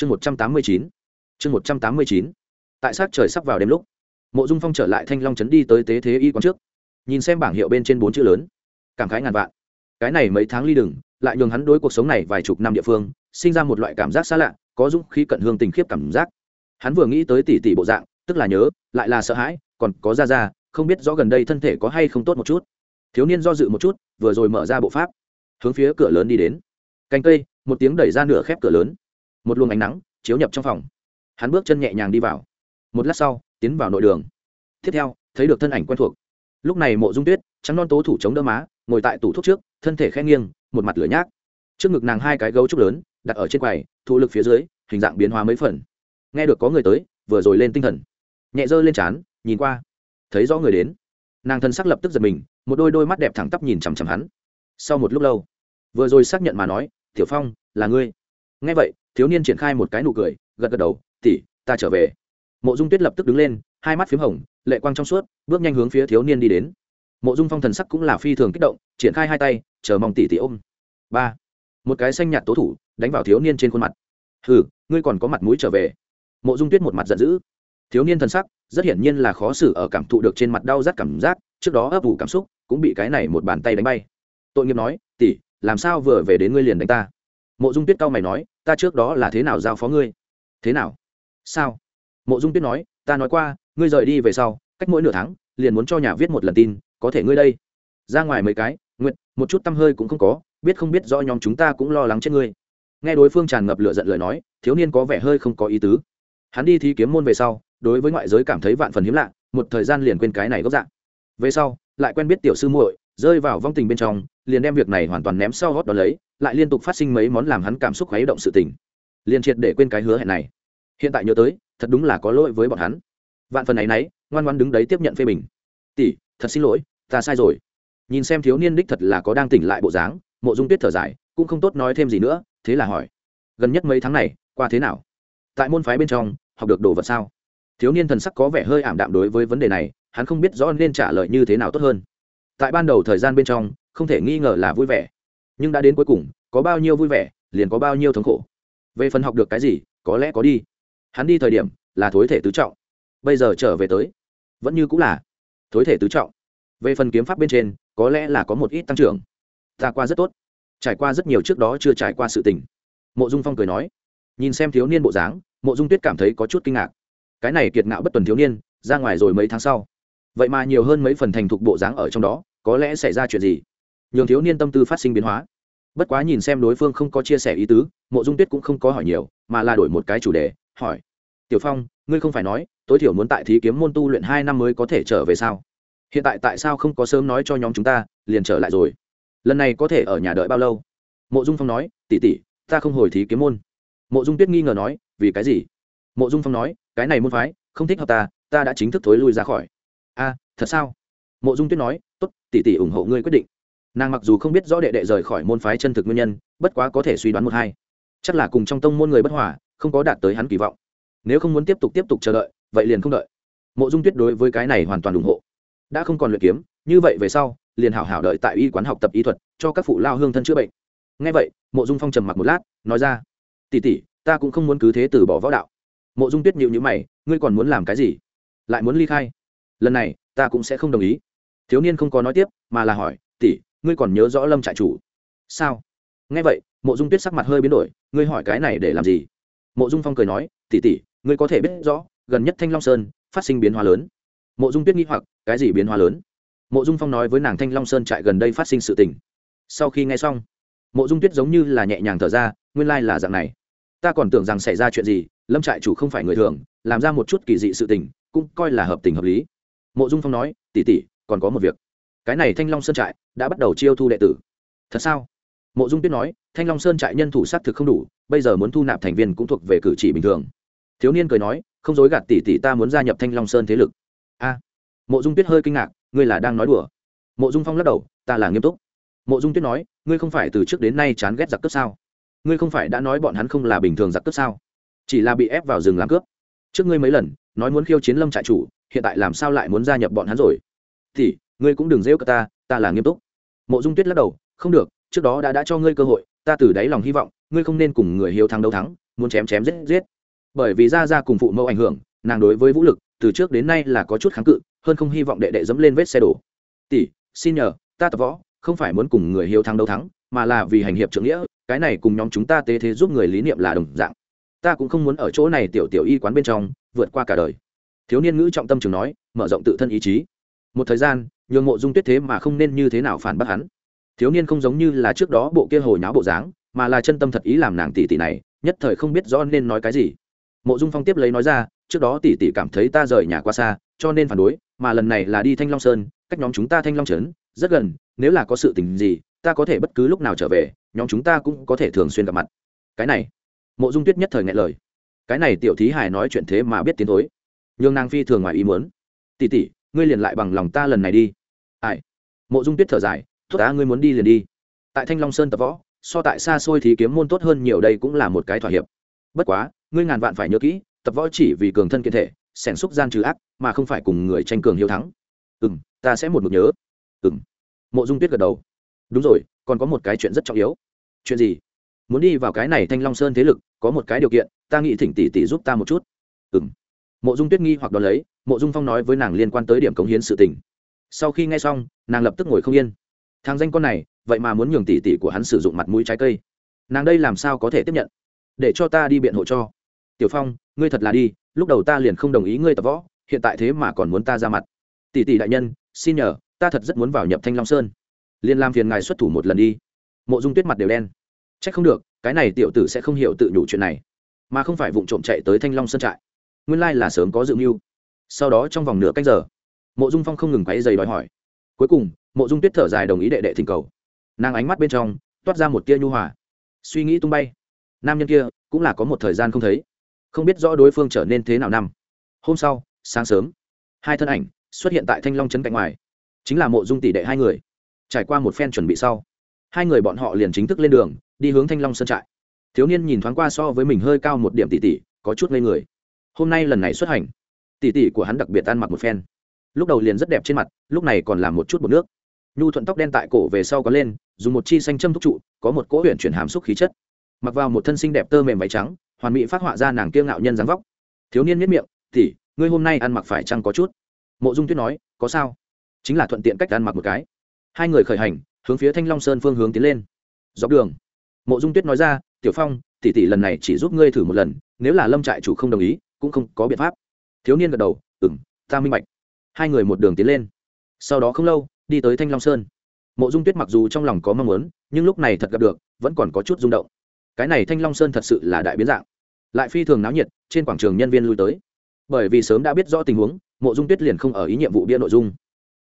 chương một trăm tám mươi chín. Chương một trăm tám mươi chín. Tại sát trời sắp vào đêm lúc, mộ dung phong trở lại thanh long trấn đi tới tế thế y quán trước. Nhìn xem bảng hiệu bên trên bốn chữ lớn, cảm khái ngàn vạn. Cái này mấy tháng ly đừng lại nhường hắn đối cuộc sống này vài chục năm địa phương, sinh ra một loại cảm giác xa lạ, có dũng khí cận hương tình khiếp cảm giác. Hắn vừa nghĩ tới tỷ tỷ bộ dạng, tức là nhớ, lại là sợ hãi, còn có ra ra, không biết rõ gần đây thân thể có hay không tốt một chút. Thiếu niên do dự một chút, vừa rồi mở ra bộ pháp, hướng phía cửa lớn đi đến. Cành cây, một tiếng đẩy ra nửa khép cửa lớn một luồng ánh nắng chiếu nhập trong phòng. Hắn bước chân nhẹ nhàng đi vào. Một lát sau, tiến vào nội đường. Tiếp theo, thấy được thân ảnh quen thuộc. Lúc này mộ dung tuyết, trắng non tố thủ chống đỡ má, ngồi tại tủ thuốc trước, thân thể khẽ nghiêng, một mặt lửa nhác. Trước ngực nàng hai cái gấu trúc lớn, đặt ở trên quầy thụ lực phía dưới, hình dạng biến hóa mấy phần. Nghe được có người tới, vừa rồi lên tinh thần. Nhẹ dơ lên trán, nhìn qua. Thấy rõ người đến. Nàng thân sắc lập tức giật mình, một đôi đôi mắt đẹp thẳng tắp nhìn chằm chằm hắn. Sau một lúc lâu, vừa rồi xác nhận mà nói, tiểu phong, là ngươi nghe vậy, thiếu niên triển khai một cái nụ cười, gật gật đầu tỉ ta trở về. Mộ dung tuyết lập tức đứng lên, hai mắt p h í m hồng, lệ quang trong suốt, bước nhanh hướng phía thiếu niên đi đến. Mộ dung phong thần sắc cũng là phi thường kích động, triển khai hai tay, chờ mong tỉ tỉ ôm. Ba. Một cái xanh nhạt tố thủ, đánh vào thiếu niên trên khuôn mặt. Hừ, ngươi còn có mặt mũi trở về. Mộ dung tuyết một mặt giận dữ. Thiếu niên thần sắc, rất hiển nhiên là khó xử ở cảm thụ được trên mặt đau rát cảm giác, trước đó ấp ủ cảm xúc, cũng bị cái này một bàn tay đánh bay. Tội nghiệp nói, tỷ, làm sao vừa về đến ngươi liền đánh ta? Mộ dung tuyết cao mày nói, ta trước đó là thế nào giao phó ngươi? Thế nào? Sao? Mộ dung tuyết nói, ta nói qua, ngươi rời đi về sau, cách mỗi nửa tháng, liền muốn cho nhà viết một lần tin, có thể ngươi đây. Ra ngoài mấy cái nguyện một chút t hơi cũng không có, biết không biết do nhóm chúng ta cũng lo lắng chết ngươi. Nghe đối phương tràn ngập lửa giận lời nói, thiếu niên có vẻ hơi không có ý tứ. Hắn đi thi kiếm môn về sau, đối với ngoại giới cảm thấy vạn phần hiếm lạ, một thời gian liền quên cái này gốc dạng. Về sau, lại quen biết tiểu sư muội, rơi vào vong tình bên trong liền đem việc này hoàn toàn ném sau gót đó lấy, lại liên tục phát sinh mấy món làm hắn cảm xúc khuấy động sự tình. Liền triệt để quên cái hứa hẹn này. Hiện tại nhớ tới, thật đúng là có lỗi với bọn hắn. Vạn phần ấy nấy, ngoan ngoan đứng đấy tiếp nhận phê bình. Tỷ, thật xin lỗi, ta sai rồi. Nhìn xem thiếu niên đích thật là có đang tỉnh lại bộ dáng, mộ dung tuyết thở dài, cũng không tốt nói thêm gì nữa, thế là hỏi, gần nhất mấy tháng này, qua thế nào? Tại môn phái bên trong, học được đồ vật sao? Thiếu niên thần sắc có vẻ hơi ảm đạm đối với vấn đề này, hắn không biết rõ nên trả lời như thế nào tốt hơn. Tại ban đầu thời gian bên trong không thể nghi ngờ là vui vẻ. Nhưng đã đến cuối cùng, có bao nhiêu vui vẻ, liền có bao nhiêu thống khổ. Về phần học được cái gì, có lẽ có đi. Hắn đi thời điểm là thối thể tứ trọng. Bây giờ trở về tới, vẫn như cũng là thối thể tứ trọng. Về phần kiếm pháp bên trên, có lẽ là có một ít tăng trưởng. Ta qua rất tốt. Trải qua rất nhiều trước đó chưa trải qua sự tình. Mộ dung phong cười nói. Nhìn xem thiếu niên bộ dáng, mộ dung tuyết cảm thấy có chút kinh ngạc. Cái này kiệt ngạo bất tuần thiếu niên, ra ngoài rồi mấy tháng sau. Vậy mà nhiều hơn mấy phần thành thục bộ dáng ở trong đó, có lẽ xảy ra chuyện gì? Nhường thiếu niên tâm tư phát sinh biến hóa. Bất quá nhìn xem đối phương không có chia sẻ ý tứ, mộ dung tuyết cũng không có hỏi nhiều, mà là đổi một cái chủ đề, hỏi. Tiểu phong, ngươi không phải nói, tối thiểu muốn tại thí kiếm môn tu luyện hai năm mới có thể trở về sao? Hiện tại tại sao không có sớm nói cho nhóm chúng ta, liền trở lại rồi? Lần này có thể ở nhà đợi bao lâu? Mộ dung phong nói tỉ tỉ ta không hồi thí kiếm môn. Mộ dung tuyết nghi ngờ nói, vì cái gì? Mộ dung phong nói, cái này môn phái, không thích hợp ta ta đã chính thức thối lui ra khỏi. A, thật sao? Mộ dung tuyết nói, tốt, tỷ tỷ ủng hộ ngươi quyết định nàng mặc dù không biết rõ đệ đệ rời khỏi môn phái chân thực nguyên nhân, bất quá có thể suy đoán một hai. Chắc là cùng trong tông môn người bất hòa, không có đạt tới hắn kỳ vọng. Nếu không muốn tiếp tục tiếp tục chờ đợi, vậy liền không đợi. Mộ dung tuyết đối với cái này hoàn toàn ủng hộ. Đã không còn luyện kiếm, như vậy về sau, liền hảo hảo đợi tại y quán học tập y thuật, cho các phụ lao hương thân chữa bệnh. Ngay vậy, mộ dung phong trầm mặc một lát, nói ra tỉ tỉ ta cũng không muốn cứ thế từ bỏ võ đạo. Mộ dung tuyết nhịu nhữ mày, ngươi còn muốn làm cái gì? Lại muốn ly khai? Lần này, ta cũng sẽ không đồng ý. Thiếu niên không có nói tiếp, mà là hỏi, tỷ ngươi còn nhớ rõ lâm trại chủ? Sao? Nghe vậy, mộ dung tuyết sắc mặt hơi biến đổi, ngươi hỏi cái này để làm gì? Mộ dung phong cười nói, tỷ tỷ, ngươi có thể biết rõ, gần nhất thanh long sơn phát sinh biến hóa lớn. Mộ dung tuyết nghĩ hoặc, cái gì biến hóa lớn? Mộ dung phong nói với nàng thanh long sơn trại gần đây phát sinh sự tình. Sau khi nghe xong, mộ dung tuyết giống như là nhẹ nhàng thở ra, nguyên lai là dạng này. Ta còn tưởng rằng xảy ra chuyện gì, lâm trại chủ không phải người thường, làm ra một chút kỳ dị sự tình, cũng coi là hợp tình hợp lý. Mộ dung phong nói tỉ tỉ còn có một việc cái này thanh long sơn trại đã bắt đầu chiêu thu đệ tử. Thật sao? Mộ dung tuyết nói, thanh long sơn trại nhân thủ s á t thực không đủ, bây giờ muốn thu nạp thành viên cũng thuộc về cử chỉ bình thường. Thiếu niên cười nói, không dối gạt tỷ tỷ ta muốn gia nhập thanh long sơn thế lực. A. Mộ dung tuyết hơi kinh ngạc, ngươi là đang nói đùa. Mộ dung phong lắc đầu, ta là nghiêm túc. Mộ dung tuyết nói, ngươi không phải từ trước đến nay chán ghét giặc cướp sao? Ngươi không phải đã nói bọn hắn không là bình thường giặc cướp sao? Chỉ là bị ép vào rừng làm cướp. Trước ngươi mấy lần, nói muốn khiêu chiến lâm trại chủ, hiện tại làm sao lại muốn gia nhập bọn hắn rồi? Thì ngươi cũng đừng rêu cả ta ta là nghiêm túc. Mộ dung tuyết lắc đầu, không được, trước đó đã đã cho ngươi cơ hội, ta từ đáy lòng hy vọng, ngươi không nên cùng người hiếu thắng đấu thắng, muốn chém chém giết giết. Bởi vì ra ra cùng phụ mẫu ảnh hưởng, nàng đối với vũ lực, từ trước đến nay là có chút kháng cự, hơn không hy vọng đệ đệ dẫm lên vết xe đổ. Tỷ, xin nhờ, ta tập võ, không phải muốn cùng người hiếu thắng đấu thắng, mà là vì hành hiệp trưởng nghĩa, cái này cùng nhóm chúng ta tế thế giúp người lý niệm là đồng dạng. Ta cũng không muốn ở chỗ này tiểu tiểu y quán bên trong, vượt qua cả đời. Thiếu niên ngữ trọng tâm trường nói, mở rộng tự thân ý chí một thời gian, nhường mộ dung tuyết thế mà không nên như thế nào phản bác hắn. Thiếu niên không giống như là trước đó bộ kia hồi nháo bộ dáng, mà là chân tâm thật ý làm nàng tỷ tỷ này, nhất thời không biết rõ nên nói cái gì. Mộ dung phong tiếp lấy nói ra, trước đó tỷ tỷ cảm thấy ta rời nhà qua xa, cho nên phản đối, mà lần này là đi thanh long sơn, cách nhóm chúng ta thanh long trấn, rất gần, nếu là có sự tình gì, ta có thể bất cứ lúc nào trở về, nhóm chúng ta cũng có thể thường xuyên gặp mặt. Cái này, mộ dung tuyết nhất thời ngại lời. Cái này tiểu thí hải nói chuyện thế mà biết tiến thối. Nhường nàng phi thường ngoài ý muốn. Tỉ tỉ ngươi liền lại bằng lòng ta lần này đi. Ai? Mộ dung tuyết thở dài thuốc á ngươi muốn đi liền đi. Tại thanh long sơn tập võ, so tại xa xôi thì kiếm môn tốt hơn nhiều đây cũng là một cái thỏa hiệp. Bất quá, ngươi ngàn vạn phải nhớ kỹ, tập võ chỉ vì cường thân kiện thể, sẻn xúc gian trừ ác, mà không phải cùng người tranh cường hiếu thắng. Ừ m ta sẽ một mực nhớ. Ừ m mộ dung tuyết gật đầu. Đúng rồi, còn có một cái chuyện rất trọng yếu. Chuyện gì? Muốn đi vào cái này thanh long sơn thế lực, có một cái điều kiện, ta nghĩ thỉnh tỷ tỷ giúp ta một chút. Ừ m mộ dung tuyết nghi hoặc đ ó lấy, mộ dung phong nói với nàng liên quan tới điểm cống hiến sự tình. Sau khi nghe xong, nàng lập tức ngồi không yên. Thang danh con này, vậy mà muốn nhường tỷ tỷ của hắn sử dụng mặt mũi trái cây. Nàng đây làm sao có thể tiếp nhận? Để cho ta đi biện hộ cho. Tiểu phong, ngươi thật là đi, lúc đầu ta liền không đồng ý ngươi tập võ, hiện tại thế mà còn muốn ta ra mặt. Tỷ tỷ đại nhân, xin nhờ, ta thật rất muốn vào nhập thanh long sơn. Liên làm phiền ngài xuất thủ một lần đi. Mộ dung tuyết mặt đều đen. C h ắ c không được, cái này tiểu tử sẽ không hiểu tự nhủ chuyện này. Mà không phải vụng trộm chạy tới thanh long sơn trại nguyên lai là sớm có dự mưu. Sau đó trong vòng nửa cách giờ, mộ dung phong không ngừng quáy dày đòi hỏi. Cuối cùng, mộ dung tuyết thở dài đồng ý đệ đệ thỉnh cầu. Nàng ánh mắt bên trong toát ra một tia nhu hòa. Suy nghĩ tung bay. Nam nhân kia cũng là có một thời gian không thấy. Không biết rõ đối phương trở nên thế nào năm. Hôm sau, sáng sớm, hai thân ảnh xuất hiện tại thanh long trấn cạnh ngoài. Chính là mộ dung tỷ đệ hai người. Trải qua một phen chuẩn bị sau, hai người bọn họ liền chính thức lên đường, đi hướng thanh long sơn trại. Thiếu niên nhìn thoáng qua so với mình hơi cao một điểm tỷ tỷ có chút ngây người hôm nay lần này xuất hành. Tỷ tỷ của hắn đặc biệt ăn mặc một phen. Lúc đầu liền rất đẹp trên mặt, lúc này còn làm một chút bột nước. Nhu thuận tóc đen tại cổ về sau có lên, dùng một chi xanh châm thúc trụ, có một cỗ huyện chuyển hàm xúc khí chất. Mặc vào một thân sinh đẹp tơ mềm váy trắng, hoàn mỹ phát họa ra nàng kiêng ngạo nhân dáng vóc. Thiếu niên miết miệng, tỷ, ngươi hôm nay ăn mặc phải chăng có chút? Mộ dung tuyết nói, có sao. Chính là thuận tiện cách ăn mặc một cái. Hai người khởi hành, hướng phía thanh long sơn phương hướng tiến lên. Dọc đường, mộ dung tuyết nói ra, tiểu phong, tỷ tỷ lần này chỉ giúp ngươi thử một lần, nếu là lâm trại chủ không đồng ý cũng không có biện pháp. Thiếu niên gật đầu ừ m ta minh bạch. Hai người một đường tiến lên. Sau đó không lâu, đi tới thanh long sơn. Mộ dung tuyết mặc dù trong lòng có mong muốn, nhưng lúc này thật gặp được, vẫn còn có chút rung động. Cái này thanh long sơn thật sự là đại biến dạng. Lại phi thường náo nhiệt, trên quảng trường nhân viên lui tới. Bởi vì sớm đã biết rõ tình huống, mộ dung tuyết liền không ở ý nhiệm vụ bia nội dung.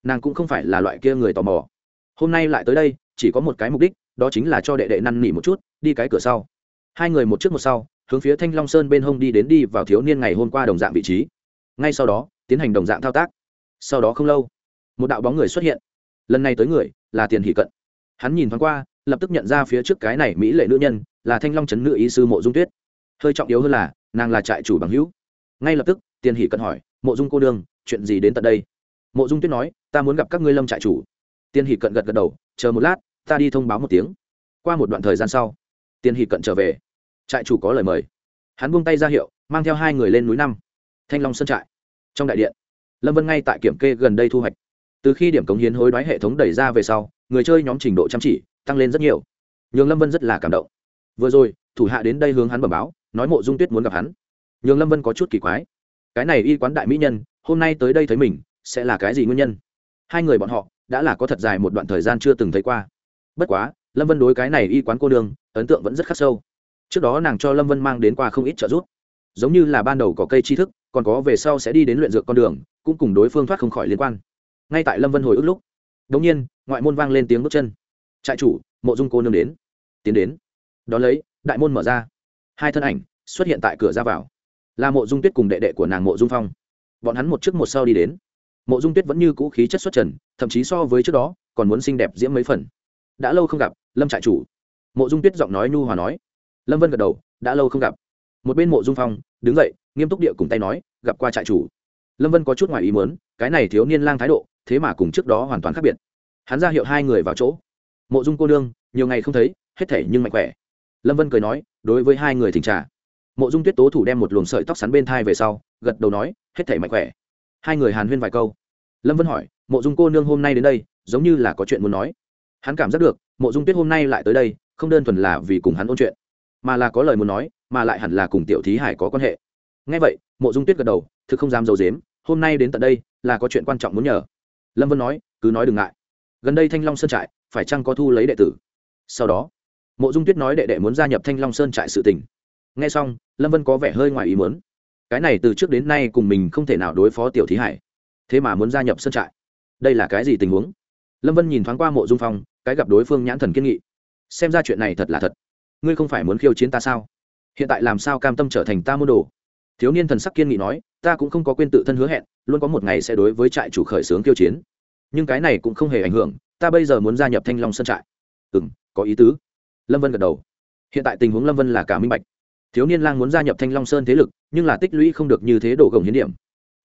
Nàng cũng không phải là loại kia người tò mò. Hôm nay lại tới đây, chỉ có một cái mục đích, đó chính là cho đệ đệ năn nỉ một chút, đi cái cửa sau. Hai người một trước một sau hướng phía thanh long sơn bên hông đi đến đi vào thiếu niên ngày hôm qua đồng dạng vị trí. Ngay sau đó, tiến hành đồng dạng thao tác. Sau đó không lâu, một đạo bóng người xuất hiện. Lần này tới người là tiền hỷ cận. Hắn nhìn thoáng qua, lập tức nhận ra phía trước cái này mỹ lệ nữ nhân là thanh long trấn nữ ý sư mộ dung tuyết. Hơi trọng yếu hơn là, nàng là trại chủ bằng hữu. Ngay lập tức, tiền hỷ cận hỏi, mộ dung cô đương chuyện gì đến tận đây? Mộ dung tuyết nói, ta muốn gặp các ngươi lâm trại chủ. Tiền hỷ cận gật gật đầu, chờ một lát, ta đi thông báo một tiếng. Qua một đoạn thời gian sau, tiền hỷ cận trở về trại chủ có lời mời. Hắn buông tay ra hiệu, mang theo hai người lên núi năm. Thanh long sơn trại. Trong đại điện, lâm vân ngay tại kiểm kê gần đây thu hoạch. Từ khi điểm cống hiến hối đoái hệ thống đẩy ra về sau, người chơi nhóm trình độ chăm chỉ tăng lên rất nhiều. Nhường lâm vân rất là cảm động. Vừa rồi, thủ hạ đến đây hướng hắn bẩm báo, nói mộ dung tuyết muốn gặp hắn. Nhường lâm vân có chút kỳ quái. Cái này y quán đại mỹ nhân, hôm nay tới đây thấy mình, sẽ là cái gì nguyên nhân? Hai người bọn họ, đã là có thật dài một đoạn thời gian chưa từng thấy qua. Bất quá, lâm vân đối cái này y quán cô đường ấn tượng vẫn rất khắc sâu trước đó nàng cho lâm vân mang đến qua không ít trợ giúp. Giống như là ban đầu có cây tri thức, còn có về sau sẽ đi đến luyện dược con đường, cũng cùng đối phương thoát không khỏi liên quan. Ngay tại lâm vân hồi ức lúc đ ỗ n g nhiên, ngoại môn vang lên tiếng bước chân. Trại chủ, mộ dung cô nương đến. Tiến đến. Đón lấy, đại môn mở ra. Hai thân ảnh xuất hiện tại cửa ra vào. Là mộ dung tuyết cùng đệ đệ của nàng mộ dung phong. Bọn hắn một trước một sau đi đến. Mộ dung tuyết vẫn như cũ khí chất xuất trần, thậm chí so với trước đó, còn muốn xinh đẹp diễm mấy phần. Đã lâu không gặp, lâm trại chủ. Mộ dung tuyết giọng nói nhu hòa nói lâm vân gật đầu, đã lâu không gặp. Một bên mộ dung phong đứng dậy, nghiêm túc địa cùng tay nói, gặp qua trại chủ. Lâm vân có chút ngoài ý muốn, cái này thiếu niên lang thái độ, thế mà cùng trước đó hoàn toàn khác biệt. Hắn ra hiệu hai người vào chỗ. Mộ dung cô nương, nhiều ngày không thấy, hết thể nhưng mạnh khỏe. Lâm vân cười nói, đối với hai người thỉnh trà. Mộ dung tuyết tố thủ đem một luồng sợi tóc sắn bên thai về sau, gật đầu nói, hết thảy mạnh khỏe. Hai người hàn huyên vài câu. Lâm vân hỏi, mộ dung cô nương hôm nay đến đây, giống như là có chuyện muốn nói? Hắn cảm giác được, mộ dung tuyết hôm nay lại tới đây, không đơn thuần là vì cùng hắn ôn chuyện mà là có lời muốn nói, mà lại hẳn là cùng tiểu thí hải có quan hệ. Ngay vậy, mộ dung tuyết gật đầu, thực không dám d i ấ u dếm hôm nay đến tận đây là có chuyện quan trọng muốn nhờ. Lâm vân nói, cứ nói đừng ngại. Gần đây thanh long sơn trại, phải chăng có thu lấy đệ tử? Sau đó, mộ dung tuyết nói đệ đệ muốn gia nhập thanh long sơn trại sự tình. N g h e xong, lâm vân có vẻ hơi ngoài ý muốn. Cái này từ trước đến nay cùng mình không thể nào đối phó tiểu thí hải. Thế mà muốn gia nhập sơn trại. Đây là cái gì tình huống? Lâm vân nhìn thoáng qua mộ dung phong, cái gặp đối phương nhãn thần kiên nghị. Xem ra chuyện này thật là thật ngươi không phải muốn khiêu chiến ta sao? Hiện tại làm sao cam tâm trở thành ta môn đồ? Thiếu niên thần sắc kiên nghị nói, ta cũng không có quên tự thân hứa hẹn, luôn có một ngày sẽ đối với trại chủ khởi xướng khiêu chiến. Nhưng cái này cũng không hề ảnh hưởng, ta bây giờ muốn gia nhập thanh long sơn trại. Ừ m có ý tứ. Lâm vân gật đầu. Hiện tại tình huống lâm vân là cả minh bạch. Thiếu niên lang muốn gia nhập thanh long sơn thế lực, nhưng là tích lũy không được như thế đổ gồng hiến điểm.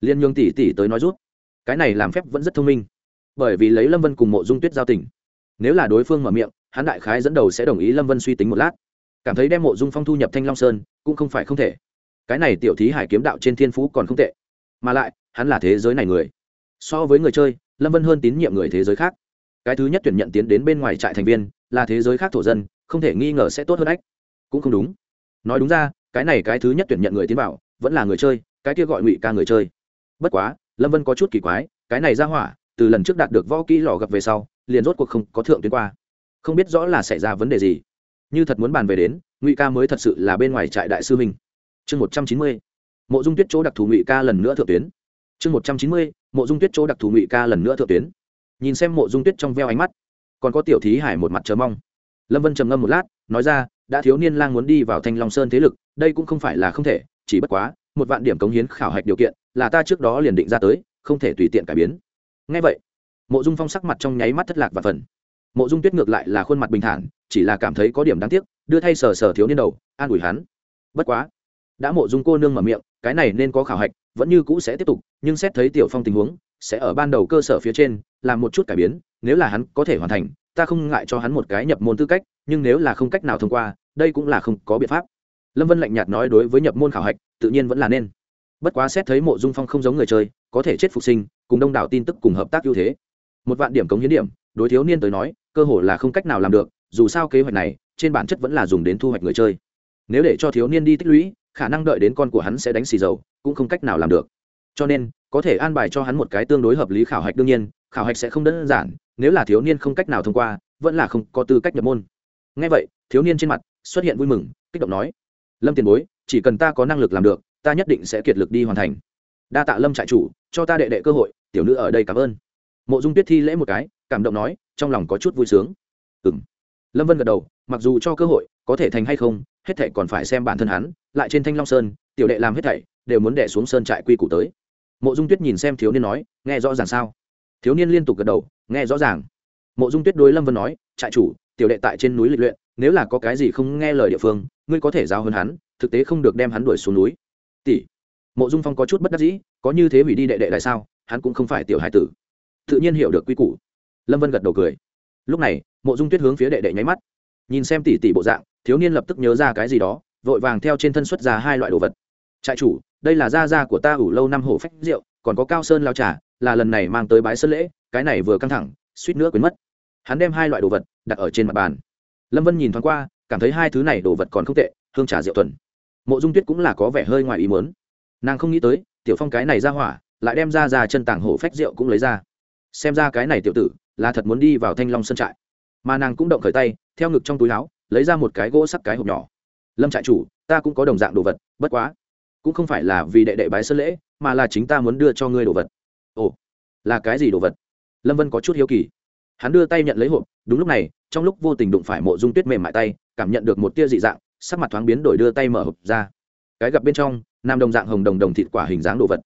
Liên nhương tỷ tỷ tới nói rút. Cái này làm phép vẫn rất thông minh. Bởi vì lấy lâm vân cùng mộ dung tuyết giao tình. Nếu là đối phương mở miệng, hắn đại khái dẫn đầu sẽ đồng ý lâm vân suy tính một lát cảm thấy đem mộ dung phong thu nhập thanh long sơn cũng không phải không thể. Cái này tiểu thí hải kiếm đạo trên thiên phú còn không tệ. Mà lại, hắn là thế giới này người. So với người chơi, lâm vân hơn tín nhiệm người thế giới khác. Cái thứ nhất tuyển nhận tiến đến bên ngoài trại thành viên, là thế giới khác thổ dân, không thể nghi ngờ sẽ tốt hơn ách. Cũng không đúng. Nói đúng ra, cái này cái thứ nhất tuyển nhận người tiến vào, vẫn là người chơi, cái kia gọi ngụy ca người chơi. Bất quá, lâm vân có chút kỳ quái, cái này ra hỏa, từ lần trước đạt được võ kỹ lò gặp về sau, liền rốt cuộc không có thượng tuyến qua. Không biết rõ là xảy ra vấn đề gì như thật muốn bàn về đến, ngụy ca mới thật sự là bên ngoài trại đại sư minh chương một trăm chín mươi, mộ dung tuyết chỗ đặc thù ngụy ca lần nữa thượng tuyến. Chương một trăm chín mươi, mộ dung tuyết chỗ đặc thù ngụy ca lần nữa thượng tuyến. Nhìn xem mộ dung tuyết trong veo ánh mắt, còn có tiểu thí hải một mặt chờ mong. Lâm vân trầm ngâm một lát, nói ra, đã thiếu niên lang muốn đi vào thanh long sơn thế lực, đây cũng không phải là không thể, chỉ bất quá, một vạn điểm cống hiến khảo hạch điều kiện, là ta trước đó liền định ra tới, không thể tùy tiện cải biến. Ngay vậy, mộ dung phong sắc mặt trong nháy mắt thất lạc và phần mộ dung tuyết ngược lại là khuôn mặt bình thản, chỉ là cảm thấy có điểm đáng tiếc, đưa thay sờ sờ thiếu niên đầu, an ủi hắn. Bất quá, đã mộ dung cô nương mở miệng, cái này nên có khảo hạch, vẫn như cũ sẽ tiếp tục, nhưng xét thấy tiểu phong tình huống, sẽ ở ban đầu cơ sở phía trên, làm một chút cải biến, nếu là hắn có thể hoàn thành, ta không ngại cho hắn một cái nhập môn tư cách, nhưng nếu là không cách nào thông qua, đây cũng là không có biện pháp. Lâm vân lạnh nhạt nói đối với nhập môn khảo hạch, tự nhiên vẫn là nên. Bất quá xét thấy mộ dung phong không giống người chơi, có thể chết phục sinh, cùng đông đảo tin tức cùng hợp tác ưu thế. Một vạn điểm cống hiến điểm, đối thiếu niên tới nói cơ hội là không cách nào làm được, dù sao kế hoạch này, trên bản chất vẫn là dùng đến thu hoạch người chơi. Nếu để cho thiếu niên đi tích lũy, khả năng đợi đến con của hắn sẽ đánh xì dầu, cũng không cách nào làm được. Cho nên, có thể an bài cho hắn một cái tương đối hợp lý khảo hạch đương nhiên, khảo hạch sẽ không đơn giản, nếu là thiếu niên không cách nào thông qua, vẫn là không có tư cách nhập môn. Ngay vậy, thiếu niên trên mặt xuất hiện vui mừng, kích động nói, lâm tiền bối, chỉ cần ta có năng lực làm được, ta nhất định sẽ kiệt lực đi hoàn thành. Đa tạ lâm trại chủ, cho ta đệ đệ cơ hội, tiểu nữ ở đây cảm ơn. Mộ dung tuyết thi lễ một cái, cảm động nói trong lòng có chút vui sướng. Ừ m lâm vân gật đầu, mặc dù cho cơ hội, có thể thành hay không, hết thảy còn phải xem bản thân hắn, lại trên thanh long sơn, tiểu đệ làm hết thảy, đều muốn đẻ xuống sơn trại quy củ tới. Mộ dung tuyết nhìn xem thiếu niên nói, nghe rõ ràng sao? Thiếu niên liên tục gật đầu, nghe rõ ràng. Mộ dung tuyết đối lâm vân nói, trại chủ, tiểu đệ tại trên núi lịch luyện, nếu là có cái gì không nghe lời địa phương, ngươi có thể giao hơn hắn, thực tế không được đem hắn đuổi xuống núi. Tỷ. Mộ dung phong có chút bất đắc dĩ, có như thế hủy đi đệ đệ lại sao? Hắn cũng không phải tiểu hải tử. Tự nhiên hiểu được quy củ lâm vân gật đầu cười lúc này mộ dung tuyết hướng phía đệ đệ nháy mắt nhìn xem tỷ tỷ bộ dạng thiếu niên lập tức nhớ ra cái gì đó vội vàng theo trên thân xuất ra hai loại đồ vật trại chủ đây là gia gia của ta ủ lâu năm hổ phách rượu còn có cao sơn lao trà là lần này mang tới bái sân lễ cái này vừa căng thẳng suýt nữa quên mất hắn đem hai loại đồ vật đặt ở trên mặt bàn lâm vân nhìn thoáng qua cảm thấy hai thứ này đồ vật còn không tệ hương trà rượu thuần. mộ dung tuyết cũng là có vẻ hơi ngoài ý muốn nàng không nghĩ tới tiểu phong cái này ra hỏa lại đem ra ra chân tàng hổ phách rượu cũng lấy ra xem ra cái này tiểu tử là thật muốn đi vào thanh long sân trại mà nàng cũng động khởi tay theo ngực trong túi áo lấy ra một cái gỗ sắc cái hộp nhỏ lâm trại chủ ta cũng có đồng dạng đồ vật bất quá cũng không phải là vì đệ đệ bái sân lễ mà là chính ta muốn đưa cho ngươi đồ vật ồ là cái gì đồ vật lâm vân có chút hiếu kỳ hắn đưa tay nhận lấy hộp đúng lúc này trong lúc vô tình đụng phải mộ dung tuyết mềm mại tay cảm nhận được một tia dị dạng sắc mặt thoáng biến đổi đưa tay mở hộp ra cái gặp bên trong nam đồng dạng hồng đồng đồng thịt quả hình dáng đồ vật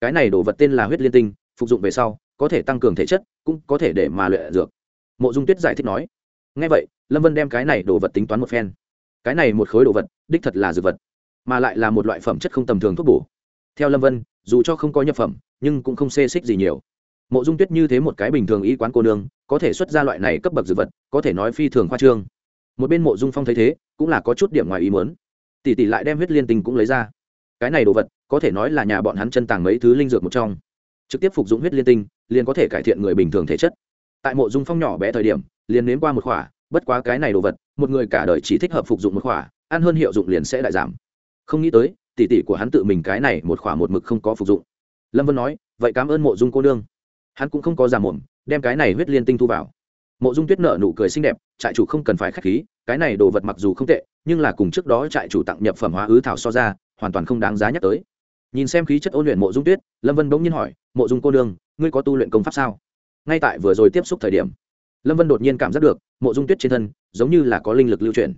cái này đồ vật tên là huyết liên tinh phục dụng về sau có thể tăng cường thể chất, cũng có thể để mà luyện dược. Mộ dung tuyết giải thích nói ngay vậy, lâm vân đem cái này đồ vật tính toán một phen. Cái này một khối đồ vật, đích thật là dược vật, mà lại là một loại phẩm chất không tầm thường thuốc bổ. Theo lâm vân, dù cho không có nhập phẩm, nhưng cũng không xê xích gì nhiều. Mộ dung tuyết như thế một cái bình thường y quán cô nương, có thể xuất ra loại này cấp bậc dược vật, có thể nói phi thường khoa trương. Một bên mộ dung phong thấy thế, cũng là có chút điểm ngoài ý muốn. Tỷ tỷ lại đem huyết liên tinh cũng lấy ra. Cái này đồ vật, có thể nói là nhà bọn hắn chân tàng mấy thứ linh dược một trong. Trực tiếp phục dụng huyết liên tinh liền có thể cải thiện người bình thường thể chất. Tại mộ dung phong nhỏ bé thời điểm, liền nếm qua một khỏa, bất quá cái này đồ vật, một người cả đời chỉ thích hợp phục dụng một khỏa, ăn hơn hiệu dụng liền sẽ đại giảm. Không nghĩ tới, tỷ tỷ của hắn tự mình cái này một khỏa một mực không có phục dụng. Lâm vân nói, vậy cảm ơn mộ dung cô nương. Hắn cũng không có giả mồm, đem cái này huyết liên tinh thu vào. Mộ dung tuyết nợ nụ cười xinh đẹp, trại chủ không cần phải k h á c h khí, cái này đồ vật mặc dù không tệ, nhưng là cùng trước đó trại chủ tặng nhập phẩm hóa ứ thảo so ra, hoàn toàn không đáng giá nhắc tới. Nhìn xem khí chất ôn luyện mộ dung tuyết, lâm vân bỗng nhiên hỏi, mộ dung cô nương ngươi có tu luyện công pháp sao? Ngay tại vừa rồi tiếp xúc thời điểm, lâm vân đột nhiên cảm giác được, mộ dung tuyết trên thân, giống như là có linh lực lưu truyền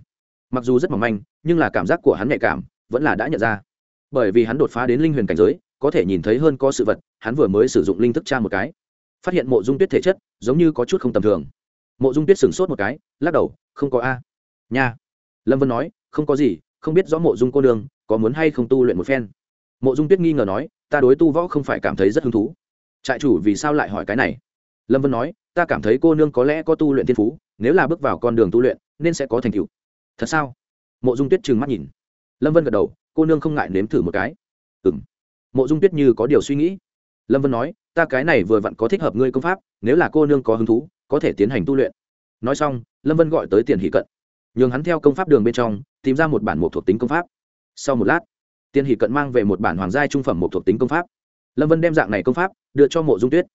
mặc dù rất mỏng manh, nhưng là cảm giác của hắn nhạy cảm, vẫn là đã nhận ra. Bởi vì hắn đột phá đến linh huyền cảnh giới, có thể nhìn thấy hơn có sự vật, hắn vừa mới sử dụng linh thức tra một cái. Phát hiện mộ dung tuyết thể chất, giống như có chút không tầm thường. Mộ dung tuyết sửng sốt một cái, lắc đầu, không có a. Nha. Lâm vân nói, không có gì, không biết rõ mộ dung cô nương có muốn hay không tu luyện một phen. Mộ dung tuyết nghi ngờ nói, ta đối tu võ không phải cảm thấy rất hứng thú trại chủ vì sao lại hỏi cái này? Lâm vân nói, ta cảm thấy cô nương có lẽ có tu luyện thiên phú, nếu là bước vào con đường tu luyện, nên sẽ có thành tựu. Thật sao? Mộ dung tuyết trừng mắt nhìn. Lâm vân gật đầu, cô nương không ngại nếm thử một cái. Ừ m mộ dung tuyết như có điều suy nghĩ. Lâm vân nói, ta cái này vừa vặn có thích hợp ngươi công pháp, nếu là cô nương có hứng thú, có thể tiến hành tu luyện. Nói xong, lâm vân gọi tới tiền hỷ cận. Nhường hắn theo công pháp đường bên trong, tìm ra một bản mộc thuộc tính công pháp. Sau một lát, tiền hỷ cận mang về một bản hoàng gia trung phẩm mộc thuộc tính công pháp lâm vân đem dạng này công pháp đưa cho mộ dung tuyết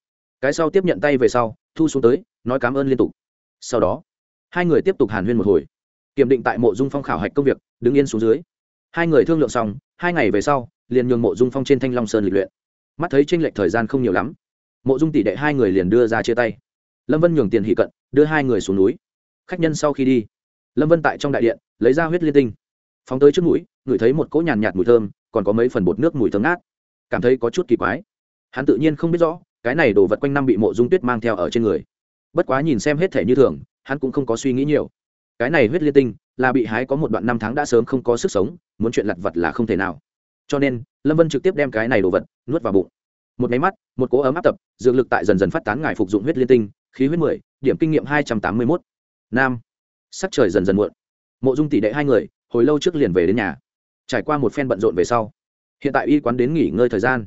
cái sau tiếp nhận tay về sau thu xuống tới nói cảm ơn liên tục sau đó hai người tiếp tục hàn huyên một hồi kiểm định tại mộ dung phong khảo hạch công việc đứng yên xuống dưới hai người thương lượng xong hai ngày về sau liền nhường mộ dung phong trên thanh long sơn lịch luyện mắt thấy tranh lệch thời gian không nhiều lắm mộ dung tỷ đệ hai người liền đưa ra chia tay lâm vân nhường tiền hỷ cận đưa hai người xuống núi khách nhân sau khi đi lâm vân tại trong đại điện lấy ra huyết liên tinh phóng tới trước mũi ngửi thấy một cỗ nhàn nhạt mùi thơm còn có mấy phần bột nước mùi thơm ngát cảm thấy có chút kỳ quái. Hắn tự nhiên không biết rõ, cái này đồ vật quanh năm bị mộ dung tuyết mang theo ở trên người. Bất quá nhìn xem hết thể như thường, hắn cũng không có suy nghĩ nhiều. Cái này huyết liên tinh, là bị hái có một đoạn năm tháng đã sớm không có sức sống, muốn chuyện lặt vật là không thể nào. Cho nên, lâm vân trực tiếp đem cái này đồ vật nuốt vào bụng. Một máy mắt, một cố ấm áp tập, dược lực tại dần dần phát tán ngài phục dụng huyết liên tinh, khí huyết mười, điểm kinh nghiệm hai trăm tám mươi mốt. Nam. Sắc trời dần dần muộn. Mộ dung tỷ đệ hai người, hồi lâu trước liền về đến nhà. Trải qua một phen bận rộn về sau hiện tại y quán đến nghỉ ngơi thời gian.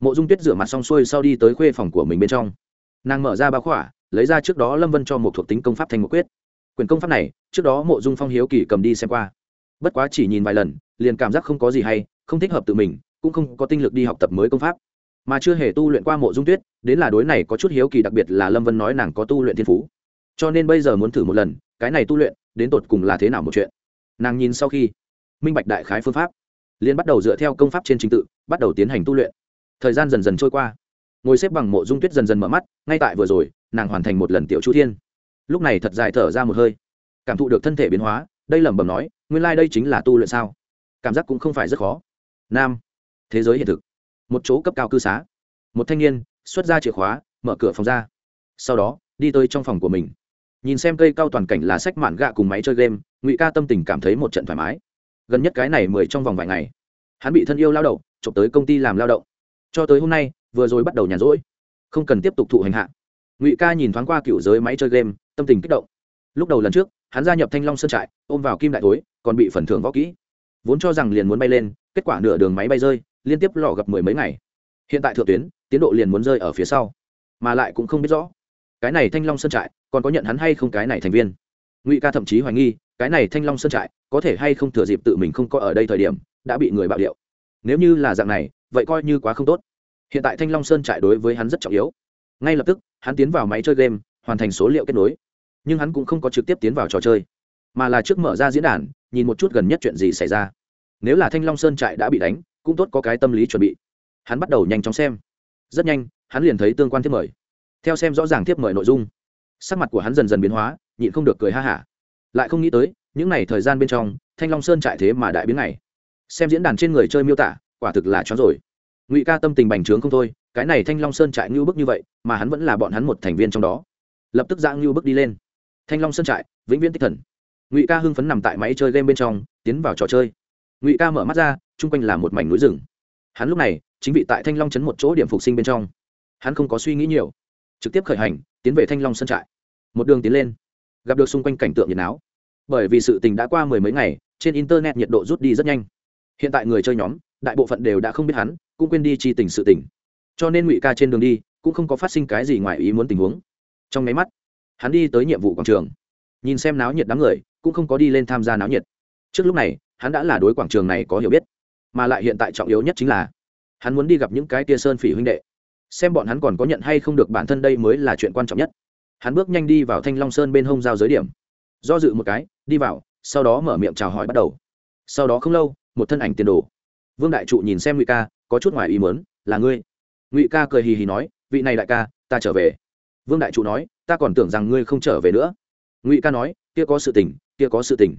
Mộ dung tuyết rửa mặt xong xuôi sau đi tới khuê phòng của mình bên trong. Nàng mở ra bao khỏa, lấy ra trước đó lâm vân cho một thuộc tính công pháp thành một quyết. Quyền công pháp này, trước đó mộ dung phong hiếu kỳ cầm đi xem qua. Bất quá chỉ nhìn vài lần, liền cảm giác không có gì hay, không thích hợp tự mình, cũng không có tinh lực đi học tập mới công pháp. Mà chưa hề tu luyện qua mộ dung tuyết, đến là đối này có chút hiếu kỳ đặc biệt là lâm vân nói nàng có tu luyện thiên phú. Cho nên bây giờ muốn thử một lần, cái này tu luyện, đến tột cùng là thế nào một chuyện? Nàng nhìn sau khi, minh bạch đại khái phương pháp liên bắt đầu dựa theo công pháp trên trình tự, bắt đầu tiến hành tu luyện. Thời gian dần dần trôi qua. Ngồi xếp bằng mộ dung tuyết dần dần mở mắt, ngay tại vừa rồi, nàng hoàn thành một lần tiểu chu thiên. Lúc này thật dài thở ra một hơi. Cảm thụ được thân thể biến hóa, đây lẩm bẩm nói, nguyên lai、like、đây chính là tu luyện sao? Cảm giác cũng không phải rất khó. Nam. Thế giới hiện thực. Một chỗ cấp cao cư xá. Một thanh niên, xuất ra chìa khóa, mở cửa phòng ra. Sau đó, đi tới trong phòng của mình. Nhìn xem cây cao toàn cảnh là sách mạn gạ cùng máy chơi game, ngụy ca tâm tình cảm thấy một trận thoải mái gần nhất cái này mười trong vòng vài ngày. Hắn bị thân yêu lao động trộm tới công ty làm lao động. Cho tới hôm nay, vừa rồi bắt đầu nhàn rỗi. Không cần tiếp tục thụ hành hạ. Ngụy ca nhìn thoáng qua cựu giới máy chơi game, tâm tình kích động. Lúc đầu lần trước, hắn gia nhập thanh long sơn trại, ôm vào kim đại tối còn bị phần thưởng võ kỹ. Vốn cho rằng liền muốn bay lên, kết quả nửa đường máy bay rơi, liên tiếp lò gặp mười mấy ngày. Hiện tại thượng tuyến, tiến độ liền muốn rơi ở phía sau. Mà lại cũng không biết rõ. Cái này thanh long sơn trại, còn có nhận hắn hay không cái này thành viên? Ngụy ca thậm chí hoài nghi cái này thanh long sơn trại có thể hay không thừa dịp tự mình không có ở đây thời điểm, đã bị người bạo điệu. Nếu như là dạng này, vậy coi như quá không tốt. Hiện tại thanh long sơn trại đối với hắn rất trọng yếu. Ngay lập tức, hắn tiến vào máy chơi game, hoàn thành số liệu kết nối. Nhưng hắn cũng không có trực tiếp tiến vào trò chơi, mà là trước mở ra diễn đàn, nhìn một chút gần nhất chuyện gì xảy ra. Nếu là thanh long sơn trại đã bị đánh, cũng tốt có cái tâm lý chuẩn bị. Hắn bắt đầu nhanh chóng xem. Rất nhanh, hắn liền thấy tương quan thiếp mời. Theo xem rõ ràng thiếp mời nội dung, sắc mặt của hắn dần dần biến hóa, nhịn không được cười ha hả lại không nghĩ tới, những n à y thời gian bên trong, thanh long sơn trại thế mà đại biến này xem diễn đàn trên người chơi miêu tả, quả thực là chó rồi. Ngụy ca tâm tình bành trướng không thôi, cái này thanh long sơn trại ngưu bức như vậy, mà hắn vẫn là bọn hắn một thành viên trong đó. Lập tức giã ngưu bức đi lên. Thanh long sơn trại, vĩnh viễn tích thần. Ngụy ca hưng phấn nằm tại máy chơi game bên trong, tiến vào trò chơi. Ngụy ca mở mắt ra, chung quanh là một mảnh núi rừng. Hắn lúc này, chính vị tại thanh long chấn một chỗ điểm phục sinh bên trong. Hắn không có suy nghĩ nhiều, trực tiếp khởi hành, tiến về thanh long sơn trại. Một đường tiến lên gặp được xung quanh cảnh tượng nhiệt áo bởi vì sự tình đã qua mười mấy ngày, trên internet nhiệt độ rút đi rất nhanh. Hiện tại người chơi nhóm, đại bộ phận đều đã không biết hắn, cũng quên đi chi tình sự tình. Cho nên ngụy ca trên đường đi, cũng không có phát sinh cái gì ngoài ý muốn tình huống. Trong máy mắt, hắn đi tới nhiệm vụ quảng trường. Nhìn xem náo nhiệt đám người, cũng không có đi lên tham gia náo nhiệt. Trước lúc này, hắn đã là đối quảng trường này có hiểu biết. Mà lại hiện tại trọng yếu nhất chính là, hắn muốn đi gặp những cái tia sơn phỉ huynh đệ. Xem bọn hắn còn có nhận hay không được bản thân đây mới là chuyện quan trọng nhất hắn bước nhanh đi vào thanh long sơn bên hông giao giới điểm. Do dự một cái, đi vào, sau đó mở miệng chào hỏi bắt đầu. Sau đó không lâu, một thân ảnh tiền đồ. Vương đại trụ nhìn xem ngụy ca, có chút ngoài ý mớn là ngươi? Ngụy ca cười hì hì nói, vị này đại ca, ta trở về. Vương đại trụ nói, ta còn tưởng rằng ngươi không trở về nữa. Ngụy ca nói, kia có sự tình, kia có sự tình.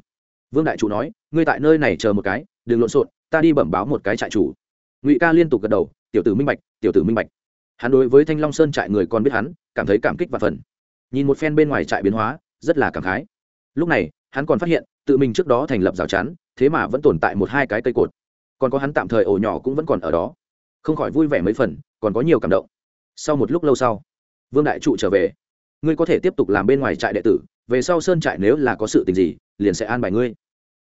Vương đại trụ nói, ngươi tại nơi này chờ một cái, đừng lộn xộn, ta đi bẩm báo một cái trại chủ. Ngụy ca liên tục gật đầu, tiểu tử minh bạch, tiểu tử minh bạch. Hắn đối với thanh long sơn trại người còn biết hắn, cảm thấy cảm kích và phần nhìn một phen bên ngoài trại biến hóa, rất là cảm khái. Lúc này, hắn còn phát hiện, tự mình trước đó thành lập rào chắn, thế mà vẫn tồn tại một hai cái cây cột. Còn có hắn tạm thời ổ nhỏ cũng vẫn còn ở đó. Không khỏi vui vẻ mấy phần, còn có nhiều cảm động. Sau một lúc lâu sau, vương đại trụ trở về. Ngươi có thể tiếp tục làm bên ngoài trại đệ tử, về sau sơn trại nếu là có sự tình gì, liền sẽ an bài ngươi.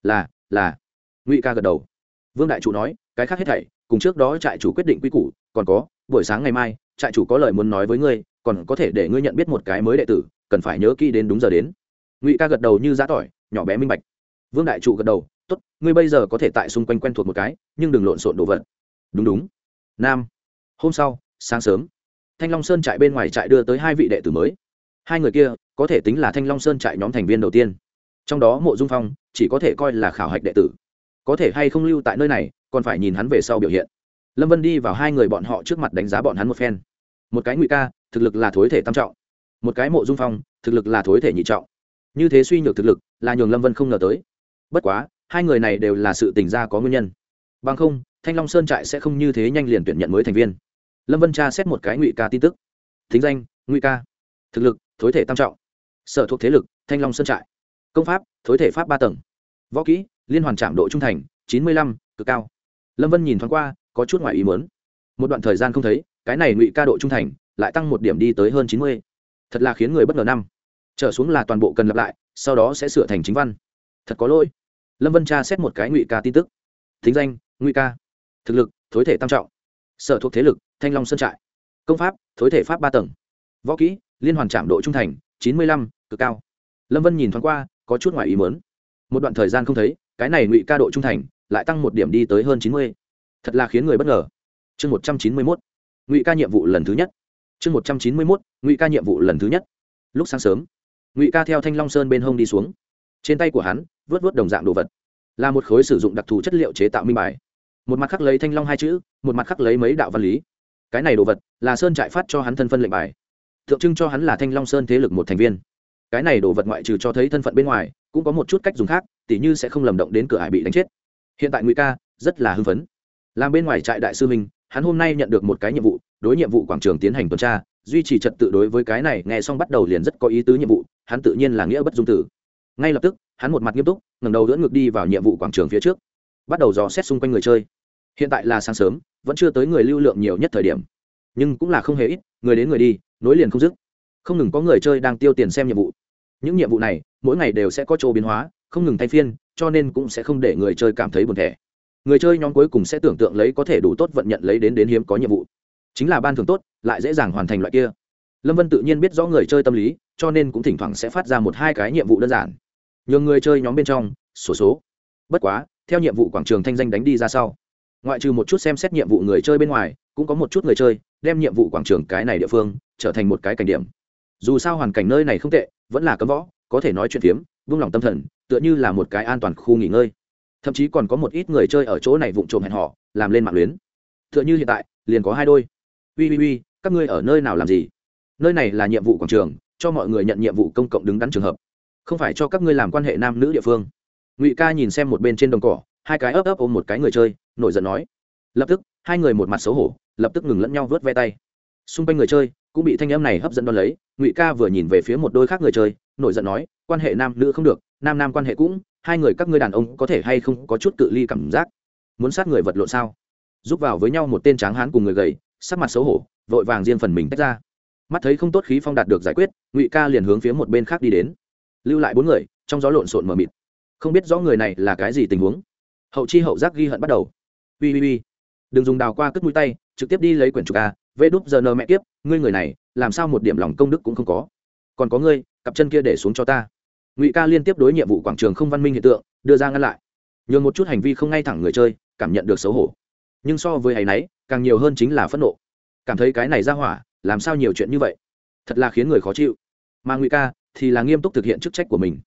Là là. Ngụy ca gật đầu. Vương đại trụ nói, cái khác hết thảy, cùng trước đó trại chủ quyết định quy củ còn có, buổi sáng ngày mai, trại chủ có lời muốn nói với ngươi, còn có thể để ngươi nhận biết một cái mới đệ tử, cần phải nhớ kỹ đến đúng giờ đến. Ngụy ca gật đầu như giã tỏi, nhỏ bé minh bạch. Vương đại trụ gật đầu, tốt, ngươi bây giờ có thể tại xung quanh quen thuộc một cái, nhưng đừng lộn xộn đồ vật. Đúng đúng. Nam, hôm sau, sáng sớm. Thanh long sơn trại bên ngoài trại đưa tới hai vị đệ tử mới. Hai người kia, có thể tính là thanh long sơn trại nhóm thành viên đầu tiên. Trong đó mộ dung phong, chỉ có thể coi là khảo hạch đệ tử. Có thể hay không lưu tại nơi này, còn phải nhìn hắn về sau biểu hiện lâm vân đi vào hai người bọn họ trước mặt đánh giá bọn hắn một phen. Một cái ngụy ca, thực lực là thối thể tam trọng. Một cái mộ dung phong, thực lực là thối thể nhị trọng. Như thế suy nhược thực lực, là nhường lâm vân không ngờ tới. Bất quá, hai người này đều là sự tình gia có nguyên nhân. Bằng không, thanh long sơn trại sẽ không như thế nhanh liền tuyển nhận mới thành viên. Lâm vân tra xét một cái ngụy ca tin tức. Thính danh, ngụy ca. Thực lực, thối thể tam trọng. Sở thuộc thế lực, thanh long sơn trại. Công pháp, thối thể pháp ba tầng. Võ kỹ, liên hoàn trạm độ trung thành, chín mươi lăm, cực cao. Lâm vân nhìn thoáng qua có chút ngoài ý muốn. Một đoạn thời gian không thấy, cái này ngụy ca độ trung thành, lại tăng một điểm đi tới hơn chín mươi. Thật là khiến người bất ngờ năm. Trở xuống là toàn bộ cần lặp lại, sau đó sẽ sửa thành chính văn. Thật có lỗi. Lâm vân tra xét một cái ngụy ca tin tức. Thính danh, ngụy ca. Thực lực, thối thể tam trọng. Sở thuộc thế lực, thanh long sơn trại. Công pháp, thối thể pháp ba tầng. Võ kỹ, liên hoàn trạm độ trung thành, chín mươi lăm, cực cao. Lâm vân nhìn thoáng qua, có chút ngoài ý mớn một đoạn thời gian không thấy, cái này ngụy ca độ trung thành, lại tăng một điểm đi tới hơn chín mươi thật là khiến người bất ngờ. Chương một trăm chín mươi mốt, ngụy ca nhiệm vụ lần thứ nhất. Chương một trăm chín mươi mốt, ngụy ca nhiệm vụ lần thứ nhất. Lúc sáng sớm, ngụy ca theo thanh long sơn bên hông đi xuống. Trên tay của hắn, vớt vớt đồng dạng đồ vật. Là một khối sử dụng đặc thù chất liệu chế tạo minh bài. Một mặt khắc lấy thanh long hai chữ, một mặt khắc lấy mấy đạo văn lý. Cái này đồ vật là sơn trại phát cho hắn thân phân lệnh bài. Tượng trưng cho hắn là thanh long sơn thế lực một thành viên. Cái này đồ vật ngoại trừ cho thấy thân phận bên ngoài, cũng có một chút cách dùng khác, tỉ như sẽ không lầm động đến cửa hải bị đánh chết. Hiện tại ngụy ca rất là hưng phấn làm bên ngoài trại đại sư minh hắn hôm nay nhận được một cái nhiệm vụ, đối nhiệm vụ quảng trường tiến hành tuần tra, duy trì trật tự đối với cái này, nghe xong bắt đầu liền rất có ý tứ nhiệm vụ, hắn tự nhiên là nghĩa bất dung tử. Ngay lập tức, hắn một mặt nghiêm túc, ngẩng đầu đỡ ngược đi vào nhiệm vụ quảng trường phía trước, bắt đầu dò xét xung quanh người chơi. Hiện tại là sáng sớm, vẫn chưa tới người lưu lượng nhiều nhất thời điểm. Nhưng cũng là không hề ít, người đến người đi, nối liền không dứt. Không ngừng có người chơi đang tiêu tiền xem nhiệm vụ. Những nhiệm vụ này, mỗi ngày đều sẽ có chỗ biến hóa, không ngừng thay phiên, cho nên cũng sẽ không để người chơi cảm thấy buồn thẻ người chơi nhóm cuối cùng sẽ tưởng tượng lấy có thể đủ tốt vận nhận lấy đến đến hiếm có nhiệm vụ. Chính là ban thường tốt lại dễ dàng hoàn thành loại kia. Lâm vân tự nhiên biết rõ người chơi tâm lý cho nên cũng thỉnh thoảng sẽ phát ra một hai cái nhiệm vụ đơn giản. Nhường người chơi nhóm bên trong sổ số, số. Bất quá theo nhiệm vụ quảng trường thanh danh đánh đi ra sau. Ngoại trừ một chút xem xét nhiệm vụ người chơi bên ngoài cũng có một chút người chơi đem nhiệm vụ quảng trường cái này địa phương trở thành một cái cảnh điểm. Dù sao hoàn cảnh nơi này không tệ vẫn là cấm võ có thể nói chuyện phiếm vung lòng tâm thần tựa như là một cái an toàn khu nghỉ ngơi thậm chí còn có một ít người chơi ở chỗ này vụng trộm hẹn họ làm lên mạng luyến. Tựa như hiện tại, liền có hai đôi. Ui ui ui, các ngươi ở nơi nào làm gì? Nơi này là nhiệm vụ quảng trường, cho mọi người nhận nhiệm vụ công cộng đứng đắn trường hợp. Không phải cho các ngươi làm quan hệ nam nữ địa phương. Ngụy ca nhìn xem một bên trên đồng cỏ, hai cái ấp ấp ôm một cái người chơi, nổi giận nói. Lập tức, hai người một mặt xấu hổ, lập tức ngừng lẫn nhau vớt ve tay. Xung quanh người chơi, cũng bị thanh âm này hấp dẫn đón lấy, ngụy ca vừa nhìn về phía một đôi khác người chơi, nổi giận nói, quan hệ nam nữ không được, nam nam quan hệ cũng hai người các ngươi đàn ông có thể hay không có chút cự ly cảm giác? Muốn sát người vật lộn sao? Giúp vào với nhau một tên tráng hán cùng người gầy, sắc mặt xấu hổ, vội vàng riêng phần mình tách ra. Mắt thấy không tốt khí phong đạt được giải quyết, ngụy ca liền hướng phía một bên khác đi đến. Lưu lại bốn người, trong gió lộn xộn mờ mịt. Không biết rõ người này là cái gì tình huống. Hậu chi hậu giác ghi hận bắt đầu. Ui ui ui đừng dùng đào qua cất mũi tay, trực tiếp đi lấy quyển trục a, vê đúp giờ nơ mẹ tiếp ngươi người này, làm sao một điểm lòng công đức cũng không có. Còn có ngươi, cặp chân kia để xuống cho ta ngụy ca liên tiếp đối nhiệm vụ quảng trường không văn minh hiện tượng, đưa ra ngăn lại. Nhường một chút hành vi không ngay thẳng người chơi, cảm nhận được xấu hổ. Nhưng so với hay náy càng nhiều hơn chính là phẫn nộ. Cảm thấy cái này ra hỏa, làm sao nhiều chuyện như vậy? Thật là khiến người khó chịu. Mà ngụy ca thì là nghiêm túc thực hiện chức trách của mình.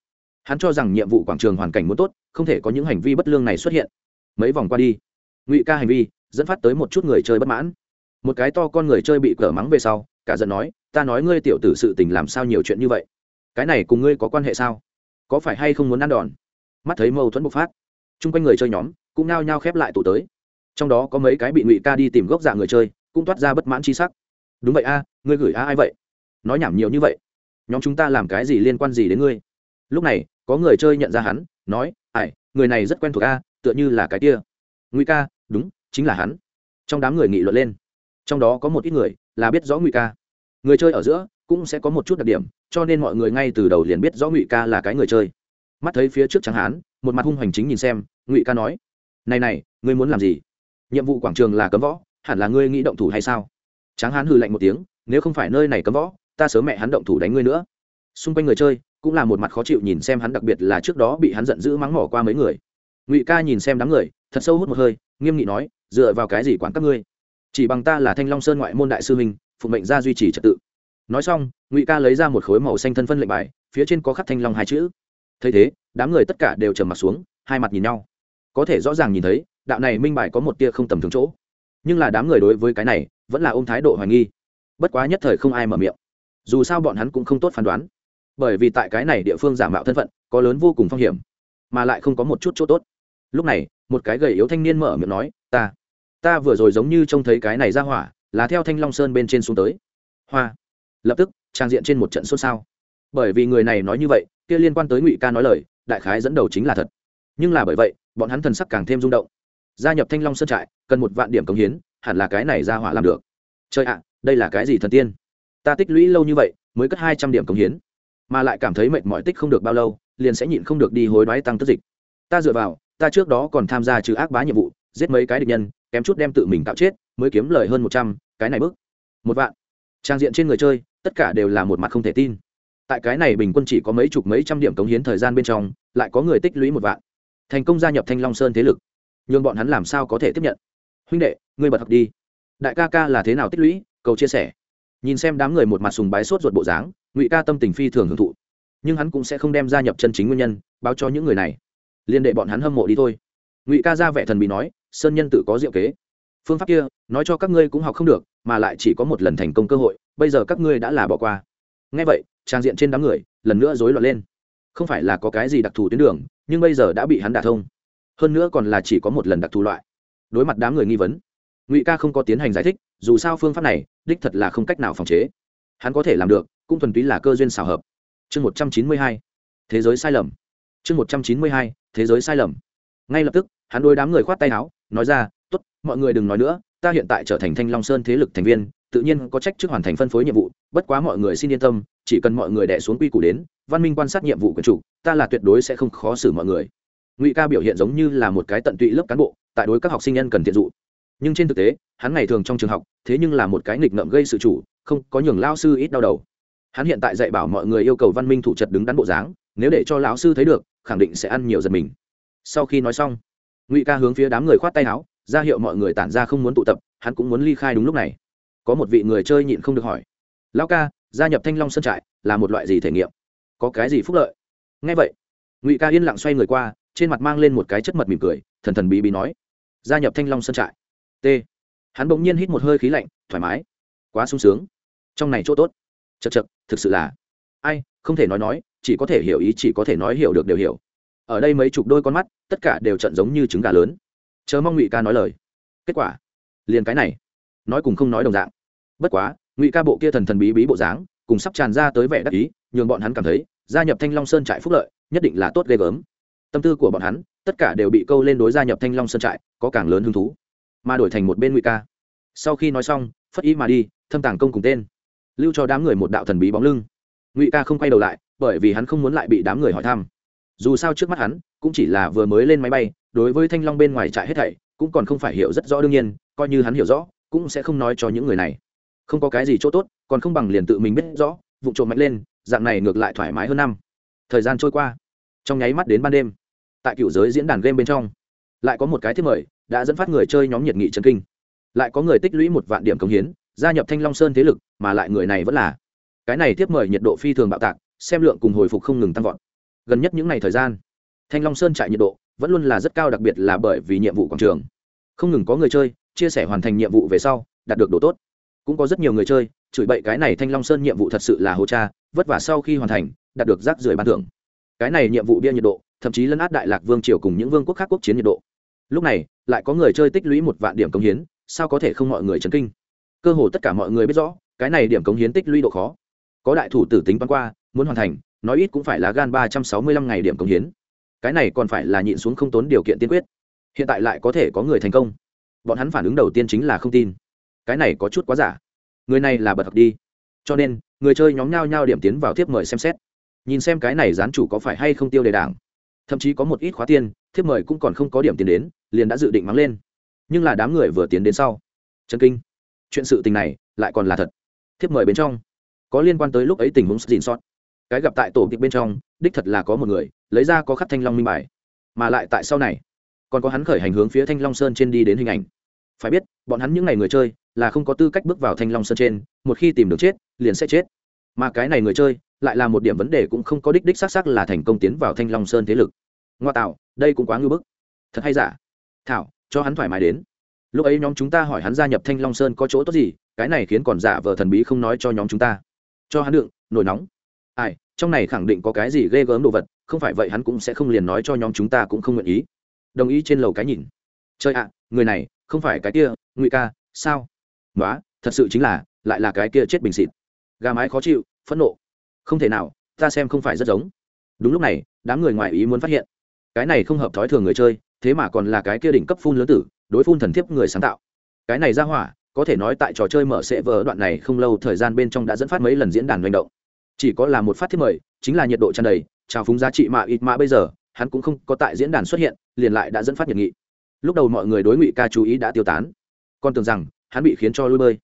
Hắn cho rằng nhiệm vụ quảng trường hoàn cảnh muốn tốt, không thể có những hành vi bất lương này xuất hiện. Mấy vòng qua đi, ngụy ca hành vi dẫn phát tới một chút người chơi bất mãn. Một cái to con người chơi bị cờ mắng về sau, cả giận nói, ta nói ngươi tiểu tử sự tình làm sao nhiều chuyện như vậy? Cái này cùng ngươi có quan hệ sao? Có phải hay không muốn ăn đòn? Mắt thấy mâu thuẫn bộc phát, chung quanh người chơi nhóm cũng nao nhao khép lại tụ tới. Trong đó có mấy cái bị ngụy ca đi tìm gốc dạ người chơi, cũng toát ra bất mãn c h i sắc. Đúng vậy a, ngươi gửi a ai vậy? Nói nhảm nhiều như vậy. Nhóm chúng ta làm cái gì liên quan gì đến ngươi? Lúc này, có người chơi nhận ra hắn, nói, ai, người này rất quen thuộc a, tựa như là cái kia. Ngụy ca, đúng, chính là hắn. Trong đám người nghị luận lên. Trong đó có một ít người là biết rõ ngụy ca. Người chơi ở giữa cũng sẽ có một chút đặc điểm, cho nên mọi người ngay từ đầu liền biết rõ ngụy ca là cái người chơi. Mắt thấy phía trước tráng hán một mặt hung hoành chính nhìn xem, ngụy ca nói, này này, ngươi muốn làm gì? Nhiệm vụ quảng trường là cấm võ, hẳn là ngươi nghĩ động thủ hay sao? Tráng hán hừ lạnh một tiếng, nếu không phải nơi này cấm võ, ta sớm mẹ hắn động thủ đánh ngươi nữa. Xung quanh người chơi cũng là một mặt khó chịu nhìn xem hắn, đặc biệt là trước đó bị hắn giận dữ mắng mỏ qua mấy người. Ngụy ca nhìn xem đám người, thật sâu hút một hơi, nghiêm nghị nói, dựa vào cái gì quản các ngươi? Chỉ bằng ta là thanh long sơn ngoại môn đại sư minh phụng mệnh ra duy trì trật tự nói xong, ngụy ca lấy ra một khối màu xanh thân phân lệnh bài, phía trên có khắc thanh long hai chữ. Thấy thế, đám người tất cả đều trầm mặt xuống, hai mặt nhìn nhau. Có thể rõ ràng nhìn thấy, đạo này minh bài có một tia không tầm thường chỗ. Nhưng là đám người đối với cái này, vẫn là ôm thái độ hoài nghi. Bất quá nhất thời không ai mở miệng. Dù sao bọn hắn cũng không tốt phán đoán. Bởi vì tại cái này địa phương giả mạo thân phận, có lớn vô cùng phong hiểm, mà lại không có một chút chỗ tốt. Lúc này, một cái gầy yếu thanh niên mở miệng nói, ta ta vừa rồi giống như trông thấy cái này ra hỏa, là theo thanh long sơn bên trên xuống tới. Hoa lập tức, trang diện trên một trận xôn xao. Bởi vì người này nói như vậy, kia liên quan tới ngụy ca nói lời, đại khái dẫn đầu chính là thật. Nhưng là bởi vậy, bọn hắn thần sắc càng thêm rung động. Gia nhập thanh long sơn trại, cần một vạn điểm cống hiến, hẳn là cái này ra hỏa làm được. Chơi ạ, đây là cái gì thần tiên? Ta tích lũy lâu như vậy, mới cất hai trăm điểm cống hiến, mà lại cảm thấy mệt mỏi tích không được bao lâu, liền sẽ nhịn không được đi hối đoái tăng tức dịch. Ta dựa vào, ta trước đó còn tham gia trừ ác bá nhiệm vụ, giết mấy cái địch nhân, kém chút đem tự mình tạo chết, mới kiếm lời hơn một trăm, cái này bức. Một vạn. Trang diện trên người chơi tất cả đều là một mặt không thể tin. Tại cái này bình quân chỉ có mấy chục mấy trăm điểm cống hiến thời gian bên trong, lại có người tích lũy một vạn. Thành công gia nhập thanh long sơn thế lực. Nhưng bọn hắn làm sao có thể tiếp nhận? Huynh đệ, ngươi bật học đi. Đại ca ca là thế nào tích lũy? Cầu chia sẻ. Nhìn xem đám người một mặt sùng bái sốt ruột bộ dáng, ngụy ca tâm tình phi thường hưởng thụ. Nhưng hắn cũng sẽ không đem gia nhập chân chính nguyên nhân, báo cho những người này. Liên đệ bọn hắn hâm mộ đi thôi. Ngụy ca ra vẻ thần bị nói, sơn nhân tự có diệu kế phương pháp kia, nói cho các ngươi cũng học không được, mà lại chỉ có một lần thành công cơ hội, bây giờ các ngươi đã là bỏ qua. Ngay vậy, trang diện trên đám người, lần nữa rối loạn lên. Không phải là có cái gì đặc thù tuyến đường, nhưng bây giờ đã bị hắn đả thông. Hơn nữa còn là chỉ có một lần đặc thù loại. Đối mặt đám người nghi vấn, ngụy ca không có tiến hành giải thích, dù sao phương pháp này, đích thật là không cách nào phòng chế. Hắn có thể làm được, cũng thuần túy là cơ duyên xào hợp. Chương một trăm chín mươi hai, thế giới sai lầm. Chương một trăm chín mươi hai, thế giới sai lầm. Ngay lập tức, hắn đôi đám người khoát tay áo, nói ra mọi người đừng nói nữa, ta hiện tại trở thành thanh long sơn thế lực thành viên, tự nhiên có trách trước hoàn thành phân phối nhiệm vụ, bất quá mọi người xin yên tâm, chỉ cần mọi người đẻ xuống quy củ đến, văn minh quan sát nhiệm vụ quyền chủ, ta là tuyệt đối sẽ không khó xử mọi người. Ngụy ca biểu hiện giống như là một cái tận tụy lớp cán bộ, tại đối các học sinh nhân cần tiện dụ. Nhưng trên thực tế, hắn ngày thường trong trường học, thế nhưng là một cái nghịch ngợm gây sự chủ, không có nhường lao sư ít đau đầu. Hắn hiện tại dạy bảo mọi người yêu cầu văn minh thủ trật đứng đắn bộ dáng, nếu để cho lão sư thấy được, khẳng định sẽ ăn nhiều giật mình. Sau khi nói xong, ngụy ca hướng phía đám người khoát tay áo ra hiệu mọi người tản ra không muốn tụ tập, hắn cũng muốn ly khai đúng lúc này. Có một vị người chơi nhịn không được hỏi. Lão ca, gia nhập thanh long sơn trại là một loại gì thể nghiệm? Có cái gì phúc lợi? Ngay vậy, ngụy ca yên lặng xoay người qua, trên mặt mang lên một cái chất mật mỉm cười, thần thần bí bí nói, gia nhập thanh long sơn trại. T. Hắn bỗng nhiên hít một hơi khí lạnh, thoải mái, quá sung sướng. Trong này chỗ tốt. Chật chật thực sự là. Ai, không thể nói nói, chỉ có thể hiểu ý, chỉ có thể nói hiểu được đều hiểu. Ở đây mấy chục đôi con mắt, tất cả đều trận giống như trứng gà lớn chớ mong ngụy ca nói lời. Kết quả, liền cái này. Nói cùng không nói đồng dạng. Bất quá, ngụy ca bộ kia thần thần bí bí bộ dáng, cùng sắp tràn ra tới vẻ đắc ý, nhường bọn hắn cảm thấy, gia nhập thanh long sơn trại phúc lợi, nhất định là tốt ghê gớm. Tâm tư của bọn hắn, tất cả đều bị câu lên đối gia nhập thanh long sơn trại, có càng lớn hứng thú. Mà đổi thành một bên ngụy ca. Sau khi nói xong, phất ý mà đi, thâm tàng công cùng tên. Lưu cho đám người một đạo thần bí bóng lưng. Ngụy ca không quay đầu lại, bởi vì hắn không muốn lại bị đám người hỏi thăm dù sao trước mắt hắn cũng chỉ là vừa mới lên máy bay, đối với thanh long bên ngoài trại hết thảy cũng còn không phải hiểu rất rõ đương nhiên, coi như hắn hiểu rõ cũng sẽ không nói cho những người này. Không có cái gì chỗ tốt, còn không bằng liền tự mình biết rõ, vụ trộm mạnh lên, dạng này ngược lại thoải mái hơn năm. Thời gian trôi qua, trong nháy mắt đến ban đêm, tại cựu giới diễn đàn game bên trong, lại có một cái thiết mời đã dẫn phát người chơi nhóm nhiệt nghị trần kinh. Lại có người tích lũy một vạn điểm cống hiến, gia nhập thanh long sơn thế lực, mà lại người này vẫn là. Cái này tiếp mời nhiệt độ phi thường bạo tạc, xem lượng cùng hồi phục không ngừng tăng vọt gần nhất những ngày thời gian, thanh long sơn trại nhiệt độ vẫn luôn là rất cao, đặc biệt là bởi vì nhiệm vụ quảng trường. Không ngừng có người chơi chia sẻ hoàn thành nhiệm vụ về sau, đạt được độ tốt. Cũng có rất nhiều người chơi chửi bậy cái này thanh long sơn nhiệm vụ thật sự là hô cha, vất vả sau khi hoàn thành, đạt được rác rưởi ban thưởng. Cái này nhiệm vụ bia nhiệt độ, thậm chí lấn át đại lạc vương triều cùng những vương quốc khác quốc chiến nhiệt độ. Lúc này, lại có người chơi tích lũy một vạn điểm công hiến, sao có thể không mọi người chấn kinh? Cơ hồ tất cả mọi người biết rõ, cái này điểm cống hiến tích lũy độ khó. Có đại thủ tử tính băng qua, muốn hoàn thành nói ít cũng phải là gan ba trăm sáu mươi lăm ngày điểm công hiến. Cái này còn phải là nhịn xuống không tốn điều kiện tiên quyết. Hiện tại lại có thể có người thành công. Bọn hắn phản ứng đầu tiên chính là không tin. Cái này có chút quá giả. Người này là bật học đi. Cho nên, người chơi nhóm nhau nhau điểm tiến vào thiếp mời xem xét. Nhìn xem cái này gián chủ có phải hay không tiêu đề đảng. Thậm chí có một ít khóa tiền, thiếp mời cũng còn không có điểm tiền đến, liền đã dự định mắng lên. Nhưng là đám người vừa tiến đến sau. Chân kinh. Chuyện sự tình này lại còn là thật. Thiếp mời bên trong. Có liên quan tới lúc ấy tình huống xin sót cái gặp tại tổ kịch bên trong, đích thật là có một người, lấy ra có khắc thanh long minh bài. Mà lại tại sau này, còn có hắn khởi hành hướng phía thanh long sơn trên đi đến hình ảnh. Phải biết, bọn hắn những ngày người chơi, là không có tư cách bước vào thanh long sơn trên, một khi tìm được chết, liền sẽ chết. Mà cái này người chơi, lại là một điểm vấn đề cũng không có đích đích xác xác là thành công tiến vào thanh long sơn thế lực. Ngoa tạo, đây cũng quá ngưỡng bức. Thật hay giả? Thảo, cho hắn thoải mái đến. Lúc ấy nhóm chúng ta hỏi hắn gia nhập thanh long sơn có chỗ tốt gì, cái này khiến còn giả vờ thần bí không nói cho nhóm chúng ta. Cho hắn đựng, nổi nóng ai, trong này khẳng định có cái gì ghê gớm đồ vật, không phải vậy hắn cũng sẽ không liền nói cho nhóm chúng ta cũng không nguyện ý. Đồng ý trên lầu cái nhìn. Chơi ạ, người này, không phải cái kia, ngụy ca, sao? Nói thật sự chính là, lại là cái kia chết bình xịt. Gà mái khó chịu, phẫn nộ. Không thể nào, ta xem không phải rất giống. Đúng lúc này, đám người ngoài ý muốn phát hiện. Cái này không hợp thói thường người chơi, thế mà còn là cái kia đỉnh cấp phun lớn tử, đối phun thần thiếp người sáng tạo. Cái này ra hỏa, có thể nói tại trò chơi mở sẽ vỡ đoạn này không lâu, thời gian bên trong đã dẫn phát mấy lần diễn đàn manh động chỉ có là một phát thiết mời, chính là nhiệt độ tràn đầy, trào phúng giá trị mạ ít mạ bây giờ, hắn cũng không có tại diễn đàn xuất hiện, liền lại đã dẫn phát nhiệt nghị. Lúc đầu mọi người đối ngụy ca chú ý đã tiêu tán. Còn tưởng rằng, hắn bị khiến cho lui bơi.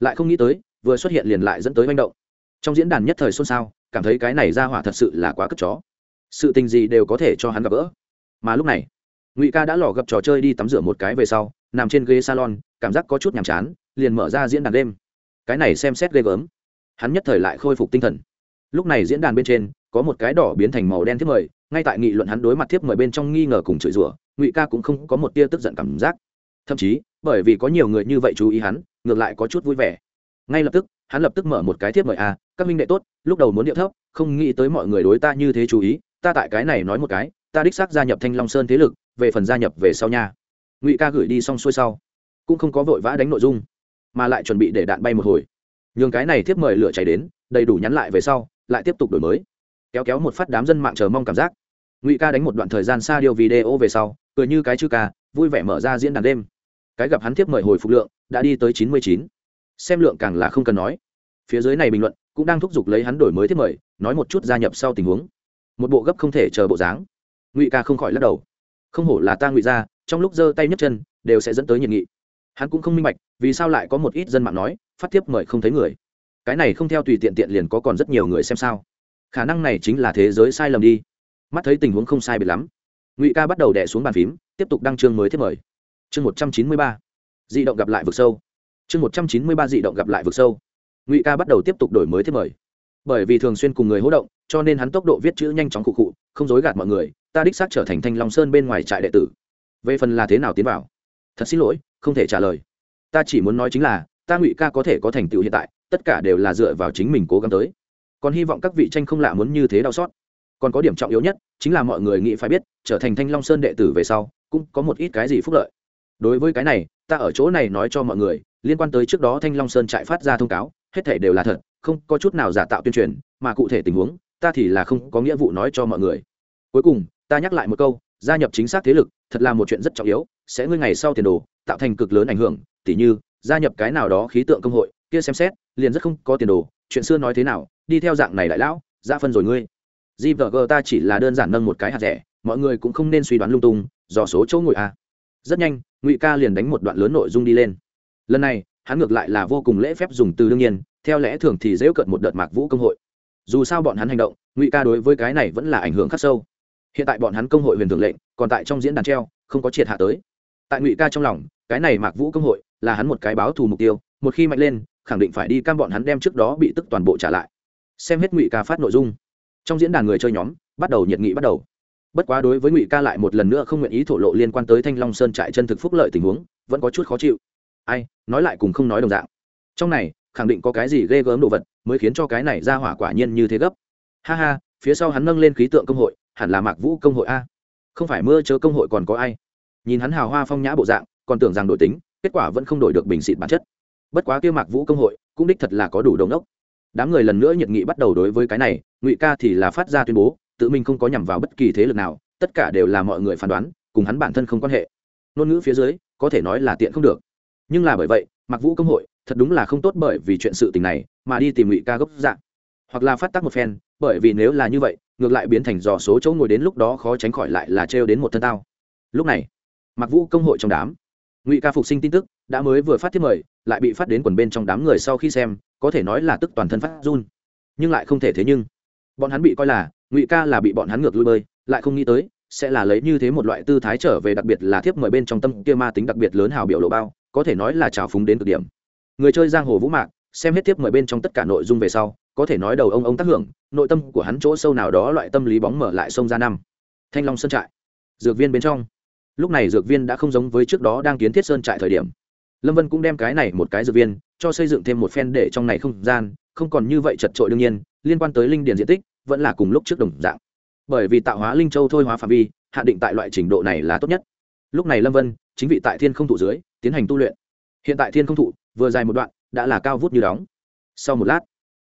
Lại không nghĩ tới, vừa xuất hiện liền lại dẫn tới manh động. Trong diễn đàn nhất thời xôn xao, cảm thấy cái này ra hỏa thật sự là quá cất chó. Sự tình gì đều có thể cho hắn gặp gỡ. Mà lúc này, ngụy ca đã lò gặp trò chơi đi tắm rửa một cái về sau, nằm trên ghế salon, cảm giác có chút nhàm chán, liền mở ra diễn đàn đêm. Cái này xem xét ghê gớm. Hắn nhất thời lại khôi phục tinh thần lúc này diễn đàn bên trên có một cái đỏ biến thành màu đen thiếp mời ngay tại nghị luận hắn đối mặt thiếp mời bên trong nghi ngờ cùng chửi rủa ngụy ca cũng không có một tia tức giận cảm giác. Thậm chí bởi vì có nhiều người như vậy chú ý hắn ngược lại có chút vui vẻ. Ngay lập tức hắn lập tức mở một cái thiếp mời a à, các minh đệ tốt lúc đầu muốn điệu thấp không nghĩ tới mọi người đối ta như thế chú ý ta tại cái này nói một cái ta đích xác gia nhập thanh long sơn thế lực về phần gia nhập về sau nha. Ngụy ca gửi đi xong xuôi sau cũng không có vội vã đánh nội dung mà lại chuẩn bị để đạn bay một hồi. Nhường cái này thiếp mời lửa cháy đến đầy đủ nhắn lại về sau lại tiếp tục đổi mới. Kéo kéo một phát đám dân mạng chờ mong cảm giác. Ngụy ca đánh một đoạn thời gian xa điều video về sau, cười như cái chư ca, vui vẻ mở ra diễn đàn đêm. Cái gặp hắn tiếp mời hồi phục lượng, đã đi tới chín mươi chín. Xem lượng càng là không cần nói. Phía dưới này bình luận, cũng đang thúc giục lấy hắn đổi mới tiếp mời, nói một chút gia nhập sau tình huống. Một bộ gấp không thể chờ bộ dáng. Ngụy ca không khỏi lắc đầu. Không hổ là ta ngụy ra trong lúc giơ tay nhấc chân, đều sẽ dẫn tới nhiệt nghị. Hắn cũng không minh bạch, vì sao lại có một ít dân mạng nói, phát tiếp mời không thấy người cái này không theo tùy tiện tiện liền có còn rất nhiều người xem sao. Khả năng này chính là thế giới sai lầm đi. Mắt thấy tình huống không sai biệt lắm. Ngụy ca bắt đầu đẻ xuống bàn phím, tiếp tục đăng chương mới thiết mời. Chương một trăm chín mươi ba. Di động gặp lại vực sâu. Chương một trăm chín mươi ba di động gặp lại vực sâu. Ngụy ca bắt đầu tiếp tục đổi mới thiết mời. Bởi vì thường xuyên cùng người hỗ động, cho nên hắn tốc độ viết chữ nhanh chóng cụ cụ không dối gạt mọi người, ta đích xác trở thành thanh long sơn bên ngoài trại đệ tử. Về phần là thế nào tiến vào? Thật xin lỗi, không thể trả lời. Ta chỉ muốn nói chính là, ta ngụy ca có thể có thành tựu hiện tại tất cả đều là dựa vào chính mình cố gắng tới. Còn hy vọng các vị tranh không lạ muốn như thế đau xót. Còn có điểm trọng yếu nhất, chính là mọi người nghĩ phải biết, trở thành thanh long sơn đệ tử về sau, cũng có một ít cái gì phúc lợi. Đối với cái này, ta ở chỗ này nói cho mọi người, liên quan tới trước đó thanh long sơn trại phát ra thông cáo, hết thể đều là thật, không có chút nào giả tạo tuyên truyền, mà cụ thể tình huống, ta thì là không có nghĩa vụ nói cho mọi người. Cuối cùng, ta nhắc lại một câu, gia nhập chính xác thế lực, thật là một chuyện rất trọng yếu, sẽ ngươi ngày sau tiền đồ, tạo thành cực lớn ảnh hưởng, tỉ như, gia nhập cái nào đó khí tượng công hội kia xem xét, liền rất không có tiền đồ, chuyện xưa nói thế nào, đi theo dạng này đại lão, ra phân rồi ngươi. Gvg ta chỉ là đơn giản nâng một cái hạt rẻ, mọi người cũng không nên suy đoán lung tung, do số chỗ ngồi a rất nhanh, ngụy ca liền đánh một đoạn lớn nội dung đi lên. Lần này, hắn ngược lại là vô cùng lễ phép dùng từ đương nhiên, theo lẽ thường thì dễ cận một đợt mạc vũ công hội. Dù sao bọn hắn hành động, ngụy ca đối với cái này vẫn là ảnh hưởng khắc sâu. Hiện tại bọn hắn công hội huyền thường lệnh, còn tại trong diễn đàn treo, không có triệt hạ tới. Tại ngụy ca trong lòng, cái này mạc vũ công hội là hắn một cái báo thù mục tiêu, một khi mạnh lên khẳng định phải đi cam bọn hắn đem trước đó bị tức toàn bộ trả lại. Xem hết ngụy ca phát nội dung. Trong diễn đàn người chơi nhóm, bắt đầu nhiệt nghị bắt đầu. Bất quá đối với ngụy ca lại một lần nữa không nguyện ý thổ lộ liên quan tới thanh long sơn trại chân thực phúc lợi tình huống, vẫn có chút khó chịu. Ai, nói lại cùng không nói đồng dạng. Trong này, khẳng định có cái gì ghê gớm đồ vật mới khiến cho cái này ra hỏa quả nhiên như thế gấp. Ha ha, phía sau hắn nâng lên khí tượng công hội, hẳn là mạc vũ công hội a. Không phải mưa chớ công hội còn có ai. Nhìn hắn hào hoa phong nhã bộ dạng, còn tưởng rằng đổi tính, kết quả vẫn không đổi được bình xịt bản chất bất quá kia mạc vũ công hội, cũng đích thật là có đủ đồng đốc. Đám người lần nữa nhiệt nghị bắt đầu đối với cái này, ngụy ca thì là phát ra tuyên bố, tự mình không có nhằm vào bất kỳ thế lực nào, tất cả đều là mọi người phán đoán, cùng hắn bản thân không quan hệ. Ngôn ngữ phía dưới, có thể nói là tiện không được. Nhưng là bởi vậy mặc vũ công hội, thật đúng là không tốt bởi vì chuyện sự tình này, mà đi tìm ngụy ca gốc dạng. Hoặc là phát tác một phen, bởi vì nếu là như vậy, ngược lại biến thành dò số chỗ ngồi đến lúc đó khó tránh khỏi lại là trêu đến một thân tao. Lúc này mặc vũ công hội trong đám ngụy ca phục sinh tin tức đã mới vừa phát thiết mời lại bị phát đến quần bên trong đám người sau khi xem có thể nói là tức toàn thân phát run nhưng lại không thể thế nhưng bọn hắn bị coi là ngụy ca là bị bọn hắn ngược lui bơi lại không nghĩ tới sẽ là lấy như thế một loại tư thái trở về đặc biệt là thiếp mời bên trong tâm kia ma tính đặc biệt lớn hào biểu lộ bao có thể nói là trào phúng đến cực điểm người chơi giang hồ vũ mạc xem hết thiếp mời bên trong tất cả nội dung về sau có thể nói đầu ông ông tác hưởng nội tâm của hắn chỗ sâu nào đó loại tâm lý bóng mở lại sông ra năm thanh long sơn trại dược viên bên trong lúc này dược viên đã không giống với trước đó đang kiến thiết sơn trại thời điểm. Lâm vân cũng đem cái này một cái dược viên cho xây dựng thêm một phen để trong này không gian, không còn như vậy chật trội đương nhiên, liên quan tới linh điền diện tích, vẫn là cùng lúc trước đồng dạng. Bởi vì tạo hóa linh châu thôi hóa phạm vi, hạ định tại loại trình độ này là tốt nhất. Lúc này lâm vân, chính vị tại thiên không thụ dưới, tiến hành tu luyện. Hiện tại thiên không thụ, vừa dài một đoạn, đã là cao vút như đóng. Sau một lát,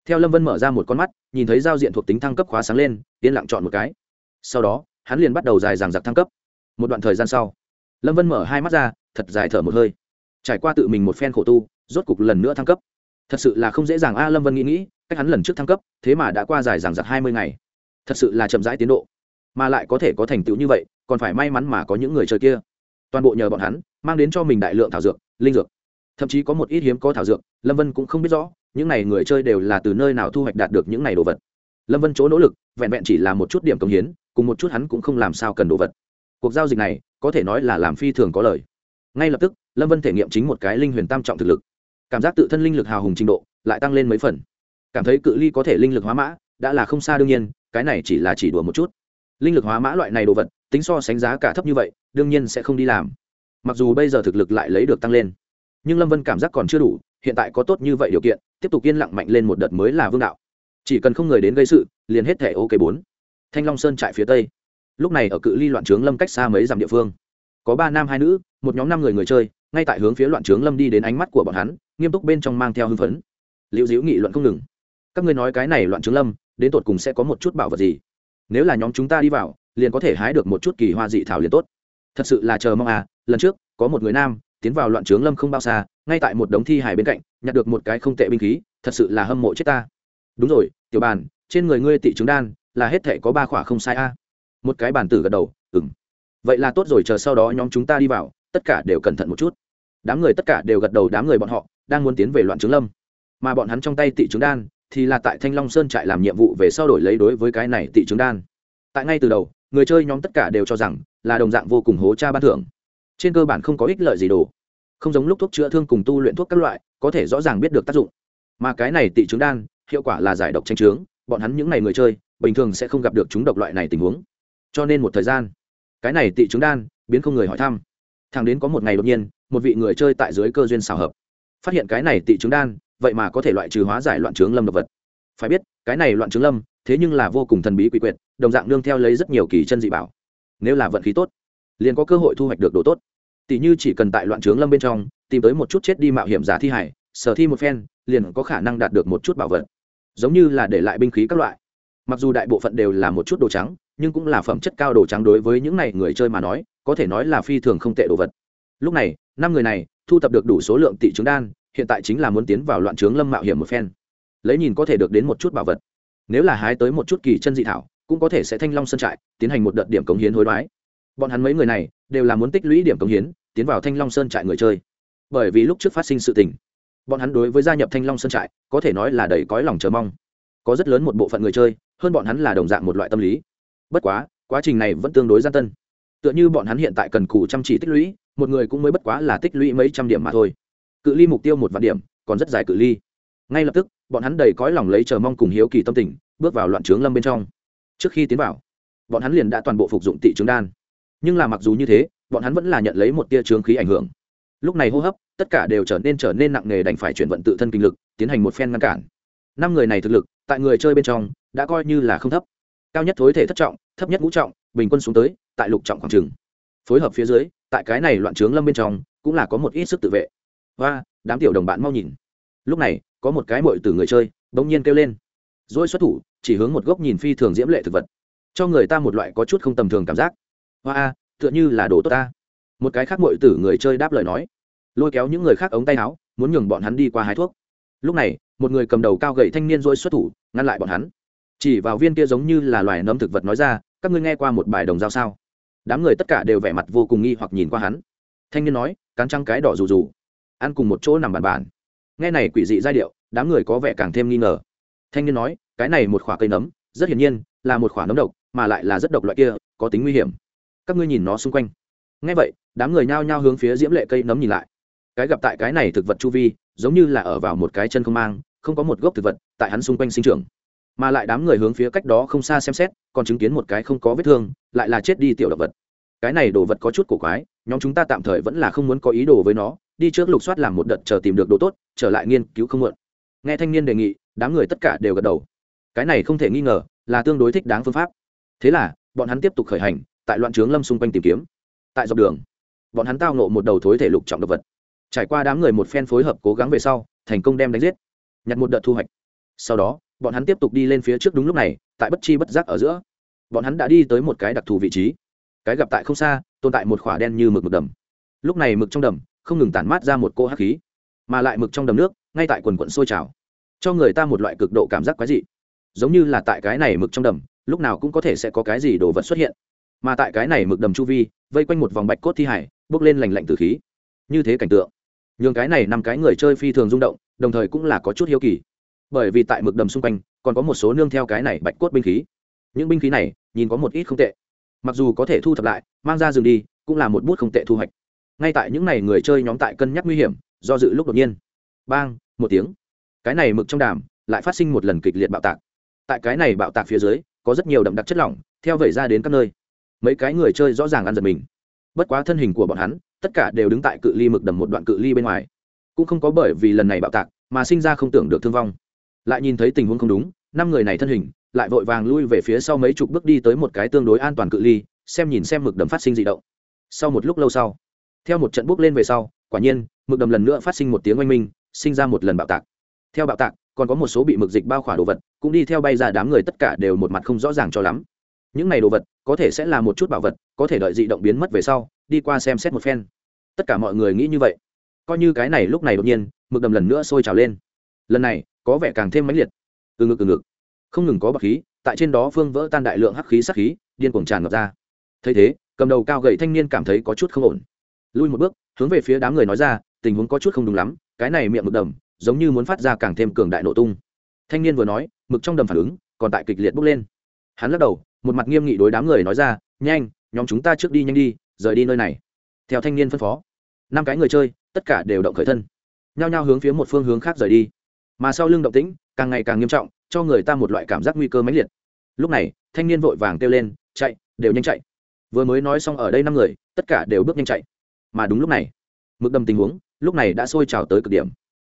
theo lâm vân mở ra một con mắt, nhìn thấy giao diện thuộc tính thăng cấp khóa sáng lên, yên lặng chọn một cái. Sau đó, hắn liền bắt đầu dài dàng giặc thăng cấp một đoạn thời gian sau, lâm vân mở hai mắt ra, thật dài thở một hơi. Trải qua tự mình một phen khổ tu, rốt cục lần nữa thăng cấp. Thật sự là không dễ dàng a, lâm vân nghĩ nghĩ, cách hắn lần trước thăng cấp, thế mà đã qua dài dằng giặc hai mươi ngày. Thật sự là chậm rãi tiến độ, mà lại có thể có thành tựu như vậy, còn phải may mắn mà có những người chơi kia. Toàn bộ nhờ bọn hắn, mang đến cho mình đại lượng thảo dược, linh dược. Thậm chí có một ít hiếm có thảo dược, lâm vân cũng không biết rõ, những n à y người chơi đều là từ nơi nào thu hoạch đạt được những n à y đồ vật. Lâm vân chỗ nỗ lực, vẹn vẹn chỉ là một chút điểm công hiến, cùng một chút hắn cũng không làm sao cần đồ vật cuộc giao dịch này, có thể nói là làm phi thường có lời ngay lập tức, lâm vân thể nghiệm chính một cái linh huyền tam trọng thực lực. Cảm giác tự thân linh lực hào hùng trình độ, lại tăng lên mấy phần. Cảm thấy cự ly có thể linh lực hóa mã, đã là không xa đương nhiên, cái này chỉ là chỉ đùa một chút. Linh lực hóa mã loại này đồ vật, tính so sánh giá cả thấp như vậy, đương nhiên sẽ không đi làm. Mặc dù bây giờ thực lực lại lấy được tăng lên, nhưng lâm vân cảm giác còn chưa đủ, hiện tại có tốt như vậy điều kiện, tiếp tục yên lặng mạnh lên một đợt mới là vương đạo. Chỉ cần không người đến gây sự, liền hết thẻ ok bốn. Thanh long sơn trại phía tây lúc này ở cự ly loạn trướng lâm cách xa mấy dặm địa phương. Có ba nam hai nữ, một nhóm năm người người chơi, ngay tại hướng phía loạn trướng lâm đi đến ánh mắt của bọn hắn, nghiêm túc bên trong mang theo hưng phấn. Liễu diễu nghị luận không ngừng. Các ngươi nói cái này loạn trướng lâm, đến tột cùng sẽ có một chút bảo vật gì? Nếu là nhóm chúng ta đi vào, liền có thể hái được một chút kỳ hoa dị thảo liền tốt. Thật sự là chờ mong à lần trước, có một người nam tiến vào loạn trướng lâm không bao xa, ngay tại một đống thi hài bên cạnh, nhặt được một cái không tệ binh khí, thật sự là hâm mộ chết ta. Đúng rồi, tiểu bàn, trên người ngươi tị trứng đan, là hết thể có ba khỏa không sai a một cái bàn tử gật đầu ừng vậy là tốt rồi, chờ sau đó nhóm chúng ta đi vào, tất cả đều cẩn thận một chút. Đám người tất cả đều gật đầu, đám người bọn họ đang muốn tiến về loạn trướng lâm. Mà bọn hắn trong tay tị trứng đan thì là tại thanh long sơn trại làm nhiệm vụ về sau đổi lấy đối với cái này tị trứng đan. Tại ngay từ đầu, người chơi nhóm tất cả đều cho rằng là đồng dạng vô cùng hố cha ban thưởng. Trên cơ bản không có ích lợi gì đồ. Không giống lúc thuốc chữa thương cùng tu luyện thuốc các loại, có thể rõ ràng biết được tác dụng. Mà cái này tị trứng đan, hiệu quả là giải độc tranh trướng bọn hắn những n à y người chơi, bình thường sẽ không gặp được chúng độc loại này tình huống cho nên một thời gian, cái này tị trứng đan biến không người hỏi thăm. Thằng đến có một ngày đột nhiên, một vị người chơi tại dưới cơ duyên xào hợp, phát hiện cái này tị trứng đan, vậy mà có thể loại trừ hóa giải loạn trướng lâm độc vật. Phải biết, cái này loạn trướng lâm, thế nhưng là vô cùng thần bí quỷ quyệt, đồng dạng nương theo lấy rất nhiều kỳ chân dị bảo. Nếu là vận khí tốt, liền có cơ hội thu hoạch được đồ tốt. Tỷ như chỉ cần tại loạn trướng lâm bên trong, tìm tới một chút chết đi mạo hiểm giả thi hải, sở thi một phen, liền có khả năng đạt được một chút bảo vật. Giống như là để lại binh khí các loại mặc dù đại bộ phận đều là một chút đồ trắng, nhưng cũng là phẩm chất cao đồ trắng đối với những này người chơi mà nói, có thể nói là phi thường không tệ đồ vật. Lúc này, năm người này thu thập được đủ số lượng tị trứng đan, hiện tại chính là muốn tiến vào loạn trướng lâm mạo hiểm một phen. Lấy nhìn có thể được đến một chút bảo vật. Nếu là hái tới một chút kỳ chân dị thảo, cũng có thể sẽ thanh long sơn trại, tiến hành một đợt điểm cống hiến hối đoái. Bọn hắn mấy người này đều là muốn tích lũy điểm cống hiến, tiến vào thanh long sơn trại người chơi. Bởi vì lúc trước phát sinh sự tình, bọn hắn đối với gia nhập thanh long sơn trại, có thể nói là đầy cõi lòng chờ mong có rất lớn một bộ phận người chơi, hơn bọn hắn là đồng dạng một loại tâm lý. Bất quá quá trình này vẫn tương đối gian tân. Tựa như bọn hắn hiện tại cần cù chăm chỉ tích lũy, một người cũng mới bất quá là tích lũy mấy trăm điểm mà thôi. Cự ly mục tiêu một vạn điểm, còn rất dài cự ly. Ngay lập tức, bọn hắn đầy cõi lòng lấy chờ mong cùng hiếu kỳ tâm tình, bước vào loạn trướng lâm bên trong. Trước khi tiến vào, bọn hắn liền đã toàn bộ phục dụng tị trướng đan. Nhưng là mặc dù như thế, bọn hắn vẫn là nhận lấy một tia trướng khí ảnh hưởng. Lúc này hô hấp, tất cả đều trở nên trở nên nặng nề đành phải chuyển vận tự thân kinh lực, tiến hành một phen ngăn cản. Năm người này thực lực tại người chơi bên trong, đã coi như là không thấp. Cao nhất thối thể thất trọng, thấp nhất ngũ trọng, bình quân xuống tới, tại lục trọng khoảng trừng phối hợp phía dưới, tại cái này loạn trướng lâm bên trong, cũng là có một ít sức tự vệ. Và đám tiểu đồng bạn mau nhìn. Lúc này, có một cái mội từ người chơi, bỗng nhiên kêu lên. Dỗi xuất thủ, chỉ hướng một góc nhìn phi thường diễm lệ thực vật. Cho người ta một loại có chút không tầm thường cảm giác. Hoa a tựa như là đồ tốt ta. Một cái khác mội tử người chơi đáp lời nói. Lôi kéo những người khác ống tay áo, muốn nhường bọn hắn đi qua hái thuốc lúc này, một người cầm đầu cao gậy thanh niên dỗi xuất thủ, ngăn lại bọn hắn. Chỉ vào viên kia giống như là loài nấm thực vật nói ra, các ngươi nghe qua một bài đồng giao sao? Đám người tất cả đều vẻ mặt vô cùng nghi hoặc nhìn qua hắn. Thanh niên nói, cắn trăng cái đỏ rù rù, ăn cùng một chỗ nằm bàn bàn. Nghe này quỷ dị giai điệu, đám người có vẻ càng thêm nghi ngờ. Thanh niên nói, cái này một khoả cây nấm, rất hiển nhiên là một khoả nấm độc, mà lại là rất độc loại kia, có tính nguy hiểm. Các ngươi nhìn nó xung quanh. Nghe vậy, đám người nhao nhao hướng phía diễm lệ cây nấm nhìn lại. Cái gặp tại cái này thực vật chu vi giống như là ở vào một cái chân không mang, không có một gốc thực vật tại hắn xung quanh sinh trưởng. Mà lại đám người hướng phía cách đó không xa xem xét, còn chứng kiến một cái không có vết thương, lại là chết đi tiểu động vật. Cái này đồ vật có chút cổ quái, nhóm chúng ta tạm thời vẫn là không muốn có ý đồ với nó, đi trước lục soát làm một đợt chờ tìm được đồ tốt, trở lại nghiên cứu không muộn. Nghe thanh niên đề nghị, đám người tất cả đều gật đầu. Cái này không thể nghi ngờ là tương đối thích đáng phương pháp. Thế là, bọn hắn tiếp tục khởi hành, tại loạn trướng lâm xung quanh tìm kiếm. Tại dọc đường, bọn hắn tao nộ một đầu thối thể lục trọng động vật trải qua đám người một phen phối hợp cố gắng về sau, thành công đem đánh giết. Nhặt một đợt thu hoạch. Sau đó, bọn hắn tiếp tục đi lên phía trước đúng lúc này, tại bất chi bất giác ở giữa. Bọn hắn đã đi tới một cái đặc thù vị trí. Cái gặp tại không xa, tồn tại một khỏa đen như mực mực đầm. Lúc này mực trong đầm, không ngừng tản mát ra một cô hắc khí, mà lại mực trong đầm nước, ngay tại quần quận sôi trào, cho người ta một loại cực độ cảm giác quái dị. Giống như là tại cái này mực trong đầm, lúc nào cũng có thể sẽ có cái gì đồ vật xuất hiện. Mà tại cái này mực đầm chu vi, vây quanh một vòng bạch cốt thi hải, bốc lên lành lạnh từ khí. Như thế cảnh tượng nhường cái này năm cái người chơi phi thường rung động, đồng thời cũng là có chút hiếu kỳ. Bởi vì tại mực đầm xung quanh, còn có một số nương theo cái này bạch cốt binh khí. Những binh khí này, nhìn có một ít không tệ. Mặc dù có thể thu thập lại, mang ra rừng đi, cũng là một bút không tệ thu hoạch. Ngay tại những n à y người chơi nhóm tại cân nhắc nguy hiểm, do dự lúc đột nhiên, bang, một tiếng. Cái này mực trong đàm, lại phát sinh một lần kịch liệt bạo tạc. Tại cái này bạo tạc phía dưới, có rất nhiều đậm đặc chất lỏng, theo vẩy ra đến các nơi. Mấy cái người chơi rõ ràng ăn giật mình bất quá thân hình của bọn hắn, tất cả đều đứng tại cự ly mực đầm một đoạn cự ly bên ngoài. Cũng không có bởi vì lần này bạo tạc mà sinh ra không tưởng được thương vong. Lại nhìn thấy tình huống không đúng, năm người này thân hình lại vội vàng lui về phía sau mấy chục bước đi tới một cái tương đối an toàn cự ly, xem nhìn xem mực đầm phát sinh dị động. Sau một lúc lâu sau, theo một trận bước lên về sau, quả nhiên, mực đầm lần nữa phát sinh một tiếng oanh minh, sinh ra một lần bạo tạc. Theo bạo tạc, còn có một số bị mực dịch bao khỏa đồ vật, cũng đi theo bay ra đám người tất cả đều một mặt không rõ ràng cho lắm những này đồ vật, có thể sẽ là một chút bảo vật, có thể đợi dị động biến mất về sau, đi qua xem xét một phen. Tất cả mọi người nghĩ như vậy. Coi như cái này lúc này đột nhiên, mực đầm lần nữa sôi trào lên. Lần này, có vẻ càng thêm mãnh liệt. Từ ngực từ ngực. Không ngừng có bậc khí, tại trên đó phương vỡ tan đại lượng hắc khí sắc khí, điên cuồng tràn ngập ra. Thấy thế, cầm đầu cao gậy thanh niên cảm thấy có chút không ổn. Lui một bước, hướng về phía đám người nói ra, tình huống có chút không đúng lắm, cái này miệng mực đầm, giống như muốn phát ra càng thêm cường đại nổ tung. Thanh niên vừa nói, mực trong đầm phản ứng, còn tại kịch liệt bốc lên. Hắn lắc đầu một mặt nghiêm nghị đối đám người nói ra, nhanh, nhóm chúng ta trước đi nhanh đi, rời đi nơi này. Theo thanh niên phân phó, năm cái người chơi, tất cả đều động khởi thân, nhao nhao hướng phía một phương hướng khác rời đi. Mà sau lưng động tĩnh càng ngày càng nghiêm trọng, cho người ta một loại cảm giác nguy cơ mãnh liệt. Lúc này, thanh niên vội vàng kêu lên, chạy, đều nhanh chạy. Vừa mới nói xong ở đây năm người, tất cả đều bước nhanh chạy. Mà đúng lúc này, mực đầm tình huống, lúc này đã sôi trào tới cực điểm.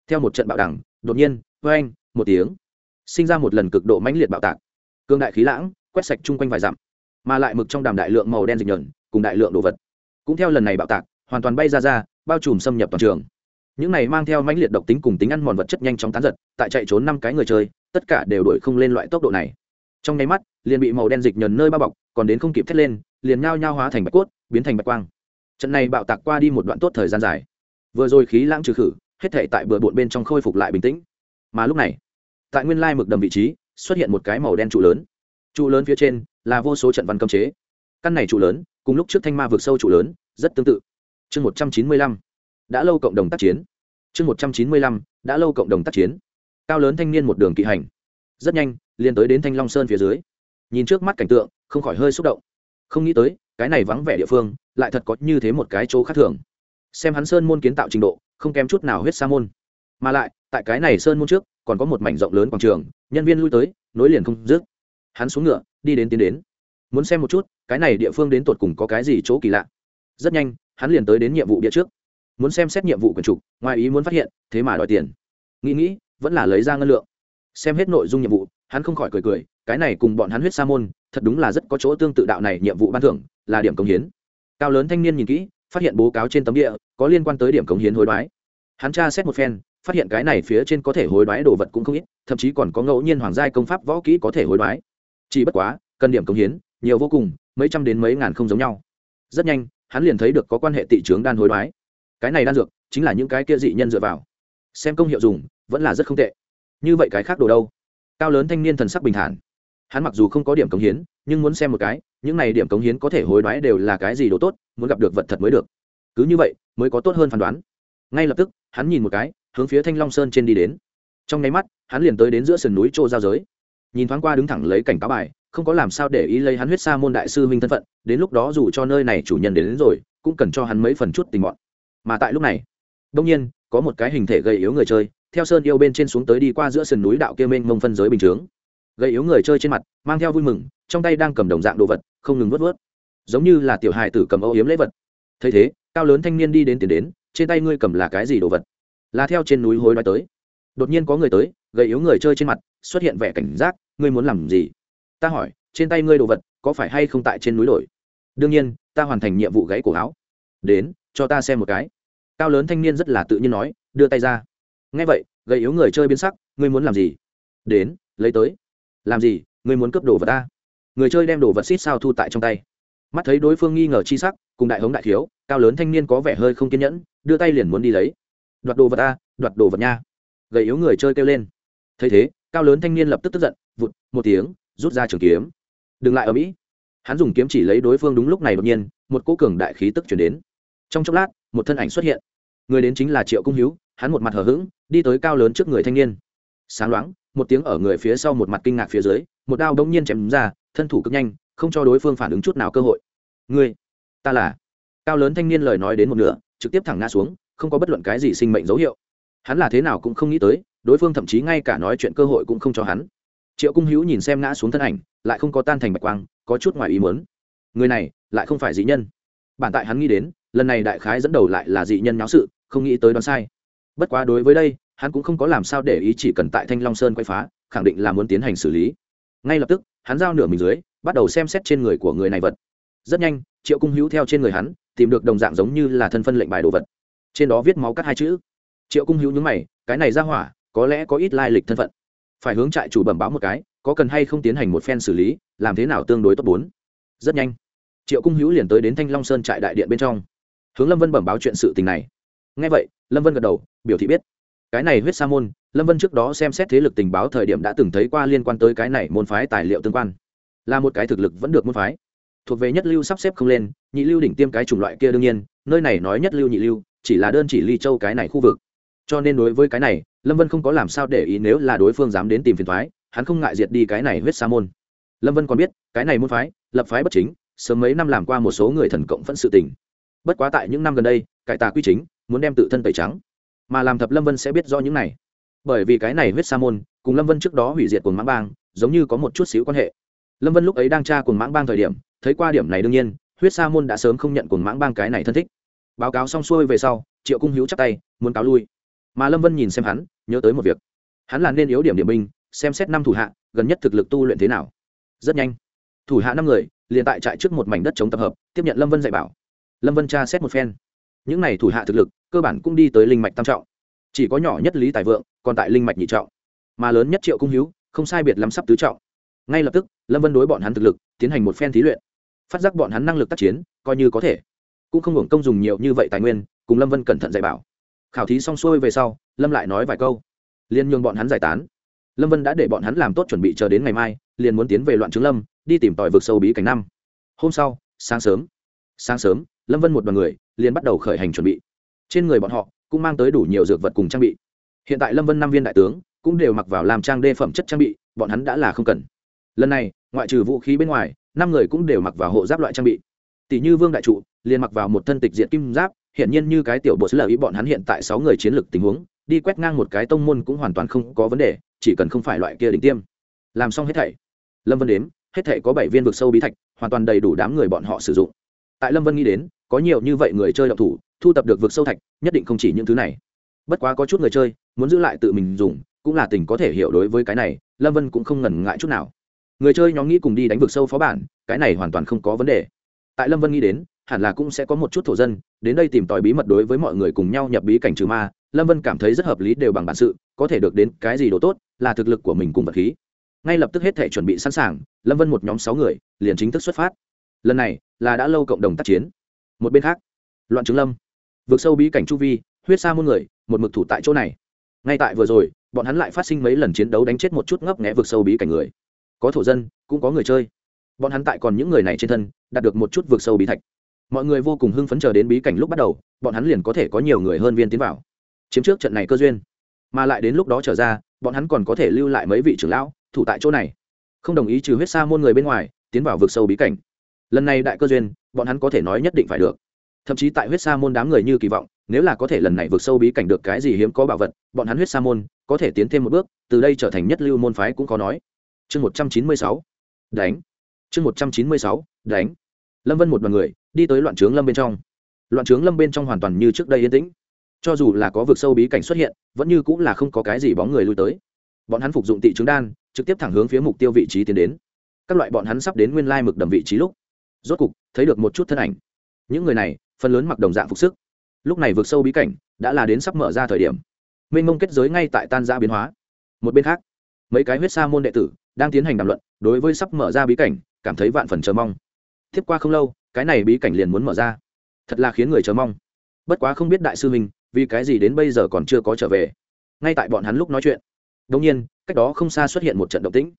Theo một trận bạo đẳng, đột nhiên vê anh một tiếng, sinh ra một lần cực độ mãnh liệt bạo tạc. Cương đại khí lãng quét sạch chung quanh vài dặm, mà lại mực trong đàm đại lượng màu đen dịch nhờn, cùng đại lượng đồ vật. Cũng theo lần này bạo tạc, hoàn toàn bay ra ra, bao trùm xâm nhập toàn trường. Những này mang theo mãnh liệt độc tính cùng tính ăn mòn vật chất nhanh chóng tán giật, tại chạy trốn năm cái người chơi, tất cả đều đổi không lên loại tốc độ này. Trong nháy mắt, liền bị màu đen dịch nhờn nơi bao bọc, còn đến không kịp thét lên, liền nhao nhao hóa thành bạch cốt, biến thành bạch quang. Trận này bạo tạc qua đi một đoạn tốt thời gian dài. Vừa rồi khí lãng trừ khử, hết thể tại bừa bộn bên trong khôi phục lại bình tĩnh. Mà lúc này, tại nguyên lai mực đầm vị trí, xuất hiện một cái màu đen trụ lớn trụ lớn phía trên là vô số trận văn cấm chế. Căn này trụ lớn, cùng lúc trước thanh ma vượt sâu trụ lớn, rất tương tự. Chương một trăm chín mươi lăm. Đã lâu cộng đồng tác chiến. Chương một trăm chín mươi lăm. Đã lâu cộng đồng tác chiến. Cao lớn thanh niên một đường kỵ hành. Rất nhanh, liền tới đến thanh long sơn phía dưới. Nhìn trước mắt cảnh tượng, không khỏi hơi xúc động. Không nghĩ tới, cái này vắng vẻ địa phương, lại thật có như thế một cái chỗ khác thường. Xem hắn sơn môn kiến tạo trình độ, không kém chút nào huyết sa môn. Mà lại, tại cái này sơn môn trước, còn có một mảnh rộng lớn quảng trường, nhân viên lui tới, nối liền không dứt hắn xuống ngựa, đi đến tiến đến. Muốn xem một chút, cái này địa phương đến tột cùng có cái gì chỗ kỳ lạ. Rất nhanh, hắn liền tới đến nhiệm vụ địa trước. Muốn xem xét nhiệm vụ quyền trục ngoài ý muốn phát hiện, thế mà đòi tiền. Nghĩ nghĩ, vẫn là lấy ra ngân lượng. Xem hết nội dung nhiệm vụ, hắn không khỏi cười cười, cái này cùng bọn hắn huyết sa môn, thật đúng là rất có chỗ tương tự đạo này nhiệm vụ ban thưởng, là điểm công hiến. Cao lớn thanh niên nhìn kỹ, phát hiện bố cáo trên tấm địa có liên quan tới điểm công hiến hối đoái. Hắn tra xét một phen, phát hiện cái này phía trên có thể hối đoái đồ vật cũng không ít, thậm chí còn có ngẫu nhiên hoàng giai công pháp võ kỹ có thể hối đoái chỉ bất quá, cần điểm công hiến, nhiều vô cùng, mấy trăm đến mấy ngàn không giống nhau. Rất nhanh, hắn liền thấy được có quan hệ tị trướng đan hối đoái. Cái này đan dược, chính là những cái kia dị nhân dựa vào. Xem công hiệu dùng, vẫn là rất không tệ. Như vậy cái khác đồ đâu? Cao lớn thanh niên thần sắc bình thản. Hắn mặc dù không có điểm cống hiến, nhưng muốn xem một cái, những này điểm cống hiến có thể hối đoái đều là cái gì đồ tốt, muốn gặp được vật thật mới được. Cứ như vậy, mới có tốt hơn phán đoán. Ngay lập tức, hắn nhìn một cái, hướng phía thanh long sơn trên đi đến. Trong nháy mắt, hắn liền tới đến giữa sườn núi chỗ giao giới nhìn thoáng qua đứng thẳng lấy cảnh cáo bài không có làm sao để ý lấy hắn huyết sa môn đại sư huynh thân phận đến lúc đó dù cho nơi này chủ nhân đến, đến rồi cũng cần cho hắn mấy phần chút tình bọn. Mà tại lúc này đông nhiên có một cái hình thể gầy yếu người chơi theo sơn yêu bên trên xuống tới đi qua giữa sườn núi đạo kia mênh mông phân giới bình chướng. Gầy yếu người chơi trên mặt mang theo vui mừng trong tay đang cầm đồng dạng đồ vật không ngừng vớt vớt giống như là tiểu hài tử cầm âu yếm lễ vật. Thấy thế cao lớn thanh niên đi đến tiền đến trên tay ngươi cầm là cái gì đồ vật? Là theo trên núi hối đoái tới đột nhiên có người tới, gầy yếu người chơi trên mặt, xuất hiện vẻ cảnh giác, ngươi muốn làm gì? Ta hỏi, trên tay ngươi đồ vật có phải hay không tại trên núi đổi đương nhiên, ta hoàn thành nhiệm vụ gáy cổ áo. Đến, cho ta xem một cái. Cao lớn thanh niên rất là tự nhiên nói, đưa tay ra. Ngay vậy, gầy yếu người chơi biến sắc, ngươi muốn làm gì? Đến, lấy tới. Làm gì? Ngươi muốn cướp đồ vật ta? Người chơi đem đồ vật xít sao thu tại trong tay. Mắt thấy đối phương nghi ngờ chi sắc, cùng đại hống đại thiếu, cao lớn thanh niên có vẻ hơi không kiên nhẫn, đưa tay liền muốn đi lấy. Đoạt đồ vật ta, đoạt đồ vật nha gầy yếu người chơi kêu lên. Thấy thế cao lớn thanh niên lập tức tức giận vụt một tiếng rút ra trường kiếm. Đừng lại ở mỹ. Hắn dùng kiếm chỉ lấy đối phương đúng lúc này đột nhiên một cỗ cường đại khí tức chuyển đến. Trong chốc lát một thân ảnh xuất hiện. Người đến chính là triệu cung hiếu, hắn một mặt hờ hững đi tới cao lớn trước người thanh niên. Sáng loáng một tiếng ở người phía sau một mặt kinh ngạc phía dưới một đao đông nhiên chém ra thân thủ cực nhanh không cho đối phương phản ứng chút nào cơ hội. Ngươi ta là. Cao lớn thanh niên lời nói đến một nửa trực tiếp thẳng ngã xuống không có bất luận cái gì sinh mệnh dấu hiệu hắn là thế nào cũng không nghĩ tới, đối phương thậm chí ngay cả nói chuyện cơ hội cũng không cho hắn. Triệu cung hữu nhìn xem ngã xuống thân ảnh, lại không có tan thành bạch quang, có chút ngoài ý muốn. Người này lại không phải dị nhân. Bản tại hắn nghĩ đến, lần này đại khái dẫn đầu lại là dị nhân nháo sự, không nghĩ tới đoán sai. Bất quá đối với đây, hắn cũng không có làm sao để ý chỉ cần tại thanh long sơn quay phá, khẳng định là muốn tiến hành xử lý. Ngay lập tức, hắn giao nửa mình dưới, bắt đầu xem xét trên người của người này vật. Rất nhanh, triệu cung hữu theo trên người hắn, tìm được đồng dạng giống như là thân phân lệnh bài đồ vật. Trên đó viết máu cắt hai chữ triệu cung hữu nhúng mày, cái này ra hỏa, có lẽ có ít lai lịch thân phận. Phải hướng trại chủ bẩm báo một cái, có cần hay không tiến hành một phen xử lý, làm thế nào tương đối tốt bốn. Rất nhanh, triệu cung hữu liền tới đến thanh long sơn trại đại điện bên trong. Hướng lâm vân bẩm báo chuyện sự tình này. Ngay vậy, lâm vân gật đầu, biểu thị biết. Cái này huyết sa môn, lâm vân trước đó xem xét thế lực tình báo thời điểm đã từng thấy qua liên quan tới cái này môn phái tài liệu tương quan. Là một cái thực lực vẫn được môn phái. Thuộc về nhất lưu sắp xếp không lên, nhị lưu đỉnh tiêm cái chủng loại kia đương nhiên, nơi này nói nhất lưu nhị lưu, chỉ là đơn chỉ ly châu cái này khu vực cho nên đối với cái này, lâm vân không có làm sao để ý nếu là đối phương dám đến tìm phiền thoái hắn không ngại diệt đi cái này huyết sa môn. Lâm vân còn biết, cái này môn phái, lập phái bất chính, sớm mấy năm làm qua một số người thần cộng phẫn sự tình. Bất quá tại những năm gần đây, cải tà quy chính, muốn đem tự thân tẩy trắng. Mà làm thập lâm vân sẽ biết do những này. Bởi vì cái này huyết sa môn, cùng lâm vân trước đó hủy diệt cùng mãng bang, giống như có một chút xíu quan hệ. Lâm vân lúc ấy đang tra cùng mãng bang thời điểm, thấy qua điểm này đương nhiên, huyết sa môn đã sớm không nhận cùng mãng bang cái này thân thích. Báo cáo xong xuôi về sau, triệu cung hữu chắc tay, muốn cáo lui mà lâm vân nhìn xem hắn nhớ tới một việc hắn là nên yếu điểm điểm binh xem xét năm thủ hạ gần nhất thực lực tu luyện thế nào rất nhanh thủ hạ năm người liền tại trại trước một mảnh đất chống tập hợp tiếp nhận lâm vân dạy bảo lâm vân tra xét một phen những n à y thủ hạ thực lực cơ bản cũng đi tới linh mạch tam trọng chỉ có nhỏ nhất lý tài vượng còn tại linh mạch nhị trọng mà lớn nhất triệu cung hữu không sai biệt lắm sắp tứ trọng ngay lập tức lâm vân đối bọn hắn thực lực tiến hành một phen thí luyện phát giác bọn hắn năng lực tác chiến coi như có thể cũng không hưởng công dùng nhiều như vậy tài nguyên cùng lâm vân cẩn thận dạy bảo khảo thí xong xuôi về sau, lâm lại nói vài câu. Liền nhường bọn hắn giải tán. Lâm vân đã để bọn hắn làm tốt chuẩn bị chờ đến ngày mai, liền muốn tiến về loạn trướng lâm, đi tìm tòi vực sâu bí cảnh năm. Hôm sau, sáng sớm. Sáng sớm, lâm vân một đoàn người liền bắt đầu khởi hành chuẩn bị. Trên người bọn họ cũng mang tới đủ nhiều dược vật cùng trang bị. Hiện tại lâm vân năm viên đại tướng cũng đều mặc vào làm trang đê phẩm chất trang bị, bọn hắn đã là không cần. Lần này, ngoại trừ vũ khí bên ngoài, năm người cũng đều mặc vào hộ giáp loại trang bị. Tỷ như vương đại trụ liền mặc vào một thân tịch diện kim giáp hiện nhiên như cái tiểu bộ sứ lợi ý bọn hắn hiện tại sáu người chiến lược tình huống, đi quét ngang một cái tông môn cũng hoàn toàn không có vấn đề, chỉ cần không phải loại kia đỉnh tiêm. Làm xong hết thảy, lâm vân đếm, hết thảy có bảy viên vực sâu bí thạch, hoàn toàn đầy đủ đám người bọn họ sử dụng. Tại lâm vân nghĩ đến, có nhiều như vậy người chơi động thủ, thu tập được vực sâu thạch, nhất định không chỉ những thứ này. Bất quá có chút người chơi, muốn giữ lại tự mình dùng, cũng là tình có thể hiểu đối với cái này, lâm vân cũng không ngần ngại chút nào. Người chơi nhóm nghĩ cùng đi đánh vực sâu phó bản, cái này hoàn toàn không có vấn đề. Tại lâm vân nghĩ đến hẳn là cũng sẽ có một chút thổ dân, đến đây tìm tòi bí mật đối với mọi người cùng nhau nhập bí cảnh trừ ma, lâm vân cảm thấy rất hợp lý đều bằng bản sự, có thể được đến cái gì đồ tốt, là thực lực của mình cùng vật khí. Ngay lập tức hết thể chuẩn bị sẵn sàng, lâm vân một nhóm sáu người, liền chính thức xuất phát. Lần này, là đã lâu cộng đồng tác chiến. Một bên khác, loạn trứng lâm, vượt sâu bí cảnh chu vi, huyết sa muôn người, một mực thủ tại chỗ này. Ngay tại vừa rồi, bọn hắn lại phát sinh mấy lần chiến đấu đánh chết một chút ngấp nghẽ vượt sâu bí cảnh người. Có thổ dân, cũng có người chơi. Bọn hắn tại còn những người này trên thân, đạt được một chút vượt sâu bí thạch mọi người vô cùng hưng phấn chờ đến bí cảnh lúc bắt đầu, bọn hắn liền có thể có nhiều người hơn viên tiến vào. Chiếm trước trận này cơ duyên, mà lại đến lúc đó trở ra, bọn hắn còn có thể lưu lại mấy vị trưởng lão, thủ tại chỗ này. Không đồng ý trừ huyết sa môn người bên ngoài, tiến vào vực sâu bí cảnh. Lần này đại cơ duyên, bọn hắn có thể nói nhất định phải được. Thậm chí tại huyết sa môn đám người như kỳ vọng, nếu là có thể lần này vượt sâu bí cảnh được cái gì hiếm có bảo vật, bọn hắn huyết sa môn có thể tiến thêm một bước, từ đây trở thành nhất lưu môn phái cũng có nói. Chương một trăm chín mươi sáu, đánh. Chương một trăm chín mươi sáu, đánh. Lâm vân một đ o à n người đi tới loạn trướng lâm bên trong. Loạn trướng lâm bên trong hoàn toàn như trước đây yên tĩnh. Cho dù là có vực sâu bí cảnh xuất hiện, vẫn như cũng là không có cái gì bóng người lui tới. Bọn hắn phục dụng tị trứng đan, trực tiếp thẳng hướng phía mục tiêu vị trí tiến đến. Các loại bọn hắn sắp đến nguyên lai mực đầm vị trí lúc, rốt cục thấy được một chút thân ảnh. Những người này, phần lớn mặc đồng dạng phục sức. Lúc này vượt sâu bí cảnh đã là đến sắp mở ra thời điểm. Mênh mông kết giới ngay tại tan ra biến hóa. Một bên khác, mấy cái huyết sa môn đệ tử đang tiến hành đàm luận, đối với sắp mở ra bí cảnh, cảm thấy vạn phần chờ mong tiếp qua không lâu, cái này bí cảnh liền muốn mở ra. Thật là khiến người chờ mong. Bất quá không biết đại sư mình vì cái gì đến bây giờ còn chưa có trở về. Ngay tại bọn hắn lúc nói chuyện đông nhiên, cách đó không xa xuất hiện một trận động tĩnh.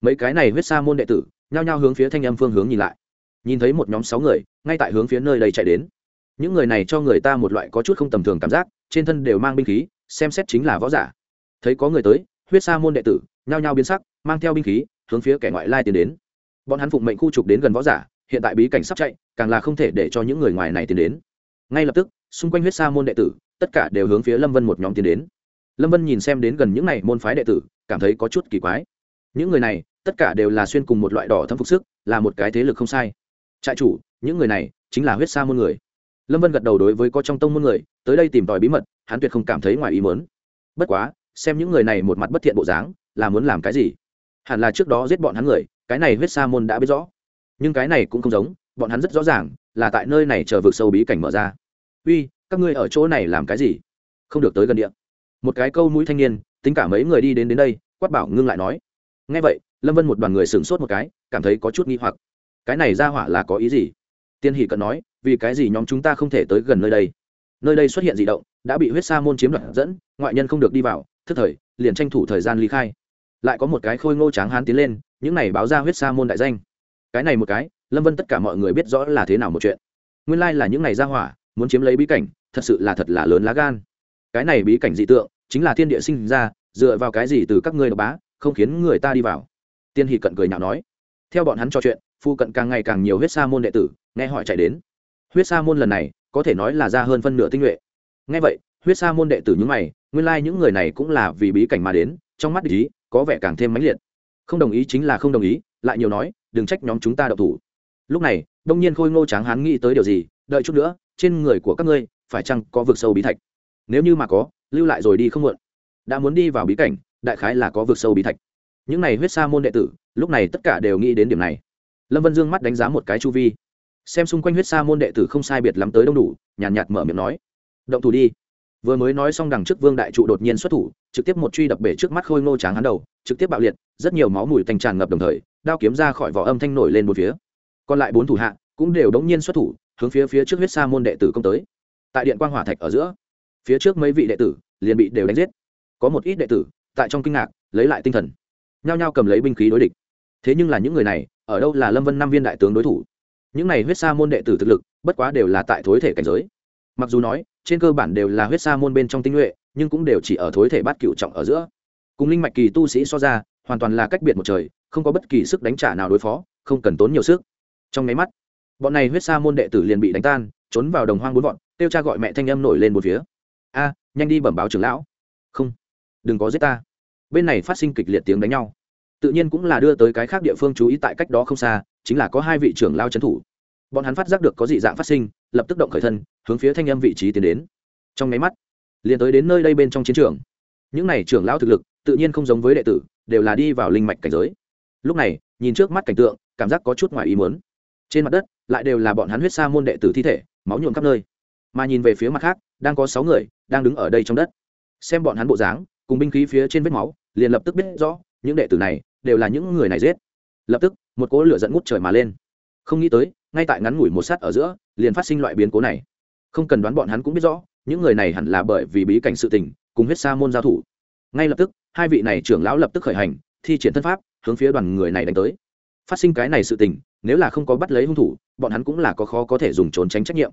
Mấy cái này huyết sa môn đệ tử, nhao nhao hướng phía thanh âm phương hướng nhìn lại. Nhìn thấy một nhóm sáu người, ngay tại hướng phía nơi đây chạy đến. Những người này cho người ta một loại có chút không tầm thường cảm giác, trên thân đều mang binh khí, xem xét chính là võ giả. Thấy có người tới, huyết sa môn đệ tử, nhao nhao biến sắc, mang theo binh khí, hướng phía kẻ ngoại lai tiến đến. Bọn hắn phụng mệnh khu trục đến gần võ giả hiện tại bí cảnh sắp chạy, càng là không thể để cho những người ngoài này tiến đến. Ngay lập tức, xung quanh huyết sa môn đệ tử, tất cả đều hướng phía lâm vân một nhóm tiến đến. Lâm vân nhìn xem đến gần những n à y môn phái đệ tử, cảm thấy có chút kỳ quái. Những người này, tất cả đều là xuyên cùng một loại đỏ thâm phục sức, là một cái thế lực không sai. Trại chủ, những người này chính là huyết sa môn người. Lâm vân gật đầu đối với có trong tông môn người, tới đây tìm tòi bí mật, hắn tuyệt không cảm thấy ngoài ý mớn bất quá, xem những người này một mặt bất thiện bộ dáng, là muốn làm cái gì? Hẳn là trước đó giết bọn hắn người, cái này huyết sa môn đã biết rõ nhưng cái này cũng không giống, bọn hắn rất rõ ràng là tại nơi này chờ vực sâu bí cảnh mở ra. Uy, các ngươi ở chỗ này làm cái gì? Không được tới gần địa. Một cái câu mũi thanh niên, tính cả mấy người đi đến đến đây, quát bảo ngưng lại nói. Ngay vậy, lâm vân một đoàn người sửng sốt một cái, cảm thấy có chút nghi hoặc. Cái này ra hỏa là có ý gì? Tiên hỷ cận nói, vì cái gì nhóm chúng ta không thể tới gần nơi đây? Nơi đây xuất hiện d ị động, đã bị huyết sa môn chiếm đoạt dẫn, ngoại nhân không được đi vào, thức thời, liền tranh thủ thời gian ly khai. Lại có một cái khôi ngô tráng hán tiến lên, những này báo ra huyết sa môn đại danh cái này một cái, lâm vân tất cả mọi người biết rõ là thế nào một chuyện. Nguyên lai là những này ra hỏa, muốn chiếm lấy bí cảnh, thật sự là thật là lớn lá gan. Cái này bí cảnh dị tượng, chính là thiên địa sinh ra, dựa vào cái gì từ các ngươi độc bá, không khiến người ta đi vào? Tiên hỷ cận cười nhạo nói. Theo bọn hắn trò chuyện, phu cận càng ngày càng nhiều huyết sa môn đệ tử, nghe hỏi chạy đến. Huyết sa môn lần này, có thể nói là ra hơn phân nửa tinh nhuệ. Nghe vậy, huyết sa môn đệ tử những mày, nguyên lai、like、những người này cũng là vì bí cảnh mà đến, trong mắt ý, có vẻ càng thêm mãnh liệt. Không đồng ý chính là không đồng ý lại nhiều nói đừng trách nhóm chúng ta đậu thủ. Lúc này đông nhiên khôi ngô tráng hán nghĩ tới điều gì đợi chút nữa trên người của các ngươi phải chăng có vực sâu bí thạch? Nếu như mà có lưu lại rồi đi không muộn. Đã muốn đi vào bí cảnh đại khái là có vực sâu bí thạch. Những này huyết sa môn đệ tử lúc này tất cả đều nghĩ đến điểm này. Lâm vân dương mắt đánh giá một cái chu vi. Xem xung quanh huyết sa môn đệ tử không sai biệt lắm tới đông đủ nhàn nhạt, nhạt mở miệng nói động thủ đi. Vừa mới nói xong đằng trước vương đại trụ đột nhiên xuất thủ trực tiếp một truy đập bể trước mắt khôi ngô tráng hắn đầu trực tiếp bạo liệt rất nhiều máu mùi thành tràn ngập đồng thời đao kiếm ra khỏi vỏ âm thanh nổi lên một phía. Còn lại bốn thủ hạ cũng đều đống nhiên xuất thủ, hướng phía phía trước huyết sa môn đệ tử công tới. Tại điện quang hỏa thạch ở giữa, phía trước mấy vị đệ tử liền bị đều đánh giết. Có một ít đệ tử tại trong kinh ngạc, lấy lại tinh thần, nhao nhao cầm lấy binh khí đối địch. Thế nhưng là những người này, ở đâu là lâm vân năm viên đại tướng đối thủ? Những này huyết sa môn đệ tử thực lực, bất quá đều là tại thối thể cảnh giới. Mặc dù nói, trên cơ bản đều là huyết sa môn bên trong tinh nhuệ, nhưng cũng đều chỉ ở thối thể bát cựu trọng ở giữa. Cùng linh mạch kỳ tu sĩ so ra, hoàn toàn là cách biệt một trời không có bất kỳ sức đánh trả nào đối phó, không cần tốn nhiều sức. Trong mấy mắt, bọn này huyết sa môn đệ tử liền bị đánh tan, trốn vào đồng hoang bốn vọn kêu cha gọi mẹ thanh âm nổi lên một phía. A, nhanh đi bẩm báo trưởng lão. Không, đừng có giết ta. Bên này phát sinh kịch liệt tiếng đánh nhau. Tự nhiên cũng là đưa tới cái khác địa phương chú ý tại cách đó không xa, chính là có hai vị trưởng lao trấn thủ. Bọn hắn phát giác được có dị dạng phát sinh, lập tức động khởi thân, hướng phía thanh âm vị trí tiến đến. Trong mấy mắt, liền tới đến nơi đây bên trong chiến trường. Những này trưởng lão thực lực, tự nhiên không giống với đệ tử, đều là đi vào linh mạch cảnh giới lúc này, nhìn trước mắt cảnh tượng, cảm giác có chút ngoài ý muốn. Trên mặt đất, lại đều là bọn hắn huyết sa môn đệ tử thi thể, máu nhuộm khắp nơi. Mà nhìn về phía mặt khác, đang có sáu người, đang đứng ở đây trong đất. Xem bọn hắn bộ dáng, cùng binh khí phía trên vết máu, liền lập tức biết rõ, những đệ tử này đều là những người này giết. Lập tức, một cỗ lửa dẫn ngút trời mà lên. Không nghĩ tới, ngay tại ngắn ngủi một sát ở giữa, liền phát sinh loại biến cố này. Không cần đoán bọn hắn cũng biết rõ, những người này hẳn là bởi vì bí cảnh sự tình, cùng huyết sa môn giao thủ. Ngay lập tức, hai vị này trưởng lão lập tức khởi hành, thi triển thân pháp hướng phía đoàn người này đánh tới. Phát sinh cái này sự tình, nếu là không có bắt lấy hung thủ, bọn hắn cũng là có khó có thể dùng trốn tránh trách nhiệm.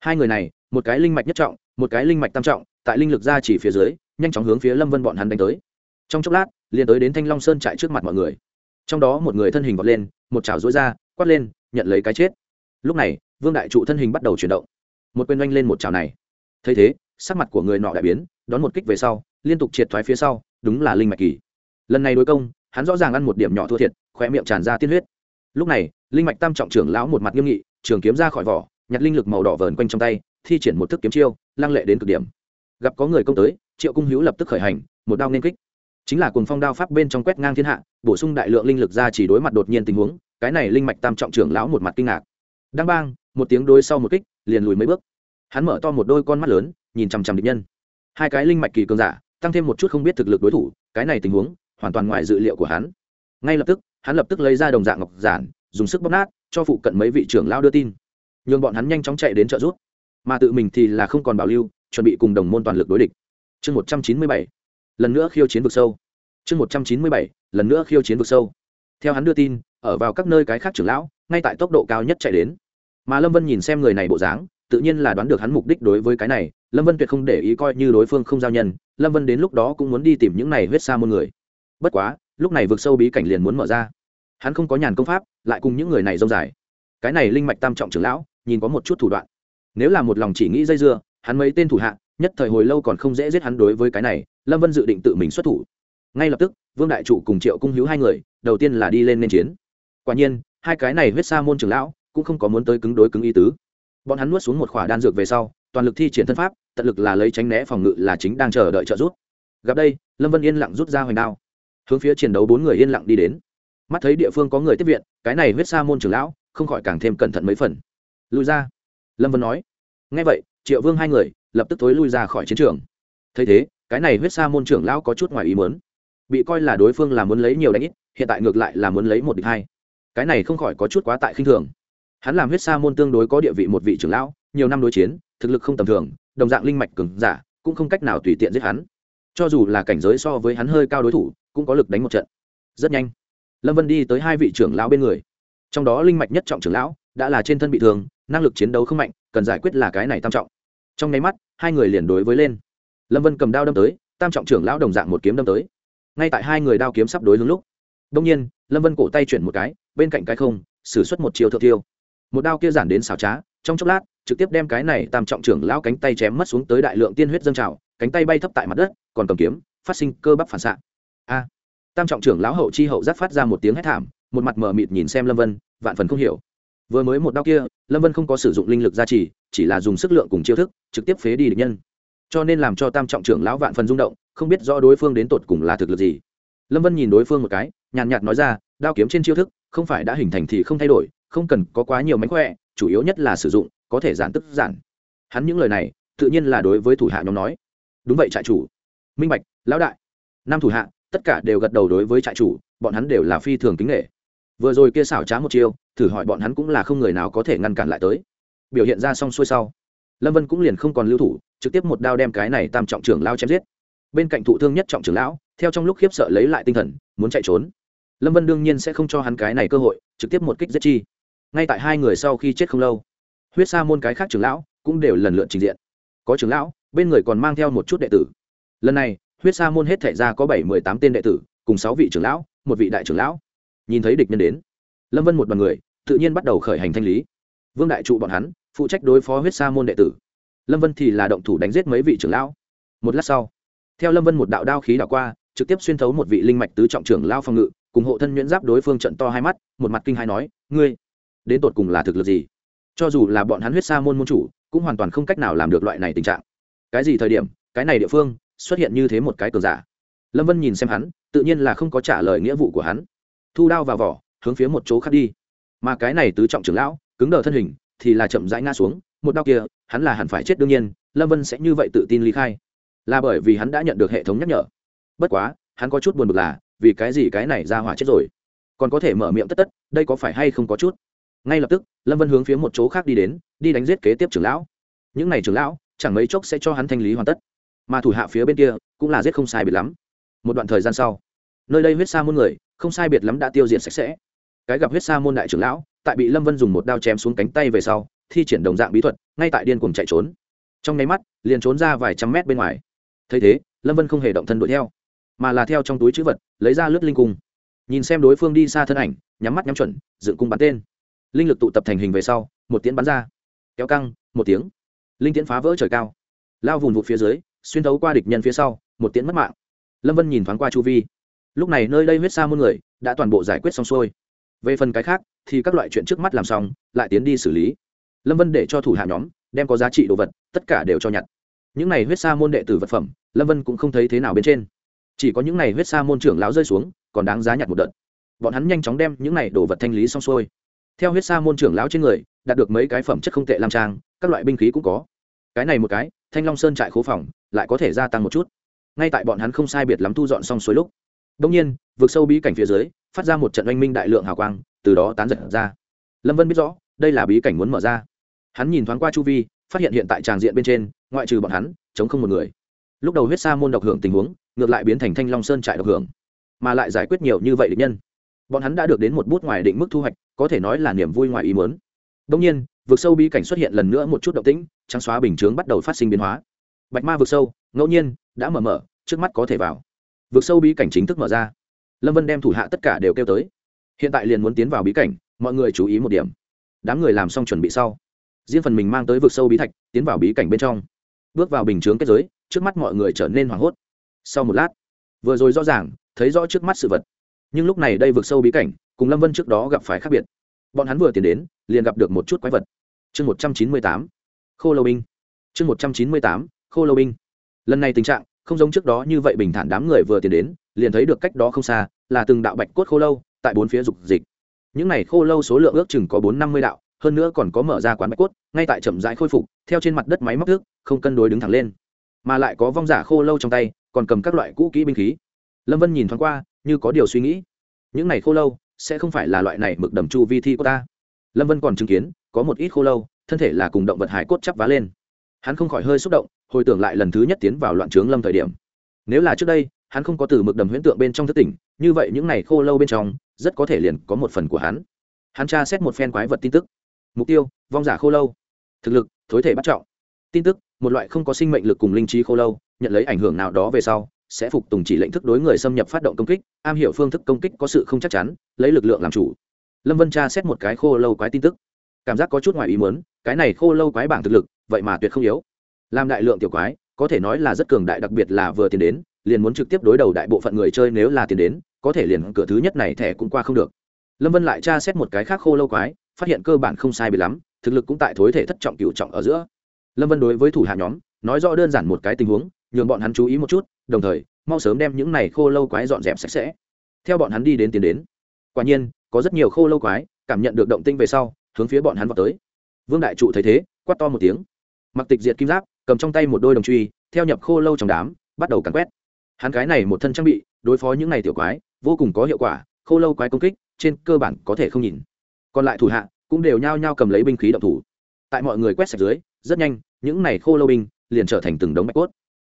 Hai người này, một cái linh mạch nhất trọng, một cái linh mạch tam trọng, tại linh lực ra chỉ phía dưới, nhanh chóng hướng phía lâm vân bọn hắn đánh tới. Trong chốc lát, liền tới đến thanh long sơn trại trước mặt mọi người. Trong đó một người thân hình vọt lên, một chảo dối ra, quát lên, nhận lấy cái chết. Lúc này, vương đại trụ thân hình bắt đầu chuyển động. Một quyền oanh lên một chảo này. Thấy thế, sắc mặt của người nọ đại biến, đón một kích về sau, liên tục triệt thoái phía sau, đúng là linh mạch kỳ. Lần này đối công hắn rõ ràng ăn một điểm nhỏ thua thiệt khoe miệng tràn ra tiên huyết. Lúc này, linh mạch tam trọng trưởng lão một mặt nghiêm nghị, trường kiếm ra khỏi vỏ, nhặt linh lực màu đỏ vờn quanh trong tay, thi triển một thức kiếm chiêu, lăng lệ đến cực điểm. Gặp có người công tới, triệu cung hữu lập tức khởi hành, một đao nên kích. Chính là cùng phong đao pháp bên trong quét ngang thiên hạ, bổ sung đại lượng linh lực ra chỉ đối mặt đột nhiên tình huống, cái này linh mạch tam trọng trưởng lão một mặt kinh ngạc. Đang bang, một tiếng đôi sau một kích, liền lùi mấy bước. Hắn mở to một đôi con mắt lớn, nhìn chằm chằm địch nhân. Hai cái linh mạch kỳ cường giả, tăng thêm một chút không biết thực lực đối thủ, cái này tình huống hoàn toàn ngoài dự liệu của hắn. Ngay lập tức, hắn lập tức lấy ra đồng dạng ngọc giản, dùng sức bóp nát, cho phụ cận mấy vị trưởng lao đưa tin. Nhường bọn hắn nhanh chóng chạy đến trợ giúp. Mà tự mình thì là không còn bảo lưu, chuẩn bị cùng đồng môn toàn lực đối địch. Chương một trăm chín mươi bảy, lần nữa khiêu chiến vực sâu. Chương một trăm chín mươi bảy, lần nữa khiêu chiến vực sâu. Theo hắn đưa tin, ở vào các nơi cái khác trưởng lão, ngay tại tốc độ cao nhất chạy đến. Mà lâm vân nhìn xem người này bộ dáng, tự nhiên là đoán được hắn mục đích đối với cái này. Lâm vân tuyệt không để ý coi như đối phương không giao nhân, lâm vân đến lúc đó cũng muốn đi tìm những này huyết xa môn người bất quá, lúc này vượt sâu bí cảnh liền muốn mở ra. Hắn không có nhàn công pháp, lại cùng những người này rông dài. Cái này linh mạch tam trọng trưởng lão, nhìn có một chút thủ đoạn. Nếu là một lòng chỉ nghĩ dây dưa, hắn mấy tên thủ hạ, nhất thời hồi lâu còn không dễ giết hắn đối với cái này, lâm vân dự định tự mình xuất thủ. Ngay lập tức, vương đại trụ cùng triệu cung hữu hai người, đầu tiên là đi lên nên chiến. Quả nhiên, hai cái này huyết sa môn trưởng lão cũng không có muốn tới cứng đối cứng ý tứ. Bọn hắn nuốt xuống một khỏa đan dược về sau, toàn lực thi triển thân pháp, tận lực là lấy tránh né phòng ngự là chính đang chờ đợi trợ giúp. Gặp đây, lâm vân yên lặng rút ra hoành đao hướng phía chiến đấu bốn người yên lặng đi đến. Mắt thấy địa phương có người tiếp viện, cái này huyết sa môn trưởng lão, không khỏi càng thêm cẩn thận mấy phần. Lùi ra. Lâm vân nói. Ngay vậy, triệu vương hai người lập tức thối lui ra khỏi chiến trường. Thấy thế, cái này huyết sa môn trưởng lão có chút ngoài ý muốn. Bị coi là đối phương là muốn lấy nhiều đánh ít, hiện tại ngược lại là muốn lấy một địch hai. Cái này không khỏi có chút quá tại khinh thường. Hắn làm huyết sa môn tương đối có địa vị một vị trưởng lão, nhiều năm đối chiến, thực lực không tầm thường, đồng dạng linh mạch cường giả, cũng không cách nào tùy tiện giết hắn cho dù là cảnh giới so với hắn hơi cao đối thủ, cũng có lực đánh một trận. Rất nhanh, lâm vân đi tới hai vị trưởng lão bên người. Trong đó linh mạch nhất trọng trưởng lão đã là trên thân bị thương, năng lực chiến đấu không mạnh, cần giải quyết là cái này tam trọng. Trong nháy mắt, hai người liền đối với lên. Lâm vân cầm đao đâm tới, tam trọng trưởng lão đồng dạng một kiếm đâm tới. Ngay tại hai người đao kiếm sắp đối hướng lúc đông nhiên, lâm vân cổ tay chuyển một cái, bên cạnh cái không xử suất một chiều thượng tiêu một đao kia giản đến xào trá, trong chốc lát, trực tiếp đem cái này tam trọng trưởng lão cánh tay chém mất xuống tới đại lượng tiên huyết dâng trào cánh tay bay thấp tại mặt đất, còn cầm kiếm, phát sinh cơ bắp phản xạ. A. Tam trọng trưởng lão hậu chi hậu giác phát ra một tiếng hét thảm, một mặt mờ mịt nhìn xem lâm vân, vạn phần không hiểu. Vừa mới một đau kia, lâm vân không có sử dụng linh lực gia trì, chỉ là dùng sức lượng cùng chiêu thức, trực tiếp phế đi địch nhân. Cho nên làm cho tam trọng trưởng lão vạn phần rung động, không biết rõ đối phương đến tột cùng là thực lực gì. Lâm vân nhìn đối phương một cái, nhàn nhạt nói ra, đao kiếm trên chiêu thức, không phải đã hình thành thì không thay đổi, không cần có quá nhiều mánh khỏe, chủ yếu nhất là sử dụng, có thể giản tức giản. Hắn những lời này, tự nhiên là đối với thủ hạ nhóm nói đúng vậy trại chủ. Minh bạch, lão đại. Năm thủ hạ, tất cả đều gật đầu đối với trại chủ, bọn hắn đều là phi thường kính nghệ vừa rồi kia xảo trá một chiêu, thử hỏi bọn hắn cũng là không người nào có thể ngăn cản lại tới. Biểu hiện ra xong xuôi sau, lâm vân cũng liền không còn lưu thủ, trực tiếp một đao đem cái này tam trọng trưởng lao chém giết. Bên cạnh thụ thương nhất trọng trưởng lão, theo trong lúc khiếp sợ lấy lại tinh thần, muốn chạy trốn. Lâm vân đương nhiên sẽ không cho hắn cái này cơ hội, trực tiếp một kích giết chi. Ngay tại hai người sau khi chết không lâu, huyết sa môn cái khác trưởng lão cũng đều lần lượt trình diện. Có trưởng lão bên người còn mang theo một chút đệ tử. Lần này, huyết sa môn hết thể ra có bảy mười tám tên đệ tử, cùng sáu vị trưởng lão, một vị đại trưởng lão. Nhìn thấy địch nhân đến, lâm vân một đ n người, tự nhiên bắt đầu khởi hành thanh lý. Vương đại trụ bọn hắn, phụ trách đối phó huyết sa môn đệ tử. Lâm vân thì là động thủ đánh giết mấy vị trưởng lão. Một lát sau, theo lâm vân một đạo đao khí đảo qua, trực tiếp xuyên thấu một vị linh mạch tứ trọng trưởng lao phòng ngự, cùng hộ thân nhuyễn giáp đối phương trận to hai mắt, một mặt kinh hai nói, ngươi, đến tột cùng là thực lực gì? Cho dù là bọn hắn huyết sa môn môn chủ, cũng hoàn toàn không cách nào làm được loại này tình trạng cái gì thời điểm, cái này địa phương, xuất hiện như thế một cái cường giả. Lâm vân nhìn xem hắn, tự nhiên là không có trả lời nghĩa vụ của hắn. Thu đao vào vỏ, hướng phía một chỗ khác đi. Mà cái này tứ trọng trưởng lão, cứng đờ thân hình, thì là chậm rãi ngã xuống, một đao kia, hắn là hẳn phải chết đương nhiên, lâm vân sẽ như vậy tự tin ly khai. Là bởi vì hắn đã nhận được hệ thống nhắc nhở. Bất quá, hắn có chút buồn bực là, vì cái gì cái này ra hỏa chết rồi? Còn có thể mở miệng tất tất, đây có phải hay không có chút? Ngay lập tức, lâm vân hướng phía một chỗ khác đi đến, đi đánh giết kế tiếp trưởng lão. Những n à y trưởng lão chẳng mấy chốc sẽ cho hắn thanh lý hoàn tất. Mà thủ hạ phía bên kia cũng là giết không sai biệt lắm. Một đoạn thời gian sau, nơi đây huyết sa môn người không sai biệt lắm đã tiêu diệt sạch sẽ. Cái gặp huyết sa môn đại trưởng lão, tại bị lâm vân dùng một đao chém xuống cánh tay về sau, thi triển đồng dạng bí thuật, ngay tại điên cuồng chạy trốn. Trong nháy mắt, liền trốn ra vài trăm mét bên ngoài. Thấy thế, lâm vân không hề động thân đuổi theo, mà là theo trong túi chữ vật, lấy ra lướt linh cung. Nhìn xem đối phương đi xa thân ảnh, nhắm mắt nhắm chuẩn, dựng cung bắn tên. Linh lực tụ tập thành hình về sau, một tiếng bắn ra. Kéo căng, một tiếng linh tiễn phá vỡ trời cao lao vùng vụt phía dưới xuyên thấu qua địch nhân phía sau một tiễn mất mạng lâm vân nhìn thoáng qua chu vi lúc này nơi đây huyết xa muôn người đã toàn bộ giải quyết xong xuôi về phần cái khác thì các loại chuyện trước mắt làm xong lại tiến đi xử lý lâm vân để cho thủ hạ nhóm đem có giá trị đồ vật tất cả đều cho nhặt những này huyết sa môn đệ tử vật phẩm lâm vân cũng không thấy thế nào bên trên chỉ có những này huyết sa môn trưởng lão rơi xuống còn đáng giá nhặt một đợt bọn hắn nhanh chóng đem những này đồ vật thanh lý xong xuôi theo huyết sa môn trưởng lão trên người đạt được mấy cái phẩm chất không tệ làm trang các loại binh khí cũng có. Cái này một cái, thanh long sơn trại khố phòng, lại có thể gia tăng một chút. Ngay tại bọn hắn không sai biệt lắm thu dọn xong xuôi lúc đông nhiên vượt sâu bí cảnh phía dưới, phát ra một trận oanh minh đại lượng hào quang, từ đó tán giật ra. Lâm vân biết rõ, đây là bí cảnh muốn mở ra. Hắn nhìn thoáng qua chu vi, phát hiện hiện tại tràng diện bên trên, ngoại trừ bọn hắn chống không một người. Lúc đầu huyết sa môn độc hưởng tình huống, ngược lại biến thành thanh long sơn trại độc hưởng, mà lại giải quyết nhiều như vậy địch nhân. Bọn hắn đã được đến một bút ngoài định mức thu hoạch, có thể nói là niềm vui ngoài ý mớn đông nhiên vực sâu bí cảnh xuất hiện lần nữa một chút động tĩnh, trắng xóa bình chướng bắt đầu phát sinh biến hóa. Bạch ma vực sâu, ngẫu nhiên, đã mở mở, trước mắt có thể vào. Vực sâu bí cảnh chính thức mở ra. Lâm vân đem thủ hạ tất cả đều kêu tới. Hiện tại liền muốn tiến vào bí cảnh, mọi người chú ý một điểm. Đám người làm xong chuẩn bị sau, riêng phần mình mang tới vực sâu bí thạch, tiến vào bí cảnh bên trong. Bước vào bình chướng kết giới, trước mắt mọi người trở nên hoảng hốt. Sau một lát, vừa rồi rõ ràng, thấy rõ trước mắt sự vật. Nhưng lúc này đây vực sâu bí cảnh, cùng lâm vân trước đó gặp phải khác biệt bọn hắn vừa tiến đến, liền gặp được một chút quái vật. Chương một trăm chín mươi tám, khô lâu binh. Chương một trăm chín mươi tám, khô lâu binh. Lần này tình trạng không giống trước đó như vậy bình thản đám người vừa tiến đến, liền thấy được cách đó không xa là từng đạo bạch cốt khô lâu tại bốn phía dục dịch. Những này khô lâu số lượng ước chừng có bốn năm mươi đạo, hơn nữa còn có mở ra quán bạch cốt, ngay tại chậm rãi khôi phục, theo trên mặt đất máy móc thước không cân đối đứng thẳng lên. Mà lại có vong giả khô lâu trong tay, còn cầm các loại cũ kỹ binh khí. Lâm vân nhìn thoáng qua, như có điều suy nghĩ. Những này khô lâu sẽ không phải là loại này mực đầm chu vi thi của ta. Lâm vân còn chứng kiến, có một ít khô lâu, thân thể là cùng động vật hải cốt chắp vá lên. Hắn không khỏi hơi xúc động, hồi tưởng lại lần thứ nhất tiến vào loạn trướng lâm thời điểm. Nếu là trước đây, hắn không có từ mực đầm huyễn tượng bên trong thất tỉnh, như vậy những này khô lâu bên trong, rất có thể liền có một phần của hắn. Hắn tra xét một phen quái vật tin tức. Mục tiêu, vong giả khô lâu. Thực lực, thối thể bắt trọng. Tin tức, một loại không có sinh mệnh lực cùng linh trí khô lâu, nhận lấy ảnh hưởng nào đó về sau sẽ phục tùng chỉ lệnh thức đối người xâm nhập phát động công kích, am hiểu phương thức công kích có sự không chắc chắn, lấy lực lượng làm chủ. Lâm vân tra xét một cái khô lâu quái tin tức. Cảm giác có chút ngoài ý muốn, cái này khô lâu quái bảng thực lực, vậy mà tuyệt không yếu. Làm đại lượng tiểu quái, có thể nói là rất cường đại, đặc biệt là vừa tiền đến, liền muốn trực tiếp đối đầu đại bộ phận người chơi nếu là tiền đến, có thể liền cửa thứ nhất này thẻ cũng qua không được. Lâm vân lại tra xét một cái khác khô lâu quái, phát hiện cơ bản không sai bị lắm, thực lực cũng tại thối thể thất trọng cựu trọng ở giữa. Lâm vân đối với thủ hạ nhóm, nói rõ đơn giản một cái tình huống, nhường bọn hắn chú ý một chút đồng thời, mau sớm đem những này khô lâu quái dọn dẹp sạch sẽ. Theo bọn hắn đi đến tiến đến. Quả nhiên, có rất nhiều khô lâu quái, cảm nhận được động tinh về sau, hướng phía bọn hắn vào tới. Vương đại trụ thấy thế, quát to một tiếng. Mặc tịch diệt kim giáp, cầm trong tay một đôi đồng truy, theo nhập khô lâu trong đám, bắt đầu càn quét. Hắn cái này một thân trang bị, đối phó những này tiểu quái, vô cùng có hiệu quả, khô lâu quái công kích, trên cơ bản có thể không nhìn. Còn lại thủ hạ, cũng đều nhao nhao cầm lấy binh khí động thủ. Tại mọi người quét sạch dưới, rất nhanh, những này khô lâu binh liền trở thành từng đống bạch cốt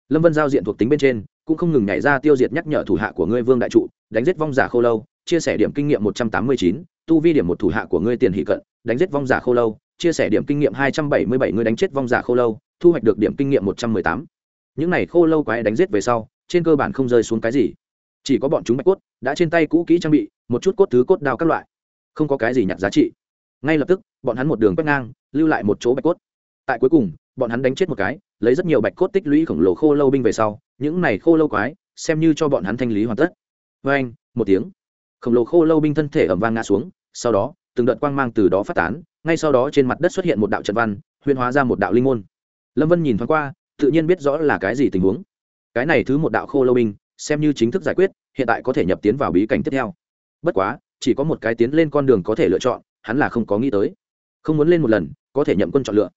lâm vân giao diện thuộc tính bên trên, cũng không ngừng nhảy ra tiêu diệt nhắc nhở thủ hạ của ngươi vương đại trụ, đánh giết vong giả khô lâu, chia sẻ điểm kinh nghiệm một trăm tám mươi chín, tu vi điểm một thủ hạ của ngươi tiền hỷ cận, đánh giết vong giả khô lâu, chia sẻ điểm kinh nghiệm hai trăm bảy mươi bảy, ngươi đánh chết vong giả khô lâu, thu hoạch được điểm kinh nghiệm một trăm mười tám. Những này khô lâu quái đánh giết về sau, trên cơ bản không rơi xuống cái gì. Chỉ có bọn chúng bạch cốt, đã trên tay cũ kỹ trang bị, một chút cốt thứ cốt đao các loại. Không có cái gì nhặt giá trị. Ngay lập tức, bọn hắn một đường quét ngang, lưu lại một chỗ bạch cốt. Tại cuối cùng bọn hắn đánh chết một cái, lấy rất nhiều bạch cốt tích lũy khổng lồ khô lâu binh về sau, những này khô lâu quái, xem như cho bọn hắn thanh lý hoàn tất. Vê anh, một tiếng, khổng lồ khô lâu binh thân thể ẩm vang ngã xuống, sau đó, từng đợt quang mang từ đó phát tán, ngay sau đó trên mặt đất xuất hiện một đạo trận văn huyên hóa ra một đạo linh môn. Lâm vân nhìn thoáng qua, tự nhiên biết rõ là cái gì tình huống. Cái này thứ một đạo khô lâu binh, xem như chính thức giải quyết, hiện tại có thể nhập tiến vào bí cảnh tiếp theo. Bất quá, chỉ có một cái tiến lên con đường có thể lựa chọn, hắn là không có nghĩ tới. Không muốn lên một lần, có thể nhậm quân chọn lựa.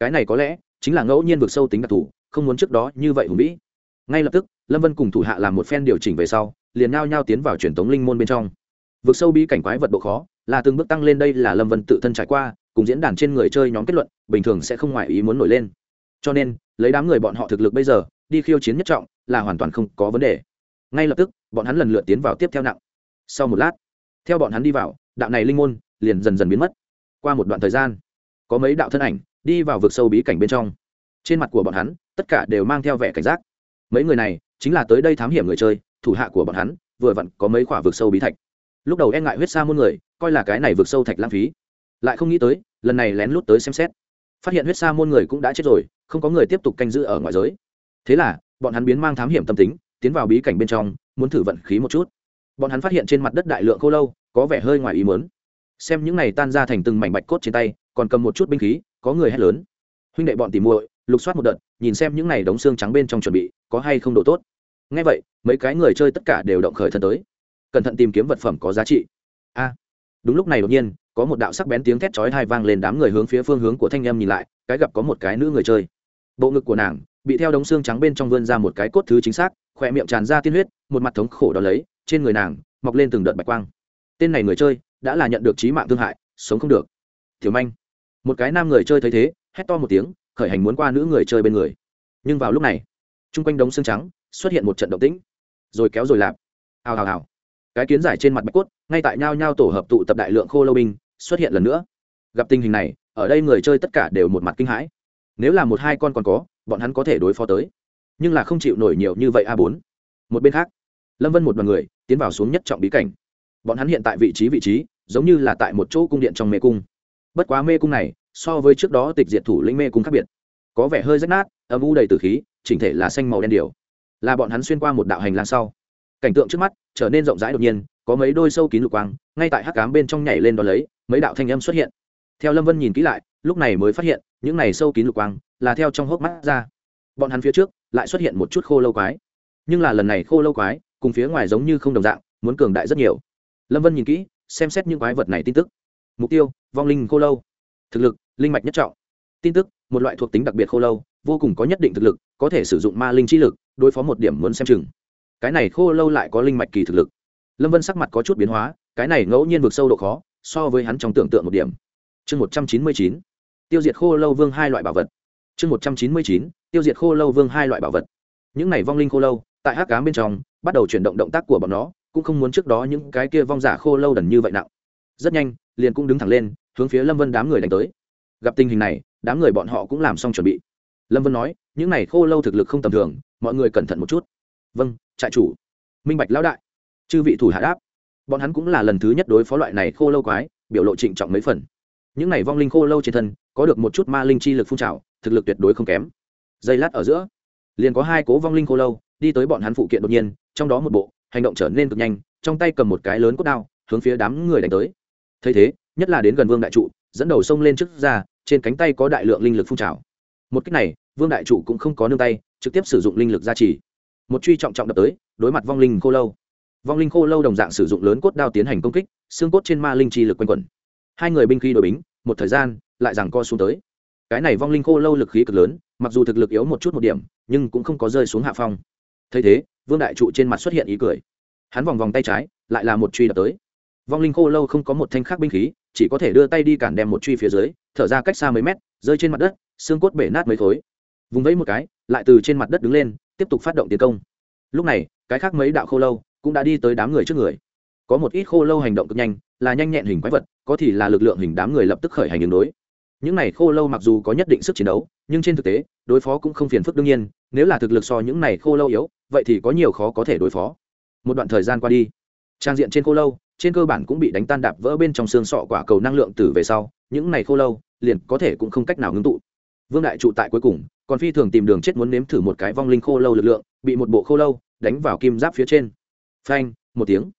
Cái này có lẽ chính là ngẫu nhiên vượt sâu tính đặc thù, không muốn trước đó như vậy hùng vĩ. Ngay lập tức, lâm vân cùng thủ hạ làm một phen điều chỉnh về sau, liền nhao nhao tiến vào truyền thống linh môn bên trong. Vượt sâu bí cảnh quái vật độ khó, là từng bước tăng lên đây là lâm vân tự thân trải qua, cùng diễn đàn trên người chơi nhóm kết luận, bình thường sẽ không ngoài ý muốn nổi lên. Cho nên, lấy đám người bọn họ thực lực bây giờ, đi khiêu chiến nhất trọng, là hoàn toàn không có vấn đề. Ngay lập tức, bọn hắn lần lượt tiến vào tiếp theo nặng. Sau một lát, theo bọn hắn đi vào, đạo này linh môn liền dần dần biến mất. Qua một đoạn thời gian, có mấy đạo thân ảnh đi vào vực sâu bí cảnh bên trong. Trên mặt của bọn hắn, tất cả đều mang theo vẻ cảnh giác. Mấy người này, chính là tới đây thám hiểm người chơi, thủ hạ của bọn hắn, vừa vặn có mấy khoả vực sâu bí thạch. Lúc đầu e ngại huyết xa muôn người, coi là cái này vực sâu thạch lãng phí. Lại không nghĩ tới, lần này lén lút tới xem xét. Phát hiện huyết xa muôn người cũng đã chết rồi, không có người tiếp tục canh giữ ở ngoài giới. Thế là, bọn hắn biến mang thám hiểm tâm tính, tiến vào bí cảnh bên trong, muốn thử vận khí một chút. Bọn hắn phát hiện trên mặt đất đại lượng khô lâu, có vẻ hơi ngoài ý mớn xem những này tan ra thành từng mảnh bạch cốt trên tay, còn cầm một chút binh khí có người hét lớn. Huynh đệ bọn tìm muội, lục soát một đợt, nhìn xem những này đống xương trắng bên trong chuẩn bị, có hay không độ tốt. Ngay vậy, mấy cái người chơi tất cả đều động khởi thân tới. Cẩn thận tìm kiếm vật phẩm có giá trị. A. Đúng lúc này đột nhiên, có một đạo sắc bén tiếng thét chói hai vang lên đám người hướng phía phương hướng của thanh em nhìn lại, cái gặp có một cái nữ người chơi. Bộ ngực của nàng, bị theo đống xương trắng bên trong vươn ra một cái cốt thứ chính xác, khỏe miệng tràn ra tiên huyết, một mặt thống khổ đó lấy, trên người nàng, mọc lên từng đợt bạch quang. Tên này người chơi, đã là nhận được trí mạng thương hại, sống không được. Thiếu manh một cái nam người chơi thấy thế, hét to một tiếng, khởi hành muốn qua nữ người chơi bên người. Nhưng vào lúc này, chung quanh đống xương trắng xuất hiện một trận động tĩnh. Rồi kéo rồi lạp. Hào hào hào. Cái kiến giải trên mặt bạch cốt, ngay tại nhao nhao tổ hợp tụ tập đại lượng khô lâu binh, xuất hiện lần nữa. Gặp tình hình này, ở đây người chơi tất cả đều một mặt kinh hãi. Nếu là một hai con còn có, bọn hắn có thể đối phó tới. Nhưng là không chịu nổi nhiều như vậy a bốn. Một bên khác, lâm vân một đ o à n người tiến vào xuống nhất trọng bí cảnh. Bọn hắn hiện tại vị trí vị trí, giống như là tại một chỗ cung điện trong mê cung bất quá mê cung này, so với trước đó tịch diệt thủ lĩnh mê cung khác biệt. Có vẻ hơi rách nát, âm u đầy từ khí, chỉnh thể là xanh màu đen điều. Là bọn hắn xuyên qua một đạo hành lang sau. Cảnh tượng trước mắt trở nên rộng rãi đột nhiên, có mấy đôi sâu kín lục quang, ngay tại hắc cám bên trong nhảy lên đ ó lấy, mấy đạo thanh âm xuất hiện. Theo lâm vân nhìn kỹ lại, lúc này mới phát hiện, những này sâu kín lục quang là theo trong hốc mắt ra. Bọn hắn phía trước lại xuất hiện một chút khô lâu quái. Nhưng là lần này khô lâu quái cùng phía ngoài giống như không đồng dạng, muốn cường đại rất nhiều. Lâm vân nhìn kỹ, xem xét những quái vật này tin tức mục tiêu, vong linh khô lâu. Thực lực, linh mạch nhất trọng. Tin tức, một loại thuộc tính đặc biệt khô lâu, vô cùng có nhất định thực lực, có thể sử dụng ma linh chi lực, đối phó một điểm muốn xem chừng. Cái này khô lâu lại có linh mạch kỳ thực lực. Lâm vân sắc mặt có chút biến hóa, cái này ngẫu nhiên vượt sâu độ khó, so với hắn trong tưởng tượng một điểm. Chương một trăm chín mươi chín, tiêu diệt khô lâu vương hai loại bảo vật. Chương một trăm chín mươi chín, tiêu diệt khô lâu vương hai loại bảo vật. Những này vong linh khô lâu, tại hắc cám bên trong, bắt đầu chuyển động động tác của bọn nó, cũng không muốn trước đó những cái kia vong giả khô lâu đần như vậy nặng. Rất nhanh liền cũng đứng thẳng lên, hướng phía lâm vân đám người đánh tới. Gặp tình hình này, đám người bọn họ cũng làm xong chuẩn bị. Lâm vân nói, những này khô lâu thực lực không tầm thường, mọi người cẩn thận một chút. Vâng trại chủ. Minh bạch lão đại. Chư vị thủ hạ đáp. Bọn hắn cũng là lần thứ nhất đối phó loại này khô lâu quái, biểu lộ trịnh trọng mấy phần. Những này vong linh khô lâu trên thân, có được một chút ma linh chi lực phun trào, thực lực tuyệt đối không kém. Giây lát ở giữa, liền có hai cố vong linh khô lâu, đi tới bọn hắn phụ kiện đột nhiên, trong đó một bộ, hành động trở nên cực nhanh, trong tay cầm một cái lớn cốt đao, hướng phía đám người đánh tới thấy thế, nhất là đến gần vương đại trụ, dẫn đầu sông lên trước ra, trên cánh tay có đại lượng linh lực phun trào. Một cách này, vương đại trụ cũng không có nương tay, trực tiếp sử dụng linh lực gia trì. Một truy trọng trọng đập tới, đối mặt vong linh khô lâu. Vong linh khô lâu đồng dạng sử dụng lớn cốt đao tiến hành công kích, xương cốt trên ma linh chi lực quanh quẩn. Hai người binh khí đổi bính, một thời gian, lại rằng co xuống tới. Cái này vong linh khô lâu lực khí cực lớn, mặc dù thực lực yếu một chút một điểm, nhưng cũng không có rơi xuống hạ phong. Thấy thế, vương đại trụ trên mặt xuất hiện ý cười. Hắn vòng vòng tay trái, lại là một truy đập tới vong linh khô lâu không có một thanh khắc binh khí, chỉ có thể đưa tay đi cản đem một truy phía dưới, thở ra cách xa mấy mét, rơi trên mặt đất, xương cốt bể nát mấy khối. Vùng vẫy một cái, lại từ trên mặt đất đứng lên, tiếp tục phát động tiến công. Lúc này, cái khác mấy đạo khô lâu cũng đã đi tới đám người trước người. Có một ít khô lâu hành động cực nhanh, là nhanh nhẹn hình quái vật, có thì là lực lượng hình đám người lập tức khởi hành đường đối. Những này khô lâu mặc dù có nhất định sức chiến đấu, nhưng trên thực tế, đối phó cũng không phiền phức đương nhiên, nếu là thực lực so những này khô lâu yếu, vậy thì có nhiều khó có thể đối phó. Một đoạn thời gian qua đi, trang diện trên khô lâu trên cơ bản cũng bị đánh tan đạp vỡ bên trong xương sọ quả cầu năng lượng từ về sau, những này khô lâu liền có thể cũng không cách nào ngưng tụ. Vương đại trụ tại cuối cùng, còn phi thường tìm đường chết muốn nếm thử một cái vong linh khô lâu lực lượng, bị một bộ khô lâu đánh vào kim giáp phía trên. Phanh, một tiếng.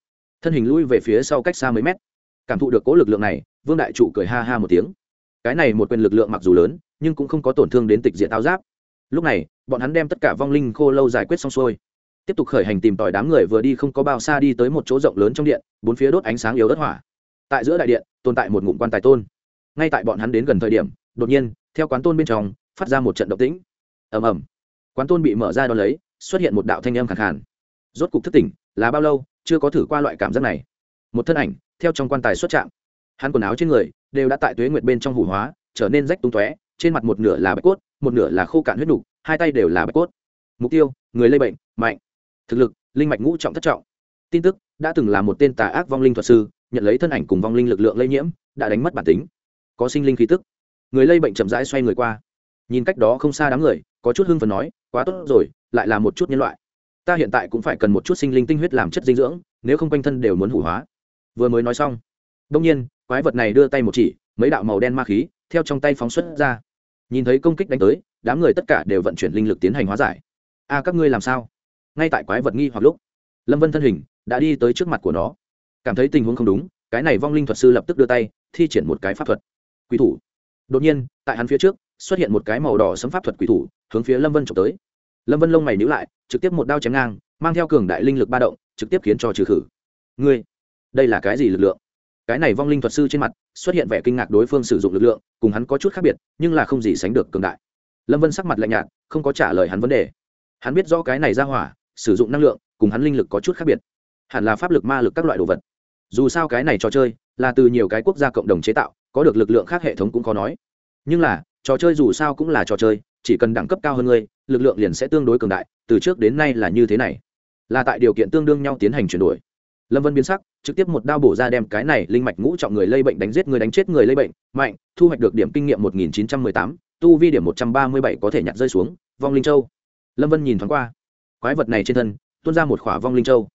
Thân hình lui về phía sau cách xa mấy mét. Cảm thụ được cố lực lượng này, vương đại trụ cười ha ha một tiếng. Cái này một quyền lực lượng mặc dù lớn, nhưng cũng không có tổn thương đến tịch diện tao giáp. Lúc này, bọn hắn đem tất cả vong linh khô lâu giải quyết xong xuôi tiếp tục khởi hành tìm tòi đám người vừa đi không có bao xa đi tới một chỗ rộng lớn trong điện, bốn phía đốt ánh sáng yếu ớt hỏa. Tại giữa đại điện, tồn tại một ngụm quan tài tôn. Ngay tại bọn hắn đến gần thời điểm, đột nhiên, theo quán tôn bên trong, phát ra một trận động tĩnh. Ầm ầm. Quán tôn bị mở ra đ ó lấy, xuất hiện một đạo thanh âm khẳng hẳn rốt cục thức tỉnh, là bao lâu, chưa có thử qua loại cảm giác này. Một thân ảnh, theo trong quan tài xuất trạng hắn quần áo trên người, đều đã tại tuế nguyệt bên trong hủ hóa, trở nên rách tung tóe, trên mặt một nửa là bạch cốt, một nửa là khô cạn huyết nục, hai tay đều là bạch cốt. Mục tiêu, người lây bệnh, mạnh thực lực, linh mạch ngũ trọng thất trọng. Tin tức, đã từng là một tên tà ác vong linh thuật sư, nhận lấy thân ảnh cùng vong linh lực lượng lây nhiễm, đã đánh mất bản tính. Có sinh linh khí tức. Người lây bệnh chậm rãi xoay người qua. Nhìn cách đó không xa đám người, có chút hưng phần nói, quá tốt rồi, lại là một chút nhân loại. Ta hiện tại cũng phải cần một chút sinh linh tinh huyết làm chất dinh dưỡng, nếu không quanh thân đều muốn hủ hóa. Vừa mới nói xong đông nhiên, quái vật này đưa tay một chỉ, mấy đạo màu đen ma khí, theo trong tay phóng xuất ra. Nhìn thấy công kích đánh tới, đám người tất cả đều vận chuyển linh lực tiến hành hóa giải. A, các ngươi làm sao? Ngay tại quái vật nghi hoặc lúc, lâm vân thân hình đã đi tới trước mặt của nó. Cảm thấy tình huống không đúng, cái này vong linh thuật sư lập tức đưa tay, thi triển một cái pháp thuật. Quỷ thủ. Đột nhiên, tại hắn phía trước, xuất hiện một cái màu đỏ sấm pháp thuật quỷ thủ, hướng phía lâm vân trộm tới. Lâm vân lông mày nhữ lại, trực tiếp một đao chém ngang, mang theo cường đại linh lực ba động, trực tiếp khiến cho trừ khử. Ngươi, đây là cái gì lực lượng? Cái này vong linh thuật sư trên mặt xuất hiện vẻ kinh ngạc đối phương sử dụng lực lượng, cùng hắn có chút khác biệt, nhưng là không gì sánh được cường đại. Lâm vân sắc mặt lạnh nhạt, không có trả lời hắn vấn đề. Hắn biết rõ cái này ra hỏa sử dụng năng lượng, cùng hắn linh lực có chút khác biệt. Hẳn là pháp lực, ma lực các loại đồ vật. Dù sao cái này trò chơi là từ nhiều cái quốc gia cộng đồng chế tạo, có được lực lượng khác hệ thống cũng có nói. Nhưng là, trò chơi dù sao cũng là trò chơi, chỉ cần đẳng cấp cao hơn ngươi, lực lượng liền sẽ tương đối cường đại, từ trước đến nay là như thế này. Là tại điều kiện tương đương nhau tiến hành chuyển đổi. Lâm vân biến sắc, trực tiếp một đao bổ ra đem cái này linh mạch ngũ trọng người lây bệnh đánh giết người đánh chết người lây bệnh, mạnh, thu hoạch được điểm kinh nghiệm một nghìn chín trăm mười tám, tu vi điểm một trăm ba mươi bảy có thể nhặt rơi xuống, vong linh châu. Lâm vân nhìn thoáng qua quái vật này trên thân, tuôn ra một khỏa vong linh châu.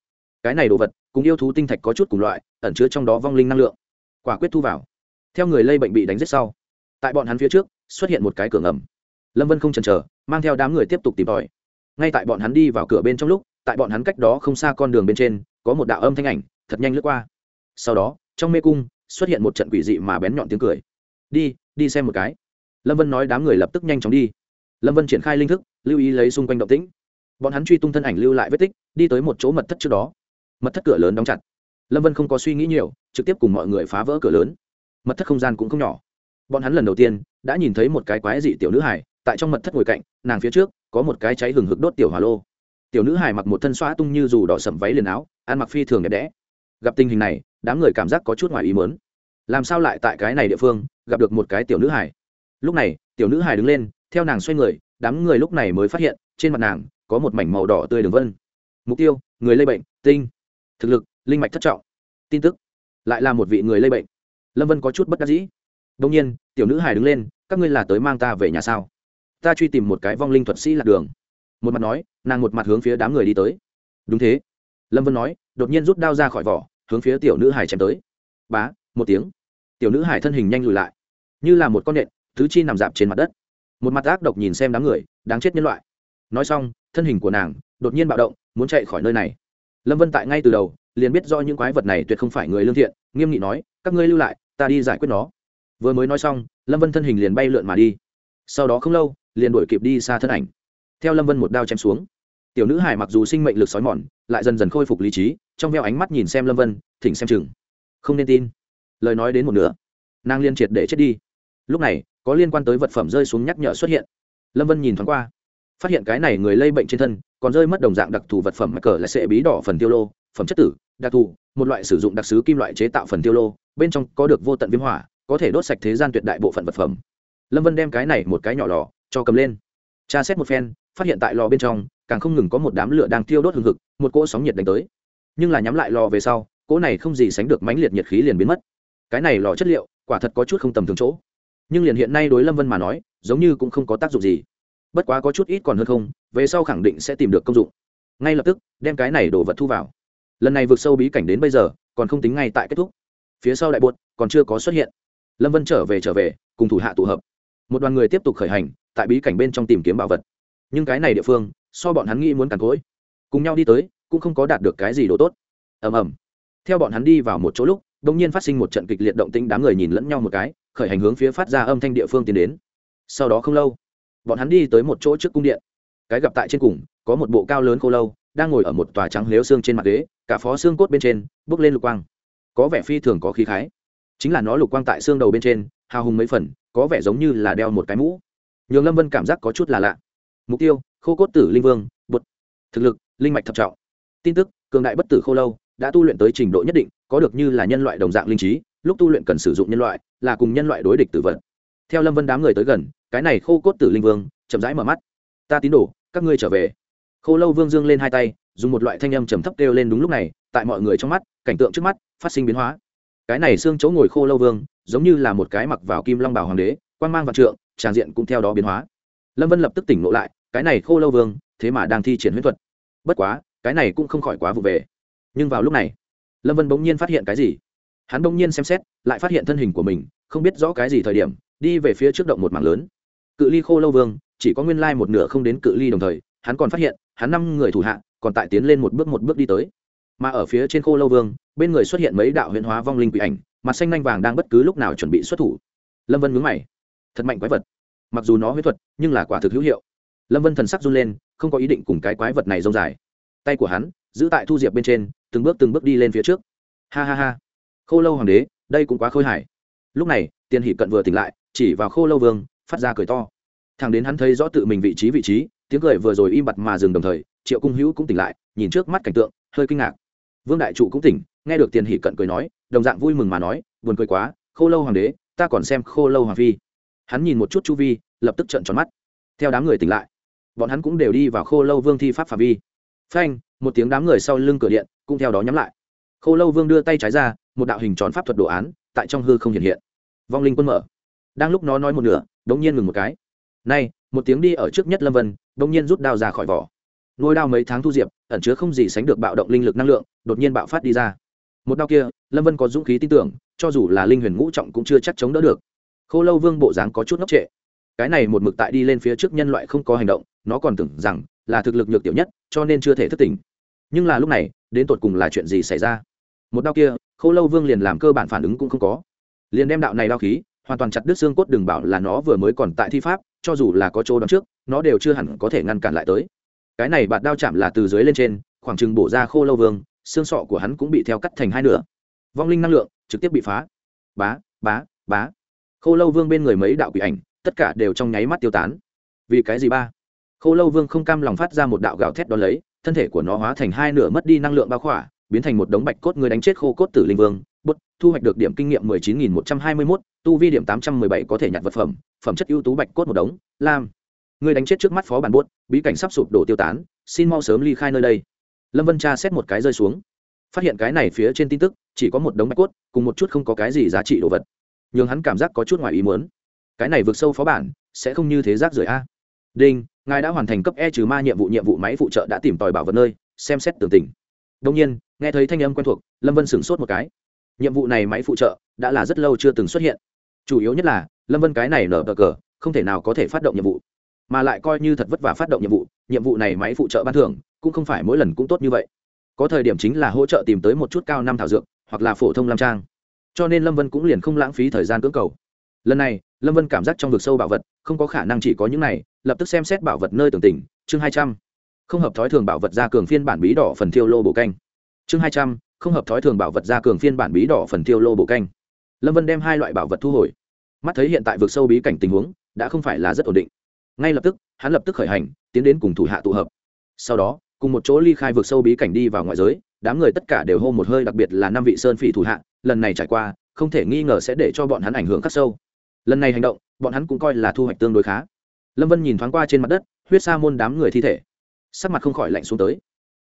Cái này đồ vật, cùng yêu thú tinh thạch có chút cùng loại, ẩn chứa trong đó vong linh năng lượng. Quả quyết thu vào. Theo người lây bệnh bị đánh giết sau, tại bọn hắn phía trước, xuất hiện một cái cửa ngầm. Lâm vân không chần chờ, mang theo đám người tiếp tục tìm tòi. Ngay tại bọn hắn đi vào cửa bên trong lúc, tại bọn hắn cách đó không xa con đường bên trên, có một đạo âm thanh ảnh, thật nhanh lướt qua. Sau đó, trong mê cung, xuất hiện một trận quỷ dị mà bén nhọn tiếng cười. Đi đi xem một cái. Lâm vân nói đám người lập tức nhanh chóng đi. Lâm vân triển khai linh thức, lưu ý lấy xung quanh động tĩnh bọn hắn truy tung thân ảnh lưu lại vết tích, đi tới một chỗ mật thất trước đó. Mật thất cửa lớn đóng chặt. Lâm vân không có suy nghĩ nhiều, trực tiếp cùng mọi người phá vỡ cửa lớn. Mật thất không gian cũng không nhỏ. Bọn hắn lần đầu tiên đã nhìn thấy một cái quái dị tiểu nữ hải tại trong mật thất ngồi cạnh, nàng phía trước có một cái cháy hừng hực đốt tiểu hỏa lô. Tiểu nữ hải mặc một thân xoa tung như dù đỏ sầm váy liền áo, ăn mặc phi thường đẹp đẽ. Gặp tình hình này, đám người cảm giác có chút ngoài ý mớn làm sao lại tại cái này địa phương, gặp được một cái tiểu nữ hải lúc này, tiểu nữ hải đứng lên, theo nàng xoay người, đám người lúc này mới phát hiện, trên mặt nàng có một mảnh màu đỏ tươi đường vân. Mục tiêu, người lây bệnh, tinh. Thực lực, linh mạch thất trọng. Tin tức, lại là một vị người lây bệnh. Lâm vân có chút bất đắc dĩ. Đông nhiên, tiểu nữ hải đứng lên, các ngươi là tới mang ta về nhà sao? Ta truy tìm một cái vong linh thuật sĩ lạc đường. Một mặt nói, nàng một mặt hướng phía đám người đi tới. Đúng thế. Lâm vân nói, đột nhiên rút đao ra khỏi vỏ, hướng phía tiểu nữ hải chém tới. Bá, một tiếng. Tiểu nữ hải thân hình nhanh lùi lại. Như là một con nện thứ chi nằm dạp trên mặt đất. Một mặt ác độc nhìn xem đám người, đáng chết nhân loại. Nói xong thân hình của nàng đột nhiên bạo động, muốn chạy khỏi nơi này. Lâm vân tại ngay từ đầu liền biết do những quái vật này tuyệt không phải người lương thiện, nghiêm nghị nói, các ngươi lưu lại, ta đi giải quyết nó. Vừa mới nói xong, lâm vân thân hình liền bay lượn mà đi. Sau đó không lâu, liền đuổi kịp đi xa thân ảnh. Theo lâm vân một đao chém xuống, tiểu nữ hải mặc dù sinh mệnh lực sói mòn, lại dần dần khôi phục lý trí, trong veo ánh mắt nhìn xem lâm vân, thỉnh xem chừng. Không nên tin. Lời nói đến một nửa, nàng liên triệt để chết đi. Lúc này, có liên quan tới vật phẩm rơi xuống nhắc nhở xuất hiện. Lâm vân nhìn thoáng qua phát hiện cái này người lây bệnh trên thân còn rơi mất đồng dạng đặc thù vật phẩm mắc cờ là sệ bí đỏ phần tiêu lô, phẩm chất tử, đặc thù, một loại sử dụng đặc sứ kim loại chế tạo phần tiêu lô, bên trong có được vô tận viêm hỏa, có thể đốt sạch thế gian tuyệt đại bộ phận vật phẩm. Lâm vân đem cái này một cái nhỏ lò cho cầm lên. Tra xét một phen, phát hiện tại lò bên trong, càng không ngừng có một đám lửa đang thiêu đốt hừng hực, một cỗ sóng nhiệt đánh tới. Nhưng là nhắm lại lò về sau, cỗ này không gì sánh được mãnh liệt nhiệt khí liền biến mất. Cái này lò chất liệu, quả thật có chút không tầm thường chỗ. Nhưng liền hiện nay đối lâm vân mà nói, giống như cũng không có tác dụng gì bất quá có chút ít còn hơn không, về sau khẳng định sẽ tìm được công dụng. Ngay lập tức, đem cái này đổ vật thu vào. Lần này vượt sâu bí cảnh đến bây giờ, còn không tính ngay tại kết thúc. Phía sau đại buốt còn chưa có xuất hiện. Lâm vân trở về trở về, cùng thủ hạ tụ hợp. Một đoàn người tiếp tục khởi hành, tại bí cảnh bên trong tìm kiếm bảo vật. Nhưng cái này địa phương, so bọn hắn nghĩ muốn càn cối cùng nhau đi tới, cũng không có đạt được cái gì đồ tốt. Ầm ầm. Theo bọn hắn đi vào một chỗ lúc đ ỗ n g nhiên phát sinh một trận kịch liệt động tĩnh, đám người nhìn lẫn nhau một cái, khởi hành hướng phía phát ra âm thanh địa phương tiến đến. Sau đó không lâu bọn hắn đi tới một chỗ trước cung điện. Cái gặp tại trên cùng, có một bộ cao lớn khô lâu, đang ngồi ở một tòa trắng lếu xương trên mặt ghế, cả phó xương cốt bên trên, bước lên lục quang. Có vẻ phi thường có khí khái. Chính là nó lục quang tại xương đầu bên trên, hào hùng mấy phần, có vẻ giống như là đeo một cái mũ. Nhường lâm vân cảm giác có chút là lạ. Mục tiêu, khô cốt tử linh vương, bột. Thực lực, linh mạch thập trọng. Tin tức, cường đại bất tử khô lâu, đã tu luyện tới trình độ nhất định, có được như là nhân loại đồng dạng linh trí, lúc tu luyện cần sử dụng nhân loại, là cùng nhân loại đối địch tử vật theo lâm vân đám người tới gần, cái này khô cốt tử linh vương, chậm rãi mở mắt. Ta tín đồ, các ngươi trở về. Khô lâu vương dương lên hai tay, dùng một loại thanh âm trầm thấp kêu lên đúng lúc này, tại mọi người trong mắt, cảnh tượng trước mắt, phát sinh biến hóa. Cái này xương chỗ ngồi khô lâu vương, giống như là một cái mặc vào kim long bảo hoàng đế quan mang vạn trượng, tràng diện cũng theo đó biến hóa. Lâm vân lập tức tỉnh ngộ lại, cái này khô lâu vương, thế mà đang thi triển huyết thuật. Bất quá, cái này cũng không khỏi quá vụ về. Nhưng vào lúc này, lâm vân bỗng nhiên phát hiện cái gì? Hắn bỗng nhiên xem xét, lại phát hiện thân hình của mình, không biết rõ cái gì thời điểm đi về phía trước động một mảng lớn. Cự ly khô lâu vương, chỉ có nguyên lai một nửa không đến cự ly đồng thời, hắn còn phát hiện, hắn năm người thủ hạ, còn tại tiến lên một bước một bước đi tới. Mà ở phía trên khô lâu vương, bên người xuất hiện mấy đạo huyễn hóa vong linh quỷ ảnh, mặt xanh nanh vàng đang bất cứ lúc nào chuẩn bị xuất thủ. Lâm vân mướn mày. Thật mạnh quái vật. Mặc dù nó huyết thuật, nhưng là quả thực hữu hiệu. Lâm vân thần sắc run lên, không có ý định cùng cái quái vật này rông dài. Tay của hắn, giữ tại thu diệp bên trên, từng bước từng bước đi lên phía trước. Ha ha ha. Khô lâu hoàng đế, đây cũng quá khôi hài. Lúc này, tiền hỷ cận vừa tỉnh lại chỉ vào khô lâu vương, phát ra cười to. Thằng đến hắn thấy rõ tự mình vị trí vị trí, tiếng cười vừa rồi im bặt mà dừng đồng thời, triệu cung hữu cũng tỉnh lại, nhìn trước mắt cảnh tượng, hơi kinh ngạc. Vương đại trụ cũng tỉnh, nghe được tiền hỷ cận cười nói, đồng dạng vui mừng mà nói, buồn cười quá, khô lâu hoàng đế, ta còn xem khô lâu hoàng phi. Hắn nhìn một chút chu vi, lập tức trợn tròn mắt. Theo đám người tỉnh lại, bọn hắn cũng đều đi vào khô lâu vương thi pháp phạm vi. Phanh, một tiếng đám người sau lưng cửa điện cũng theo đó nhắm lại. Khô lâu vương đưa tay trái ra, một đạo hình tròn pháp thuật đồ án tại trong hư không hiện hiện. Vong linh quân mở đang lúc nó nói một nửa đ ỗ n g nhiên ngừng một cái. Nay một tiếng đi ở trước nhất lâm vân đ ỗ n g nhiên rút đao ra khỏi vỏ. Nuôi đao mấy tháng thu diệp, ẩn chứa không gì sánh được bạo động linh lực năng lượng, đột nhiên bạo phát đi ra. Một đao kia, lâm vân có dũng khí tin tưởng, cho dù là linh huyền ngũ trọng cũng chưa chắc chống đỡ được. Khô lâu vương bộ dáng có chút ngốc trệ. Cái này một mực tại đi lên phía trước nhân loại không có hành động, nó còn tưởng rằng là thực lực nhược tiểu nhất, cho nên chưa thể thất tình nhưng là lúc này, đến tột cùng là chuyện gì xảy ra? Một đao kia, khô lâu vương liền làm cơ bản phản ứng cũng không có. Liền đem đạo này đao khí hoàn toàn chặt đứt xương cốt đừng bảo là nó vừa mới còn tại thi pháp, cho dù là có chỗ đón trước, nó đều chưa hẳn có thể ngăn cản lại tới. Cái này bạt đao chạm là từ dưới lên trên, khoảng chừng bổ ra khô lâu vương, xương sọ của hắn cũng bị theo cắt thành hai nửa. Vong linh năng lượng trực tiếp bị phá. Bá bá bá. Khô lâu vương bên người mấy đạo quỷ ảnh, tất cả đều trong nháy mắt tiêu tán. Vì cái gì ba? Khô lâu vương không cam lòng phát ra một đạo gạo thét đ ó lấy, thân thể của nó hóa thành hai nửa mất đi năng lượng bao khỏa, biến thành một đống bạch cốt người đánh chết khô cốt tử linh vương bút thu hoạch được điểm kinh nghiệm mười chín nghìn một trăm hai mươi mốt tu vi điểm tám trăm mười bảy có thể nhặt vật phẩm phẩm chất ưu tú bạch cốt một đống lam. Người đánh chết trước mắt phó bản bút, bí cảnh sắp sụp đổ tiêu tán xin mau sớm ly khai nơi đây. Lâm vân tra xét một cái rơi xuống. Phát hiện cái này phía trên tin tức chỉ có một đống bạch cốt cùng một chút không có cái gì giá trị đồ vật. N h ư n g hắn cảm giác có chút ngoài ý muốn. Cái này vượt sâu phó bản sẽ không như thế rác rưởi a. Đinh ngài đã hoàn thành cấp e trừ ma nhiệm vụ nhiệm vụ máy phụ trợ đã tìm tòi bảo vật nơi xem xét tường tình. Đông nhiên nghe thấy thanh âm quen thuộc lâm vân sửng sốt một cái nhiệm vụ này máy phụ trợ đã là rất lâu chưa từng xuất hiện. Chủ yếu nhất là, lâm vân cái này nở bờ cờ, không thể nào có thể phát động nhiệm vụ, mà lại coi như thật vất vả phát động nhiệm vụ nhiệm vụ này máy phụ trợ ban thưởng cũng không phải mỗi lần cũng tốt như vậy. Có thời điểm chính là hỗ trợ tìm tới một chút cao năm thảo dược, hoặc là phổ thông lam trang. Cho nên lâm vân cũng liền không lãng phí thời gian cưỡng cầu. Lần này, lâm vân cảm giác trong vực sâu bảo vật, không có khả năng chỉ có những này, lập tức xem xét bảo vật nơi tưởng tỉnh, chương hai trăm. Không hợp thói thường bảo vật ra cường phiên bản bí đỏ phần thiêu lô bổ canh. Chương hai trăm không hợp thói thường bảo vật ra cường phiên bản bí đỏ phần tiêu lô bộ canh. Lâm vân đem hai loại bảo vật thu hồi. Mắt thấy hiện tại vực sâu bí cảnh tình huống, đã không phải là rất ổn định. Ngay lập tức, hắn lập tức khởi hành, tiến đến cùng thủ hạ tụ hợp. Sau đó, cùng một chỗ ly khai vực sâu bí cảnh đi vào ngoại giới, đám người tất cả đều hô một hơi đặc biệt là năm vị sơn phỉ thủ hạ, lần này trải qua, không thể nghi ngờ sẽ để cho bọn hắn ảnh hưởng khắc sâu. Lần này hành động, bọn hắn cũng coi là thu hoạch tương đối khá. Lâm vân nhìn thoáng qua trên mặt đất, huyết sa môn đám người thi thể. Sắc mặt không khỏi lạnh xuống tới.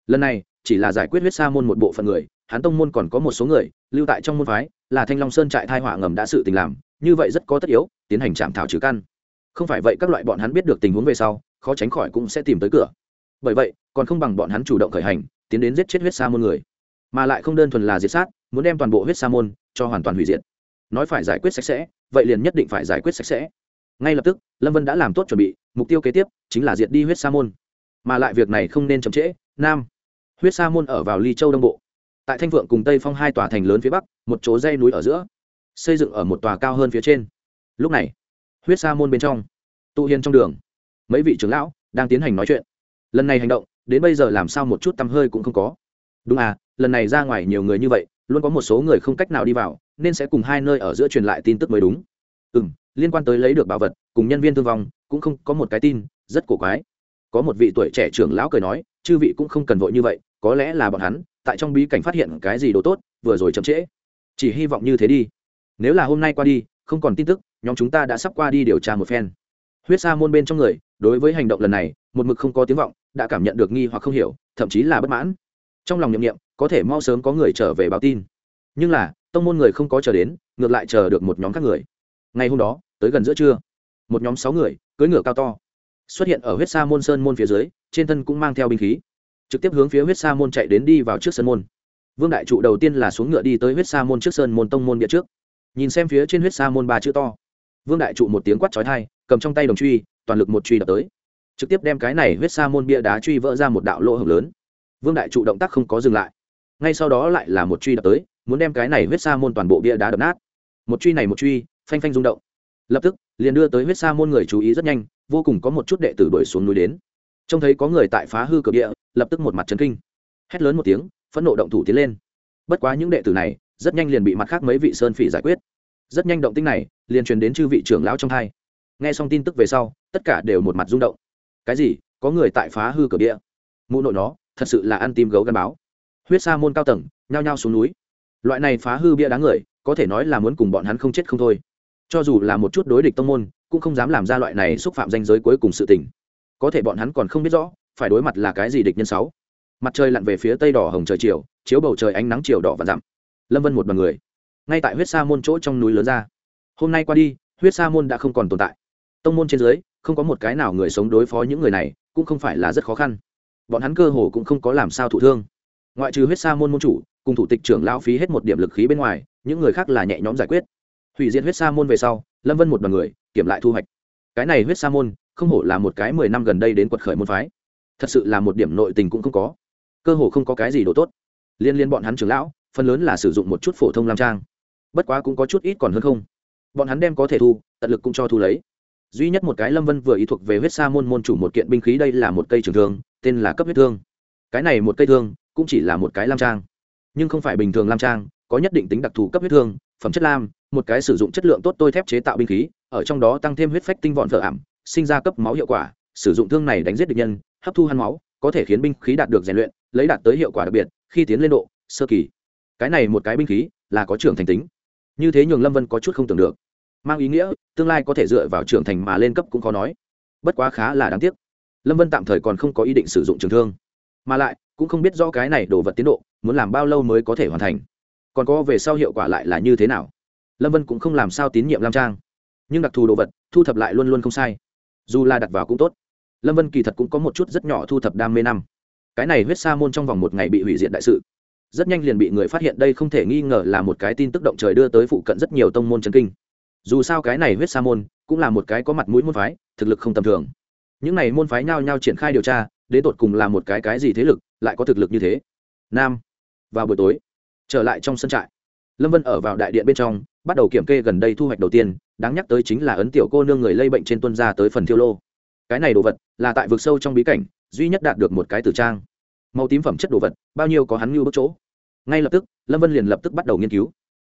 Lần này, chỉ là giải quyết huyết sa môn một bộ phận người hắn tông môn còn có một số người, lưu tại trong môn phái, là thanh long sơn trại thai họa ngầm đã sự tình làm, như vậy rất có tất yếu, tiến hành chạm thảo trừ căn. Không phải vậy các loại bọn hắn biết được tình huống về sau, khó tránh khỏi cũng sẽ tìm tới cửa. Bởi vậy, còn không bằng bọn hắn chủ động khởi hành, tiến đến giết chết huyết sa môn người. Mà lại không đơn thuần là diệt sát, muốn đem toàn bộ huyết sa môn cho hoàn toàn hủy diệt. Nói phải giải quyết sạch sẽ, vậy liền nhất định phải giải quyết sạch sẽ. Ngay lập tức, lâm vân đã làm tốt chuẩn bị, mục tiêu kế tiếp chính là diệt đi huyết sa môn. Mà lại việc này không nên chậm trễ, nam. Huyết sa môn ở vào ly châu đông bộ tại thanh vượng cùng tây phong hai tòa thành lớn phía bắc, một chỗ dây núi ở giữa, xây dựng ở một tòa cao hơn phía trên. Lúc này, huyết sa môn bên trong, tụ hiền trong đường, mấy vị trưởng lão đang tiến hành nói chuyện. Lần này hành động, đến bây giờ làm sao một chút tăm hơi cũng không có. Đúng à lần này ra ngoài nhiều người như vậy, luôn có một số người không cách nào đi vào, nên sẽ cùng hai nơi ở giữa truyền lại tin tức mới đúng. Ừ m liên quan tới lấy được bảo vật, cùng nhân viên thương vong, cũng không có một cái tin, rất cổ quái có một vị tuổi trẻ trưởng lão cười nói, chư vị cũng không cần vội như vậy, có lẽ là bọn hắn, tại trong bí cảnh phát hiện cái gì đồ tốt, vừa rồi chậm trễ. Chỉ hy vọng như thế đi. Nếu là hôm nay qua đi, không còn tin tức, nhóm chúng ta đã sắp qua đi điều tra một phen. Huyết sa môn bên trong người, đối với hành động lần này, một mực không có tiếng vọng, đã cảm nhận được nghi hoặc không hiểu, thậm chí là bất mãn. Trong lòng nhậm nghiệm có thể mau sớm có người trở về báo tin. Nhưng là, tông môn người không có chờ đến, ngược lại chờ được một nhóm các người. Ngày hôm đó, tới gần giữa trưa, một nhóm sáu người, cưỡi ngựa cao to xuất hiện ở huyết sa môn sơn môn phía dưới, trên thân cũng mang theo binh khí, trực tiếp hướng phía huyết sa môn chạy đến đi vào trước sân môn. Vương đại trụ đầu tiên là xuống ngựa đi tới huyết sa môn trước sơn môn tông môn địa trước. Nhìn xem phía trên huyết sa môn ba chữ to, vương đại trụ một tiếng quát trói thai cầm trong tay đồng truy, toàn lực một truy đập tới. Trực tiếp đem cái này huyết sa môn bia đá truy vỡ ra một đạo lỗ hổng lớn. Vương đại trụ động tác không có dừng lại. Ngay sau đó lại là một truy đập tới, muốn đem cái này huyết sa môn toàn bộ bia đá đập nát. Một truy này một truy, phanh phanh rung động. Lập tức, liền đưa tới huyết sa môn người chú ý rất nhanh vô cùng có một chút đệ tử đuổi xuống núi đến. Trông thấy có người tại phá hư cửa địa, lập tức một mặt trấn kinh. Hét lớn một tiếng, phẫn nộ động thủ tiến lên. Bất quá những đệ tử này, rất nhanh liền bị mặt khác mấy vị sơn phỉ giải quyết. Rất nhanh động tinh này, liền truyền đến chư vị trưởng lão trong hai. Nghe xong tin tức về sau, tất cả đều một mặt rung động. Cái gì? Có người tại phá hư cửa địa? Mụ nội nó, thật sự là ăn tim gấu gắn báo. Huyết sa môn cao tầng, nhao nhao xuống núi. Loại này phá hư bia đá người, có thể nói là muốn cùng bọn hắn không chết không thôi. Cho dù là một chút đối địch tông môn cũng không dám làm ra loại này xúc phạm danh giới cuối cùng sự tình. Có thể bọn hắn còn không biết rõ, phải đối mặt là cái gì địch nhân sáu. Mặt trời lặn về phía tây đỏ hồng trời chiều, chiếu bầu trời ánh nắng chiều đỏ và dặm. Lâm vân một đoàn người. Ngay tại huyết sa môn chỗ trong núi lớn ra. Hôm nay qua đi, huyết sa môn đã không còn tồn tại. Tông môn trên dưới, không có một cái nào người sống đối phó những người này, cũng không phải là rất khó khăn. Bọn hắn cơ hồ cũng không có làm sao thụ thương. Ngoại trừ huyết sa môn môn chủ, cùng thủ tịch trưởng lao phí hết một điểm lực khí bên ngoài, những người khác là nhẹ nhõm giải quyết. Hủy diệt huyết sa môn về sau, lâm vân một đ n người kiểm lại thu hoạch. Cái này huyết sa môn, không hổ là một cái mười năm gần đây đến quật khởi môn phái. Thật sự là một điểm nội tình cũng không có. Cơ hồ không có cái gì đồ tốt. Liên liên bọn hắn trưởng lão, phần lớn là sử dụng một chút phổ thông lam trang. Bất quá cũng có chút ít còn hơn không. Bọn hắn đem có thể thu, tận lực cũng cho thu lấy. Duy nhất một cái lâm vân vừa ý thuộc về huyết sa môn môn chủ một kiện binh khí đây là một cây trường thương, tên là cấp huyết thương. Cái này một cây thương, cũng chỉ là một cái lam trang. Nhưng không phải bình thường lam trang, có nhất định tính đặc thù cấp huyết thương phẩm chất lam, một cái sử dụng chất lượng tốt tôi thép chế tạo binh khí, ở trong đó tăng thêm huyết phách tinh vọn thợ ảm, sinh ra cấp máu hiệu quả, sử dụng thương này đánh giết địch nhân, hấp thu hắn máu, có thể khiến binh khí đạt được rèn luyện, lấy đạt tới hiệu quả đặc biệt, khi tiến lên độ, sơ kỳ. Cái này một cái binh khí là có trưởng thành tính. Như thế nhường lâm vân có chút không tưởng được. Mang ý nghĩa, tương lai có thể dựa vào trưởng thành mà lên cấp cũng khó nói. Bất quá khá là đáng tiếc. Lâm vân tạm thời còn không có ý định sử dụng trường thương. Mà lại, cũng không biết rõ cái này đồ vật tiến độ, muốn làm bao lâu mới có thể hoàn thành còn có về sau hiệu quả lại là như thế nào? Lâm vân cũng không làm sao tín nhiệm lam trang. Nhưng đặc thù đồ vật, thu thập lại luôn luôn không sai. Dù là đặt vào cũng tốt. Lâm vân kỳ thật cũng có một chút rất nhỏ thu thập đam mê năm. Cái này huyết sa môn trong vòng một ngày bị hủy diệt đại sự. Rất nhanh liền bị người phát hiện đây không thể nghi ngờ là một cái tin tức động trời đưa tới phụ cận rất nhiều tông môn trần kinh. Dù sao cái này huyết sa môn cũng là một cái có mặt mũi môn phái, thực lực không tầm thường. Những này môn phái nhao nhao triển khai điều tra, đến tột cùng là một cái cái gì thế lực, lại có thực lực như thế? Nam, vào buổi tối trở lại trong sân trại. Lâm vân ở vào đại điện bên trong, bắt đầu kiểm kê gần đây thu hoạch đầu tiên, đáng nhắc tới chính là ấn tiểu cô nương người lây bệnh trên tuân ra tới phần thiêu lô. Cái này đồ vật là tại vực sâu trong bí cảnh, duy nhất đạt được một cái tử trang. Màu tím phẩm chất đồ vật, bao nhiêu có hắn lưu bước chỗ. Ngay lập tức, lâm vân liền lập tức bắt đầu nghiên cứu.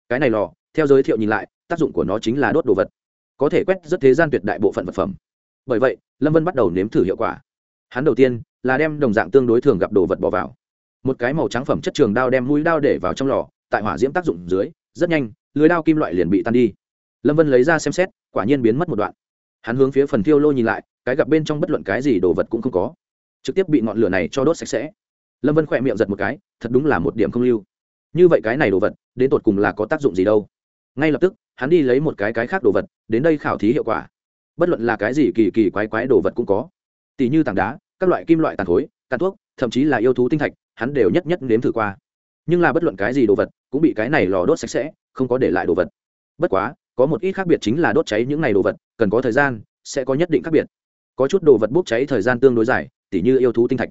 Cái này lò, theo giới thiệu nhìn lại, tác dụng của nó chính là đốt đồ vật. Có thể quét rất thế gian tuyệt đại bộ phận vật phẩm. Bởi vậy, lâm vân bắt đầu nếm thử hiệu quả. Hắn đầu tiên là đem đồng dạng tương đối thường gặp đồ vật bỏ vào một cái màu trắng phẩm chất trường đao đem mũi đao để vào trong lò tại hỏa diễm tác dụng dưới rất nhanh lưới đao kim loại liền bị tan đi. Lâm vân lấy ra xem xét quả nhiên biến mất một đoạn. Hắn hướng phía phần thiêu lô nhìn lại cái gặp bên trong bất luận cái gì đồ vật cũng không có. Trực tiếp bị ngọn lửa này cho đốt sạch sẽ. Lâm vân khỏe miệng giật một cái thật đúng là một điểm không lưu. Như vậy cái này đồ vật đến tột cùng là có tác dụng gì đâu? Ngay lập tức hắn đi lấy một cái cái khác đồ vật đến đây khảo thí hiệu quả. Bất luận là cái gì kỳ kỳ quái quái đồ vật cũng có. Tỷ như tảng đá các loại kim loại tàn thối, tàn thuốc thậm chí là yêu thú tinh thạch hắn đều nhất nhất nếm thử qua. Nhưng là bất luận cái gì đồ vật, cũng bị cái này lò đốt sạch sẽ, không có để lại đồ vật. Bất quá, có một ít khác biệt chính là đốt cháy những này đồ vật, cần có thời gian, sẽ có nhất định khác biệt. Có chút đồ vật bốc cháy thời gian tương đối dài, tỉ như yêu thú tinh thạch.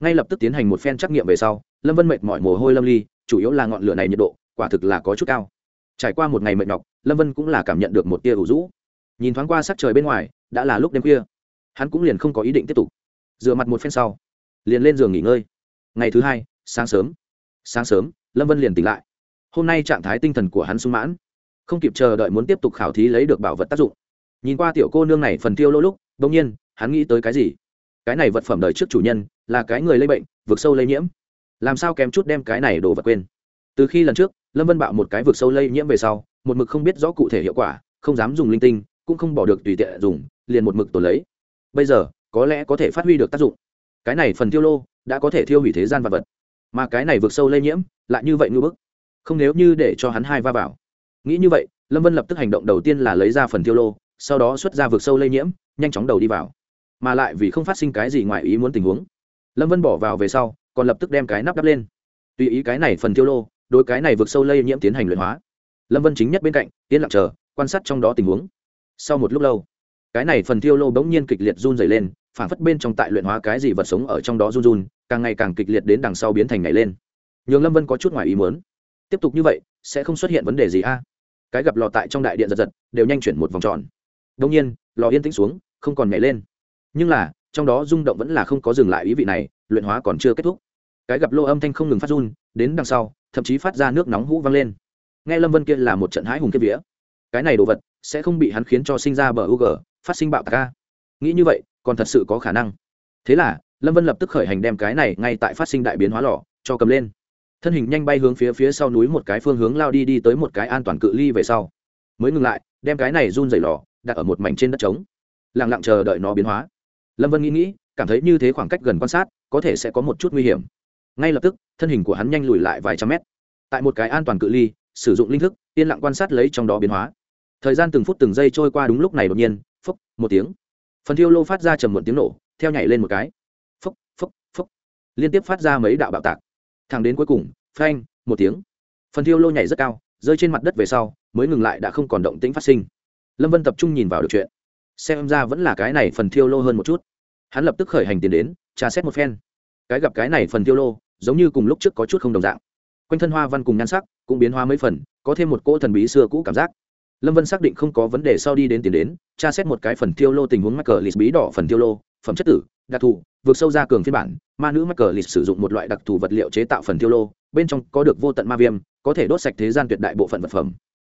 Ngay lập tức tiến hành một phen trắc nghiệm về sau, lâm vân mệt mỏi mồ hôi lâm ly, chủ yếu là ngọn lửa này nhiệt độ, quả thực là có chút cao. Trải qua một ngày mệt nhọc, lâm vân cũng là cảm nhận được một tia ủ rũ. Nhìn thoáng qua sắc trời bên ngoài, đã là lúc đêm khuya. Hắn cũng liền không có ý định tiếp tục. Rửa mặt một phen sau, liền lên giường nghỉ ngơi ngày thứ hai, sáng sớm. Sáng sớm, lâm vân liền tỉnh lại. Hôm nay trạng thái tinh thần của hắn sung mãn. Không kịp chờ đợi muốn tiếp tục khảo thí lấy được bảo vật tác dụng. Nhìn qua tiểu cô nương này phần tiêu lỗ lúc đ ỗ n g nhiên, hắn nghĩ tới cái gì? Cái này vật phẩm đời trước chủ nhân, là cái người lây bệnh vượt sâu lây nhiễm. Làm sao kém chút đem cái này đổ vật quên? Từ khi lần trước, lâm vân bạo một cái vượt sâu lây nhiễm về sau, một mực không biết rõ cụ thể hiệu quả, không dám dùng linh tinh, cũng không bỏ được tùy tiện dùng, liền một mực tổ lấy. Bây giờ, có lẽ có thể phát huy được tác dụng cái này phần tiêu lô đã có thể thiêu hủy thế gian vật vật, mà cái này vượt sâu lây nhiễm lại như vậy ngưỡng bức. Không nếu như để cho hắn hai va vào. Nghĩ như vậy, lâm vân lập tức hành động đầu tiên là lấy ra phần tiêu lô, sau đó xuất ra vượt sâu lây nhiễm, nhanh chóng đầu đi vào. Mà lại vì không phát sinh cái gì ngoài ý muốn tình huống, lâm vân bỏ vào về sau, còn lập tức đem cái nắp đắp lên. Tùy ý cái này phần tiêu lô đôi cái này vượt sâu lây nhiễm tiến hành luyện hóa. Lâm vân chính nhất bên cạnh, yên lặng chờ, quan sát trong đó tình huống. Sau một lúc lâu, cái này phần tiêu lô bỗng nhiên kịch liệt run dày lên phản phất bên trong tại luyện hóa cái gì vật sống ở trong đó run run, càng ngày càng kịch liệt đến đằng sau biến thành ngày lên. Nhường lâm vân có chút ngoài ý muốn. Tiếp tục như vậy, sẽ không xuất hiện vấn đề gì a? Cái gặp lò tại trong đại điện giật giật, đều nhanh chuyển một vòng tròn. Đông nhiên, lò yên tĩnh xuống, không còn nhảy lên. Nhưng là, trong đó rung động vẫn là không có dừng lại ý vị này, luyện hóa còn chưa kết thúc. Cái gặp lô âm thanh không ngừng phát run, đến đằng sau, thậm chí phát ra nước nóng hũ văng lên. Nghe lâm vân kia là một trận hãi hùng kiếp vía. Cái này đồ vật, sẽ không bị hắn khiến cho sinh ra bờ u g phát sinh bạo tạc ca nghĩ như vậy còn thật sự có khả năng. Thế là, lâm vân lập tức khởi hành đem cái này ngay tại phát sinh đại biến hóa lò cho cầm lên. Thân hình nhanh bay hướng phía phía sau núi một cái phương hướng lao đi đi tới một cái an toàn cự ly về sau. Mới ngừng lại, đem cái này run dày lò đặt ở một mảnh trên đất trống. Lặng lặng chờ đợi nó biến hóa. Lâm vân nghĩ nghĩ, cảm thấy như thế khoảng cách gần quan sát, có thể sẽ có một chút nguy hiểm. Ngay lập tức, thân hình của hắn nhanh lùi lại vài trăm mét. Tại một cái an toàn cự ly, sử dụng linh thức, yên lặng quan sát lấy trong đó biến hóa. Thời gian từng phút từng giây trôi qua đúng lúc này đột nhiên, phốc, một tiếng phần thiêu lô phát ra trầm một tiếng nổ, theo nhảy lên một cái. Phốc phốc phốc. Liên tiếp phát ra mấy đạo bạo tạc. Thẳng đến cuối cùng, phanh, một tiếng. Phần thiêu lô nhảy rất cao, rơi trên mặt đất về sau, mới ngừng lại đã không còn động tĩnh phát sinh. Lâm vân tập trung nhìn vào được chuyện. Xem ra vẫn là cái này phần thiêu lô hơn một chút. Hắn lập tức khởi hành tiến đến, tra xét một phen. Cái gặp cái này phần thiêu lô, giống như cùng lúc trước có chút không đồng dạng. Quanh thân hoa văn cùng nhan sắc cũng biến hoa mấy phần, có thêm một cỗ thần bí xưa cũ cảm giác lâm vân xác định không có vấn đề sau đi đến tiền đến tra xét một cái phần thiêu lô tình huống mắc cờ lì bí đỏ phần thiêu lô phẩm chất tử đặc thù vượt sâu ra cường phiên bản ma nữ mắc cờ lì sử dụng một loại đặc thù vật liệu chế tạo phần thiêu lô bên trong có được vô tận ma viêm có thể đốt sạch thế gian tuyệt đại bộ phận vật phẩm.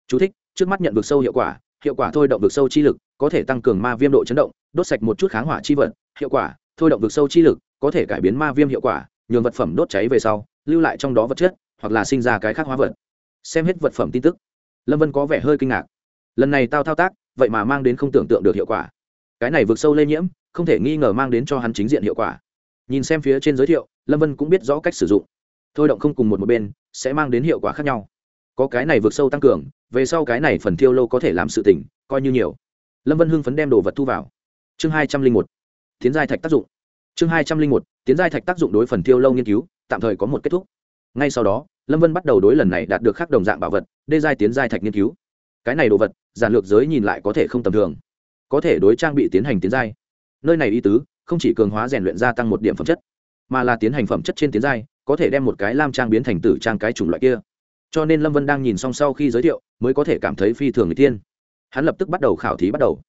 Chú thích, trước mắt nhận vượt sâu hiệu quả hiệu quả thôi động vực sâu chi lực có thể tăng cường ma viêm độ chấn động đốt sạch một chút kháng hỏa chi vật hiệu quả thôi động vực sâu chi lực có thể cải biến ma viêm hiệu quả nhường vật phẩm đốt cháy về sau lưu lại trong đó vật chất hoặc là sinh ra cái khác hóa vật. Xem hết vật phẩm tin tức lâm vân có vẻ hơi kinh ngạc lần này tao thao tác vậy mà mang đến không tưởng tượng được hiệu quả cái này vượt sâu lây nhiễm không thể nghi ngờ mang đến cho hắn chính diện hiệu quả nhìn xem phía trên giới thiệu lâm vân cũng biết rõ cách sử dụng thôi động không cùng một một bên sẽ mang đến hiệu quả khác nhau có cái này vượt sâu tăng cường về sau cái này phần thiêu lâu có thể làm sự tỉnh coi như nhiều lâm vân hưng phấn đem đồ vật thu vào chương hai trăm linh một tiến giai thạch tác dụng chương hai trăm linh một tiến giai thạch tác dụng đối phần thiêu lâu nghiên cứu tạm thời có một kết thúc ngay sau đó, lâm vân bắt đầu đối lần này đạt được khắc đồng dạng bảo vật, đê giai tiến giai thạch nghiên cứu. Cái này đồ vật, giản lược giới nhìn lại có thể không tầm thường. Có thể đối trang bị tiến hành tiến giai. Nơi này y tứ, không chỉ cường hóa rèn luyện gia tăng một điểm phẩm chất, mà là tiến hành phẩm chất trên tiến giai, có thể đem một cái lam trang biến thành tử trang cái chủng loại kia. Cho nên lâm vân đang nhìn xong sau khi giới thiệu, mới có thể cảm thấy phi thường người tiên. Hắn lập tức bắt đầu khảo thí bắt đầu.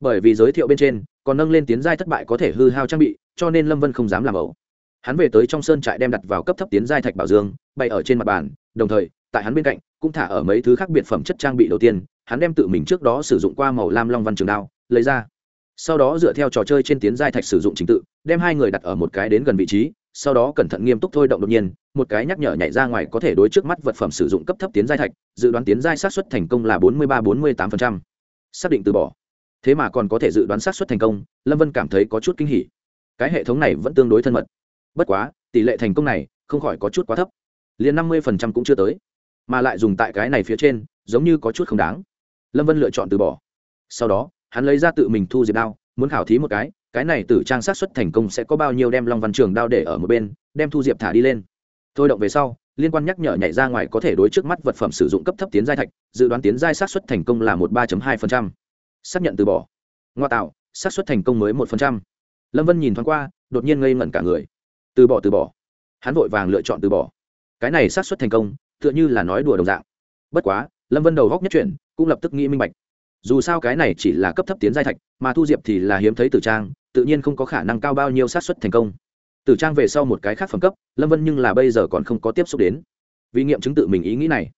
Bởi vì giới thiệu bên trên, còn nâng lên tiến giai thất bại có thể hư hao trang bị, cho nên lâm vân không dám làm ẩu hắn về tới trong sơn trại đem đặt vào cấp thấp tiến giai thạch bảo dương bay ở trên mặt bàn, đồng thời, tại hắn bên cạnh, cũng thả ở mấy thứ khác biệt phẩm chất trang bị đầu tiên, hắn đem tự mình trước đó sử dụng qua màu lam long văn trường đao, lấy ra. Sau đó dựa theo trò chơi trên tiến giai thạch sử dụng trình tự, đem hai người đặt ở một cái đến gần vị trí, sau đó cẩn thận nghiêm túc thôi động đột nhiên, một cái nhắc nhở nhảy ra ngoài có thể đối trước mắt vật phẩm sử dụng cấp thấp tiến giai thạch, dự đoán tiến giai sát xuất thành công là bốn mươi ba bốn mươi tám xác định từ bỏ. Thế mà còn có thể dự đoán sát xuất thành công, lâm vân cảm thấy có chút kinh hỉ. Cái hệ thống này vẫn tương đối thân mật bất quá, tỷ lệ thành công này không khỏi có chút quá thấp. Liền năm mươi cũng chưa tới, mà lại dùng tại cái này phía trên, giống như có chút không đáng. Lâm vân lựa chọn từ bỏ. Sau đó, hắn lấy ra tự mình thu diệp đao, muốn khảo thí một cái cái này tử trang sát xuất thành công sẽ có bao nhiêu đem long văn trường đao để ở một bên, đem thu diệp thả đi lên. Thôi động về sau, liên quan nhắc nhở nhảy ra ngoài có thể đối trước mắt vật phẩm sử dụng cấp thấp tiến giai thạch, dự đoán tiến giai sát xuất thành công là một ba hai xác nhận từ bỏ. Ngoa tạo, sát xuất thành công mới một lâm vân nhìn thoáng qua, đột nhiên ngây ngẩn cả người từ bỏ từ bỏ. Hắn vội vàng lựa chọn từ bỏ. Cái này sát xuất thành công, tựa như là nói đùa đồng dạng. Bất quá, lâm vân đầu góc nhất chuyển, cũng lập tức nghĩ minh bạch. Dù sao cái này chỉ là cấp thấp tiến giai thạch, mà thu diệp thì là hiếm thấy tử trang, tự nhiên không có khả năng cao bao nhiêu sát xuất thành công. Tử trang về sau một cái khác phẩm cấp, lâm vân nhưng là bây giờ còn không có tiếp xúc đến. Vì nghiệm chứng tự mình ý nghĩ này,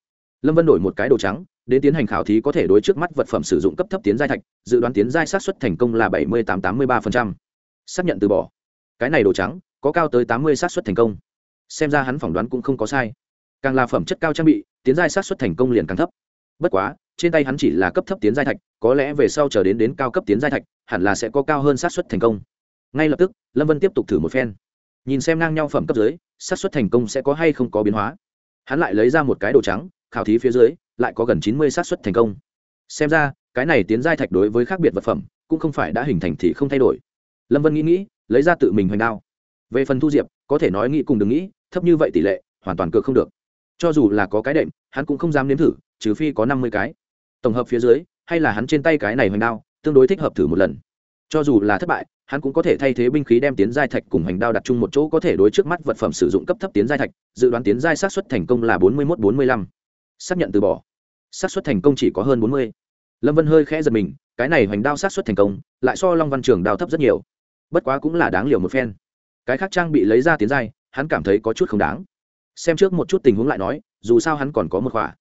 lâm vân đổi một cái đồ trắng, đến tiến hành khảo thí có thể đối trước mắt vật phẩm sử dụng cấp thấp tiến giai thạch, dự đoán tiến giai sát xuất thành công là bảy mươi tám tám mươi ba xác nhận từ bỏ. Cái này đồ trắng có cao tới tám mươi sát suất thành công. Xem ra hắn phỏng đoán cũng không có sai. Càng là phẩm chất cao trang bị, tiến giai sát suất thành công liền càng thấp. Bất quá, trên tay hắn chỉ là cấp thấp tiến giai thạch, có lẽ về sau chờ đến đến cao cấp tiến giai thạch, hẳn là sẽ có cao hơn sát suất thành công. Ngay lập tức, lâm vân tiếp tục thử một phen. Nhìn xem ngang nhau phẩm cấp dưới sát suất thành công sẽ có hay không có biến hóa. Hắn lại lấy ra một cái đồ trắng, khảo thí phía dưới, lại có gần chín mươi sát suất thành công. Xem ra, cái này tiến giai thạch đối với khác biệt vật phẩm, cũng không phải đã hình thành thì không thay đổi. Lâm vân nghĩ nghĩ, lấy ra tự mình hoành đao về phần thu diệp, có thể nói nghĩ cùng đừng nghĩ, thấp như vậy tỷ lệ, hoàn toàn cược không được. Cho dù là có cái đệm, hắn cũng không dám nếm thử, trừ phi có năm mươi cái. Tổng hợp phía dưới, hay là hắn trên tay cái này hoành đao, tương đối thích hợp thử một lần. Cho dù là thất bại, hắn cũng có thể thay thế binh khí đem tiến giai thạch cùng hoành đao đặt chung một chỗ có thể đối trước mắt vật phẩm sử dụng cấp thấp tiến giai thạch, dự đoán tiến giai sát xuất thành công là bốn mươi một bốn mươi lăm. Xác nhận từ bỏ. Sát xuất thành công chỉ có hơn bốn mươi. Lâm vân hơi khẽ giật mình, cái này hoành đao sát xuất thành công, lại so long văn trường đao thấp rất nhiều. Bất quá cũng là đáng liều một phen cái khác trang bị lấy ra tiến giai, hắn cảm thấy có chút không đáng. Xem trước một chút tình huống lại nói, dù sao hắn còn có một khỏa.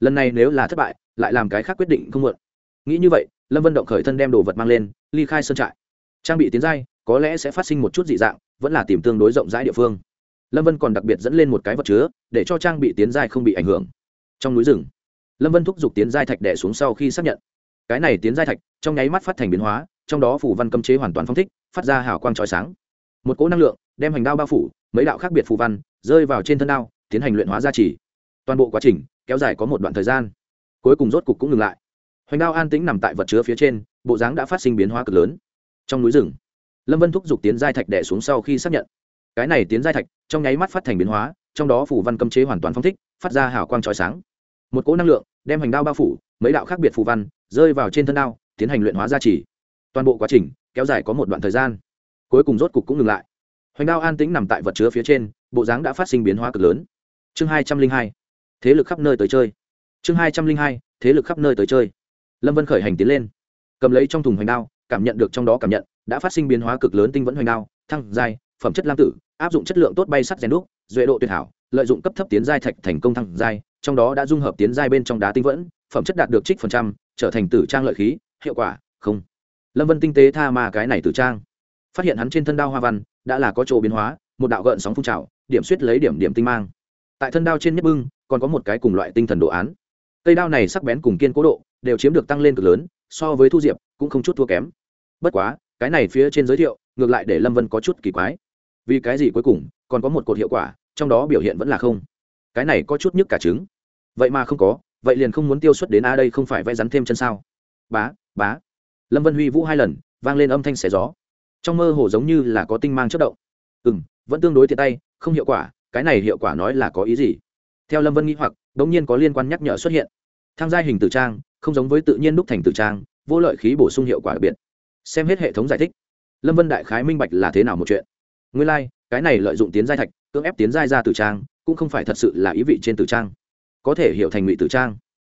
Lần này nếu là thất bại, lại làm cái khác quyết định không muộn. Nghĩ như vậy, lâm vân động khởi thân đem đồ vật mang lên, ly khai sơn trại. Trang bị tiến giai, có lẽ sẽ phát sinh một chút dị dạng, vẫn là tìm tương đối rộng rãi địa phương. Lâm vân còn đặc biệt dẫn lên một cái vật chứa, để cho trang bị tiến giai không bị ảnh hưởng. Trong núi rừng, lâm vân thúc giục tiến giai thạch đẻ xuống sau khi xác nhận. Cái này tiến giai thạch, trong nháy mắt phát thành biến hóa, trong đó phủ văn cấm chế hoàn toàn phong thích, phát ra hào quang trói sáng một cỗ năng lượng, đem hành đao bao phủ, mấy đạo khác biệt phù văn rơi vào trên thân đao, tiến hành luyện hóa gia trì. Toàn bộ quá trình kéo dài có một đoạn thời gian. Cuối cùng rốt cục cũng ngừng lại. Hoành đao an tĩnh nằm tại vật chứa phía trên, bộ dáng đã phát sinh biến hóa cực lớn. Trong núi rừng, lâm vân thúc giục tiến giai thạch đẻ xuống sau khi xác nhận. Cái này tiến giai thạch trong nháy mắt phát thành biến hóa, trong đó phủ văn cấm chế hoàn toàn phong thích, phát ra hào quang trói sáng. Một cỗ năng lượng đem hành đao bao phủ, mấy đạo khác biệt phù văn rơi vào trên thân đao, tiến hành luyện hóa gia trì. Toàn bộ quá trình kéo dài có một đoạn thời gian cuối cùng rốt cục cũng ngừng lại. Hoành đao an tĩnh nằm tại vật chứa phía trên, bộ dáng đã phát sinh biến hóa cực lớn. Chương hai trăm linh hai, thế lực khắp nơi tới chơi. Chương hai trăm linh hai, thế lực khắp nơi tới chơi. Lâm vân khởi hành tiến lên. Cầm lấy trong thùng hoành đao, cảm nhận được trong đó cảm nhận, đã phát sinh biến hóa cực lớn tinh vẫn hoành đao, thăng dài phẩm chất lam tử, áp dụng chất lượng tốt bay sắt rèn đúc, duệ độ tuyệt hảo, lợi dụng cấp thấp tiến giai thạch thành công thăng giai, trong đó đã dung hợp tiến giai bên trong đá tinh vẫn, phẩm chất đạt được trích phần trăm, trở thành tử trang lợi khí, hiệu quả, không. Lâm vân tinh tế tha mà cái này tử trang phát hiện hắn trên thân đao hoa văn đã là có chỗ biến hóa, một đạo gợn sóng phun trào, điểm suýt lấy điểm điểm tinh mang. Tại thân đao trên nhất bưng, còn có một cái cùng loại tinh thần đồ án. Cây đao này sắc bén cùng kiên cố độ đều chiếm được tăng lên cực lớn, so với thu diệp cũng không chút thua kém. Bất quá, cái này phía trên giới thiệu, ngược lại để lâm vân có chút kỳ quái. Vì cái gì cuối cùng còn có một cột hiệu quả, trong đó biểu hiện vẫn là không? Cái này có chút nhức cả trứng. Vậy mà không có, vậy liền không muốn tiêu xuất đến a đây không phải vẽ rắn thêm chân sao? Bá bá. Lâm vân huy vũ hai lần, vang lên âm thanh xẻ gió trong mơ hồ giống như là có tinh mang chất động. Ừ m vẫn tương đối tiện tay không hiệu quả cái này hiệu quả nói là có ý gì? Theo lâm vân nghĩ hoặc đ ỗ n g nhiên có liên quan nhắc nhở xuất hiện. Tham gia hình tử trang không giống với tự nhiên đúc thành tử trang vô lợi khí bổ sung hiệu quả đặc biệt. Xem hết hệ thống giải thích. Lâm vân đại khái minh bạch là thế nào một chuyện. Nguyên lai、like, cái này lợi dụng tiến giai thạch cưỡng ép tiến giai ra tử trang cũng không phải thật sự là ý vị trên tử trang. Có thể hiểu thành ngụy tử trang.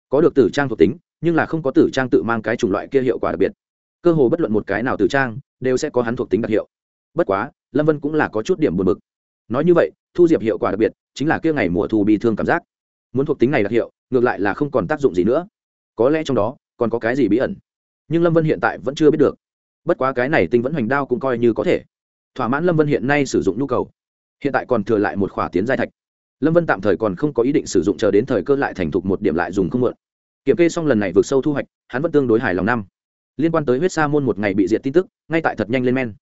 Có được tử trang thuộc tính nhưng là không có tử trang tự mang cái chủng loại kia hiệu quả đặc biệt. Cơ hồ bất luận một cái nào tử trang đều sẽ có hắn thuộc tính đặc hiệu. Bất quá, lâm vân cũng là có chút điểm buồn bực. Nói như vậy, thu diệp hiệu quả đặc biệt, chính là kia ngày mùa thu bị thương cảm giác. Muốn thuộc tính này đặc hiệu, ngược lại là không còn tác dụng gì nữa. Có lẽ trong đó, còn có cái gì bí ẩn. Nhưng lâm vân hiện tại vẫn chưa biết được. Bất quá cái này tinh vẫn hoành đao cũng coi như có thể. Thỏa mãn lâm vân hiện nay sử dụng nhu cầu. Hiện tại còn thừa lại một khỏa tiến giai thạch. Lâm vân tạm thời còn không có ý định sử dụng, chờ đến thời cơ lại thành thục một điểm lại dùng không mượn. Kiểm kê xong lần này vượt sâu thu hoạch, hắn vẫn tương đối hài lòng năm liên quan tới huyết sa môn một ngày bị diệt tin tức, ngay tại thật nhanh lên men.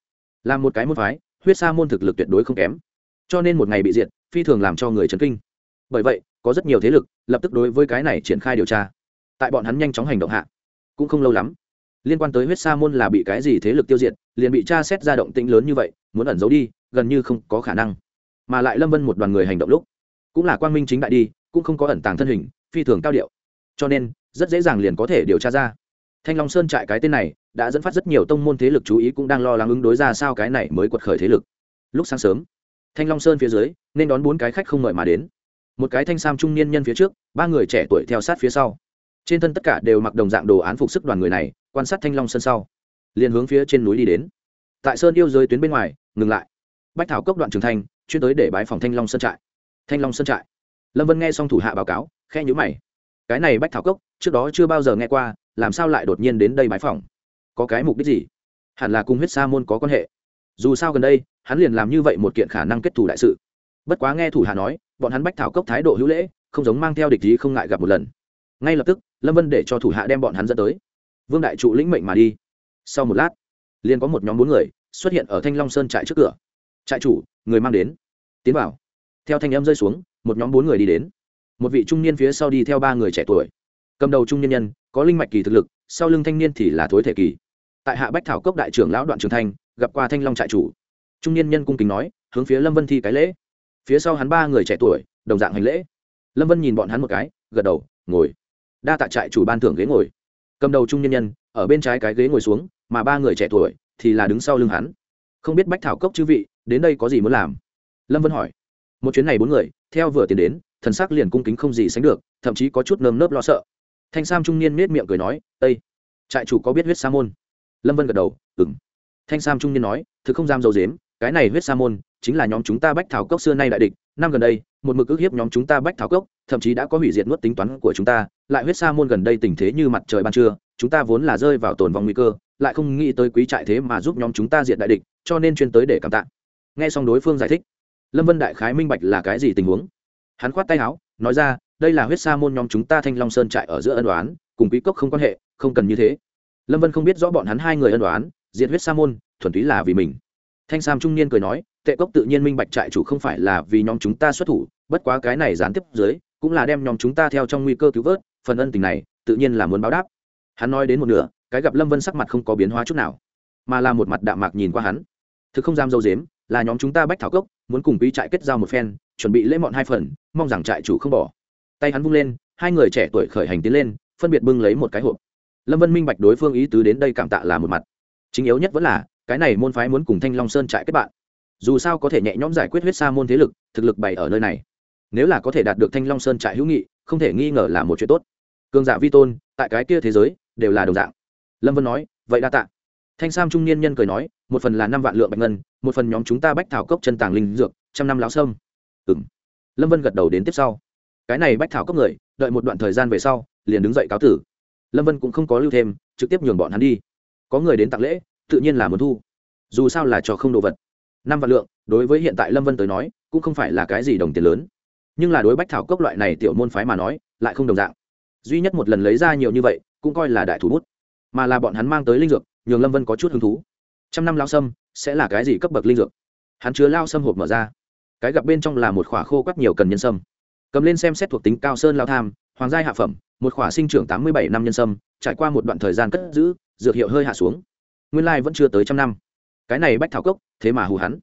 Là một cái môn phái, huyết sa môn thực lực tuyệt đối không kém. Cho nên một ngày bị diệt, phi thường làm cho người chấn kinh. Bởi vậy, có rất nhiều thế lực lập tức đối với cái này triển khai điều tra. Tại bọn hắn nhanh chóng hành động hạ, cũng không lâu lắm, liên quan tới huyết sa môn là bị cái gì thế lực tiêu diệt, liền bị tra xét ra động tĩnh lớn như vậy, muốn ẩn giấu đi, gần như không có khả năng. Mà lại lâm vân một đoàn người hành động lúc, cũng là quang minh chính đại đi, cũng không có ẩn tàng thân hình, phi thường cao điệu. Cho nên, rất dễ dàng liền có thể điều tra ra thanh long sơn trại cái tên này đã dẫn phát rất nhiều tông môn thế lực chú ý cũng đang lo lắng ứng đối ra sao cái này mới quật khởi thế lực. Lúc sáng sớm, thanh long sơn phía dưới nên đón bốn cái khách không mời mà đến. Một cái thanh sam trung niên nhân phía trước, ba người trẻ tuổi theo sát phía sau. Trên thân tất cả đều mặc đồng dạng đồ án phục sức đoàn người này, quan sát thanh long sơn sau, liền hướng phía trên núi đi đến. Tại sơn yêu giới tuyến bên ngoài, ngừng lại. Bách thảo cốc đoạn trường thanh chuyên tới để bái phòng thanh long sơn trại. Thanh long sơn trại. Lâm vân nghe xong thủ hạ báo cáo khe nhữ mày. Cái này bách thảo cốc, trước đó chưa bao giờ nghe qua làm sao lại đột nhiên đến đây bái phỏng? có cái mục đích gì? Hẳn là cùng huyết sa môn có quan hệ. Dù sao gần đây, hắn liền làm như vậy một kiện khả năng kết thù đại sự. Bất quá nghe thủ hạ nói, bọn hắn bách thảo cốc thái độ hữu lễ, không giống mang theo địch ý không ngại gặp một lần. Ngay lập tức, lâm vân để cho thủ hạ đem bọn hắn dẫn tới. Vương đại trụ lĩnh mệnh mà đi. Sau một lát, liền có một nhóm bốn người xuất hiện ở thanh long sơn trại trước cửa. Trại chủ, người mang đến. Tiến vào. Theo thanh âm rơi xuống, một nhóm bốn người đi đến. Một vị trung niên phía sau đi theo ba người trẻ tuổi. Cầm đầu trung nhân nhân có linh mạch kỳ thực lực, sau lưng thanh niên thì là thối thể kỳ. Tại hạ bách thảo cốc đại trưởng lão đoạn trường thanh, gặp qua thanh long trại chủ. Trung niên nhân cung kính nói, hướng phía lâm vân thi cái lễ. Phía sau hắn ba người trẻ tuổi, đồng dạng hành lễ. Lâm vân nhìn bọn hắn một cái, gật đầu, ngồi. Đa tạ trại chủ ban thưởng ghế ngồi. Cầm đầu trung nhân nhân, ở bên trái cái ghế ngồi xuống, mà ba người trẻ tuổi thì là đứng sau lưng hắn. Không biết bách thảo cốc chư vị, đến đây có gì muốn làm? Lâm vân hỏi. Một chuyến này bốn người, theo vừa tiến đến, thần sắc liền cung kính không gì sánh được, thậm chí có chút nơm nớp lo sợ thanh sam trung niên nết miệng cười nói ây trại chủ có biết huyết sa môn? Lâm vân gật đầu ừng thanh sam trung niên nói, thực không dám dầu dếm cái này huyết sa môn chính là nhóm chúng ta bách thảo cốc xưa nay đại địch. Năm gần đây, một mực ước hiếp nhóm chúng ta bách thảo cốc, thậm chí đã có hủy diệt nuốt tính toán của chúng ta. Lại huyết sa môn gần đây tình thế như mặt trời ban trưa, chúng ta vốn là rơi vào tồn vong nguy cơ, lại không nghĩ tới quý trại thế mà giúp nhóm chúng ta diệt đại địch, cho nên chuyên tới để cảm tạ. Nghe xong đối phương giải thích, lâm vân đại khái minh bạch là cái gì tình huống. Hắn khoát tay áo, nói ra đây là huyết sa môn nhóm chúng ta thanh long sơn trại ở giữa ân đoán cùng quý cốc không quan hệ, không cần như thế. Lâm vân không biết rõ bọn hắn hai người ân đoán diệt huyết sa môn, thuần túy là vì mình. Thanh sam trung niên cười nói, tệ cốc tự nhiên minh bạch trại chủ không phải là vì nhóm chúng ta xuất thủ, bất quá cái này gián tiếp dưới, cũng là đem nhóm chúng ta theo trong nguy cơ cứu vớt, phần ân tình này, tự nhiên là muốn báo đáp. Hắn nói đến một nửa, cái gặp lâm vân sắc mặt không có biến hóa chút nào, mà là một mặt đạm mạc nhìn qua hắn. Thực không dám dâu dếm, là nhóm chúng ta bách thảo cốc, muốn cùng quý trại kết giao một phen, chuẩn bị lễ mọn hai phần, mong rằng trại chủ không bỏ tay hắn vung lên, hai người trẻ tuổi khởi hành tiến lên, phân biệt bưng lấy một cái hộp. Lâm vân minh bạch đối phương ý tứ đến đây cảm tạ là một mặt. Chính yếu nhất vẫn là, cái này môn phái muốn cùng thanh long sơn trại kết bạn. Dù sao có thể nhẹ nhõm giải quyết huyết xa môn thế lực, thực lực bày ở nơi này. Nếu là có thể đạt được thanh long sơn trại hữu nghị, không thể nghi ngờ là một chuyện tốt. Cường giả vi tôn, tại cái kia thế giới, đều là đồng dạng. Lâm vân nói, vậy đa tạ. Thanh sam trung niên nhân cười nói, một phần là năm vạn lượng bạch ngân, một phần nhóm chúng ta bách thảo cốc chân tàng linh dược, trăm năm láo sâm. Ừ m lâm vân gật đầu đến tiếp sau cái này bách thảo cấp người, đợi một đoạn thời gian về sau, liền đứng dậy cáo tử. Lâm vân cũng không có lưu thêm, trực tiếp nhường bọn hắn đi. Có người đến tặng lễ, tự nhiên là muốn thu. Dù sao là cho không đồ vật. Năm vạn lượng, đối với hiện tại lâm vân tới nói, cũng không phải là cái gì đồng tiền lớn. Nhưng là đối bách thảo cốc loại này tiểu môn phái mà nói, lại không đồng dạng. Duy nhất một lần lấy ra nhiều như vậy, cũng coi là đại thủ bút. Mà là bọn hắn mang tới linh dược, nhường lâm vân có chút hứng thú. Trăm năm lao sâm, sẽ là cái gì cấp bậc linh dược? Hắn chứa lao sâm hộp mở ra. Cái gặp bên trong là một khỏa khô quắc nhiều cần nhân sâm cầm lên xem xét thuộc tính cao sơn lao tham, hoàng gia hạ phẩm, một khỏa sinh trưởng tám mươi bảy năm nhân sâm, trải qua một đoạn thời gian cất giữ, dược hiệu hơi hạ xuống. Nguyên lai vẫn chưa tới trăm năm. Cái này bách thảo cốc, thế mà hù hắn.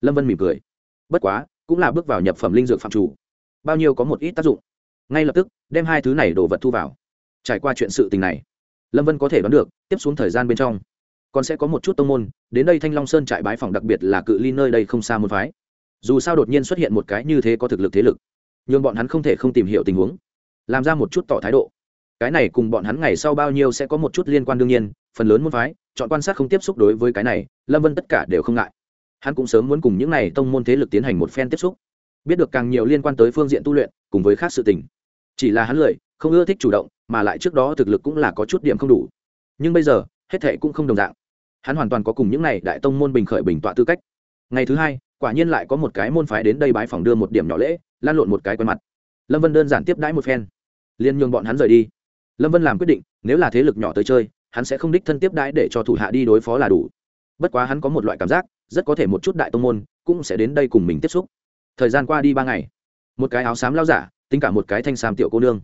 Lâm vân mỉm cười. Bất quá, cũng là bước vào nhập phẩm linh dược phạm chủ. Bao nhiêu có một ít tác dụng. Ngay lập tức, đem hai thứ này đổ vật thu vào. Trải qua chuyện sự tình này, lâm vân có thể đoán được, tiếp xuống thời gian bên trong, còn sẽ có một chút tông môn, đến đây thanh long sơn trại bái phòng đặc biệt là cự ly nơi đây không xa môn phái. Dù sao đột nhiên xuất hiện một cái như thế có thực lực thế lực nhưng bọn hắn không thể không tìm hiểu tình huống, làm ra một chút tỏ thái độ. Cái này cùng bọn hắn ngày sau bao nhiêu sẽ có một chút liên quan đương nhiên, phần lớn môn phái, chọn quan sát không tiếp xúc đối với cái này, lâm vân tất cả đều không ngại. Hắn cũng sớm muốn cùng những n à y tông môn thế lực tiến hành một phen tiếp xúc, biết được càng nhiều liên quan tới phương diện tu luyện, cùng với khác sự tình. Chỉ là hắn lười, không ưa thích chủ động, mà lại trước đó thực lực cũng là có chút điểm không đủ. Nhưng bây giờ, hết thệ cũng không đồng dạng. Hắn hoàn toàn có cùng những n à y đại tông môn bình khởi bình tọa tư cách. Ngày thứ hai, quả nhiên lại có một cái môn phái đến đây bái phòng đưa một điểm nhỏ lễ lan lộn một cái quen mặt. Lâm vân đơn giản tiếp đãi một phen. Liền nhường bọn hắn rời đi. Lâm vân làm quyết định, nếu là thế lực nhỏ tới chơi, hắn sẽ không đích thân tiếp đãi để cho thủ hạ đi đối phó là đủ. Bất quá hắn có một loại cảm giác, rất có thể một chút đại tông môn cũng sẽ đến đây cùng mình tiếp xúc. Thời gian qua đi ba ngày, một cái áo xám lao giả, tính cả một cái thanh xàm tiểu cô nương,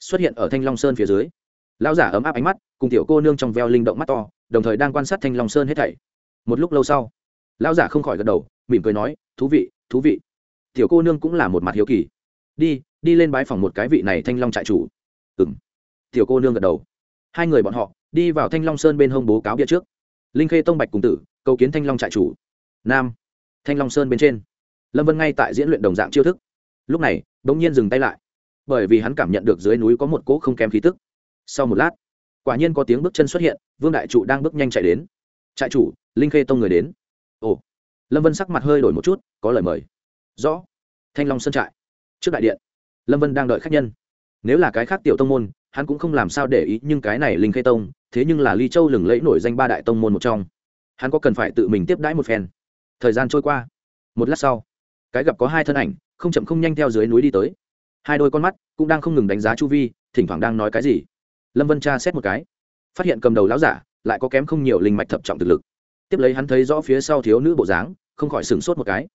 xuất hiện ở thanh long sơn phía dưới. Lao giả ấm áp ánh mắt, cùng tiểu cô nương trong veo linh động mắt to, đồng thời đang quan sát thanh long sơn hết thảy. Một lúc lâu sau lao giả không khỏi gật đầu, mỉm cười nói, thú vị thú vị tiểu cô nương cũng là một mặt hiếu kỳ. Đi đi lên bái phòng một cái vị này thanh long trại chủ. Ừng tiểu cô nương gật đầu. Hai người bọn họ, đi vào thanh long sơn bên hông bố cáo bia trước. Linh khê tông bạch cùng tử, cầu kiến thanh long trại chủ. Nam, thanh long sơn bên trên. Lâm vân ngay tại diễn luyện đồng dạng chiêu thức. Lúc này đ ỗ n g nhiên dừng tay lại. Bởi vì hắn cảm nhận được dưới núi có một cỗ không kém khí tức. Sau một lát, quả nhiên có tiếng bước chân xuất hiện, vương đại trụ đang bước nhanh chạy đến. Trại chủ, linh khê tông người đến. Ồ. Lâm vân sắc mặt hơi đổi một chút, có lời mời rõ. Thanh long sơn trại. Trước đại điện, lâm vân đang đợi khách nhân. Nếu là cái khác tiểu tông môn, hắn cũng không làm sao để ý, nhưng cái này linh khê tông, thế nhưng là ly châu lừng lẫy nổi danh ba đại tông môn một trong. Hắn có cần phải tự mình tiếp đãi một phen. Thời gian trôi qua. Một lát sau, cái gặp có hai thân ảnh, không chậm không nhanh theo dưới núi đi tới. Hai đôi con mắt cũng đang không ngừng đánh giá chu vi, thỉnh thoảng đang nói cái gì. Lâm vân tra xét một cái, phát hiện cầm đầu lão giả lại có kém không nhiều linh mạch thập trọng thực lực. Tiếp lấy hắn thấy rõ phía sau thiếu nữ bộ dáng, không khỏi sửng sốt một cái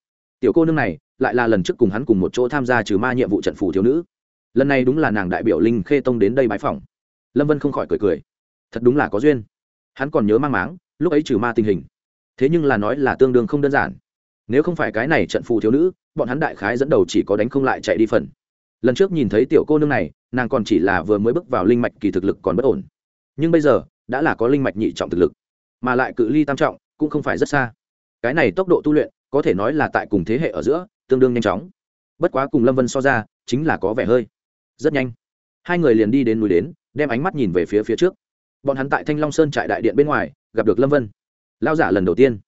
tiểu cô nương này lại là lần trước cùng hắn cùng một chỗ tham gia trừ ma nhiệm vụ trận phủ thiếu nữ. Lần này đúng là nàng đại biểu linh khê tông đến đây bãi phòng lâm vân không khỏi cười cười. Thật đúng là có duyên. Hắn còn nhớ mang máng, lúc ấy trừ ma tình hình. Thế nhưng là nói là tương đương không đơn giản. Nếu không phải cái này trận phù thiếu nữ, bọn hắn đại khái dẫn đầu chỉ có đánh không lại chạy đi phần. Lần trước nhìn thấy tiểu cô nương này, nàng còn chỉ là vừa mới bước vào linh mạch kỳ thực lực còn bất ổn. Nhưng bây giờ, đã là có linh mạch nhị trọng thực lực. Mà lại cự ly tam trọng, cũng không phải rất xa. Cái này tốc độ tu luyện có thể nói là tại cùng thế hệ ở giữa, tương đương nhanh chóng. Bất quá cùng lâm vân so ra, chính là có vẻ hơi, rất nhanh. Hai người liền đi đến núi đến, đem ánh mắt nhìn về phía phía trước. Bọn hắn tại thanh long sơn trại đại điện bên ngoài, gặp được lâm vân. Lao giả lần đầu tiên.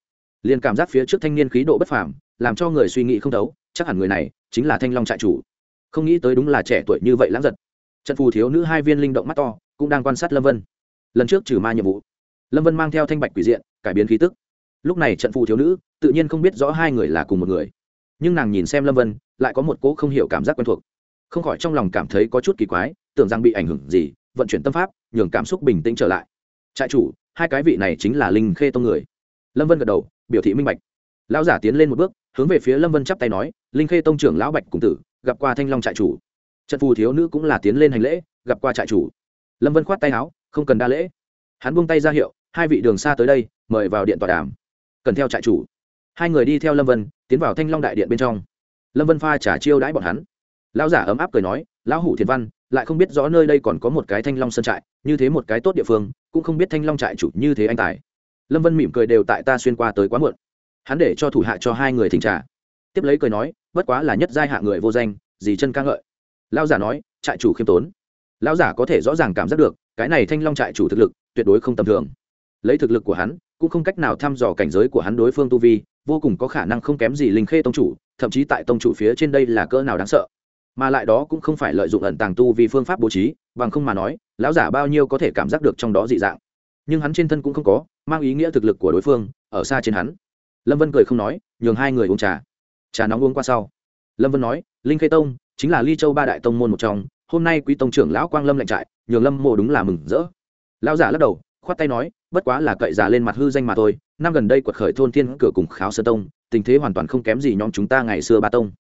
Liền cảm giác phía trước thanh niên khí độ bất phàm, làm cho người suy nghĩ không thấu, chắc hẳn người này chính là thanh long trại chủ. Không nghĩ tới đúng là trẻ tuổi như vậy lãng giật. Trận phù thiếu nữ hai viên linh động mắt to, cũng đang quan sát lâm vân. Lần trước trừ ma nhiệm vụ, lâm vân mang theo thanh bạch quỷ diện, cải biến khí tức. Lúc này trận phù thiếu nữ tự nhiên không biết rõ hai người là cùng một người. Nhưng nàng nhìn xem lâm vân, lại có một cỗ không hiểu cảm giác quen thuộc. Không khỏi trong lòng cảm thấy có chút kỳ quái, tưởng rằng bị ảnh hưởng gì, vận chuyển tâm pháp, nhường cảm xúc bình tĩnh trở lại. Trại chủ, hai cái vị này chính là linh khê tông người. Lâm vân gật đầu, biểu thị minh bạch. Lão giả tiến lên một bước, hướng về phía lâm vân chắp tay nói, linh khê tông trưởng lão bạch cùng tử, gặp qua thanh long trại chủ. Trận phù thiếu nữ cũng là tiến lên hành lễ, gặp qua trại chủ. Lâm vân khoát tay áo, không cần đa lễ. Hắn buông tay ra hiệu, hai vị đường xa tới đây, mời vào điện tòa đàm. Cần theo trại chủ hai người đi theo lâm vân, tiến vào thanh long đại điện bên trong. Lâm vân pha trả chiêu đãi bọn hắn. Lão giả ấm áp cười nói, lão hủ thiền văn, lại không biết rõ nơi đây còn có một cái thanh long sơn trại, như thế một cái tốt địa phương, cũng không biết thanh long trại chủ như thế anh tài. Lâm vân mỉm cười đều tại ta xuyên qua tới quá muộn. Hắn để cho thủ hạ cho hai người thỉnh trà. Tiếp lấy cười nói, bất quá là nhất giai hạ người vô danh, gì chân ca ngợi. Lão giả nói, trại chủ khiêm tốn. Lão giả có thể rõ ràng cảm giác được, cái này thanh long trại chủ thực lực, tuyệt đối không tầm thường. Lấy thực lực của hắn, cũng không cách nào thăm dò cảnh giới của hắn đối phương tu vi vô cùng có khả năng không kém gì linh khê tông chủ, thậm chí tại tông chủ phía trên đây là cỡ nào đáng sợ. Mà lại đó cũng không phải lợi dụng ẩn tàng tu vì phương pháp bố trí, bằng không mà nói, lão giả bao nhiêu có thể cảm giác được trong đó dị dạng. Nhưng hắn trên thân cũng không có, mang ý nghĩa thực lực của đối phương, ở xa trên hắn. Lâm vân cười không nói, nhường hai người uống trà. Trà nóng uống qua sau. Lâm vân nói, linh khê tông, chính là ly châu ba đại tông môn một trong, hôm nay quý tông trưởng lão quang lâm lệnh trại, nhường lâm mộ đúng là mừng rỡ. Lão giả lắc đầu, khoát tay nói bất quá là cậy giả lên mặt hư danh mà thôi, năm gần đây quật khởi thôn thiên cửa cùng kháo sơ tông, tình thế hoàn toàn không kém gì nhóm chúng ta ngày xưa ba tông.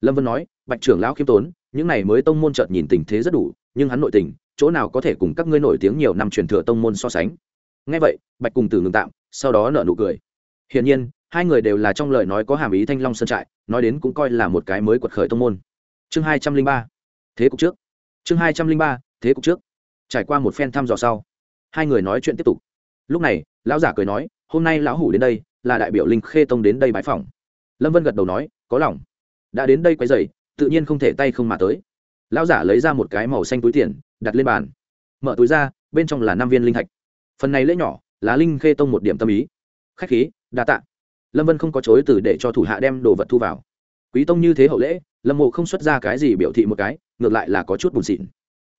Lâm vân nói, bạch trưởng lão khiêm tốn, những này mới tông môn chợt nhìn tình thế rất đủ, nhưng hắn nội tình, chỗ nào có thể cùng các ngươi nổi tiếng nhiều năm truyền thừa tông môn so sánh? Ngay vậy, bạch cùng tử ngừng tạm, sau đó nở nụ cười. Hiển nhiên, hai người đều là trong lời nói có hàm ý thanh long sơn trại, nói đến cũng coi là một cái mới quật khởi tông môn. Chương hai trăm linh ba, thế cục trước. Chương hai trăm linh ba, thế cục trước. Trải qua một phen thăm dò sau, hai người nói chuyện tiếp tục lúc này, lão giả cười nói, hôm nay lão hủ đến đây, là đại biểu linh khê tông đến đây bãi phòng lâm vân gật đầu nói, có lòng. Đã đến đây quay dày tự nhiên không thể tay không mà tới. Lão giả lấy ra một cái màu xanh túi tiền, đặt lên bàn. Mở túi ra, bên trong là năm viên linh thạch. Phần này lễ nhỏ, là linh khê tông một điểm tâm ý. Khách khí, đa tạ. Lâm vân không có chối từ để cho thủ hạ đem đồ vật thu vào. Quý tông như thế hậu lễ, lâm mộ không xuất ra cái gì biểu thị một cái, ngược lại là có chút bùn xịn.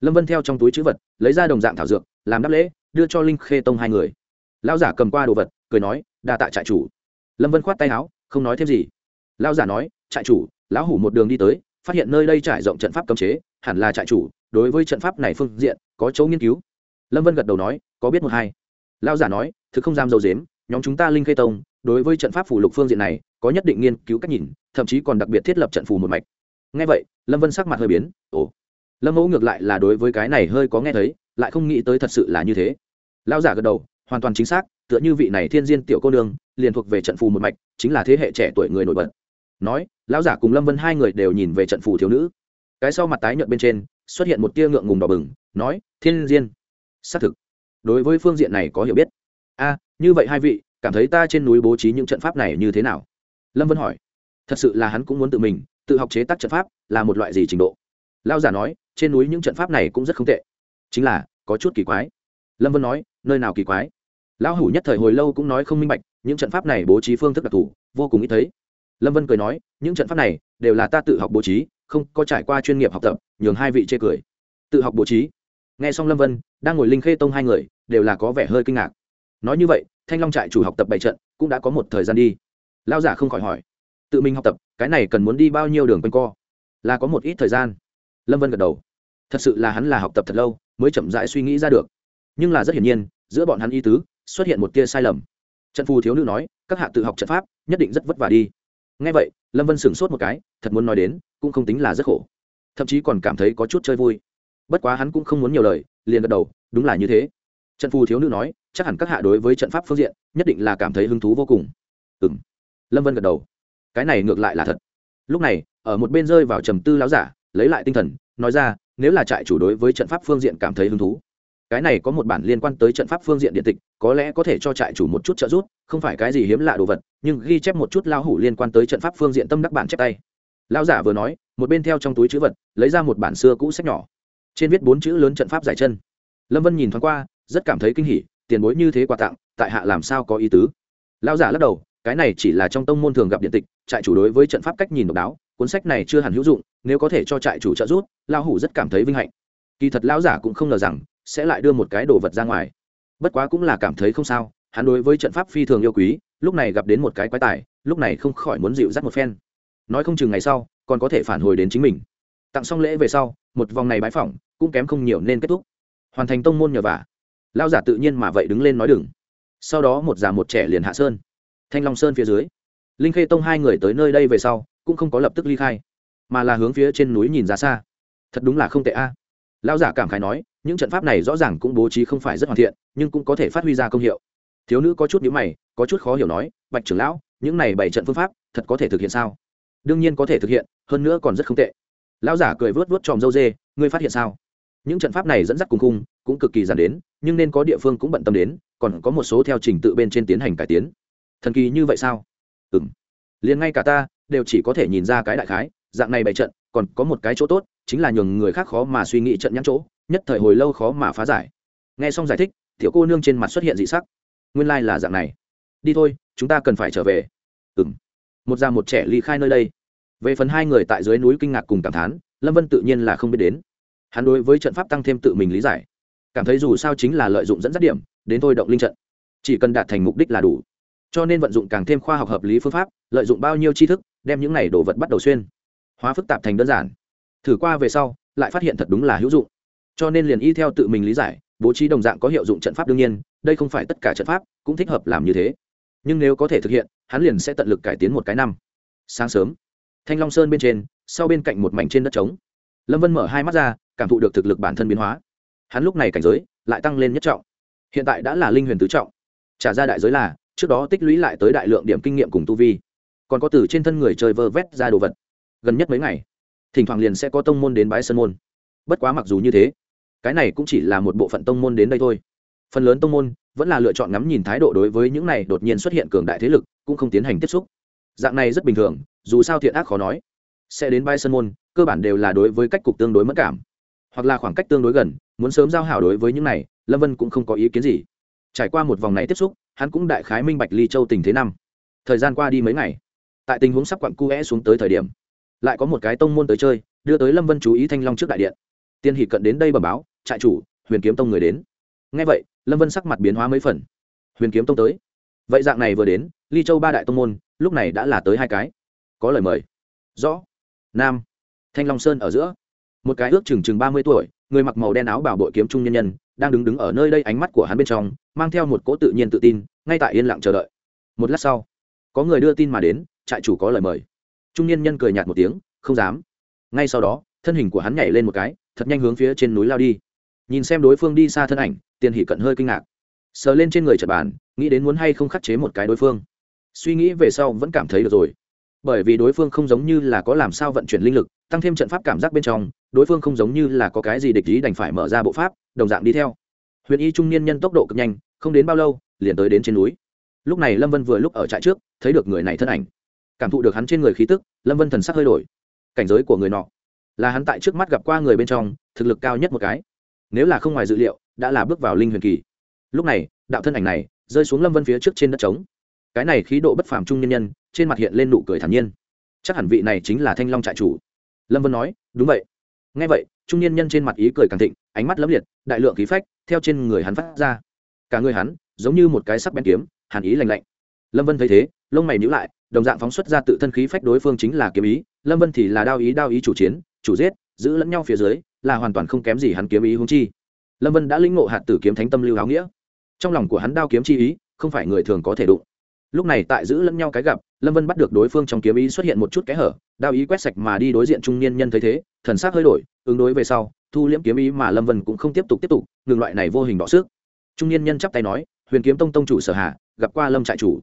Lâm vân theo trong túi chữ vật, lấy ra đồng dạng thảo dược, làm đáp lễ, đưa cho linh khê tông hai người lão giả cầm qua đồ vật, cười nói, đa tạ trại chủ. Lâm vân khoát tay áo, không nói thêm gì. Lão giả nói, trại chủ, lão hủ một đường đi tới, phát hiện nơi đây trải rộng trận pháp cấm chế, hẳn là trại chủ, đối với trận pháp này phương diện, có chỗ nghiên cứu. Lâm vân gật đầu nói, có biết một hai. Lão giả nói, thực không dám dầu dếm, nhóm chúng ta linh khê tông, đối với trận pháp phủ lục phương diện này, có nhất định nghiên cứu cách nhìn, thậm chí còn đặc biệt thiết lập trận phù một mạch. Ngay vậy, lâm vân sắc mặt hơi biến, ồ. Lâm mẫu ngược lại là đối với cái này hơi có nghe thấy, lại không nghĩ tới thật sự là như thế. Lao giả gật đầu hoàn toàn chính xác, tựa như vị này thiên diên tiểu cô nương, liền thuộc về trận phù một mạch, chính là thế hệ trẻ tuổi người nổi bật. Nói, lão giả cùng lâm vân hai người đều nhìn về trận phù thiếu nữ. Cái sau mặt tái nhợt bên trên, xuất hiện một tia ngượng ngùng đỏ bừng, nói, thiên diên. Xác thực, đối với phương diện này có hiểu biết. A, như vậy hai vị, cảm thấy ta trên núi bố trí những trận pháp này như thế nào? Lâm vân hỏi. Thật sự là hắn cũng muốn tự mình, tự học chế tác trận pháp, là một loại gì trình độ? Lao giả nói, trên núi những trận pháp này cũng rất không tệ. Chính là, có chút kỳ quái. Lâm vân nói, nơi nào kỳ quái? Lão hủ nhất thời hồi lâu cũng nói không minh bạch, những trận pháp này bố trí phương thức đặc thù, vô cùng ít thấy. Lâm vân cười nói, những trận pháp này đều là ta tự học bố trí, không có trải qua chuyên nghiệp học tập, nhường hai vị chê cười. Tự học bố trí. N g h e xong lâm vân, đang ngồi linh khê tông hai người, đều là có vẻ hơi kinh ngạc. Nói như vậy, thanh long trại chủ học tập bảy trận, cũng đã có một thời gian đi. Lao giả không khỏi hỏi, tự mình học tập, cái này cần muốn đi bao nhiêu đường quanh co? Là có một ít thời gian. Lâm vân gật đầu. Thật sự là hắn là học tập thật lâu, mới chậm rãi suy nghĩ ra được. Nhưng là rất hiển nhiên, giữa bọn hắn y tứ xuất hiện một tia sai lầm. Trận phù thiếu nữ nói, các hạ tự học trận pháp, nhất định rất vất vả đi. Ngay vậy, lâm vân sửng sốt một cái, thật muốn nói đến, cũng không tính là rất khổ. Thậm chí còn cảm thấy có chút chơi vui. Bất quá hắn cũng không muốn nhiều lời, liền gật đầu, đúng là như thế. Trận phù thiếu nữ nói, chắc hẳn các hạ đối với trận pháp phương diện, nhất định là cảm thấy hứng thú vô cùng. Ừ m lâm vân gật đầu. Cái này ngược lại là thật. Lúc này, ở một bên rơi vào trầm tư láo giả, lấy lại tinh thần, nói ra, nếu là trại chủ đối với trận pháp phương diện cảm thấy hứng thú cái này có một bản liên quan tới trận pháp phương diện điện tịch, có lẽ có thể cho trại chủ một chút trợ giúp, không phải cái gì hiếm lạ đồ vật, nhưng ghi chép một chút lao hủ liên quan tới trận pháp phương diện tâm đắc bản chép tay. Lao giả vừa nói, một bên theo trong túi chữ vật, lấy ra một bản xưa cũ sách nhỏ. Trên viết bốn chữ lớn trận pháp giải chân. Lâm vân nhìn thoáng qua, rất cảm thấy kinh hỉ, tiền bối như thế quà tặng, tại hạ làm sao có ý tứ? Lao giả lắc đầu, cái này chỉ là trong tông môn thường gặp điện tịch, trại chủ đối với trận pháp cách nhìn độc đáo, cuốn sách này chưa hẳn hữu dụng, nếu có thể cho trại chủ trợ giúp lao hủ rất cảm thấy vinh hạnh. Kỳ thật lão giả cũng không ngờ rằng sẽ lại đưa một cái đồ vật ra ngoài. Bất quá cũng là cảm thấy không sao, hắn đối với trận pháp phi thường yêu quý, lúc này gặp đến một cái quái tài, lúc này không khỏi muốn dịu dắt một phen. Nói không chừng ngày sau, còn có thể phản hồi đến chính mình. Tặng xong lễ về sau, một vòng này bãi phỏng cũng kém không nhiều nên kết thúc. Hoàn thành tông môn nhờ vả. Lao giả tự nhiên mà vậy đứng lên nói đừng. Sau đó một già một trẻ liền hạ sơn. Thanh long sơn phía dưới. Linh khê tông hai người tới nơi đây về sau, cũng không có lập tức ly khai, mà là hướng phía trên núi nhìn ra xa. Thật đúng là không tệ a. Lão giả cảm khái nói những trận pháp này rõ ràng cũng bố trí không phải rất hoàn thiện, nhưng cũng có thể phát huy ra công hiệu. Thiếu nữ có chút nhữ mày, có chút khó hiểu nói, bạch trưởng lão, những này bảy trận phương pháp thật có thể thực hiện sao? Đương nhiên có thể thực hiện, hơn nữa còn rất không tệ. Lão giả cười vớt vớt tròm dâu dê, ngươi phát hiện sao? Những trận pháp này dẫn dắt cùng cung cũng cực kỳ dàn đến, nhưng nên có địa phương cũng bận tâm đến, còn có một số theo trình tự bên trên tiến hành cải tiến. Thần kỳ như vậy sao? Ừ m liền ngay cả ta đều chỉ có thể nhìn ra cái đại khái, dạng này bày trận, còn có một cái chỗ tốt, chính là nhường người khác khó mà suy nghĩ trận nhãn chỗ nhất thời hồi lâu khó mà phá giải. Nghe xong giải thích, tiểu cô nương trên mặt xuất hiện dị sắc. Nguyên lai、like、là dạng này. Đi thôi, chúng ta cần phải trở về. Ừ m một già một trẻ ly khai nơi đây. Về phần hai người tại dưới núi kinh ngạc cùng cảm thán, lâm vân tự nhiên là không biết đến. Hắn đối với trận pháp tăng thêm tự mình lý giải. Cảm thấy dù sao chính là lợi dụng dẫn dắt điểm, đến thôi động linh trận. Chỉ cần đạt thành mục đích là đủ. Cho nên vận dụng càng thêm khoa học hợp lý phương pháp, lợi dụng bao nhiêu tri thức, đem những này đồ vật bắt đầu xuyên. Hóa phức tạp thành đơn giản. Thử qua về sau, lại phát hiện thật đúng là hữu dụng cho nên liền y theo tự mình lý giải, bố trí đồng dạng có hiệu dụng trận pháp đương nhiên, đây không phải tất cả trận pháp cũng thích hợp làm như thế. Nhưng nếu có thể thực hiện, hắn liền sẽ tận lực cải tiến một cái năm. Sáng sớm, thanh long sơn bên trên, sau bên cạnh một mảnh trên đất trống, lâm vân mở hai mắt ra, cảm thụ được thực lực bản thân biến hóa. Hắn lúc này cảnh giới lại tăng lên nhất trọng. Hiện tại đã là linh huyền tứ trọng. Trả ra đại giới là, trước đó tích lũy lại tới đại lượng điểm kinh nghiệm cùng tu vi. Còn có từ trên thân người chơi vơ vét ra đồ vật. Gần nhất mấy ngày, thỉnh thoảng liền sẽ có tông môn đến bái sân môn. Bất quá mặc dù như thế cái này cũng chỉ là một bộ phận tông môn đến đây thôi. Phần lớn tông môn vẫn là lựa chọn ngắm nhìn thái độ đối với những này đột nhiên xuất hiện cường đại thế lực, cũng không tiến hành tiếp xúc. Dạng này rất bình thường, dù sao thiện ác khó nói. Sẽ đến bay sân môn, cơ bản đều là đối với cách cục tương đối mất cảm. Hoặc là khoảng cách tương đối gần, muốn sớm giao hảo đối với những này, lâm vân cũng không có ý kiến gì. Trải qua một vòng này tiếp xúc, hắn cũng đại khái minh bạch ly châu tình thế năm. Thời gian qua đi mấy ngày, tại tình huống sắp quặn cu é xuống tới thời điểm, lại có một cái tông môn tới chơi, đưa tới lâm vân chú ý thanh long trước đại điện. Tiên hỷ cận đến đây bẩm báo trại chủ, huyền kiếm tông người đến. Ngay vậy, lâm vân sắc mặt biến hóa mấy phần. Huyền kiếm tông tới. Vậy dạng này vừa đến, ly châu ba đại tông môn, lúc này đã là tới hai cái. Có lời mời. Rõ. Nam. Thanh long sơn ở giữa. Một cái ước chừng chừng ba mươi tuổi, người mặc màu đen áo bảo bội kiếm trung nhân nhân, đang đứng đứng ở nơi đây ánh mắt của hắn bên trong, mang theo một cỗ tự nhiên tự tin, ngay tại yên lặng chờ đợi. Một lát sau, có người đưa tin mà đến, trại chủ có lời mời. Trung niên nhân cười nhạt một tiếng, không dám. Ngay sau đó, thân hình của hắn nhảy lên một cái, thật nhanh hướng phía trên núi lao đi nhìn xem đối phương đi xa thân ảnh, tiền hỷ cận hơi kinh ngạc. Sờ lên trên người trật bàn, nghĩ đến muốn hay không khắc chế một cái đối phương. Suy nghĩ về sau vẫn cảm thấy được rồi. Bởi vì đối phương không giống như là có làm sao vận chuyển linh lực, tăng thêm trận pháp cảm giác bên trong, đối phương không giống như là có cái gì địch ý đành phải mở ra bộ pháp, đồng dạng đi theo. Huyền y trung niên nhân tốc độ cực nhanh, không đến bao lâu, liền tới đến trên núi. Lúc này lâm vân vừa lúc ở trại trước, thấy được người này thân ảnh. Cảm thụ được hắn trên người khí tức, lâm vân thần sắc hơi đổi. Cảnh giới của người nọ, là hắn tại trước mắt gặp qua người bên trong, thực lực cao nhất một cái nếu là không ngoài dự liệu, đã là bước vào linh huyền kỳ. Lúc này, đạo thân ảnh này rơi xuống lâm vân phía trước trên đất trống. Cái này khí độ bất phàm trung nhân nhân, trên mặt hiện lên nụ cười thản nhiên. Chắc hẳn vị này chính là thanh long trại chủ. Lâm vân nói, đúng vậy. Ngay vậy, trung niên nhân trên mặt ý cười càng thịnh, ánh mắt lấm liệt, đại lượng khí phách theo trên người hắn phát ra. Cả người hắn giống như một cái sắc bén kiếm, hàn ý lành lạnh. Lâm vân thấy thế, lông mày nhữ lại, đồng dạng phóng xuất ra tự thân khí phách đối phương chính là kiếm ý. Lâm vân thì là đao ý đao ý chủ chiến, chủ giết, giữ lẫn nhau phía dưới là hoàn toàn không kém gì hắn kiếm ý hướng chi. Lâm vân đã lĩnh ngộ hạt tử kiếm thánh tâm lưu áo nghĩa. Trong lòng của hắn đao kiếm chi ý, không phải người thường có thể đụng. Lúc này tại giữ lẫn nhau cái gặp, lâm vân bắt được đối phương trong kiếm ý xuất hiện một chút kẽ hở, đao ý quét sạch mà đi đối diện trung niên nhân thấy thế, thần s ắ c hơi đổi, ứng đối về sau, thu liễm kiếm ý mà lâm vân cũng không tiếp tục tiếp tục, ngừng loại này vô hình đọ sức. Trung niên nhân chắp tay nói, huyền kiếm tông tông chủ sở hạ gặp qua lâm trại chủ.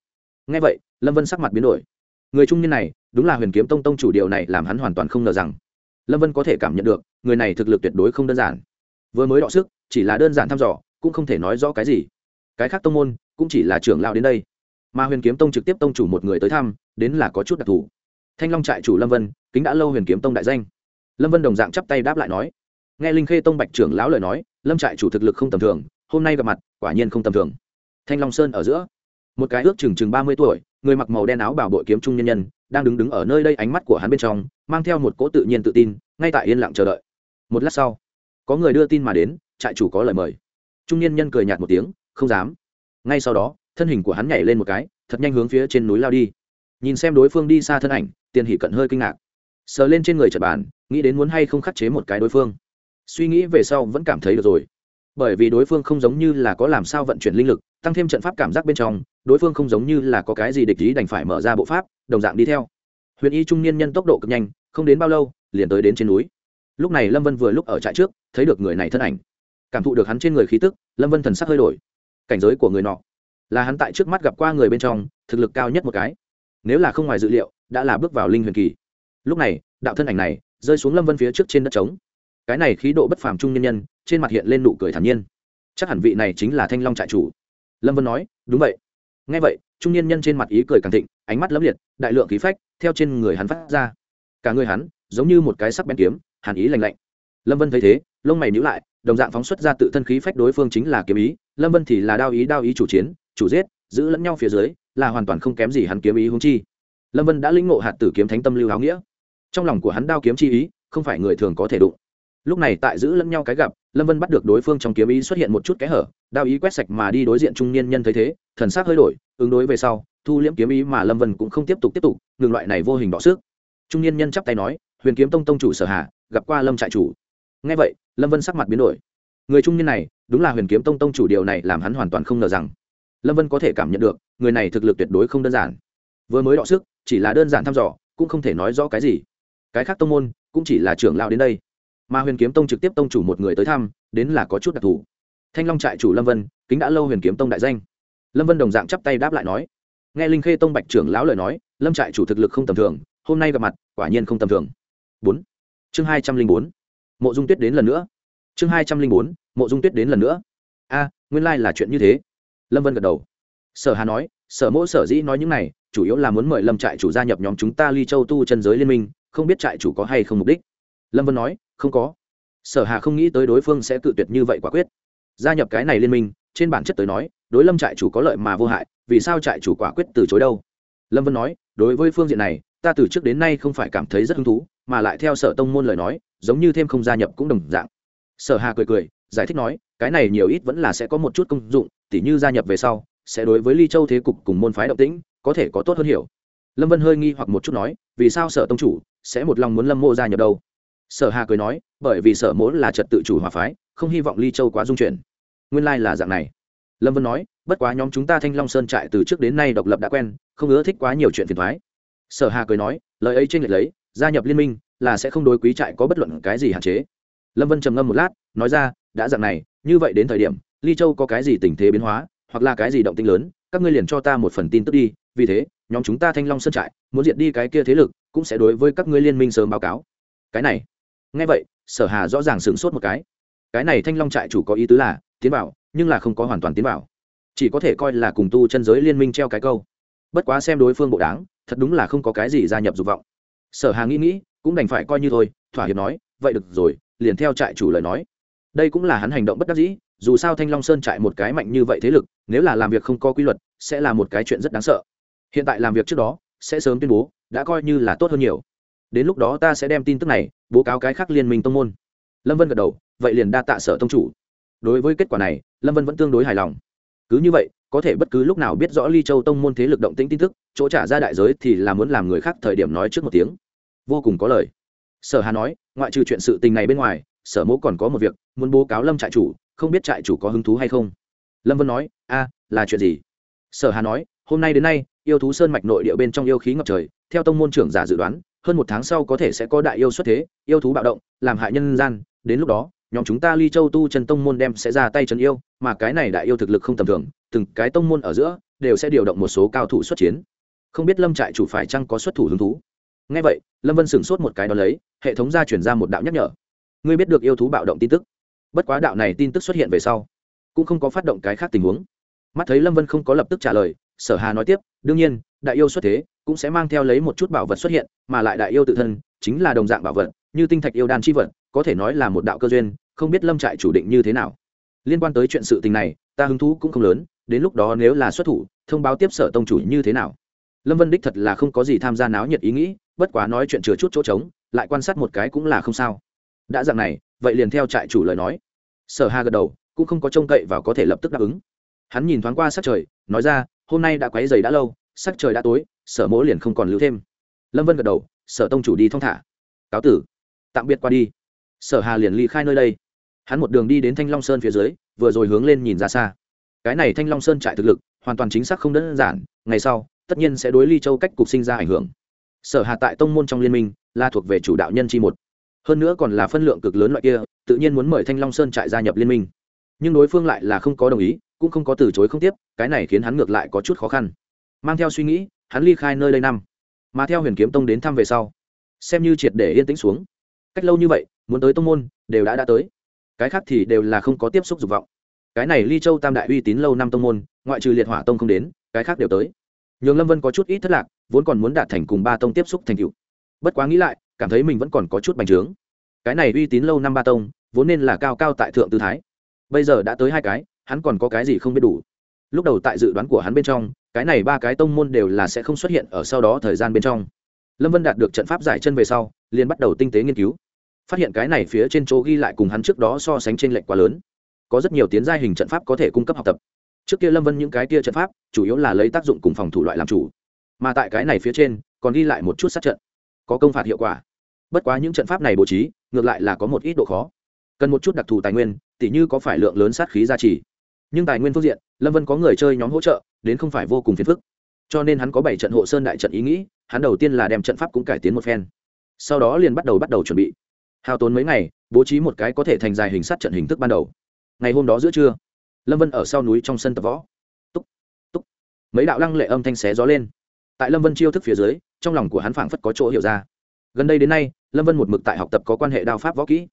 Ngay vậy, lâm vân sắc mặt biến đổi. Người trung niên này, đúng là huyền kiếm tông tông chủ, điều này làm hắn hoàn toàn không ngờ rằng lâm vân có thể cảm nhận được người này thực lực tuyệt đối không đơn giản. Vừa mới đọ sức, chỉ là đơn giản thăm dò, cũng không thể nói rõ cái gì. Cái khác tông môn, cũng chỉ là trưởng lao đến đây. Mà huyền kiếm tông trực tiếp tông chủ một người tới thăm, đến là có chút đặc thù. Thanh long trại chủ lâm vân, kính đã lâu huyền kiếm tông đại danh. Lâm vân đồng dạng chắp tay đáp lại nói. Nghe linh khê tông bạch trưởng lão lời nói, lâm trại chủ thực lực không tầm thường, hôm nay gặp mặt, quả nhiên không tầm thường. Thanh long sơn ở giữa. Một cái ước chừng chừng ba mươi tuổi, người mặc màu đen áo bảo bội kiếm trung nhân nhân, đang đứng đứng ở nơi đây ánh mắt của hắn bên trong, mang theo một cỗ tự nhiên tự tin, ngay tại yên lặng chờ đợi một lát sau, có người đưa tin mà đến, trại chủ có lời mời. Trung niên nhân cười nhạt một tiếng, không dám. Ngay sau đó, thân hình của hắn nhảy lên một cái, thật nhanh hướng phía trên núi lao đi. Nhìn xem đối phương đi xa thân ảnh, tiền hỷ cận hơi kinh ngạc. Sờ lên trên người trật bàn, nghĩ đến muốn hay không khắc chế một cái đối phương. Suy nghĩ về sau vẫn cảm thấy được rồi. Bởi vì đối phương không giống như là có làm sao vận chuyển linh lực, tăng thêm trận pháp cảm giác bên trong, đối phương không giống như là có cái gì địch ý đành phải mở ra bộ pháp, đồng dạng đi theo. Huyền y trung niên nhân tốc độ cực nhanh, không đến bao lâu, liền tới đến trên núi lúc này lâm vân vừa lúc ở trại trước, thấy được người này thân ảnh. Cảm thụ được hắn trên người khí tức, lâm vân thần sắc hơi đổi. Cảnh giới của người nọ, là hắn tại trước mắt gặp qua người bên trong, thực lực cao nhất một cái. Nếu là không ngoài dự liệu, đã là bước vào linh huyền kỳ. Lúc này, đạo thân ảnh này rơi xuống lâm vân phía trước trên đất trống. Cái này khí độ bất phàm trung nhân nhân, trên mặt hiện lên nụ cười thản nhiên. Chắc hẳn vị này chính là thanh long trại chủ. Lâm vân nói, đúng vậy. Ngay vậy, trung niên nhân trên mặt ý cười càng thịnh, ánh mắt lấp liệt, đại lượng khí phách theo trên người hắn phát ra. Cả người hắn giống như một cái sắc bén kiếm hàn ý lành lạnh. Lâm vân thấy thế, lông mày nhữ lại, đồng dạng phóng xuất ra tự thân khí phách đối phương chính là kiếm ý. Lâm vân thì là đao ý đao ý chủ chiến, chủ giết, giữ lẫn nhau phía dưới, là hoàn toàn không kém gì hắn kiếm ý húng chi. Lâm vân đã lĩnh ngộ hạt tử kiếm thánh tâm lưu áo nghĩa. Trong lòng của hắn đao kiếm chi ý, không phải người thường có thể đụng. Lúc này tại giữ lẫn nhau cái gặp, lâm vân bắt được đối phương trong kiếm ý xuất hiện một chút kẽ hở, đao ý quét sạch mà đi đối diện trung niên nhân thấy thế, thần s ắ c hơi đổi, ứng đối về sau, thu liễm kiếm ý mà lâm vân cũng không tiếp tục tiếp tục, ngừng loại này vô hình đọ xước trung niên nhân chắp tay nói, huyền kiếm tông tông chủ sở hạ gặp qua lâm trại chủ. Ngay vậy, lâm vân sắc mặt biến đổi. Người trung niên này, đúng là huyền kiếm tông tông chủ, điều này làm hắn hoàn toàn không ngờ rằng, lâm vân có thể cảm nhận được, người này thực lực tuyệt đối không đơn giản. Vừa mới đọ sức, chỉ là đơn giản thăm dò, cũng không thể nói rõ cái gì. Cái khác tông môn, cũng chỉ là trưởng lao đến đây. Mà huyền kiếm tông trực tiếp tông chủ một người tới thăm, đến là có chút đặc thù. Thanh long trại chủ lâm vân, kính đã lâu huyền kiếm tông đại danh. Lâm vân đồng dạng chắp tay đáp lại nói. Nghe linh khê tông bạch trưởng lão lời nói, lâm trại chủ thực lực không tầm thường, hôm nay gặp mặt, quả nhiên không tầm thường. Bốn chương hai trăm linh bốn, mộ dung tuyết đến lần nữa. Chương hai trăm linh bốn, mộ dung tuyết đến lần nữa. A, nguyên lai、like、là chuyện như thế. Lâm vân gật đầu. Sở hà nói, sở mỗ sở dĩ nói những này, chủ yếu là muốn mời lâm trại chủ gia nhập nhóm chúng ta ly châu tu chân giới liên minh, không biết trại chủ có hay không mục đích. Lâm vân nói, không có. Sở hà không nghĩ tới đối phương sẽ cự tuyệt như vậy quả quyết. Gia nhập cái này liên minh, trên bản chất tới nói, đối lâm trại chủ có lợi mà vô hại, vì sao trại chủ quả quyết từ chối đâu? Lâm vân nói, đối với phương diện này ta từ trước đến nay không phải cảm thấy rất hứng thú, mà lại theo sở tông môn lời nói, giống như thêm không gia nhập cũng đồng dạng. Sở hà cười cười, giải thích nói, cái này nhiều ít vẫn là sẽ có một chút công dụng, tỉ như gia nhập về sau, sẽ đối với ly châu thế cục cùng môn phái động tĩnh, có thể có tốt hơn hiểu. Lâm vân hơi nghi hoặc một chút nói, vì sao sở tông chủ sẽ một lòng muốn lâm mô gia nhập đâu? Sở hà cười nói, bởi vì sở mỗ là trật tự chủ hòa phái, không hy vọng ly châu quá dung chuyển. Nguyên lai là dạng này. Lâm vân nói, bất quá nhóm chúng ta thanh long sơn trại từ trước đến nay độc lập đã quen, không ưa thích quá nhiều chuyện phiền thoái sở hà cười nói lời ấy trên lệch lấy gia nhập liên minh là sẽ không đối quý trại có bất luận cái gì hạn chế. Lâm vân trầm ngâm một lát nói ra đã dặn này như vậy đến thời điểm ly châu có cái gì tình thế biến hóa hoặc là cái gì động tinh lớn các ngươi liền cho ta một phần tin tức đi vì thế nhóm chúng ta thanh long sơn trại muốn diệt đi cái kia thế lực cũng sẽ đối với các ngươi liên minh sớm báo cáo. Cái này. Nghe vậy sở hà rõ ràng sửng sốt một cái. Cái này thanh long trại chủ có ý tứ là tiến bảo, nhưng là không có hoàn toàn tiến bảo, chỉ có thể coi là cùng tu chân giới liên minh treo cái câu bất quá xem đối phương bộ đáng, thật đúng là không có cái gì gia nhập dục vọng. Sở hà nghĩ nghĩ, cũng đành phải coi như thôi, thỏa hiệp nói, vậy được rồi, liền theo trại chủ lời nói. Đây cũng là hắn hành động bất đắc dĩ, dù sao thanh long sơn trại một cái mạnh như vậy thế lực, nếu là làm việc không có quy luật, sẽ là một cái chuyện rất đáng sợ. Hiện tại làm việc trước đó, sẽ sớm tuyên bố, đã coi như là tốt hơn nhiều. Đến lúc đó ta sẽ đem tin tức này, bố cáo cái khác liên minh tông môn. Lâm vân gật đầu, vậy liền đa tạ sở tông chủ. Đối với kết quả này, lâm vân vẫn tương đối hài lòng cứ như vậy, có thể bất cứ lúc nào biết rõ ly châu tông môn thế lực động tĩnh tin tức, chỗ trả ra đại giới thì là muốn làm người khác thời điểm nói trước một tiếng. Vô cùng có lời. Sở hà nói, ngoại trừ chuyện sự tình này bên ngoài, sở mẫu còn có một việc, muốn bố cáo lâm trại chủ, không biết trại chủ có hứng thú hay không. Lâm vân nói, a, là chuyện gì? Sở hà nói, hôm nay đến nay, yêu thú sơn mạch nội địa bên trong yêu khí ngập trời, theo tông môn trưởng giả dự đoán, hơn một tháng sau có thể sẽ có đại yêu xuất thế, yêu thú bạo động, làm hại nhân gian, đến lúc đó nhóm chúng ta ly châu tu chân tông môn đem sẽ ra tay trấn yêu, mà cái này đại yêu thực lực không tầm thường, từng cái tông môn ở giữa đều sẽ điều động một số cao thủ xuất chiến. Không biết lâm trại chủ phải chăng có xuất thủ hứng thú? Ngay vậy, lâm vân sửng sốt một cái đó lấy, hệ thống ra chuyển ra một đạo nhắc nhở. Ngươi biết được yêu thú bạo động tin tức. Bất quá đạo này tin tức xuất hiện về sau, cũng không có phát động cái khác tình huống. Mắt thấy lâm vân không có lập tức trả lời, sở hà nói tiếp, đương nhiên, đại yêu xuất thế, cũng sẽ mang theo lấy một chút bảo vật xuất hiện, mà lại đại yêu tự thân chính là đồng dạng bảo vật như tinh thạch yêu đan chi vật, có thể nói là một đạo cơ duyên, không biết lâm trại chủ định như thế nào. Liên quan tới chuyện sự tình này, ta hứng thú cũng không lớn, đến lúc đó nếu là xuất thủ, thông báo tiếp sở tông chủ như thế nào. Lâm vân đích thật là không có gì tham gia náo nhiệt ý nghĩ, bất quá nói chuyện chừa chút chỗ trống, lại quan sát một cái cũng là không sao. Đã dạng này, vậy liền theo trại chủ lời nói. Sở hà gật đầu, cũng không có trông cậy vào có thể lập tức đáp ứng. Hắn nhìn thoáng qua sắc trời, nói ra, hôm nay đã quấy rầy đã lâu, sắc trời đã tối, sở mỗ liền không còn lưu thêm. Lâm vân gật đầu, sở tông chủ đi thong thả. Cáo tử tạm biệt qua đi. Sở hà liền ly khai nơi đây. Hắn một đường đi đến thanh long sơn phía dưới, vừa rồi hướng lên nhìn ra xa. Cái này thanh long sơn trại thực lực, hoàn toàn chính xác không đơn giản, ngày sau, tất nhiên sẽ đối ly châu cách cục sinh ra ảnh hưởng. Sở hà tại tông môn trong liên minh, là thuộc về chủ đạo nhân chi một. Hơn nữa còn là phân lượng cực lớn loại kia, tự nhiên muốn mời thanh long sơn trại gia nhập liên minh. Nhưng đối phương lại là không có đồng ý, cũng không có từ chối không tiếp, cái này khiến hắn ngược lại có chút khó khăn. Mang theo suy nghĩ, hắn ly khai nơi đây năm. Mà theo huyền kiếm tông đến thăm về sau, xem như triệt để yên tĩnh xuống cách lâu như vậy, muốn tới tông môn, đều đã đã tới. Cái khác thì đều là không có tiếp xúc dục vọng. Cái này ly châu tam đại uy tín lâu năm tông môn, ngoại trừ liệt hỏa tông không đến, cái khác đều tới. Nhường lâm vân có chút ít thất lạc, vốn còn muốn đạt thành cùng ba tông tiếp xúc thành cựu bất quá nghĩ lại, cảm thấy mình vẫn còn có chút bành trướng. Cái này uy tín lâu năm ba tông, vốn nên là cao cao tại thượng tư thái. Bây giờ đã tới hai cái, hắn còn có cái gì không biết đủ. Lúc đầu tại dự đoán của hắn bên trong, cái này ba cái tông môn đều là sẽ không xuất hiện ở sau đó thời gian bên trong. Lâm vân đạt được trận pháp giải chân về sau, liền bắt đầu tinh tế nghiên cứu phát hiện cái này phía trên chỗ ghi lại cùng hắn trước đó so sánh t r ê n lệch quá lớn. Có rất nhiều tiến gia hình trận pháp có thể cung cấp học tập. Trước kia lâm vân những cái kia trận pháp, chủ yếu là lấy tác dụng cùng phòng thủ loại làm chủ. Mà tại cái này phía trên, còn ghi lại một chút sát trận. Có công phạt hiệu quả. Bất quá những trận pháp này bố trí, ngược lại là có một ít độ khó. Cần một chút đặc thù tài nguyên, tỉ như có phải lượng lớn sát khí gia trì. Nhưng tài nguyên phương diện, lâm vân có người chơi nhóm hỗ trợ, đến không phải vô cùng phiền phức. Cho nên hắn có bảy trận hộ sơn đại trận ý nghĩ, hắn đầu tiên là đem trận pháp cũng cải tiến một phen. Sau đó liền bắt đầu bắt đầu chuẩn bị hao tốn mấy ngày, bố trí một cái có thể thành dài hình sát trận hình thức ban đầu. Ngày hôm đó giữa trưa, lâm vân ở sau núi trong sân tập võ. Túc túc. Mấy đạo lăng lệ âm thanh xé gió lên. Tại lâm vân chiêu thức phía dưới, trong lòng của hắn phảng phất có chỗ hiểu ra. Gần đây đến nay, lâm vân một mực tại học tập có quan hệ đao pháp võ kỹ.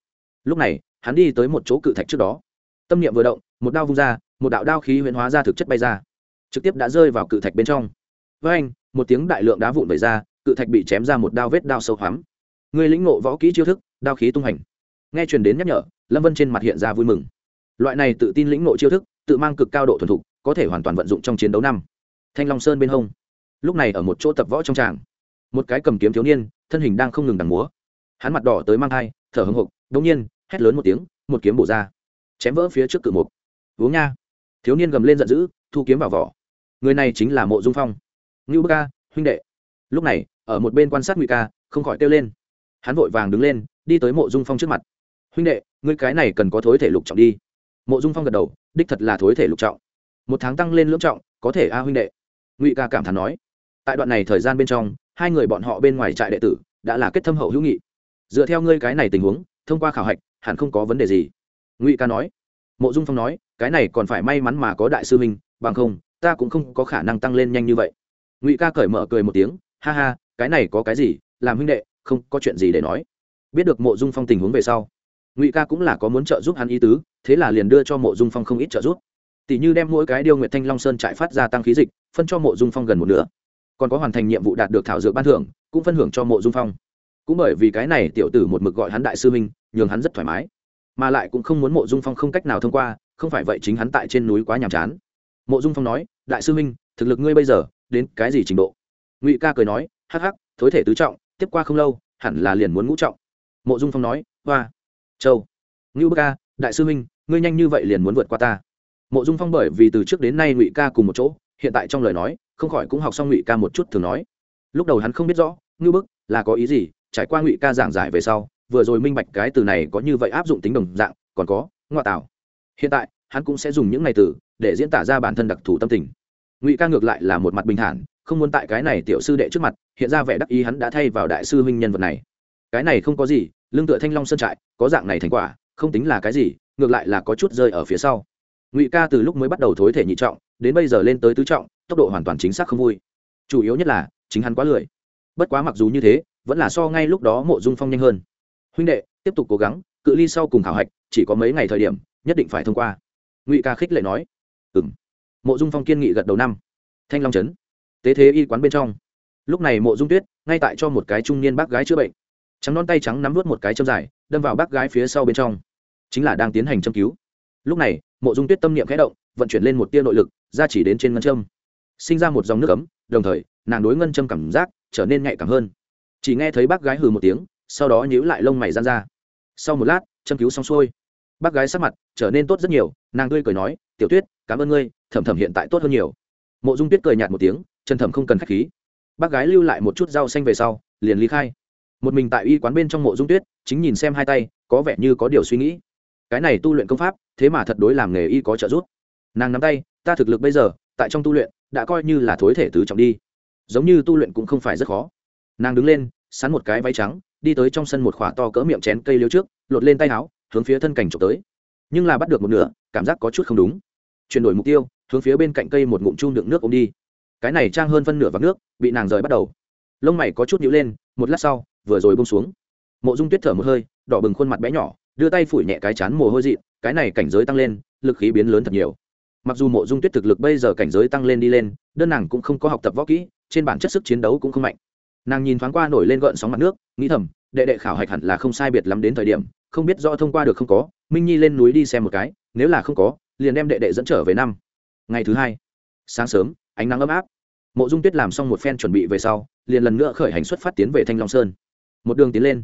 Lúc này, hắn đi tới một chỗ cự thạch trước đó. Tâm niệm vừa động, một đao vung ra, một đạo đao khí huyễn hóa ra thực chất bay ra. Trực tiếp đã rơi vào cự thạch bên trong. Với anh, một tiếng đại lượng đá vụn vẩy ra, cự thạch bị chém ra một đao vết đao sâu hoắm. Người lĩnh ngộ võ kỹ chiêu thức đao khí tung hành. Nghe truyền đến nhắc nhở, lâm vân trên mặt hiện ra vui mừng. Loại này tự tin lĩnh nội chiêu thức, tự mang cực cao độ thuần thục, có thể hoàn toàn vận dụng trong chiến đấu năm. Thanh long sơn bên hông. Lúc này ở một chỗ tập võ trong tràng, một cái cầm kiếm thiếu niên, thân hình đang không ngừng đằng múa. Hắn mặt đỏ tới mang thai, thở hưng hục đ ỗ n g nhiên, hét lớn một tiếng, một kiếm bổ ra. Chém vỡ phía trước cự mục. Uống nha. Thiếu niên gầm lên giận dữ, thu kiếm vào vỏ. Người này chính là mộ dung phong. Ngưu bức ca, huynh đệ. Lúc này, ở một bên quan sát nguy ca, không khỏi kêu lên. Hắn vội vàng đứng lên đi tới mộ dung phong trước mặt. Huynh đệ, ngươi cái này cần có thối thể lục trọng đi. Mộ dung phong gật đầu, đích thật là thối thể lục trọng. Một tháng tăng lên lưỡng trọng, có thể a huynh đệ. Ngụy ca cảm thán nói. Tại đoạn này thời gian bên trong, hai người bọn họ bên ngoài trại đệ tử đã là kết thâm hậu hữu nghị. Dựa theo ngươi cái này tình huống, thông qua khảo hạch, hẳn không có vấn đề gì. Ngụy ca nói. Mộ dung phong nói, cái này còn phải may mắn mà có đại sư minh bằng không, ta cũng không có khả năng tăng lên nhanh như vậy. Ngụy ca cởi mở cười một tiếng, ha ha, cái này có cái gì, làm huynh đệ, không có chuyện gì để nói biết được mộ dung phong tình huống về sau, ngụy ca cũng là có muốn trợ giúp hắn ý tứ, thế là liền đưa cho mộ dung phong không ít trợ giúp. Tỷ như đem mỗi cái điêu nguyệt thanh long sơn trại phát ra tăng khí dịch, phân cho mộ dung phong gần một nửa. Còn có hoàn thành nhiệm vụ đạt được thảo dược ban thưởng, cũng phân hưởng cho mộ dung phong. Cũng bởi vì cái này tiểu tử một mực gọi hắn đại sư minh nhường hắn rất thoải mái. Mà lại cũng không muốn mộ dung phong không cách nào thông qua, không phải vậy chính hắn tại trên núi quá nhàm chán. Mộ dung phong nói, đại sư minh thực lực ngươi bây giờ, đến cái gì trình độ? Ngụy ca cười nói, hắc hắc, thối thể tứ trọng, tiếp qua không lâu, hẳn là liền muốn ngũ trọng mộ dung phong nói, hoa, châu, ngưu bức ca, đại sư minh ngươi nhanh như vậy liền muốn vượt qua ta. Mộ dung phong bởi vì từ trước đến nay ngụy ca cùng một chỗ, hiện tại trong lời nói, không khỏi cũng học xong ngụy ca một chút thường nói. Lúc đầu hắn không biết rõ, ngưu bức là có ý gì, trải qua ngụy ca giảng giải về sau, vừa rồi minh bạch cái từ này có như vậy áp dụng tính đồng dạng, còn có, ngoại tạo. Hiện tại, hắn cũng sẽ dùng những này từ để diễn tả ra bản thân đặc thù tâm tình. Ngụy ca ngược lại là một mặt bình thản, không muốn tại cái này tiểu sư đệ trước mặt, hiện ra vẻ đắc ý hắn đã thay vào đại sư huynh nhân vật này cái này không có gì lương tựa thanh long sơn trại, có dạng này thành quả, không tính là cái gì, ngược lại là có chút rơi ở phía sau. Ngụy ca từ lúc mới bắt đầu thối thể nhị trọng, đến bây giờ lên tới tứ trọng, tốc độ hoàn toàn chính xác không vui. Chủ yếu nhất là, chính hắn quá lười. Bất quá mặc dù như thế, vẫn là so ngay lúc đó mộ dung phong nhanh hơn. Huynh đệ, tiếp tục cố gắng, cự ly sau cùng khảo hạch, chỉ có mấy ngày thời điểm, nhất định phải thông qua. Ngụy ca khích lệ nói. Ừ m mộ dung phong kiên nghị gật đầu năm. Thanh long trấn. Tế thế y quán bên trong. Lúc này mộ dung tuyết, ngay tại cho một cái trung niên bác gái chữa bệnh trắng non tay trắng nắm vút một cái châm dài, đâm vào bác gái phía sau bên trong. Chính là đang tiến hành châm cứu. Lúc này, mộ dung tuyết tâm niệm khẽ động, vận chuyển lên một tia nội lực, ra chỉ đến trên ngân châm. Sinh ra một dòng nước ấm, đồng thời, nàng đối ngân châm cảm giác trở nên nhạy cảm hơn. Chỉ nghe thấy bác gái hừ một tiếng, sau đó nhíu lại lông mày gian ra. Sau một lát, châm cứu xong xuôi. Bác gái sắc mặt trở nên tốt rất nhiều, nàng tươi cười nói, tiểu tuyết, cảm ơn ngươi, thẩm thẩm hiện tại tốt hơn nhiều. Mộ dung tuyết cười nhạt một tiếng, chân thẩm không cần k h á c h khí. Bác gái lưu lại một chút rau xanh về sau, liền lý khai một mình tại y quán bên trong mộ dung tuyết, chính nhìn xem hai tay, có vẻ như có điều suy nghĩ. Cái này tu luyện công pháp, thế mà thật đối làm nghề y có trợ giúp. Nàng nắm tay, ta thực lực bây giờ, tại trong tu luyện, đã coi như là thối thể tứ trọng đi. Giống như tu luyện cũng không phải rất khó. Nàng đứng lên, sắn một cái váy trắng, đi tới trong sân một khỏa to cỡ miệng chén cây liêu trước, lột lên tay áo, hướng phía thân cảnh trộm tới. Nhưng là bắt được một nửa, cảm giác có chút không đúng. Chuyển đổi mục tiêu, hướng phía bên cạnh cây một ngụm chung đựng nước ôm đi. Cái này trang hơn phân nửa vắng nước, bị nàng rời bắt đầu. Lông mày có chút nhữ lên, một lát sau vừa rồi bông xuống. Mộ dung tuyết thở một hơi, đỏ bừng khuôn mặt bé nhỏ, đưa tay phủi nhẹ cái chán mồ hôi dị cái này cảnh giới tăng lên, lực khí biến lớn thật nhiều. Mặc dù mộ dung tuyết thực lực bây giờ cảnh giới tăng lên đi lên, đơn nàng cũng không có học tập võ kỹ, trên bản chất sức chiến đấu cũng không mạnh. Nàng nhìn thoáng qua nổi lên gợn sóng mặt nước, nghĩ thầm, đệ đệ khảo hạch hẳn là không sai biệt lắm đến thời điểm, không biết rõ thông qua được không có, minh nhi lên núi đi xem một cái, nếu là không có, liền đem đệ đệ dẫn trở về năm. Ngày thứ hai, sáng sớm, ánh nắng ấm áp. Mộ dung tuyết làm xong một phen chuẩn bị về sau, liền lần nữa khởi hành xuất phát tiến về thanh long sơn một đường tiến lên.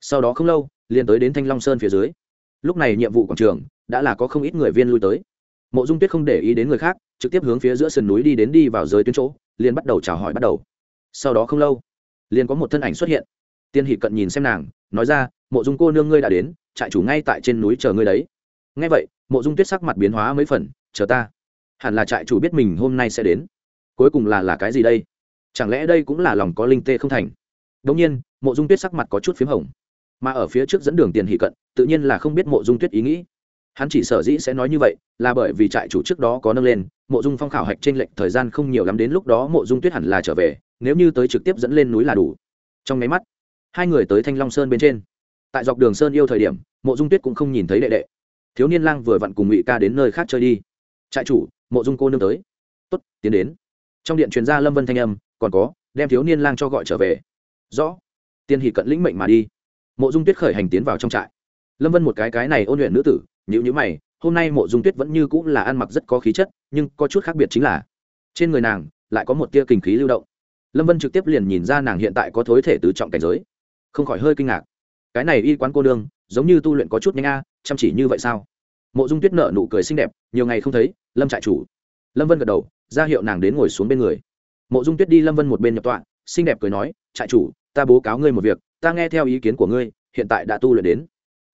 Sau đó không lâu, liền tới đến thanh long sơn phía dưới. Lúc này nhiệm vụ quảng trường đã là có không ít người viên lui tới. Mộ dung tuyết không để ý đến người khác, trực tiếp hướng phía giữa sườn núi đi đến đi vào dưới tuyến chỗ, liền bắt đầu chào hỏi bắt đầu. Sau đó không lâu, liền có một thân ảnh xuất hiện. Tiên hỷ cận nhìn xem nàng, nói ra, mộ dung cô nương ngươi đã đến, trại chủ ngay tại trên núi chờ ngươi đấy. Ngay vậy, mộ dung tuyết sắc mặt biến hóa mấy phần, chờ ta. Hẳn là trại chủ biết mình hôm nay sẽ đến. Cuối cùng là là cái gì đây? Chẳng lẽ đây cũng là lòng có linh tê không thành? Đông nhiên mộ dung tuyết sắc mặt có chút p h í m hồng. Mà ở phía trước dẫn đường tiền hỷ cận, tự nhiên là không biết mộ dung tuyết ý nghĩ. Hắn chỉ sở dĩ sẽ nói như vậy, là bởi vì trại chủ trước đó có nâng lên, mộ dung phong khảo hạch trên lệnh thời gian không nhiều lắm đến lúc đó mộ dung tuyết hẳn là trở về, nếu như tới trực tiếp dẫn lên núi là đủ. Trong máy mắt, hai người tới thanh long sơn bên trên. Tại dọc đường sơn yêu thời điểm, mộ dung tuyết cũng không nhìn thấy đệ đệ. Thiếu niên lang vừa vặn cùng ngụy ca đến nơi khác chơi đi. Trại chủ, mộ dung cô nương tới. Tốt, tiến đến. Trong điện truyền gia lâm vân thanh âm, còn có, đem thiếu niên lang cho gọi trở về. Rõ tiên hỷ cận lĩnh mệnh mà đi. Mộ dung tuyết khởi hành tiến vào trong trại. Lâm vân một cái cái này ôn luyện nữ tử nhữ nhữ mày, hôm nay mộ dung tuyết vẫn như cũng là ăn mặc rất có khí chất, nhưng có chút khác biệt chính là, trên người nàng lại có một tia kinh khí lưu động. Lâm vân trực tiếp liền nhìn ra nàng hiện tại có thối thể tứ trọng cảnh giới. Không khỏi hơi kinh ngạc. Cái này y quán cô đương giống như tu luyện có chút nhanh a, chăm chỉ như vậy sao? Mộ dung tuyết nợ nụ cười xinh đẹp, nhiều ngày không thấy, lâm trại chủ. Lâm vân gật đầu, ra hiệu nàng đến ngồi xuống bên người. Mộ dung tuyết đi lâm vân một bên nhập tọa, xinh đẹp cười nói, trại chủ ta bố cáo ngươi một việc, ta nghe theo ý kiến của ngươi, hiện tại đã tu luyện đến.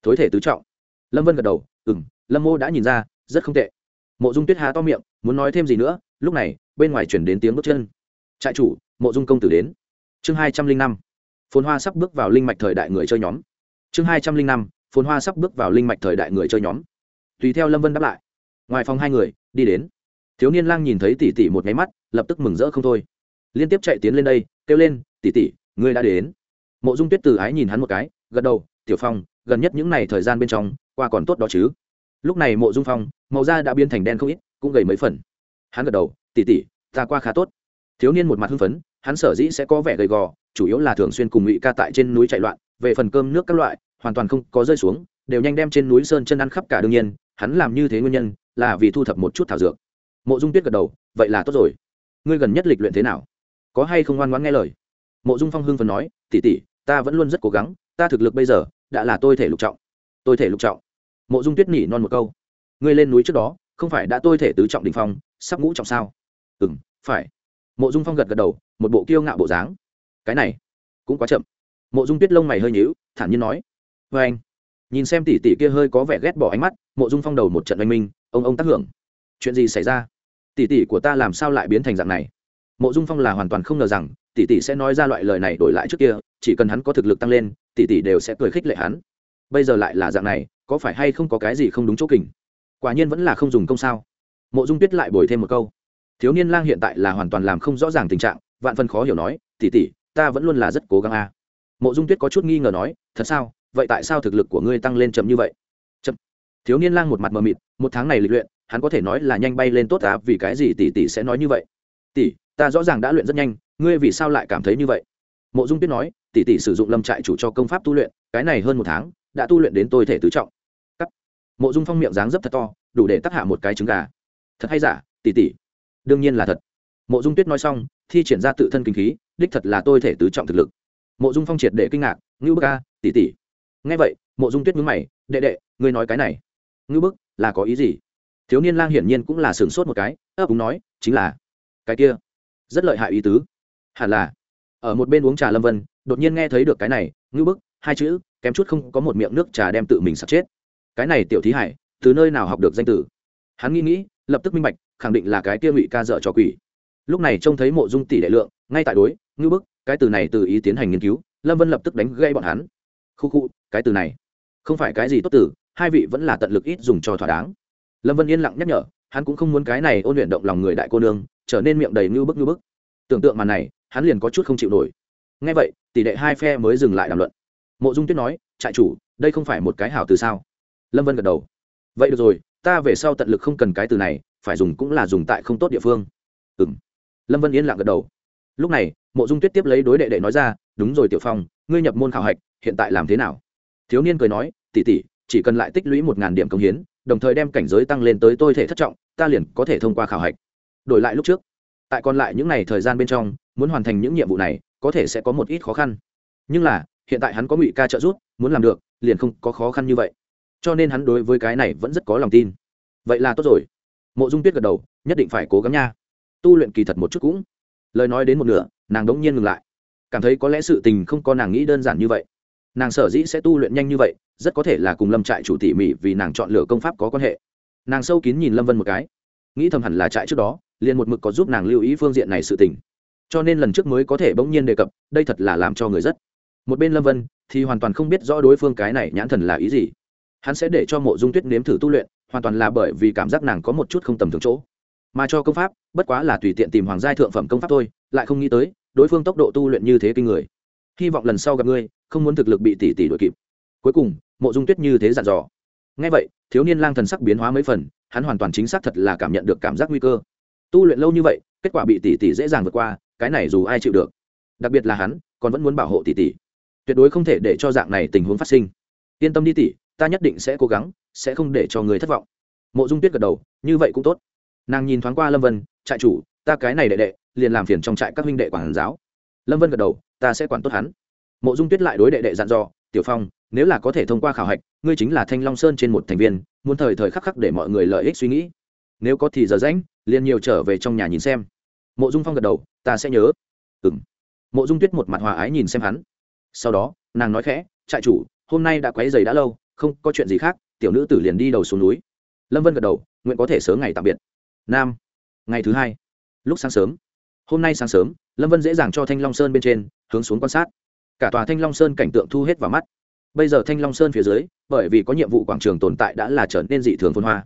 Thối thể tứ trọng. Lâm vân gật đầu ừ m lâm mô đã nhìn ra, rất không tệ. Mộ dung tuyết há to miệng, muốn nói thêm gì nữa, lúc này, bên ngoài chuyển đến tiếng bước chân. Trại chủ, mộ dung công tử đến. Chương hai trăm linh năm. Phồn hoa sắp bước vào linh mạch thời đại người chơi nhóm. Chương hai trăm linh năm, phồn hoa sắp bước vào linh mạch thời đại người chơi nhóm. Tùy theo lâm vân đáp lại. Ngoài phòng hai người, đi đến. Thiếu niên lang nhìn thấy tỷ tỷ một nháy mắt, lập tức mừng rỡ không thôi. Liên tiếp chạy tiến lên đây, kêu lên, tỷ tỷ ngươi đã đến. Mộ dung tuyết từ ái nhìn hắn một cái, gật đầu, tiểu phong, gần nhất những n à y thời gian bên trong, qua còn tốt đó chứ? Lúc này mộ dung phong, màu da đã biến thành đen không ít, cũng gầy mấy phần. Hắn gật đầu, tỷ tỷ, ta qua khá tốt. Thiếu niên một mặt hưng phấn, hắn sở dĩ sẽ có vẻ gầy gò, chủ yếu là thường xuyên cùng ngụy ca tại trên núi chạy loạn, về phần cơm nước các loại, hoàn toàn không có rơi xuống, đều nhanh đem trên núi sơn chân ăn khắp cả đương nhiên, hắn làm như thế nguyên nhân, là vì thu thập một chút thảo dược. Mộ dung tuyết gật đầu, vậy là tốt rồi. Ngươi gần nhất lịch luyện thế nào? Có hay không ngoan ngoãn nghe lời? Mộ dung phong hưng phần nói tỉ tỉ ta vẫn luôn rất cố gắng, ta thực lực bây giờ đã là tôi thể lục trọng. Tôi thể lục trọng? Mộ dung tuyết nỉ non một câu. Ngươi lên núi trước đó, không phải đã tôi thể tứ trọng đình phong, sắp ngũ trọng sao? Ừ m phải. Mộ dung phong gật gật đầu, một bộ kiêu ngạo bộ dáng. Cái này cũng quá chậm. Mộ dung tuyết lông mày hơi nhíu, thản nhiên nói. Vê anh. Nhìn xem tỷ tỷ kia hơi có vẻ ghét bỏ ánh mắt, mộ dung phong đầu một trận oanh minh, ông ông tác hưởng. Chuyện gì xảy ra? Tỷ tỷ của ta làm sao lại biến thành dạng này? Mộ dung phong là hoàn toàn không ngờ rằng tỷ tỷ sẽ nói ra loại lời này đổi lại trước kia, chỉ cần hắn có thực lực tăng lên, tỷ tỷ đều sẽ cười khích lệ hắn. Bây giờ lại là dạng này, có phải hay không có cái gì không đúng chỗ kình? Quả nhiên vẫn là không dùng công sao. Mộ dung tuyết lại bồi thêm một câu. Thiếu niên lang hiện tại là hoàn toàn làm không rõ ràng tình trạng, vạn phân khó hiểu nói, tỷ tỷ, ta vẫn luôn là rất cố gắng a. Mộ dung tuyết có chút nghi ngờ nói, thật sao? Vậy tại sao thực lực của ngươi tăng lên chậm như vậy? Chậm. Thiếu niên lang một mặt mờ mịt, một tháng này lịch luyện, hắn có thể nói là nhanh bay lên tốt á, vì cái gì tỷ tỷ sẽ nói như vậy? Tỷ, ta rõ ràng đã luyện rất nhanh, ngươi vì sao lại cảm thấy như vậy? Mộ dung tuyết nói, tỷ tỷ sử dụng lâm trại chủ cho công pháp tu luyện, cái này hơn một tháng, đã tu luyện đến tôi thể tứ trọng. Cắt. mộ dung phong miệng dáng dấp thật to, đủ để tắc hạ một cái trứng gà. Thật hay giả, tỷ tỷ? Đương nhiên là thật. Mộ dung tuyết nói xong, thi triển ra tự thân kinh khí, đích thật là tôi thể tứ trọng thực lực. Mộ dung phong triệt để kinh ngạc ngữ bức a, tỷ tỷ. Ngay vậy, mộ dung tuyết mướn mày, đệ đệ, ngươi nói cái này. Ngữ bức, là có ý gì? Thiếu niên lang hiển nhiên cũng là sửng sốt một cái, ấp úng nói, chính là cái kia. Rất lợi hại ý tứ. Hẳn là. Ở một bên uống trà lâm vân, đột nhiên nghe thấy được cái này, ngưu bức, hai chữ, kém chút không có một miệng nước trà đem tự mình sắp chết. Cái này tiểu thí hải, từ nơi nào học được danh tử hắn nghĩ nghĩ, lập tức minh bạch, khẳng định là cái kia ngụy ca dợ cho quỷ. Lúc này trông thấy mộ dung tỷ đại lượng, ngay tại đối, ngưu bức, cái từ này từ ý tiến hành nghiên cứu, lâm vân lập tức đánh gây bọn hắn. Khu khu, cái từ này, không phải cái gì tốt từ, hai vị vẫn là tận lực ít dùng cho thỏa đáng. Lâm vân yên lặng nhắc nhở, hắn cũng không muốn cái này ôn luyện động lòng người đại cô nương trở nên miệng đầy như bức như bức. Tưởng tượng màn này, hắn liền có chút không chịu nổi. Ngay vậy, tỷ đệ hai phe mới dừng lại đàm luận. Mộ dung tuyết nói, trại chủ, đây không phải một cái hảo từ sao? Lâm vân gật đầu. Vậy được rồi, ta về sau tận lực không cần cái từ này, phải dùng cũng là dùng tại không tốt địa phương. Ừ m lâm vân yên lặng gật đầu. Lúc này, mộ dung tuyết tiếp lấy đối đệ đệ nói ra, đúng rồi tiểu phong, ngươi nhập môn khảo hạch, hiện tại làm thế nào? Thiếu niên cười nói tỉ tỉ chỉ cần lại tích lũy một ngàn điểm công hiến, đồng thời đem cảnh giới tăng lên tới tôi thể thất trọng, ta liền có thể thông qua khảo hạch đổi lại lúc trước. Tại còn lại những n à y thời gian bên trong, muốn hoàn thành những nhiệm vụ này, có thể sẽ có một ít khó khăn. Nhưng là, hiện tại hắn có ngụy ca trợ giúp, muốn làm được, liền không có khó khăn như vậy. Cho nên hắn đối với cái này vẫn rất có lòng tin. Vậy là tốt rồi. Mộ dung tuyết gật đầu, nhất định phải cố gắng nha. Tu luyện kỳ thật một chút cũng. Lời nói đến một nửa, nàng đống nhiên ngừng lại. Cảm thấy có lẽ sự tình không có nàng nghĩ đơn giản như vậy. Nàng sở dĩ sẽ tu luyện nhanh như vậy, rất có thể là cùng lâm trại chủ tỉ mỉ vì nàng chọn lựa công pháp có quan hệ. Nàng sâu kín nhìn lâm vân một cái. Nghĩ thầm hẳn là trại trước đó liền một mực có giúp nàng lưu ý phương diện này sự tình. Cho nên lần trước mới có thể bỗng nhiên đề cập, đây thật là làm cho người rất. Một bên lâm vân thì hoàn toàn không biết rõ đối phương cái này nhãn thần là ý gì. Hắn sẽ để cho mộ dung tuyết nếm thử tu luyện, hoàn toàn là bởi vì cảm giác nàng có một chút không tầm thường chỗ. Mà cho công pháp, bất quá là tùy tiện tìm hoàng giai thượng phẩm công pháp thôi, lại không nghĩ tới, đối phương tốc độ tu luyện như thế kinh người. Hy vọng lần sau gặp ngươi, không muốn thực lực bị tỷ tỷ đuổi kịp. Cuối cùng, mộ dung tuyết như thế dặn dò. Ngay vậy, thiếu niên lang thần sắc biến hóa mấy phần, hắn hoàn toàn chính xác thật là cảm nhận được cảm giác nguy cơ tu luyện lâu như vậy, kết quả bị tỷ tỷ dễ dàng vượt qua, cái này dù ai chịu được. Đặc biệt là hắn, còn vẫn muốn bảo hộ tỷ tỷ. Tuyệt đối không thể để cho dạng này tình huống phát sinh. Yên tâm đi tỷ, ta nhất định sẽ cố gắng, sẽ không để cho người thất vọng. Mộ dung tuyết gật đầu, như vậy cũng tốt. Nàng nhìn thoáng qua lâm vân, trại chủ, ta cái này đệ đệ, liền làm phiền trong trại các huynh đệ quản giáo. Lâm vân gật đầu, ta sẽ quản tốt hắn. Mộ dung tuyết lại đối đệ đệ dặn dò, tiểu phong, nếu là có thể thông qua khảo hạch, ngươi chính là thanh long sơn trên một thành viên, muốn thời thời khắc khắc để mọi người lợi ích suy nghĩ. Nếu có thì giờ rãnh liền nhiều trở về trong nhà nhìn xem. Mộ dung phong gật đầu, ta sẽ nhớ. Ừ m mộ dung tuyết một mặt hòa ái nhìn xem hắn. Sau đó, nàng nói khẽ, trại chủ, hôm nay đã quấy dày đã lâu, không có chuyện gì khác, tiểu nữ tử liền đi đầu xuống núi. Lâm vân gật đầu, nguyện có thể sớm ngày tạm biệt. Nam, ngày thứ hai, lúc sáng sớm. Hôm nay sáng sớm, lâm vân dễ dàng cho thanh long sơn bên trên, hướng xuống quan sát. Cả tòa thanh long sơn cảnh tượng thu hết vào mắt. Bây giờ thanh long sơn phía dưới, bởi vì có nhiệm vụ quảng trường tồn tại đã là trở nên dị thường phân hoa.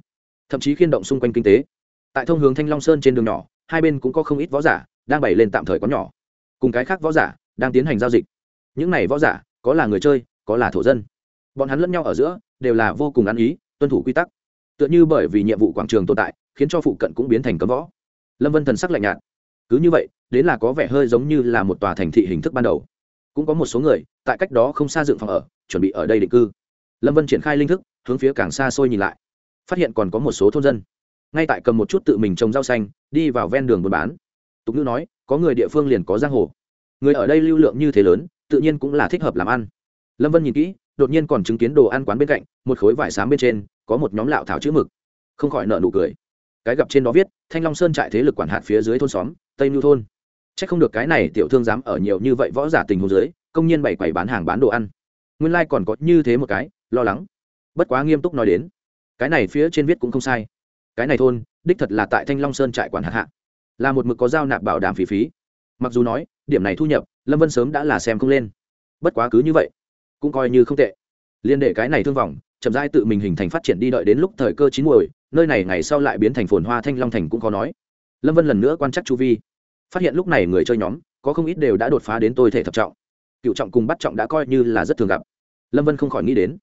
Thậm chí khiên động xung quanh kinh tế tại thông hướng thanh long sơn trên đường nhỏ, hai bên cũng có không ít võ giả đang bày lên tạm thời có nhỏ. Cùng cái khác võ giả đang tiến hành giao dịch. Những này võ giả có là người chơi, có là thổ dân. Bọn hắn lẫn nhau ở giữa đều là vô cùng ăn ý, tuân thủ quy tắc. Tựa như bởi vì nhiệm vụ quảng trường tồn tại, khiến cho phụ cận cũng biến thành cấm võ. Lâm vân thần sắc lạnh nhạt. Cứ như vậy, đến là có vẻ hơi giống như là một tòa thành thị hình thức ban đầu. Cũng có một số người tại cách đó không xa dựng phòng ở, chuẩn bị ở đây định cư. Lâm vân triển khai linh thức, hướng phía càng xa xôi nhìn lại. Phát hiện còn có một số thôn dân ngay tại cầm một chút tự mình trồng rau xanh, đi vào ven đường buôn bán. Tục ngữ nói, có người địa phương liền có giang hồ. Người ở đây lưu lượng như thế lớn, tự nhiên cũng là thích hợp làm ăn. Lâm vân nhìn kỹ, đột nhiên còn chứng kiến đồ ăn quán bên cạnh, một khối vải xám bên trên, có một nhóm lạo thảo chữ mực. Không khỏi nợ nụ cười. Cái gặp trên đó viết, thanh long sơn trại thế lực quản hạt phía dưới thôn xóm, tây mưu thôn. C h ắ c không được cái này tiểu thương dám ở nhiều như vậy võ giả tình hồ dưới, công nhiên bày quầy bán hàng bán đồ ăn. Nguyên lai、like、còn có như thế một cái, lo lắng. Bất quá nghiêm túc nói đến. Cái này phía trên viết cũng không sai cái này thôn, đích thật là tại thanh long sơn trại quản hạt hạ. Là một mực có giao nạp bảo đảm phí phí. Mặc dù nói, điểm này thu nhập, lâm vân sớm đã là xem không lên. Bất quá cứ như vậy, cũng coi như không tệ. Liên đệ cái này thương vọng, chậm rãi tự mình hình thành phát triển đi đợi đến lúc thời cơ chín muồi, nơi này ngày sau lại biến thành phồn hoa thanh long thành cũng có nói. Lâm vân lần nữa quan trắc chu vi. Phát hiện lúc này người chơi nhóm, có không ít đều đã đột phá đến tôi thể thập trọng. Cựu trọng cùng bắt trọng đã coi như là rất thường gặp. Lâm vân không khỏi nghĩ đến,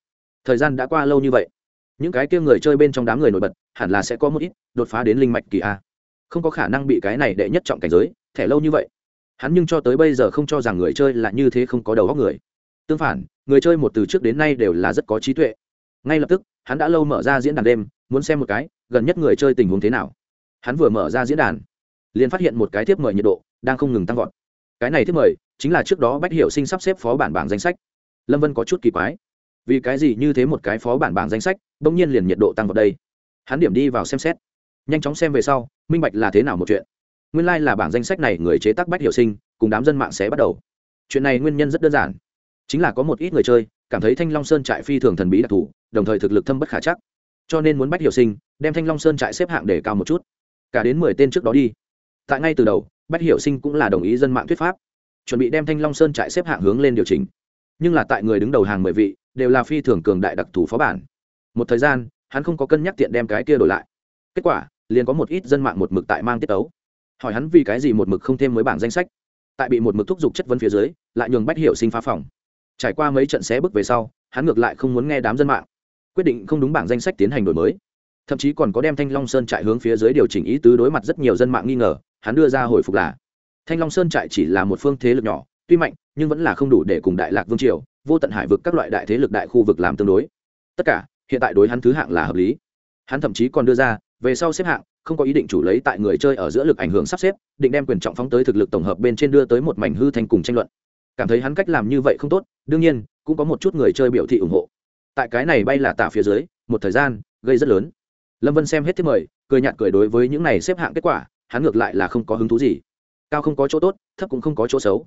thời gian đã qua lâu như vậy những cái kia người chơi bên trong đám người nổi bật, hẳn là sẽ có một ít đột phá đến linh mạch kỳ a. Không có khả năng bị cái này đệ nhất trọng cảnh giới, thẻ lâu như vậy. Hắn nhưng cho tới bây giờ không cho rằng người chơi là như thế không có đầu óc người. Tương phản, người chơi một từ trước đến nay đều là rất có trí tuệ. Ngay lập tức, hắn đã lâu mở ra diễn đàn đêm, muốn xem một cái gần nhất người chơi tình huống thế nào. Hắn vừa mở ra diễn đàn, liền phát hiện một cái thiếp mời nhiệt độ đang không ngừng tăng vọt. Cái này thiếp mời chính là trước đó bách hiệu sinh sắp xếp phó bản bảng danh sách. Lâm vân có chút kỳ quái vì cái gì như thế một cái phó bản bảng danh sách bỗng nhiên liền nhiệt độ tăng vào đây. Hắn điểm đi vào xem xét. Nhanh chóng xem về sau, minh bạch là thế nào một chuyện. Nguyên lai、like、là bảng danh sách này người chế tác bách hiệu sinh, cùng đám dân mạng sẽ bắt đầu. Chuyện này nguyên nhân rất đơn giản. Chính là có một ít người chơi, cảm thấy thanh long sơn trại phi thường thần bí đặc thù, đồng thời thực lực thâm bất khả chắc. Cho nên muốn bách hiệu sinh, đem thanh long sơn trại xếp hạng để cao một chút. Cả đến mười tên trước đó đi. Tại ngay từ đầu, bách hiệu sinh cũng là đồng ý dân mạng thuyết pháp, chuẩn bị đem thanh long sơn trại xếp hạng hướng lên điều chỉnh. Nhưng là tại người đứng đầu hàng mười vị đều là phi thường cường đại đặc thù phó bản. Một thời gian, hắn không có cân nhắc tiện đem cái kia đổi lại. Kết quả, liền có một ít dân mạng một mực tại mang tiết ấu hỏi hắn vì cái gì một mực không thêm mới bảng danh sách. Tại bị một mực thúc giục chất vấn phía dưới, lại nhường bách hiểu sinh phá phòng. Trải qua mấy trận xé bước về sau, hắn ngược lại không muốn nghe đám dân mạng. Quyết định không đúng bảng danh sách tiến hành đổi mới. Thậm chí còn có đem thanh long sơn trại hướng phía dưới điều chỉnh ý tứ đối mặt rất nhiều dân mạng nghi ngờ, hắn đưa ra hồi phục là, thanh long sơn trại chỉ là một phương thế lực nhỏ, tuy mạnh, nhưng vẫn là không đủ để cùng đại lạc vương triều vô tận hải vực các loại đại thế lực đại khu vực làm tương đối. Tất cả, hiện tại đối hắn thứ hạng là hợp lý. Hắn thậm chí còn đưa ra, về sau xếp hạng, không có ý định chủ lấy tại người chơi ở giữa lực ảnh hưởng sắp xếp, định đem quyền trọng phóng tới thực lực tổng hợp bên trên đưa tới một mảnh hư thành cùng tranh luận. Cảm thấy hắn cách làm như vậy không tốt, đương nhiên, cũng có một chút người chơi biểu thị ủng hộ. Tại cái này bay là tả phía dưới, một thời gian, gây rất lớn. Lâm vân xem hết thứ mời, cười nhạt cười đối với những này xếp hạng kết quả, hắn ngược lại là không có hứng thú gì. Cao không có chỗ tốt, thấp cũng không có chỗ xấu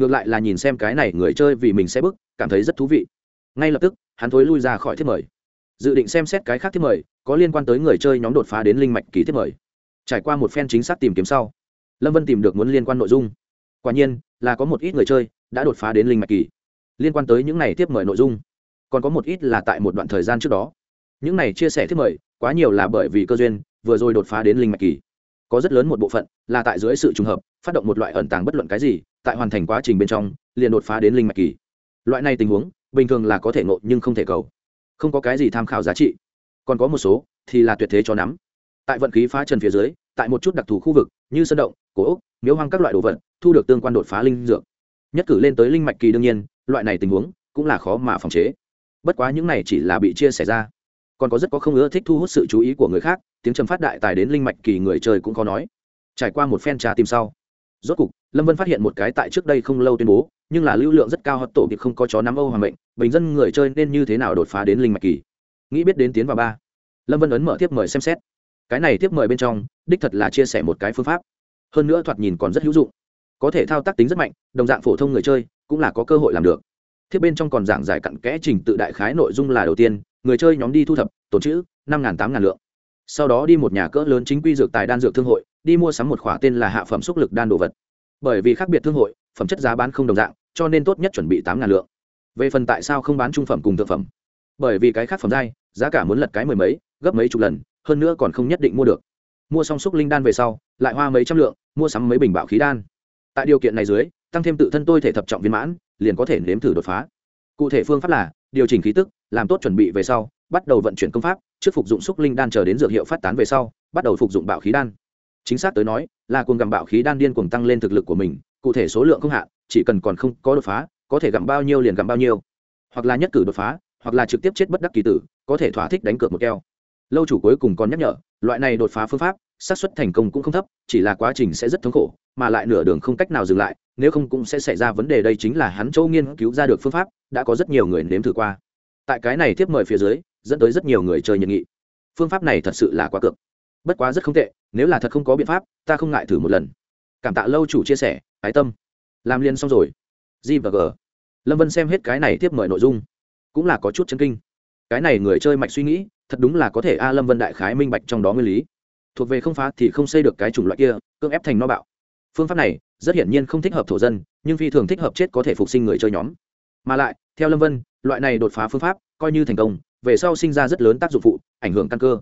ngược lại là nhìn xem cái này người chơi vì mình sẽ bức, cảm thấy rất thú vị. Ngay lập tức, hắn thối lui ra khỏi thiết mời. Dự định xem xét cái khác thiết mời, có liên quan tới người chơi nhóm đột phá đến linh mạch ký thiết mời. Trải qua một phen chính xác tìm kiếm sau, lâm vân tìm được muốn liên quan nội dung. Quả nhiên, là có một ít người chơi đã đột phá đến linh mạch kỳ. Liên quan tới những này tiếp mời nội dung, còn có một ít là tại một đoạn thời gian trước đó. Những này chia sẻ thiết mời, quá nhiều là bởi vì cơ duyên, vừa rồi đột phá đến linh mạch kỳ có rất lớn một bộ phận là tại dưới sự trùng hợp, phát động một loại ẩn tàng bất luận cái gì, tại hoàn thành quá trình bên trong, liền đột phá đến linh mạch kỳ. Loại này tình huống, bình thường là có thể ngộ nhưng không thể cầu. Không có cái gì tham khảo giá trị. Còn có một số thì là tuyệt thế cho nắm. Tại vận khí phá trần phía dưới, tại một chút đặc thù khu vực như sân động, cổ ốc, miếu hoang các loại đồ vật, thu được tương quan đột phá linh dược. Nhất cử lên tới linh mạch kỳ đương nhiên, loại này tình huống cũng là khó mà phòng chế. Bất quá những này chỉ là bị chia sẻ ra còn có rất có không ưa thích thu hút sự chú ý của người khác, tiếng trầm phát đại tài đến linh mạch kỳ người chơi cũng khó nói. Trải qua một phen trà tìm sau, rốt cục, lâm vân phát hiện một cái tại trước đây không lâu tuyên bố, nhưng là lưu lượng rất cao hoặc tổ việc không có chó nắm âu hoàng mệnh, bình dân người chơi nên như thế nào đột phá đến linh mạch kỳ? Nghĩ biết đến tiến vào ba, lâm vân ấn mở tiếp mời xem xét. Cái này tiếp mời bên trong, đích thật là chia sẻ một cái phương pháp. Hơn nữa thoạt nhìn còn rất hữu dụng. Có thể thao tác tính rất mạnh, đồng dạng phổ thông người chơi cũng là có cơ hội làm được. Thiết bên trong còn giảng giải cặn kẽ trình tự đại khái nội dung là đầu tiên người chơi nhóm đi thu thập tồn chữ năm ngàn tám ngàn lượng. Sau đó đi một nhà cỡ lớn chính quy dược tài đan dược thương hội, đi mua sắm một khỏa tên là hạ phẩm xúc lực đan đồ vật. Bởi vì khác biệt thương hội, phẩm chất giá bán không đồng dạng, cho nên tốt nhất chuẩn bị tám ngàn lượng. Về phần tại sao không bán trung phẩm cùng thực phẩm? Bởi vì cái khác phẩm giai, giá cả muốn lật cái mười mấy, gấp mấy chục lần, hơn nữa còn không nhất định mua được. Mua xong xúc linh đan về sau, lại hoa mấy trăm lượng, mua sắm mấy bình bạo khí đan. Tại điều kiện này dưới, tăng thêm tự thân tôi thể thập trọng viên mãn, liền có thể nếm thử đột phá. Cụ thể phương pháp là, điều chỉnh khí tức làm tốt chuẩn bị về sau, bắt đầu vận chuyển công pháp, trước phục dụng xúc linh đan chờ đến dược hiệu phát tán về sau, bắt đầu phục dụng bạo khí đan. Chính xác tới nói, là cuồng gặm bạo khí đan điên cuồng tăng lên thực lực của mình, cụ thể số lượng không hạn chỉ cần còn không có đột phá, có thể gặm bao nhiêu liền gặm bao nhiêu. Hoặc là nhất cử đột phá, hoặc là trực tiếp chết bất đắc kỳ tử, có thể thỏa thích đánh cược một keo. Lâu chủ cuối cùng còn nhắc nhở, loại này đột phá phương pháp, xác suất thành công cũng không thấp, chỉ là quá trình sẽ rất thống khổ, mà lại nửa đường không cách nào dừng lại, nếu không cũng sẽ xảy ra vấn đề. Đây chính là hắn châu nghiên cứu ra được phương pháp, đã có rất nhiều người nếm thử qua tại cái này tiếp mời phía dưới, dẫn tới rất nhiều người chơi nhiệt nghị. Phương pháp này thật sự là quá cực bất quá rất không tệ, nếu là thật không có biện pháp, ta không ngại thử một lần. Cảm tạ lâu chủ chia sẻ, ái tâm. Làm liền xong rồi. G và g. Lâm vân xem hết cái này tiếp mời nội dung, cũng là có chút chân kinh. Cái này người chơi mạch suy nghĩ, thật đúng là có thể a lâm vân đại khái minh bạch trong đó nguyên lý. Thuộc về không phá thì không xây được cái chủng loại kia, cưỡng ép thành no bạo. Phương pháp này, rất hiển nhiên không thích hợp thổ dân, nhưng phi thường thích hợp chết có thể phục sinh người chơi nhóm. Mà lại, theo lâm vân loại này đột phá phương pháp, coi như thành công, về sau sinh ra rất lớn tác dụng phụ, ảnh hưởng căn cơ.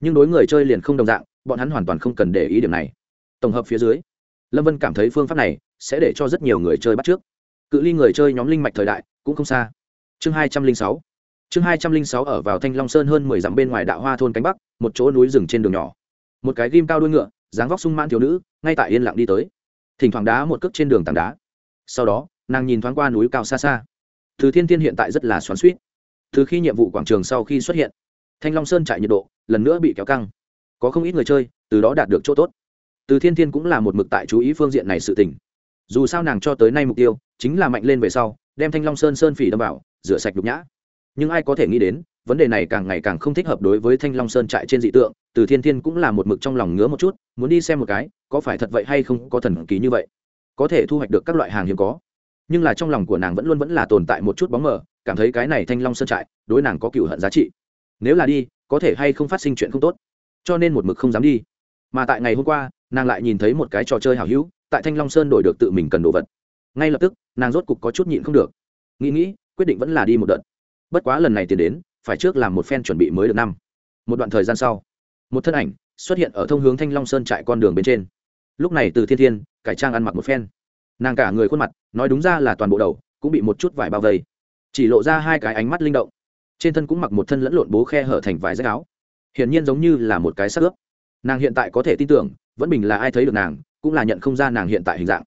Nhưng đối người chơi liền không đồng dạng, bọn hắn hoàn toàn không cần để ý điểm này. Tổng hợp phía dưới, lâm vân cảm thấy phương pháp này sẽ để cho rất nhiều người chơi bắt trước. Cự ly người chơi nhóm linh mạch thời đại, cũng không xa. Chương hai trăm linh sáu, chương hai trăm linh sáu ở vào thanh long sơn hơn mười dặm bên ngoài đạo hoa thôn cánh bắc, một chỗ núi rừng trên đường nhỏ. Một cái ghim cao đuôi ngựa, dáng vóc sung mãn thiếu nữ, ngay tại yên lặng đi tới. Thỉnh thoảng đá một cước trên đường tảng đá. Sau đó, nàng nhìn thoáng qua núi cao xa xa từ thiên thiên hiện tại rất là xoắn suýt từ khi nhiệm vụ quảng trường sau khi xuất hiện, thanh long sơn trại nhiệt độ lần nữa bị kéo căng. Có không ít người chơi, từ đó đạt được chỗ tốt. Từ thiên thiên cũng là một mực tại chú ý phương diện này sự tình. Dù sao nàng cho tới nay mục tiêu chính là mạnh lên về sau, đem thanh long sơn sơn phỉ đâm vào, rửa sạch nhục nhã. Nhưng ai có thể nghĩ đến, vấn đề này càng ngày càng không thích hợp đối với thanh long sơn trại trên dị tượng, từ thiên thiên cũng là một mực trong lòng ngứa một chút, muốn đi xem một cái, có phải thật vậy hay không, có thần kỳ như vậy. Có thể thu hoạch được các loại hàng hiếm có nhưng là trong lòng của nàng vẫn luôn vẫn là tồn tại một chút bóng mờ, cảm thấy cái này thanh long sơn trại đối nàng có cựu hận giá trị. Nếu là đi, có thể hay không phát sinh chuyện không tốt. Cho nên một mực không dám đi. Mà tại ngày hôm qua, nàng lại nhìn thấy một cái trò chơi hảo hữu, tại thanh long sơn đổi được tự mình cần đồ vật. Ngay lập tức, nàng rốt cục có chút nhịn không được. Nghĩ nghĩ, quyết định vẫn là đi một đợt. Bất quá lần này tiền đến, phải trước làm một phen chuẩn bị mới được năm. Một đoạn thời gian sau, một thân ảnh xuất hiện ở thông hướng thanh long sơn trại con đường bên trên. Lúc này từ thiên thiên, cải trang ăn mặc một phen nàng cả người khuôn mặt, nói đúng ra là toàn bộ đầu cũng bị một chút vải bao vây. Chỉ lộ ra hai cái ánh mắt linh động. Trên thân cũng mặc một thân lẫn lộn bố khe hở thành vải rách áo. Hiển nhiên giống như là một cái sắc ướp. Nàng hiện tại có thể tin tưởng, vẫn bình là ai thấy được nàng, cũng là nhận không ra nàng hiện tại hình dạng.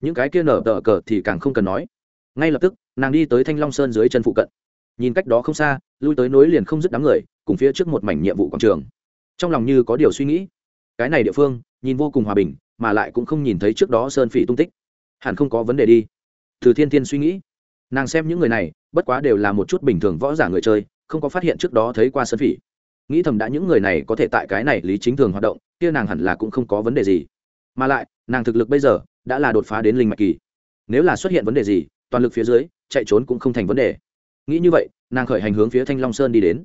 Những cái kia nở tờ cờ thì càng không cần nói. Ngay lập tức, nàng đi tới thanh long sơn dưới chân phụ cận. Nhìn cách đó không xa, lui tới nối liền không dứt đám người, cùng phía trước một mảnh nhiệm vụ quảng trường. Trong lòng như có điều suy nghĩ. Cái này địa phương, nhìn vô cùng hòa bình, mà lại cũng không nhìn thấy trước đó sơn phỉ tung tích hẳn không có vấn đề đi. Từ thiên thiên suy nghĩ. Nàng xem những người này, bất quá đều là một chút bình thường võ giả người chơi, không có phát hiện trước đó thấy qua sơn phỉ. Nghĩ thầm đã những người này có thể tại cái này lý chính thường hoạt động, kia nàng hẳn là cũng không có vấn đề gì. Mà lại, nàng thực lực bây giờ đã là đột phá đến linh mạch kỳ. Nếu là xuất hiện vấn đề gì, toàn lực phía dưới, chạy trốn cũng không thành vấn đề. Nghĩ như vậy, nàng khởi hành hướng phía thanh long sơn đi đến.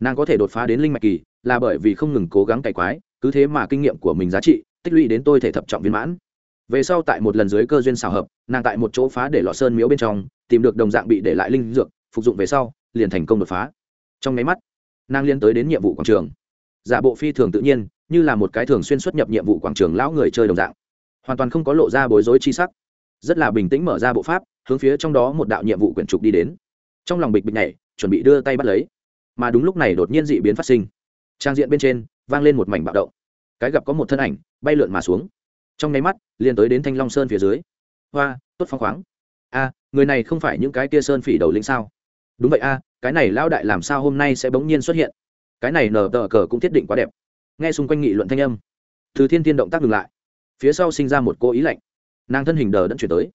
Nàng có thể đột phá đến linh mạch kỳ là bởi vì không ngừng cố gắng cày quái, cứ thế mà kinh nghiệm của mình giá trị, tích lũy đến tôi thể thập trọng viên mãn về sau tại một lần dưới cơ duyên xào hợp, nàng tại một chỗ phá để lọ sơn miếu bên trong, tìm được đồng dạng bị để lại linh dược, phục dụng về sau, liền thành công đột phá. Trong máy mắt, nàng liên tới đến nhiệm vụ quảng trường. Giả bộ phi thường tự nhiên, như là một cái thường xuyên xuất nhập nhiệm vụ quảng trường lão người chơi đồng dạng. Hoàn toàn không có lộ ra bối rối chi sắc. Rất là bình tĩnh mở ra bộ pháp, hướng phía trong đó một đạo nhiệm vụ quyển trục đi đến. Trong lòng bịch bịch nhảy, chuẩn bị đưa tay bắt lấy. Mà đúng lúc này đột nhiên dị biến phát sinh. Trang diện bên trên, vang lên một mảnh bạo động. Cái gặp có một thân ảnh, bay lượn mà xuống. Trong nháy mắt liền tới đến thanh long sơn phía dưới. Hoa, tốt phong khoáng. A người này không phải những cái kia sơn phỉ đầu lĩnh sao? Đúng vậy a, cái này lão đại làm sao hôm nay sẽ bỗng nhiên xuất hiện? Cái này nở tờ cờ cũng thiết định quá đẹp. Nghe xung quanh nghị luận thanh âm, từ thiên thiên động tác ngừng lại. Phía sau sinh ra một cô ý lạnh. Nàng thân hình đờ đẫn chuyển tới.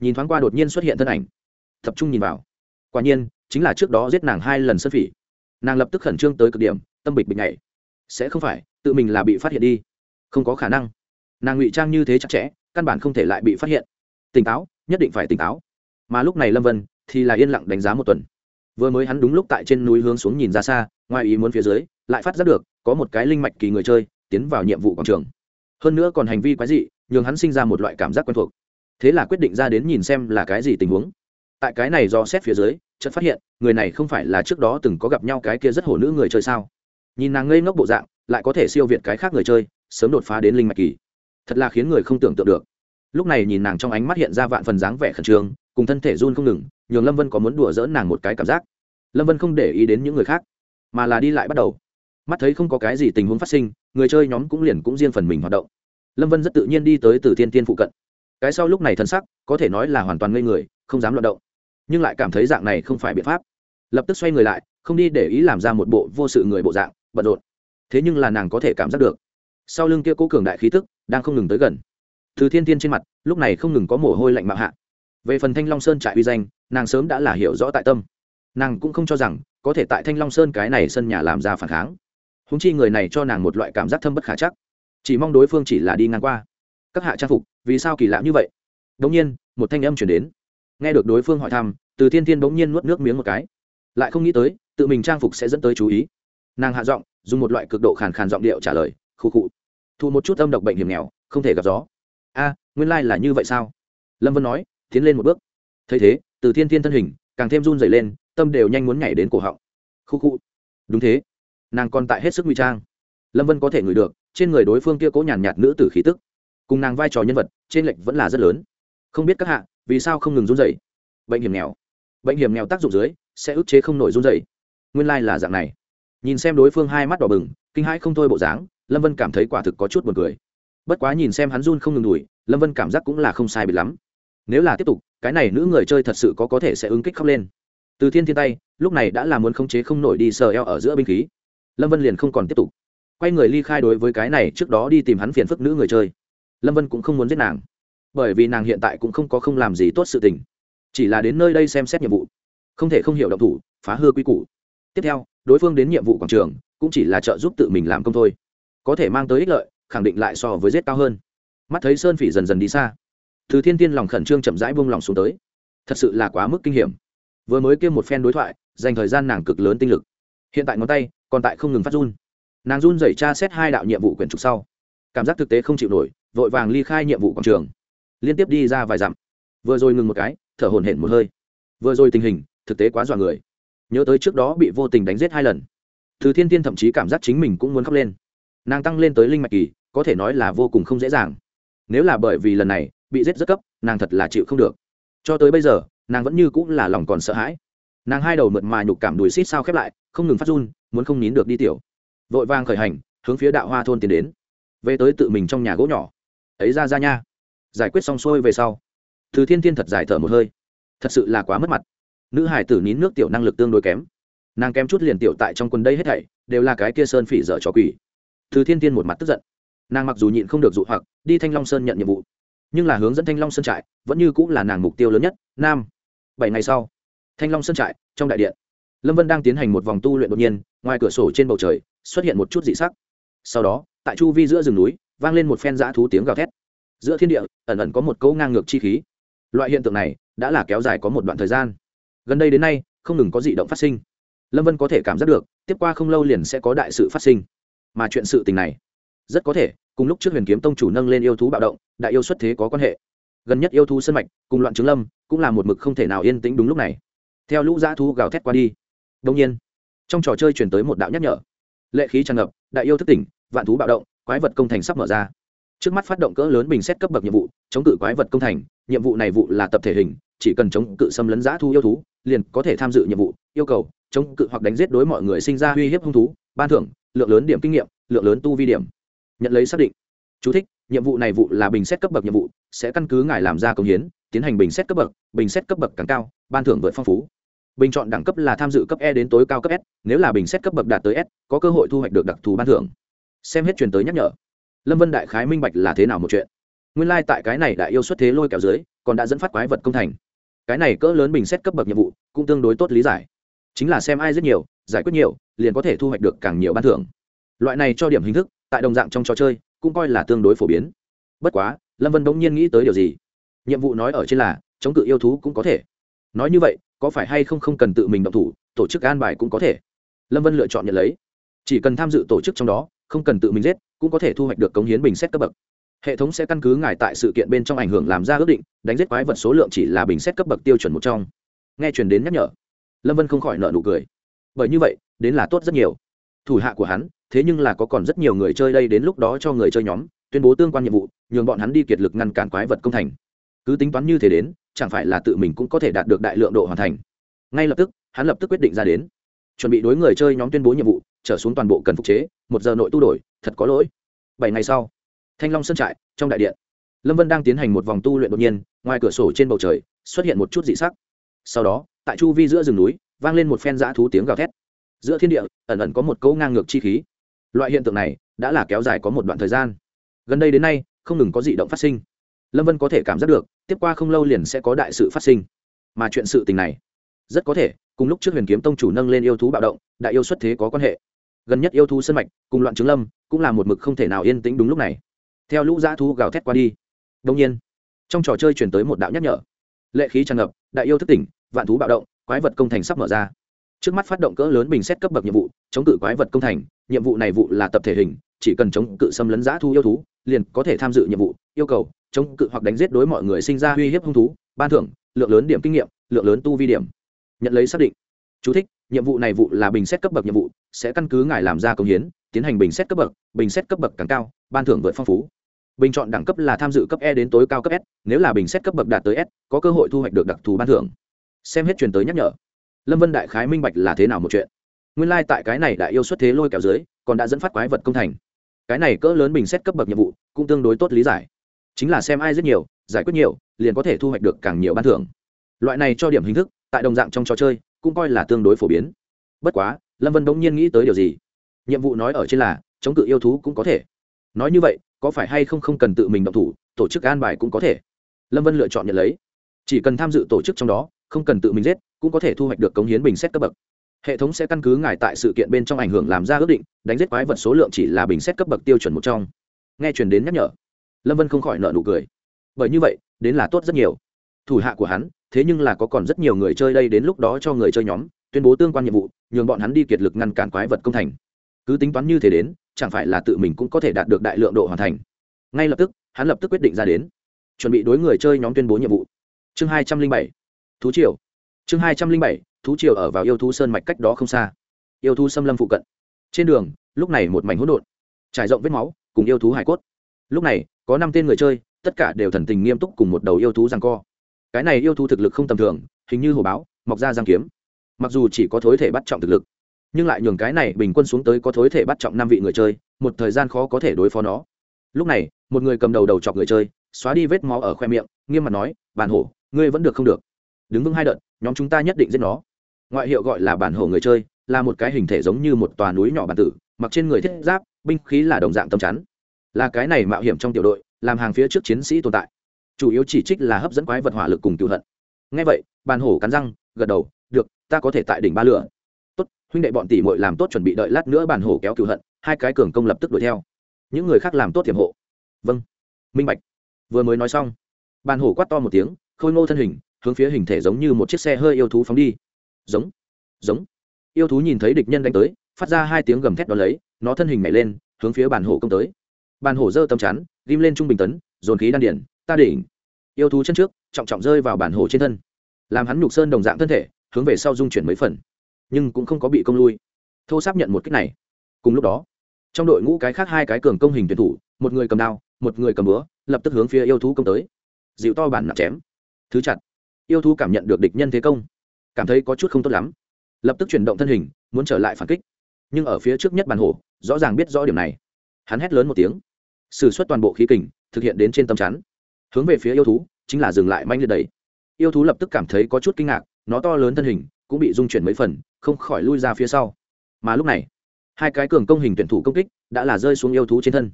Nhìn thoáng qua đột nhiên xuất hiện thân ảnh. Tập trung nhìn vào. Quả nhiên, chính là trước đó giết nàng hai lần sơn phỉ. Nàng lập tức khẩn trương tới cực điểm, tâm bịch bịch nhảy. Sẽ không phải, tự mình là bị phát hiện đi. Không có khả năng nàng ngụy trang như thế chặt chẽ, căn bản không thể lại bị phát hiện. Tỉnh táo, nhất định phải tỉnh táo. Mà lúc này lâm vân thì là yên lặng đánh giá một tuần. Vừa mới hắn đúng lúc tại trên núi hướng xuống nhìn ra xa, ngoài ý muốn phía dưới, lại phát giác được, có một cái linh mạch kỳ người chơi, tiến vào nhiệm vụ quảng trường. Hơn nữa còn hành vi quái dị, nhường hắn sinh ra một loại cảm giác quen thuộc. Thế là quyết định ra đến nhìn xem là cái gì tình huống. Tại cái này do xét phía dưới, chợt phát hiện, người này không phải là trước đó từng có gặp nhau cái kia rất hổ nữ người chơi sao? Nhìn nàng ngây ngốc bộ dạng, lại có thể siêu việt cái khác người chơi, sớm đột phá đến linh mạch kỳ thật là khiến người không tưởng tượng được. Lúc này nhìn nàng trong ánh mắt hiện ra vạn phần dáng vẻ khẩn trương, cùng thân thể run không ngừng, nhường lâm vân có muốn đùa dỡ nàng một cái cảm giác. Lâm vân không để ý đến những người khác, mà là đi lại bắt đầu. Mắt thấy không có cái gì tình huống phát sinh, người chơi nhóm cũng liền cũng riêng phần mình hoạt động. Lâm vân rất tự nhiên đi tới từ thiên tiên phụ cận. Cái sau lúc này thân sắc, có thể nói là hoàn toàn ngây người, không dám loạt động. Nhưng lại cảm thấy dạng này không phải biện pháp. Lập tức xoay người lại, không đi để ý làm ra một bộ vô sự người bộ dạng, bận rộn. Thế nhưng là nàng có thể cảm giác được. Sau lưng kia cố cường đại khí tức đang không ngừng tới gần. Từ thiên tiên trên mặt, lúc này không ngừng có mồ hôi lạnh mạo hạ. Về phần thanh long sơn trại uy danh, nàng sớm đã là hiểu rõ tại tâm. Nàng cũng không cho rằng, có thể tại thanh long sơn cái này sân nhà làm ra phản kháng. Húng chi người này cho nàng một loại cảm giác thâm bất khả chắc. Chỉ mong đối phương chỉ là đi ngang qua. Các hạ trang phục, vì sao kỳ lạ như vậy? Đ ỗ n g nhiên, một thanh âm chuyển đến. Nghe được đối phương hỏi thăm, từ thiên thiên bỗng nhiên nuốt nước miếng một cái. Lại không nghĩ tới, tự mình trang phục sẽ dẫn tới chú ý. Nàng hạ giọng, dùng một loại cực độ khàn khàn giọng điệu trả lời khu cụ thu một chút âm độc bệnh hiểm nghèo, không thể gặp gió. A, nguyên lai、like、là như vậy sao? Lâm vân nói, tiến lên một bước. Thấy thế, từ thiên thiên thân hình, càng thêm run dày lên, tâm đều nhanh muốn nhảy đến cổ họng. Khu khu. Đúng thế. Nàng còn tại hết sức nguy trang. Lâm vân có thể ngửi được, trên người đối phương kia cố nhàn nhạt nữ tử khí tức. Cùng nàng vai trò nhân vật, trên lệch vẫn là rất lớn. Không biết các hạ, vì sao không ngừng run dày bệnh hiểm nghèo. Bệnh hiểm nghèo tác dụng dưới, sẽ ức chế không nổi run dày nguyên lai、like、là dạng này. Nhìn xem đối phương hai mắt đỏ bừng kinh hãi không thôi bộ dáng, lâm vân cảm thấy quả thực có chút b u ồ n cười. Bất quá nhìn xem hắn run không ngừng đùi lâm vân cảm giác cũng là không sai bị lắm. Nếu là tiếp tục, cái này nữ người chơi thật sự có có thể sẽ ứng kích khóc lên. Từ thiên thiên tay, lúc này đã là muốn khống chế không nổi đi sờ eo ở giữa binh khí. Lâm vân liền không còn tiếp tục. Quay người ly khai đối với cái này trước đó đi tìm hắn phiền phức nữ người chơi. Lâm vân cũng không muốn giết nàng. Bởi vì nàng hiện tại cũng không có không làm gì tốt sự tình. Chỉ là đến nơi đây xem xét nhiệm vụ. Không thể không hiểu động thủ, phá hư quy củ. Tiếp theo, đối phương đến nhiệm vụ quảng trường cũng chỉ là trợ giúp tự mình làm công thôi. Có thể mang tới ích lợi, khẳng định lại so với giết cao hơn. Mắt thấy sơn phỉ dần dần đi xa thứ thiên tiên lòng khẩn trương chậm rãi buông lòng xuống tới. Thật sự là quá mức kinh hiểm. Vừa mới kêu một phen đối thoại, dành thời gian nàng cực lớn tinh lực. Hiện tại ngón tay còn tại không ngừng phát run. Nàng run dày tra xét hai đạo nhiệm vụ quyển trục sau. Cảm giác thực tế không chịu nổi, vội vàng ly khai nhiệm vụ quảng trường. Liên tiếp đi ra vài dặm. Vừa rồi ngừng một cái, thở hổn hển một hơi. Vừa rồi tình hình, thực tế quá dọa người. Nhớ tới trước đó bị vô tình đánh giết hai lần từ thiên tiên thậm chí cảm giác chính mình cũng muốn khóc lên. Nàng tăng lên tới linh mạch kỳ, có thể nói là vô cùng không dễ dàng. Nếu là bởi vì lần này bị giết rất cấp, nàng thật là chịu không được. Cho tới bây giờ, nàng vẫn như cũng là lòng còn sợ hãi. Nàng hai đầu mượt mà nhục cảm đùi xít sao khép lại, không ngừng phát run, muốn không nín được đi tiểu. Vội vàng khởi hành, hướng phía đạo hoa thôn tiến đến. Về tới tự mình trong nhà gỗ nhỏ. Ấy ra ra nha. Giải quyết xong xuôi về sau. Từ thiên thiên thật giải thở một hơi. Thật sự là quá mất mặt. Nữ hải tử nín nước tiểu năng lực tương đối kém nàng kém chút liền tiểu tại trong quần đây hết thảy, đều là cái kia sơn phỉ dở trò quỷ. Từ thiên tiên một mặt tức giận. Nàng mặc dù nhịn không được dụ hoặc, đi thanh long sơn nhận nhiệm vụ. Nhưng là hướng dẫn thanh long sơn trại, vẫn như cũng là nàng mục tiêu lớn nhất, nam. Bảy ngày sau, thanh long sơn trại, trong đại điện, lâm vân đang tiến hành một vòng tu luyện đột nhiên, ngoài cửa sổ trên bầu trời, xuất hiện một chút dị sắc. Sau đó, tại chu vi giữa rừng núi, vang lên một phen dã thú tiếng gào thét. Giữa thiên địa, ẩn ẩn có một cấu ngang ngược chi khí. Loại hiện tượng này, đã là kéo dài có một đoạn thời gian. Gần đây đến nay, không ngừng có dị động phát sinh lâm vân có thể cảm giác được, tiếp qua không lâu liền sẽ có đại sự phát sinh. Mà chuyện sự tình này, rất có thể, cùng lúc trước huyền kiếm tông chủ nâng lên yêu thú bạo động, đại yêu xuất thế có quan hệ. Gần nhất yêu thú sân mạch, cùng loạn trứng lâm, cũng là một mực không thể nào yên tĩnh đúng lúc này. Theo lũ dã thú gào thét qua đi đông nhiên, trong trò chơi chuyển tới một đạo nhắc nhở. Lệ khí tràn ngập, đại yêu thức tỉnh, vạn thú bạo động, quái vật công thành sắp mở ra. Trước mắt phát động cỡ lớn bình xét cấp bậc nhiệm vụ, chống cự quái vật công thành, nhiệm vụ này vụ là tập thể hình chỉ cần chống cự xâm lấn giã thu yêu thú liền có thể tham dự nhiệm vụ yêu cầu chống cự hoặc đánh giết đối mọi người sinh ra uy hiếp hung thú ban thưởng lượng lớn điểm kinh nghiệm lượng lớn tu vi điểm. Nhận lấy xác định. Chú thích, nhiệm vụ này vụ là bình xét cấp bậc nhiệm vụ sẽ căn cứ ngài làm ra công hiến tiến hành bình xét cấp bậc bình xét cấp bậc càng cao ban thưởng vượt phong phú. Bình chọn đẳng cấp là tham dự cấp e đến tối cao cấp s nếu là bình xét cấp bậc đạt tới s có cơ hội thu hoạch được đặc thù ban thưởng. Xem hết truyền tới nhắc nhở. Lâm vân đại khái minh bạch là thế nào một chuyện. Nguyên lai、like、tại cái này đã yêu xuất thế lôi kéo dưới còn đã dẫn phát quái vật công thành cái này cỡ lớn bình xét cấp bậc nhiệm vụ cũng tương đối tốt lý giải. Chính là xem ai rất nhiều, giải quyết nhiều, liền có thể thu hoạch được càng nhiều ban thưởng. Loại này cho điểm hình thức, tại đồng dạng trong trò chơi, cũng coi là tương đối phổ biến. Bất quá, lâm vân bỗng nhiên nghĩ tới điều gì? Nhiệm vụ nói ở trên là, chống cự yêu thú cũng có thể. Nói như vậy, có phải hay không không cần tự mình động thủ, tổ chức an bài cũng có thể? Lâm vân lựa chọn nhận lấy. Chỉ cần tham dự tổ chức trong đó, không cần tự mình giết, cũng có thể thu hoạch được cống hiến bình xét cấp bậc hệ thống sẽ căn cứ ngài tại sự kiện bên trong ảnh hưởng làm ra ước định, đánh giết quái vật số lượng chỉ là bình xét cấp bậc tiêu chuẩn một trong. Nghe truyền đến nhắc nhở, lâm vân không khỏi nợ nụ cười. Bởi như vậy, đến là tốt rất nhiều. Thủ hạ của hắn, thế nhưng là có còn rất nhiều người chơi đây đến lúc đó cho người chơi nhóm, tuyên bố tương quan nhiệm vụ, nhường bọn hắn đi kiệt lực ngăn cản quái vật công thành. Cứ tính toán như thế đến, chẳng phải là tự mình cũng có thể đạt được đại lượng độ hoàn thành. Ngay lập tức, hắn lập tức quyết định ra đến. Chuẩn bị đối người chơi nhóm tuyên bố nhiệm vụ, trở xuống toàn bộ cần phục chế, một giờ nội tu đổi, thật có lỗi. Bảy ngày sau thanh long sơn trại, trong đại điện. Lâm vân đang tiến hành một vòng tu luyện đột nhiên, ngoài cửa sổ trên bầu trời, xuất hiện một chút dị sắc. Sau đó, tại chu vi giữa rừng núi, vang lên một phen dã thú tiếng gào thét. Giữa thiên địa, ẩn ẩn có một cấu ngang ngược chi khí. Loại hiện tượng này, đã là kéo dài có một đoạn thời gian. Gần đây đến nay, không ngừng có dị động phát sinh. Lâm vân có thể cảm giác được, tiếp qua không lâu liền sẽ có đại sự phát sinh. Mà chuyện sự tình này, rất có thể, cùng lúc trước huyền kiếm tông chủ nâng lên yêu thú bạo động, đại yêu xuất thế có quan hệ. Gần nhất yêu thú sân mạch, cùng loạn trứng lâm, cũng là một mực không thể nào yên tĩnh đúng lúc này theo lũ dã thú gào thét qua đi. Đông nhiên trong trò chơi chuyển tới một đạo nhắc nhở. Lệ khí tràn ngập đại yêu thức tỉnh vạn thú bạo động quái vật công thành sắp mở ra. Trước mắt phát động cỡ lớn bình xét cấp bậc nhiệm vụ chống cự quái vật công thành nhiệm vụ này vụ là tập thể hình chỉ cần chống cự xâm lấn giã thu yêu thú liền có thể tham dự nhiệm vụ yêu cầu chống cự hoặc đánh giết đối mọi người sinh ra uy hiếp hung thú ban thưởng lượng lớn điểm kinh nghiệm lượng lớn tu vi điểm. Nhận lấy xác định. Chú thích, nhiệm vụ này vụ là bình xét cấp bậc nhiệm vụ sẽ căn cứ ngài làm ra công hiến tiến hành bình xét cấp bậc bình xét cấp bậc càng cao ban thưởng vượt phong phú bình chọn đẳng cấp là tham dự cấp e đến tối cao cấp s, nếu là bình xét cấp bậc đạt tới s, có cơ hội thu hoạch được đặc thù ban thưởng. Xem hết truyền tới nhắc nhở. Lâm vân đại khái minh bạch là thế nào một chuyện. Nguyên lai、like、tại cái này đã yêu xuất thế lôi kéo dưới, còn đã dẫn phát quái vật công thành. Cái này cỡ lớn bình xét cấp bậc nhiệm vụ, cũng tương đối tốt lý giải. Chính là xem ai rất nhiều, giải quyết nhiều, liền có thể thu hoạch được càng nhiều ban thưởng. Loại này cho điểm hình thức, tại đồng dạng trong trò chơi, cũng coi là tương đối phổ biến. Bất quá, lâm vân bỗng nhiên nghĩ tới điều gì? Nhiệm vụ nói ở trên là, chống cự yêu thú cũng có thể. Nói như vậy có phải hay không không cần tự mình động thủ, tổ chức an bài cũng có thể. Lâm vân lựa chọn nhận lấy. Chỉ cần tham dự tổ chức trong đó, không cần tự mình giết, cũng có thể thu hoạch được cống hiến bình xét cấp bậc. Hệ thống sẽ căn cứ ngài tại sự kiện bên trong ảnh hưởng làm ra ước định, đánh giết quái vật số lượng chỉ là bình xét cấp bậc tiêu chuẩn một trong. Nghe truyền đến nhắc nhở, lâm vân không khỏi nợ nụ cười. Bởi như vậy, đến là tốt rất nhiều. Thủ hạ của hắn, thế nhưng là có còn rất nhiều người chơi đây đến lúc đó cho người chơi nhóm, tuyên bố tương quan nhiệm vụ, nhường bọn hắn đi kiệt lực ngăn cản quái vật công thành. Cứ tính toán như thế đến chẳng phải là tự mình cũng có thể đạt được đại lượng độ hoàn thành. Ngay lập tức, hắn lập tức quyết định ra đến. Chuẩn bị đối người chơi nhóm tuyên bố nhiệm vụ. Chương hai trăm linh bảy, thú triều. Chương hai trăm linh bảy, thú triều ở vào yêu thú sơn mạch cách đó không xa. Yêu thú xâm lâm phụ cận. Trên đường, lúc này một mảnh hỗn độn. Trải rộng vết máu, cùng yêu thú hải cốt. Lúc này, có năm tên người chơi, tất cả đều thần tình nghiêm túc cùng một đầu yêu thú giằng co. Cái này yêu thú thực lực không tầm thường, hình như hồ báo, mọc ra giang kiếm. Mặc dù chỉ có thối thể bắt trọng thực lực nhưng lại nhường cái này bình quân xuống tới có thối thể bắt trọng năm vị người chơi, một thời gian khó có thể đối phó nó. Lúc này, một người cầm đầu đầu chọc người chơi, xóa đi vết máu ở khoe miệng, nghiêm mặt nói, bản hổ, ngươi vẫn được không được. Đứng vững hai đợt, nhóm chúng ta nhất định giết nó. Ngoại hiệu gọi là bản hổ người chơi, là một cái hình thể giống như một tòa núi nhỏ bản tử, mặc trên người thiết giáp, binh khí là đồng dạng tầm chắn. Là cái này mạo hiểm trong tiểu đội, làm hàng phía trước chiến sĩ tồn tại. Chủ yếu chỉ trích là hấp dẫn quái vật hỏa lực cùng cựu hận. Ngay vậy bàn hổ cắn răng, gật đầu, được, ta có thể tại đỉnh ba lửa huynh đệ bọn tỷ muội làm tốt chuẩn bị đợi lát nữa bản hổ kéo cựu hận, hai cái cường công lập tức đuổi theo. Những người khác làm tốt tiềm hộ. Vâng. Minh bạch. Vừa mới nói xong, bàn hổ quát to một tiếng, khôi ngô thân hình, hướng phía hình thể giống như một chiếc xe hơi yêu thú phóng đi. Giống. Giống. Yêu thú nhìn thấy địch nhân đánh tới, phát ra hai tiếng gầm thét đón lấy, nó thân hình nhảy lên, hướng phía bàn hổ công tới. Bàn hổ giơ tâm chắn, ghim lên trung bình tấn, dồn khí đan điển, ta đỉnh. Yêu thú chân trước, trọng trọng rơi vào bản hổ trên thân. Làm hắn nhục sơn đồng dạng thân thể, hướng về sau dung chuyển mấy phần nhưng cũng không có bị công lui. Thô sáp nhận một cách này. Cùng lúc đó, trong đội ngũ cái khác hai cái cường công hình tuyển thủ, một người cầm đao, một người cầm búa, lập tức hướng phía yêu thú công tới. Dịu to bản nặng chém. Thứ chặt. Yêu thú cảm nhận được địch nhân thế công. Cảm thấy có chút không tốt lắm. Lập tức chuyển động thân hình, muốn trở lại phản kích. Nhưng ở phía trước nhất bàn hổ, rõ ràng biết rõ điểm này. Hắn hét lớn một tiếng. S ử suất toàn bộ khí kình, thực hiện đến trên tâm chắn. Hướng về phía yêu thú, chính là dừng lại manh liệt đầy yêu thú lập tức cảm thấy có chút kinh ngạc, nó to lớn thân hình cũng bị dung chuyển mấy phần, không khỏi lui ra phía sau. Mà lúc này, hai cái cường công hình tuyển thủ công kích đã là rơi xuống yêu thú trên thân.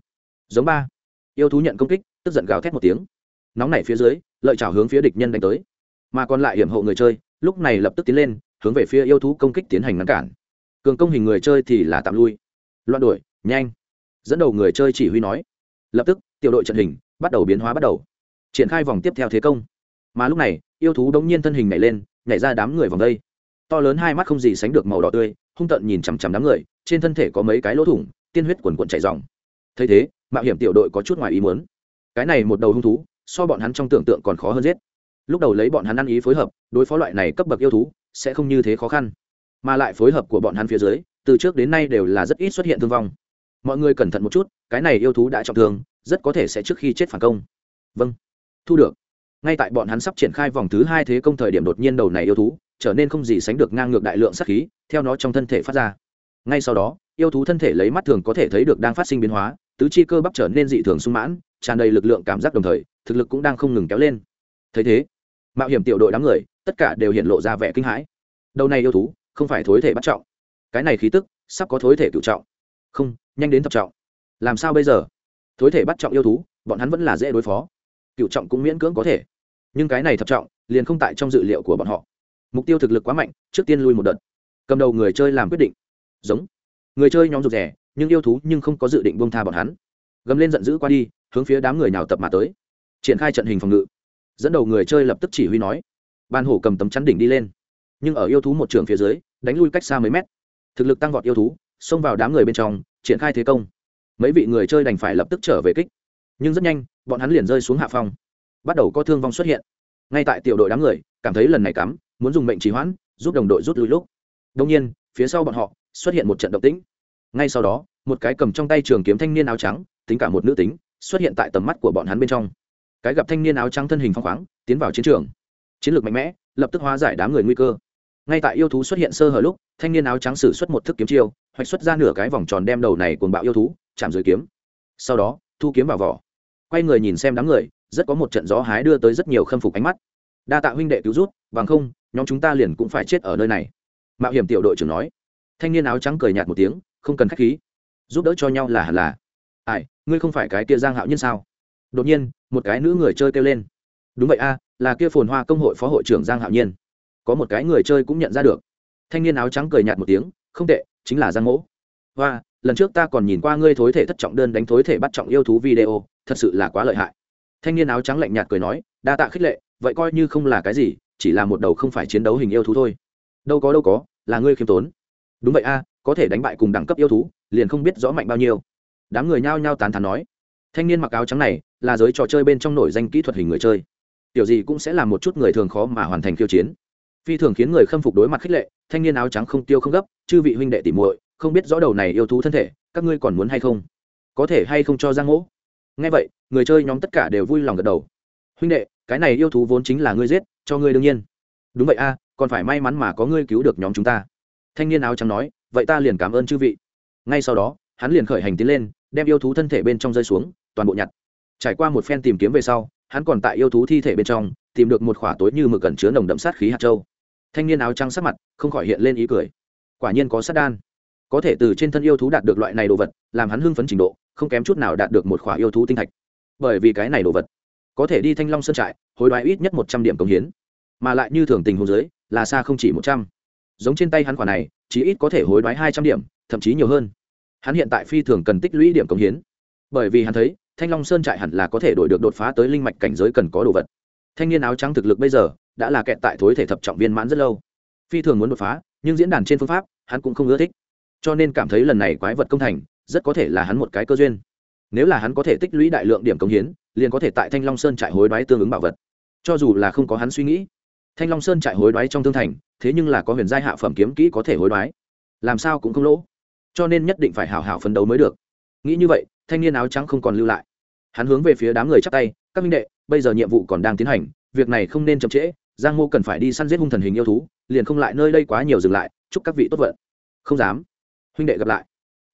Giống ba, yêu thú nhận công kích, tức giận gào thét một tiếng. Nóng nảy phía dưới, lợi chảo hướng phía địch nhân đánh tới. Mà còn lại hiểm hộ người chơi, lúc này lập tức tiến lên, hướng về phía yêu thú công kích tiến hành ngăn cản. Cường công hình người chơi thì là tạm lui. Loạn đuổi nhanh. Dẫn đầu người chơi chỉ huy nói. Lập tức, tiểu đội trận hình bắt đầu biến hóa bắt đầu. Triển khai vòng tiếp theo thế công. Mà lúc này, yêu thú đống nhiên thân hình nhảy lên, nhảy ra đám người vòng đây to lớn hai mắt không gì sánh được màu đỏ tươi, hung tợn nhìn chằm chằm đám người, trên thân thể có mấy cái lỗ thủng, tiên huyết quần quần chảy dòng thấy thế, mạo hiểm tiểu đội có chút ngoài ý muốn. Cái này một đầu hung thú, so bọn hắn trong tưởng tượng còn khó hơn giết. Lúc đầu lấy bọn hắn ăn ý phối hợp, đối phó loại này cấp bậc yêu thú, sẽ không như thế khó khăn. Mà lại phối hợp của bọn hắn phía dưới, từ trước đến nay đều là rất ít xuất hiện thương vong. Mọi người cẩn thận một chút, cái này yêu thú đã trọng thương, rất có thể sẽ trước khi chết phản công. Vâng. Thu được. Ngay tại bọn hắn sắp triển khai vòng thứ hai thế công thời điểm đột nhiên đầu này yêu thú trở nên không gì sánh được ngang ngược đại lượng sát khí, theo nó trong thân thể phát ra. Ngay sau đó, yêu thú thân thể lấy mắt thường có thể thấy được đang phát sinh biến hóa, tứ chi cơ bắp trở nên dị thường sung mãn, tràn đầy lực lượng cảm giác đồng thời, thực lực cũng đang không ngừng kéo lên. Thấy thế, mạo hiểm tiểu đội đám người, tất cả đều hiện lộ ra vẻ kinh hãi. Đầu này yêu thú, không phải thối thể bắt trọng. Cái này khí tức, sắp có thối thể cựu trọng. Không, nhanh đến thập trọng. Làm sao bây giờ? Thối thể bắt trọng yêu thú, bọn hắn vẫn là dễ đối phó. Cựu trọng cũng miễn cưỡng có thể. Nhưng cái này thập trọng, liền không tại trong dự liệu của bọn họ mục tiêu thực lực quá mạnh, trước tiên lui một đợt. Cầm đầu người chơi làm quyết định. Giống. Người chơi nhóm rụt rẻ nhưng yêu thú nhưng không có dự định bông tha bọn hắn. Gầm lên giận dữ qua đi, hướng phía đám người nào tập mà tới. Triển khai trận hình phòng ngự. Dẫn đầu người chơi lập tức chỉ huy nói. Ban hổ cầm tấm chắn đỉnh đi lên. Nhưng ở yêu thú một trường phía dưới, đánh lui cách xa mấy mét. Thực lực tăng vọt yêu thú, xông vào đám người bên trong, triển khai thế công. Mấy vị người chơi đành phải lập tức trở về kích. Nhưng rất nhanh, bọn hắn liền rơi xuống hạ phong. Bắt đầu có thương vong xuất hiện. Ngay tại tiểu đội đám người, cảm thấy lần này cắm muốn dùng mệnh trì hoãn, giúp đồng đội rút lui lúc. Đông nhiên, phía sau bọn họ xuất hiện một trận động tĩnh. Ngay sau đó, một cái cầm trong tay trường kiếm thanh niên áo trắng, tính cả một nữ tính, xuất hiện tại tầm mắt của bọn hắn bên trong. Cái gặp thanh niên áo trắng thân hình phong khoáng, tiến vào chiến trường. Chiến lược mạnh mẽ, lập tức hóa giải đám người nguy cơ. Ngay tại yêu thú xuất hiện sơ hở lúc, thanh niên áo trắng sử xuất một thức kiếm chiêu, hoạch xuất ra nửa cái vòng tròn đem đầu này cuồng bạo yêu thú chạm dưới kiếm. Sau đó, thu kiếm vào vỏ. Quay người nhìn xem đám người, rất có một trận gió hái đưa tới rất nhiều khâm phục ánh mắt. Đa tạ huynh đệ cứu rút bằng không nhóm chúng ta liền cũng phải chết ở nơi này. Mạo hiểm tiểu đội trưởng nói. Thanh niên áo trắng cười nhạt một tiếng, không cần k h á c h khí. Giúp đỡ cho nhau là hẳn là. Ai, ngươi không phải cái kia giang hạo nhiên sao? Đột nhiên, một cái nữ người chơi kêu lên. Đúng vậy a, là kia phồn hoa công hội phó hội trưởng giang hạo nhiên. Có một cái người chơi cũng nhận ra được. Thanh niên áo trắng cười nhạt một tiếng, không tệ, chính là giang mỗ. Hoa, lần trước ta còn nhìn qua ngươi thối thể thất trọng đơn đánh thối thể bắt trọng yêu thú video, thật sự là quá lợi hại. Thanh niên áo trắng lạnh nhạt cười nói, đa tạ khích lệ, vậy coi như không là cái gì chỉ là một đầu không phải chiến đấu hình yêu thú thôi. Đâu có đâu có, là ngươi khiêm tốn. Đúng vậy a, có thể đánh bại cùng đẳng cấp yêu thú, liền không biết rõ mạnh bao nhiêu. Đám người nhao nhao tán thán nói. Thanh niên mặc áo trắng này, là giới trò chơi bên trong nổi danh kỹ thuật hình người chơi. Tiểu gì cũng sẽ là một chút người thường khó mà hoàn thành khiêu chiến. Phi thường khiến người khâm phục đối mặt khích lệ, thanh niên áo trắng không tiêu không gấp, chư vị huynh đệ tỉ muội, không biết rõ đầu này yêu thú thân thể, các ngươi còn muốn hay không? Có thể hay không cho giang ngỗ? Ngay vậy, người chơi nhóm tất cả đều vui lòng gật đầu. Huynh đệ, cái này yêu thú vốn chính là ngươi giết cho ngươi đương nhiên. Đúng vậy a, còn phải may mắn mà có ngươi cứu được nhóm chúng ta. Thanh niên áo trắng nói, vậy ta liền cảm ơn chư vị. Ngay sau đó, hắn liền khởi hành tiến lên, đem yêu thú thân thể bên trong rơi xuống, toàn bộ nhặt. Trải qua một phen tìm kiếm về sau, hắn còn tại yêu thú thi thể bên trong, tìm được một khỏa tối như mực cẩn chứa nồng đậm sát khí hạt châu. Thanh niên áo trắng sắc mặt, không khỏi hiện lên ý cười. Quả nhiên có sát đan. Có thể từ trên thân yêu thú đạt được loại này đồ vật, làm hắn hưng phấn trình độ, không kém chút nào đạt được một khỏa yêu thú tinh thạch. Bởi vì cái này đồ vật, có thể đi thanh long sơn trại hồi đoái ít nhất một trăm điểm công hiến. Mà lại như thường tình hồ dưới, là xa không chỉ một trăm. Giống trên tay hắn khoản này chí ít có thể hối đoái hai trăm điểm, thậm chí nhiều hơn. Hắn hiện tại phi thường cần tích lũy điểm công hiến. Bởi vì hắn thấy, thanh long sơn trại hẳn là có thể đổi được đột phá tới linh mạch cảnh giới cần có đồ vật. Thanh niên áo trắng thực lực bây giờ, đã là kẹt tại thối thể thập trọng viên mãn rất lâu. Phi thường muốn đột phá, nhưng diễn đàn trên phương pháp, hắn cũng không ưa thích. Cho nên cảm thấy lần này quái vật công thành, rất có thể là hắn một cái cơ duyên. Nếu là hắn có thể tích lũy đại lượng điểm công hiến, liền có thể tại thanh long sơn trại hối đoái tương ứng bảo vật cho dù là không có hắn suy nghĩ, thanh long sơn trại hối đoái trong thương thành, thế nhưng là có huyền giai hạ phẩm kiếm kỹ có thể hối đoái. Làm sao cũng không lỗ. Cho nên nhất định phải hảo hảo phấn đấu mới được. Nghĩ như vậy, thanh niên áo trắng không còn lưu lại. Hắn hướng về phía đám người chắc tay, các minh đệ, bây giờ nhiệm vụ còn đang tiến hành, việc này không nên chậm trễ, giang mô cần phải đi săn giết hung thần hình yêu thú, liền không lại nơi đây quá nhiều dừng lại, chúc các vị tốt vận. Không dám. Huynh đệ gặp lại.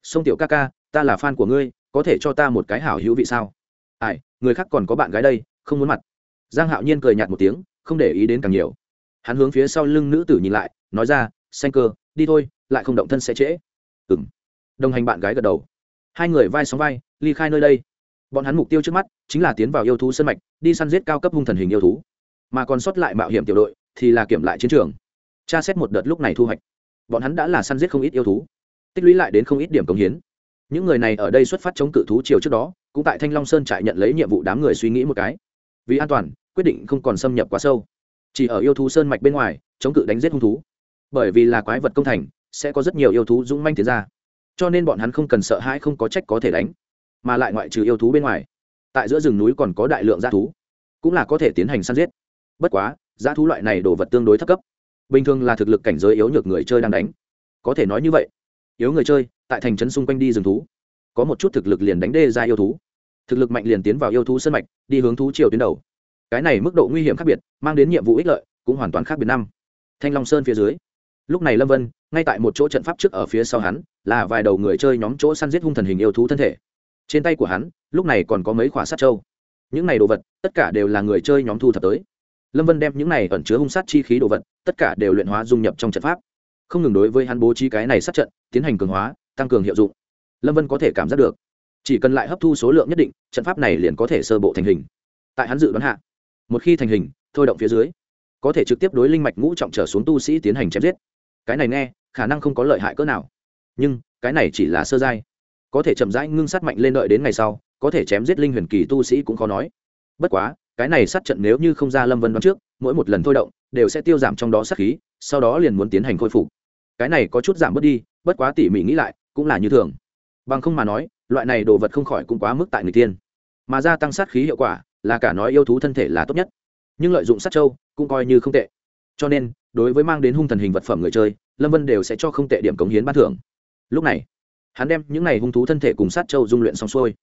Sông tiểu ca ca, ta là fan của ngươi, có thể cho ta một cái hảo hữu vị sao? Ai, người khác còn có bạn gái đây, không muốn mặt giang hạo nhiên cười nhạt một tiếng, không để ý đến càng nhiều. Hắn hướng phía sau lưng nữ tử nhìn lại, nói ra, xanh cơ, đi thôi, lại không động thân sẽ trễ. Ừm. Đồng hành bạn gái gật đầu. Hai người vai sóng vai, ly khai nơi đây. Bọn hắn mục tiêu trước mắt, chính là tiến vào yêu thú sân mạch, đi săn giết cao cấp hung thần hình yêu thú. Mà còn sót lại mạo hiểm tiểu đội, thì là kiểm lại chiến trường. Tra xét một đợt lúc này thu hoạch. Bọn hắn đã là săn giết không ít yêu thú. Tích lũy lại đến không ít điểm công hiến. Những người này ở đây xuất phát chống cự thú chiều trước đó, cũng tại thanh long sơn trại nhận lấy nhiệm vụ đám người suy nghĩ một cái vì an toàn, quyết định không còn xâm nhập quá sâu. Chỉ ở yêu thú sơn mạch bên ngoài, chống cự đánh giết hung thú. Bởi vì là quái vật công thành, sẽ có rất nhiều yêu thú dũng manh tiến ra. Cho nên bọn hắn không cần sợ hãi, không có trách có thể đánh, mà lại ngoại trừ yêu thú bên ngoài, tại giữa rừng núi còn có đại lượng g thú, cũng là có thể tiến hành săn giết. Bất quá g thú loại này đồ vật tương đối thấp cấp. Bình thường là thực lực cảnh giới yếu nhược người chơi đang đánh. Có thể nói như vậy, yếu người chơi, tại thành trấn xung quanh đi rừng thú, có một chút thực lực liền đánh đê ra yêu thú thực lực mạnh liền tiến vào yêu thú sân mạch, đi hướng thú triều tuyến đầu. Cái này mức độ nguy hiểm khác biệt, mang đến nhiệm vụ ích lợi, cũng hoàn toàn khác biệt năm. Thanh long sơn phía dưới. Lúc này lâm vân, ngay tại một chỗ trận pháp trước ở phía sau hắn, là vài đầu người chơi nhóm chỗ săn giết hung thần hình yêu thú thân thể. Trên tay của hắn, lúc này còn có mấy khỏa sát trâu những này đồ vật, tất cả đều là người chơi nhóm thu thập tới. Lâm vân đem những này ẩn chứa hung sát chi khí đồ vật, tất cả đều luyện hóa dung nhập trong trận pháp. Không ngừng đối với hắn bố trí cái này sát trận, tiến hành cường hóa, tăng cường hiệu dụng. Lâm vân có thể cảm giác được chỉ cần lại hấp thu số lượng nhất định, trận pháp này liền có thể sơ bộ thành hình. Tại hắn dự đoán hạ, một khi thành hình, thôi động phía dưới, có thể trực tiếp đối linh mạch ngũ trọng trở xuống tu sĩ tiến hành chém giết. Cái này nghe, khả năng không có lợi hại cỡ nào. Nhưng, cái này chỉ là sơ giai. Có thể chậm rãi ngưng sát mạnh lên đợi đến ngày sau, có thể chém giết linh huyền kỳ tu sĩ cũng khó nói. Bất quá, cái này sát trận nếu như không ra lâm vân đoán trước, mỗi một lần thôi động, đều sẽ tiêu giảm trong đó sát khí, sau đó liền muốn tiến hành khôi phục. Cái này có chút giảm bớt đi, bất quá tỉ mỉ nghĩ lại, cũng là như thường. Bằng không mà nói loại này đồ vật không khỏi cũng quá mức tại người tiên. Mà gia tăng sát khí hiệu quả, là cả nói yêu thú thân thể là tốt nhất. Nhưng lợi dụng sát châu cũng coi như không tệ. Cho nên, đối với mang đến hung thần hình vật phẩm người chơi, lâm vân đều sẽ cho không tệ điểm cống hiến ban thưởng. Lúc này, hắn đem những n à y hung thú thân thể cùng sát châu dung luyện xong xuôi.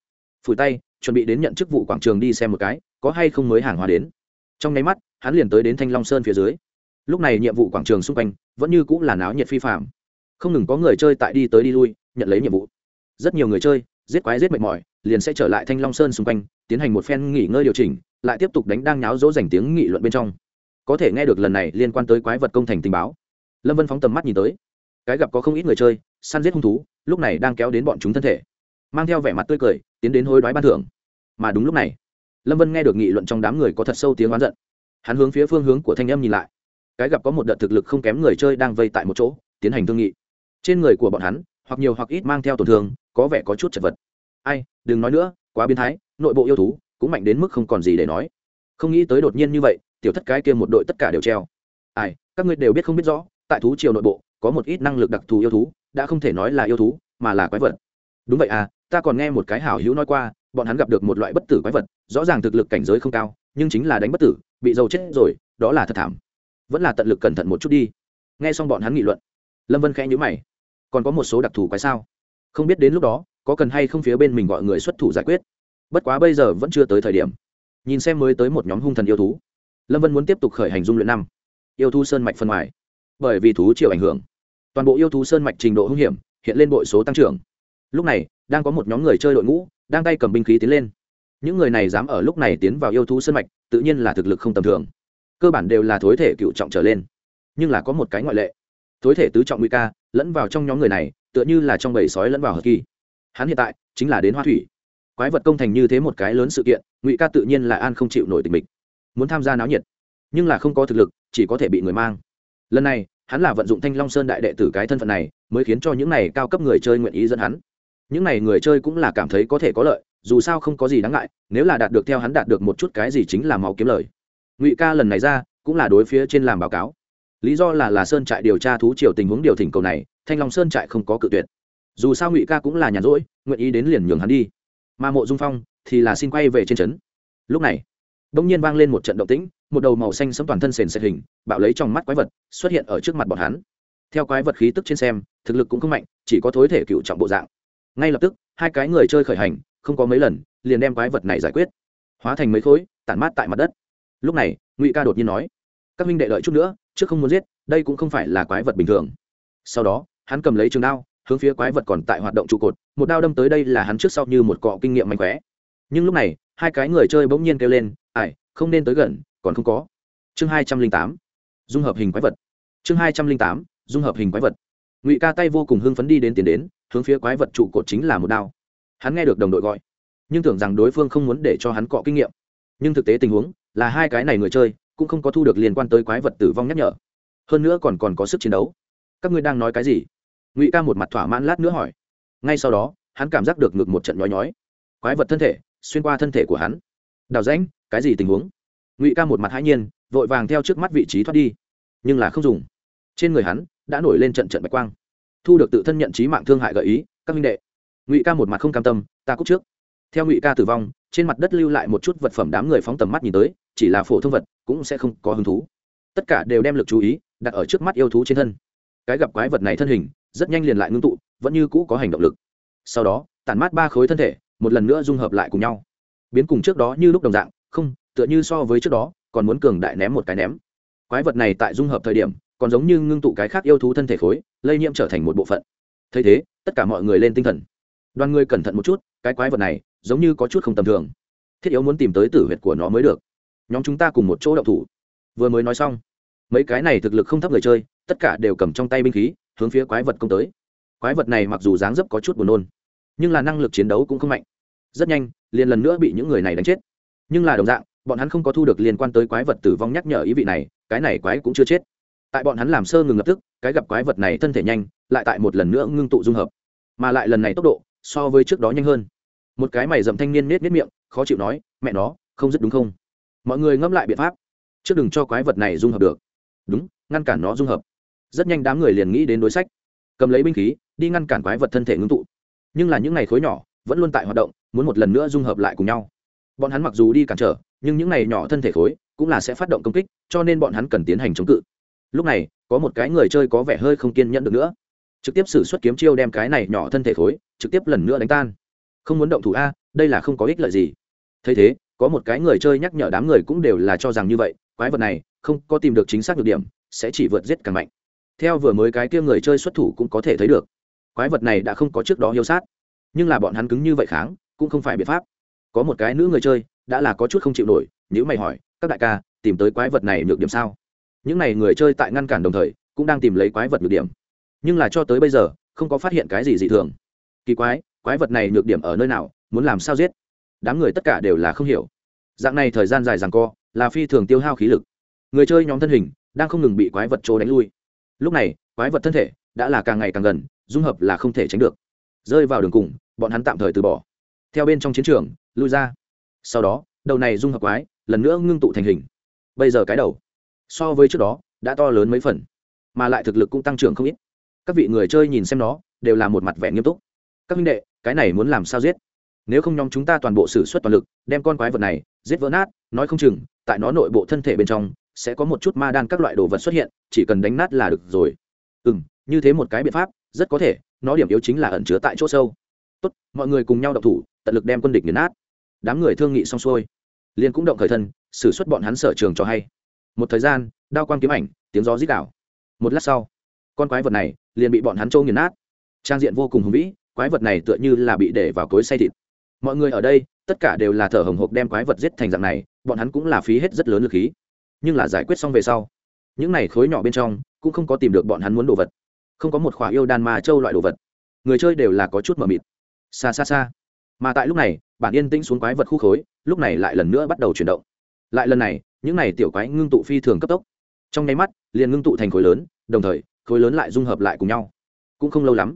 Phủi tay, chuẩn bị đến nhận chức vụ quảng trường đi xem một cái, có hay không mới hàng hóa đến. Trong nháy mắt, hắn liền tới đến thanh long sơn phía dưới. Lúc này nhiệm vụ quảng trường xung quanh vẫn như cũng là náo nhiệt phi phạm không ngừng có người chơi tại đi tới đi lui, nhận lấy nhiệm vụ. Rất nhiều người chơi giết quái giết mệt mỏi, liền sẽ trở lại thanh long sơn xung quanh, tiến hành một phen nghỉ ngơi điều chỉnh, lại tiếp tục đánh đang nháo dỗ dành tiếng nghị luận bên trong. Có thể nghe được lần này liên quan tới quái vật công thành tình báo. Lâm vân phóng tầm mắt nhìn tới. Cái gặp có không ít người chơi, săn giết hung thú, lúc này đang kéo đến bọn chúng thân thể. Mang theo vẻ mặt tươi cười, tiến đến hối đoái ban thưởng. Mà đúng lúc này, lâm vân nghe được nghị luận trong đám người có thật sâu tiếng oán giận. Hắn hướng phía phương hướng của thanh âm nhìn lại. Cái gặp có một đợt thực lực không kém người chơi đang vây tại một chỗ, tiến hành thương nghị. Trên người của bọn hắn hoặc nhiều hoặc ít mang theo tổn thương, có vẻ có chút chật vật. Ai, đừng nói nữa, quá biến thái, nội bộ yêu thú cũng mạnh đến mức không còn gì để nói. Không nghĩ tới đột nhiên như vậy, tiểu thất cái kia một đội tất cả đều treo. Ai, các ngươi đều biết không biết rõ, tại thú triều nội bộ, có một ít năng lực đặc thù yêu thú, đã không thể nói là yêu thú, mà là quái vật. Đúng vậy à ta còn nghe một cái hảo hữu nói qua, bọn hắn gặp được một loại bất tử quái vật, rõ ràng thực lực cảnh giới không cao, nhưng chính là đánh bất tử, bị dầu chết rồi, đó là thật thảm. Vẫn là tận lực cẩn thận một chút đi. Nghe xong bọn hắn nghị luận, lâm vân khẽ nhữ mày còn có một số đặc thù quái sao? Không biết đến lúc đó, có cần hay không phía bên mình gọi người xuất thủ giải quyết. Bất quá bây giờ vẫn chưa tới thời điểm. Nhìn xem mới tới một nhóm hung thần yêu thú. Lâm vân muốn tiếp tục khởi hành dung luyện năm. Yêu thú sơn mạch phân ngoài. Bởi vì thú chịu ảnh hưởng. Toàn bộ yêu thú sơn mạch trình độ hung hiểm hiện lên bội số tăng trưởng. Lúc này, đang có một nhóm người chơi đội ngũ, đang tay cầm binh khí tiến lên. Những người này dám ở lúc này tiến vào yêu thú sơn mạch, tự nhiên là thực lực không tầm thường. Cơ bản đều là thối thể cựu trọng trở lên. Nhưng là có một cái ngoại lệ. Thối thể tứ trọng nguy ca lẫn vào trong nhóm người này, tựa như là trong bầy sói lẫn vào hờ kỳ. Hắn hiện tại chính là đến hoa thủy. Quái vật công thành như thế một cái lớn sự kiện, ngụy ca tự nhiên là an không chịu nổi tình mình. Muốn tham gia náo nhiệt, nhưng là không có thực lực, chỉ có thể bị người mang. Lần này, hắn là vận dụng thanh long sơn đại đệ tử cái thân phận này, mới khiến cho những này cao cấp người chơi nguyện ý dẫn hắn. Những này người chơi cũng là cảm thấy có thể có lợi, dù sao không có gì đáng ngại, nếu là đạt được theo hắn đạt được một chút cái gì chính là máu kiếm lời. Ngụy ca lần này ra, cũng là đối phía trên làm báo cáo lý do là là sơn trại điều tra thú triều tình huống điều thỉnh cầu này, thanh long sơn trại không có cự tuyệt. Dù sao ngụy ca cũng là nhàn rỗi, nguyện ý đến liền nhường hắn đi. Mà mộ dung phong thì là xin quay về trên trấn. Lúc này đông nhiên vang lên một trận động tĩnh, một đầu màu xanh sẫm toàn thân sền sệt hình, bạo lấy trong mắt quái vật, xuất hiện ở trước mặt bọn hắn. Theo quái vật khí tức trên xem, thực lực cũng không mạnh, chỉ có thối thể cựu trọng bộ dạng. Ngay lập tức, hai cái người chơi khởi hành, không có mấy lần, liền đem quái vật này giải quyết. Hóa thành mấy khối, tản mát tại mặt đất. Lúc này, ngụy ca đột nhiên nói, các minh đệ lợi chút nữa trước không muốn giết, đây cũng không phải là quái vật bình thường. Sau đó, hắn cầm lấy trường đao, hướng phía quái vật còn tại hoạt động trụ cột, một đao đâm tới đây là hắn trước sau như một cọ kinh nghiệm mạnh khỏe. Nhưng lúc này, hai cái người chơi bỗng nhiên kêu lên ải không nên tới gần, còn không có. Chương hai trăm linh tám, dung hợp hình quái vật. Chương hai trăm linh tám, dung hợp hình quái vật. Ngụy ca tay vô cùng hưng phấn đi đến tiền đến, hướng phía quái vật trụ cột chính là một đao. Hắn nghe được đồng đội gọi, nhưng tưởng rằng đối phương không muốn để cho hắn cọ kinh nghiệm. Nhưng thực tế tình huống, là hai cái này người chơi cũng không có thu được liên quan tới quái vật tử vong nhắc nhở. Hơn nữa còn còn có sức chiến đấu. Các ngươi đang nói cái gì? Ngụy ca một mặt thỏa mãn lát nữa hỏi. Ngay sau đó, hắn cảm giác được ngực một trận nhói nhói. Quái vật thân thể, xuyên qua thân thể của hắn. Đào rãnh, cái gì tình huống? Ngụy ca một mặt hãi nhiên, vội vàng theo trước mắt vị trí thoát đi. Nhưng là không dùng. Trên người hắn đã nổi lên trận trận bạch quang. Thu được tự thân nhận trí mạng thương hại gợi ý, các minh đệ. Ngụy ca một mặt không cam tâm, ta cúc trước. Theo ngụy ca tử vong trên mặt đất lưu lại một chút vật phẩm đám người phóng tầm mắt nhìn tới, chỉ là phổ thông vật, cũng sẽ không có hứng thú. Tất cả đều đem lực chú ý đặt ở trước mắt yêu thú trên thân. Cái gặp quái vật này thân hình, rất nhanh liền lại ngưng tụ, vẫn như cũ có hành động lực. Sau đó, tản mát ba khối thân thể, một lần nữa dung hợp lại cùng nhau. Biến cùng trước đó như lúc đồng dạng, không, tựa như so với trước đó, còn muốn cường đại ném một cái ném. Quái vật này tại dung hợp thời điểm, còn giống như ngưng tụ cái khác yêu thú thân thể khối, lây nhiễm trở thành một bộ phận. Thấy thế, tất cả mọi người lên tinh thần. Đoàn người cẩn thận một chút, cái quái vật này giống như có chút không tầm thường. Thiết yếu muốn tìm tới tử huyệt của nó mới được. Nhóm chúng ta cùng một chỗ đậu thủ. Vừa mới nói xong, mấy cái này thực lực không thấp người chơi, tất cả đều cầm trong tay binh khí, hướng phía quái vật công tới. Quái vật này mặc dù dáng dấp có chút buồn nôn, nhưng là năng lực chiến đấu cũng không mạnh. Rất nhanh, liền lần nữa bị những người này đánh chết. Nhưng là đồng dạng, bọn hắn không có thu được liên quan tới quái vật tử vong nhắc nhở ý vị này, cái này quái cũng chưa chết. Tại bọn hắn làm sơ ngừng lập tức, cái gặp quái vật này thân thể nhanh, lại tại một lần nữa ngưng tụ dung hợp. Mà lại lần này tốc độ, so với trước đó nhanh hơn một cái mày dầm thanh niên nết nết miệng, khó chịu nói, mẹ nó, không dứt đúng không? Mọi người ngẫm lại biện pháp. Trước đừng cho quái vật này dung hợp được. Đúng, ngăn cản nó dung hợp. Rất nhanh đám người liền nghĩ đến đối sách. Cầm lấy binh khí, đi ngăn cản quái vật thân thể ngưng tụ. Nhưng là những ngày khối nhỏ, vẫn luôn tại hoạt động, muốn một lần nữa dung hợp lại cùng nhau. Bọn hắn mặc dù đi cản trở, nhưng những ngày nhỏ thân thể khối cũng là sẽ phát động công kích, cho nên bọn hắn cần tiến hành chống cự. Lúc này, có một cái người chơi có vẻ hơi không kiên nhẫn được nữa. Trực tiếp xử suất kiếm chiêu đem cái này nhỏ thân thể khối, trực tiếp lần nữa đánh tan không muốn động thủ a, đây là không có ích lợi gì. Thấy thế, có một cái người chơi nhắc nhở đám người cũng đều là cho rằng như vậy, quái vật này, không có tìm được chính xác được điểm, sẽ chỉ vượt giết càng mạnh. Theo vừa mới cái kia người chơi xuất thủ cũng có thể thấy được. Quái vật này đã không có trước đó hiếu sát. Nhưng là bọn hắn cứng như vậy kháng, cũng không phải biện pháp. Có một cái nữ người chơi, đã là có chút không chịu nổi nếu mày hỏi, các đại ca, tìm tới quái vật này nhược điểm sao? Những n à y người chơi tại ngăn cản đồng thời, cũng đang tìm lấy quái vật nhược điểm. Nhưng là cho tới bây giờ, không có phát hiện cái gì dị thường. Kỳ quái quái vật này nhược điểm ở nơi nào, muốn làm sao giết? Đám người tất cả đều là không hiểu. Dạng này thời gian dài rằng co, là phi thường tiêu hao khí lực. Người chơi nhóm thân hình đang không ngừng bị quái vật trố đánh lui. Lúc này, quái vật thân thể đã là càng ngày càng gần, dung hợp là không thể tránh được. Rơi vào đường cùng, bọn hắn tạm thời từ bỏ. Theo bên trong chiến trường, lui ra. Sau đó, đầu này dung hợp quái lần nữa ngưng tụ thành hình. Bây giờ cái đầu, so với trước đó, đã to lớn mấy phần, mà lại thực lực cũng tăng trưởng không ít. Các vị người chơi nhìn xem nó, đều là một mặt vẻ nghiêm túc. Các minh đệ cái này muốn làm sao giết? Nếu không nhóm chúng ta toàn bộ xử suất toàn lực, đem con quái vật này, giết vỡ nát, nói không chừng, tại nó nội bộ thân thể bên trong, sẽ có một chút ma đan các loại đồ vật xuất hiện, chỉ cần đánh nát là được rồi. Ừ m như thế một cái biện pháp, rất có thể, nó điểm yếu chính là ẩn chứa tại chỗ sâu. Tốt, mọi người cùng nhau đậu thủ, tận lực đem quân địch nghiền nát. Đám người thương nghị xong xuôi, liền cũng động khởi thân xử suất bọn hắn sở trường cho hay. Một thời gian, đao quang kiếm ảnh, tiếng gió rít đảo một lát sau, con quái vật này liền bị bọn hắn trâu nghiền nát. Trang diện vô cùng hùng vĩ quái vật này tựa như là bị để vào cối say thịt. Mọi người ở đây, tất cả đều là thở hồng hộc đem quái vật giết thành dạng này, bọn hắn cũng là phí hết rất lớn lực khí. Nhưng là giải quyết xong về sau, những này khối nhỏ bên trong cũng không có tìm được bọn hắn muốn đồ vật. Không có một khỏa yêu đan ma châu loại đồ vật. Người chơi đều là có chút mờ mịt. Xa xa xa. Mà tại lúc này, bản yên tĩnh xuống quái vật khu khối, lúc này lại lần nữa bắt đầu chuyển động. Lại lần này, những này tiểu quái ngưng tụ phi thường cấp tốc. Trong nháy mắt, liền ngưng tụ thành khối lớn, đồng thời, khối lớn lại dung hợp lại cùng nhau. Cũng không lâu lắm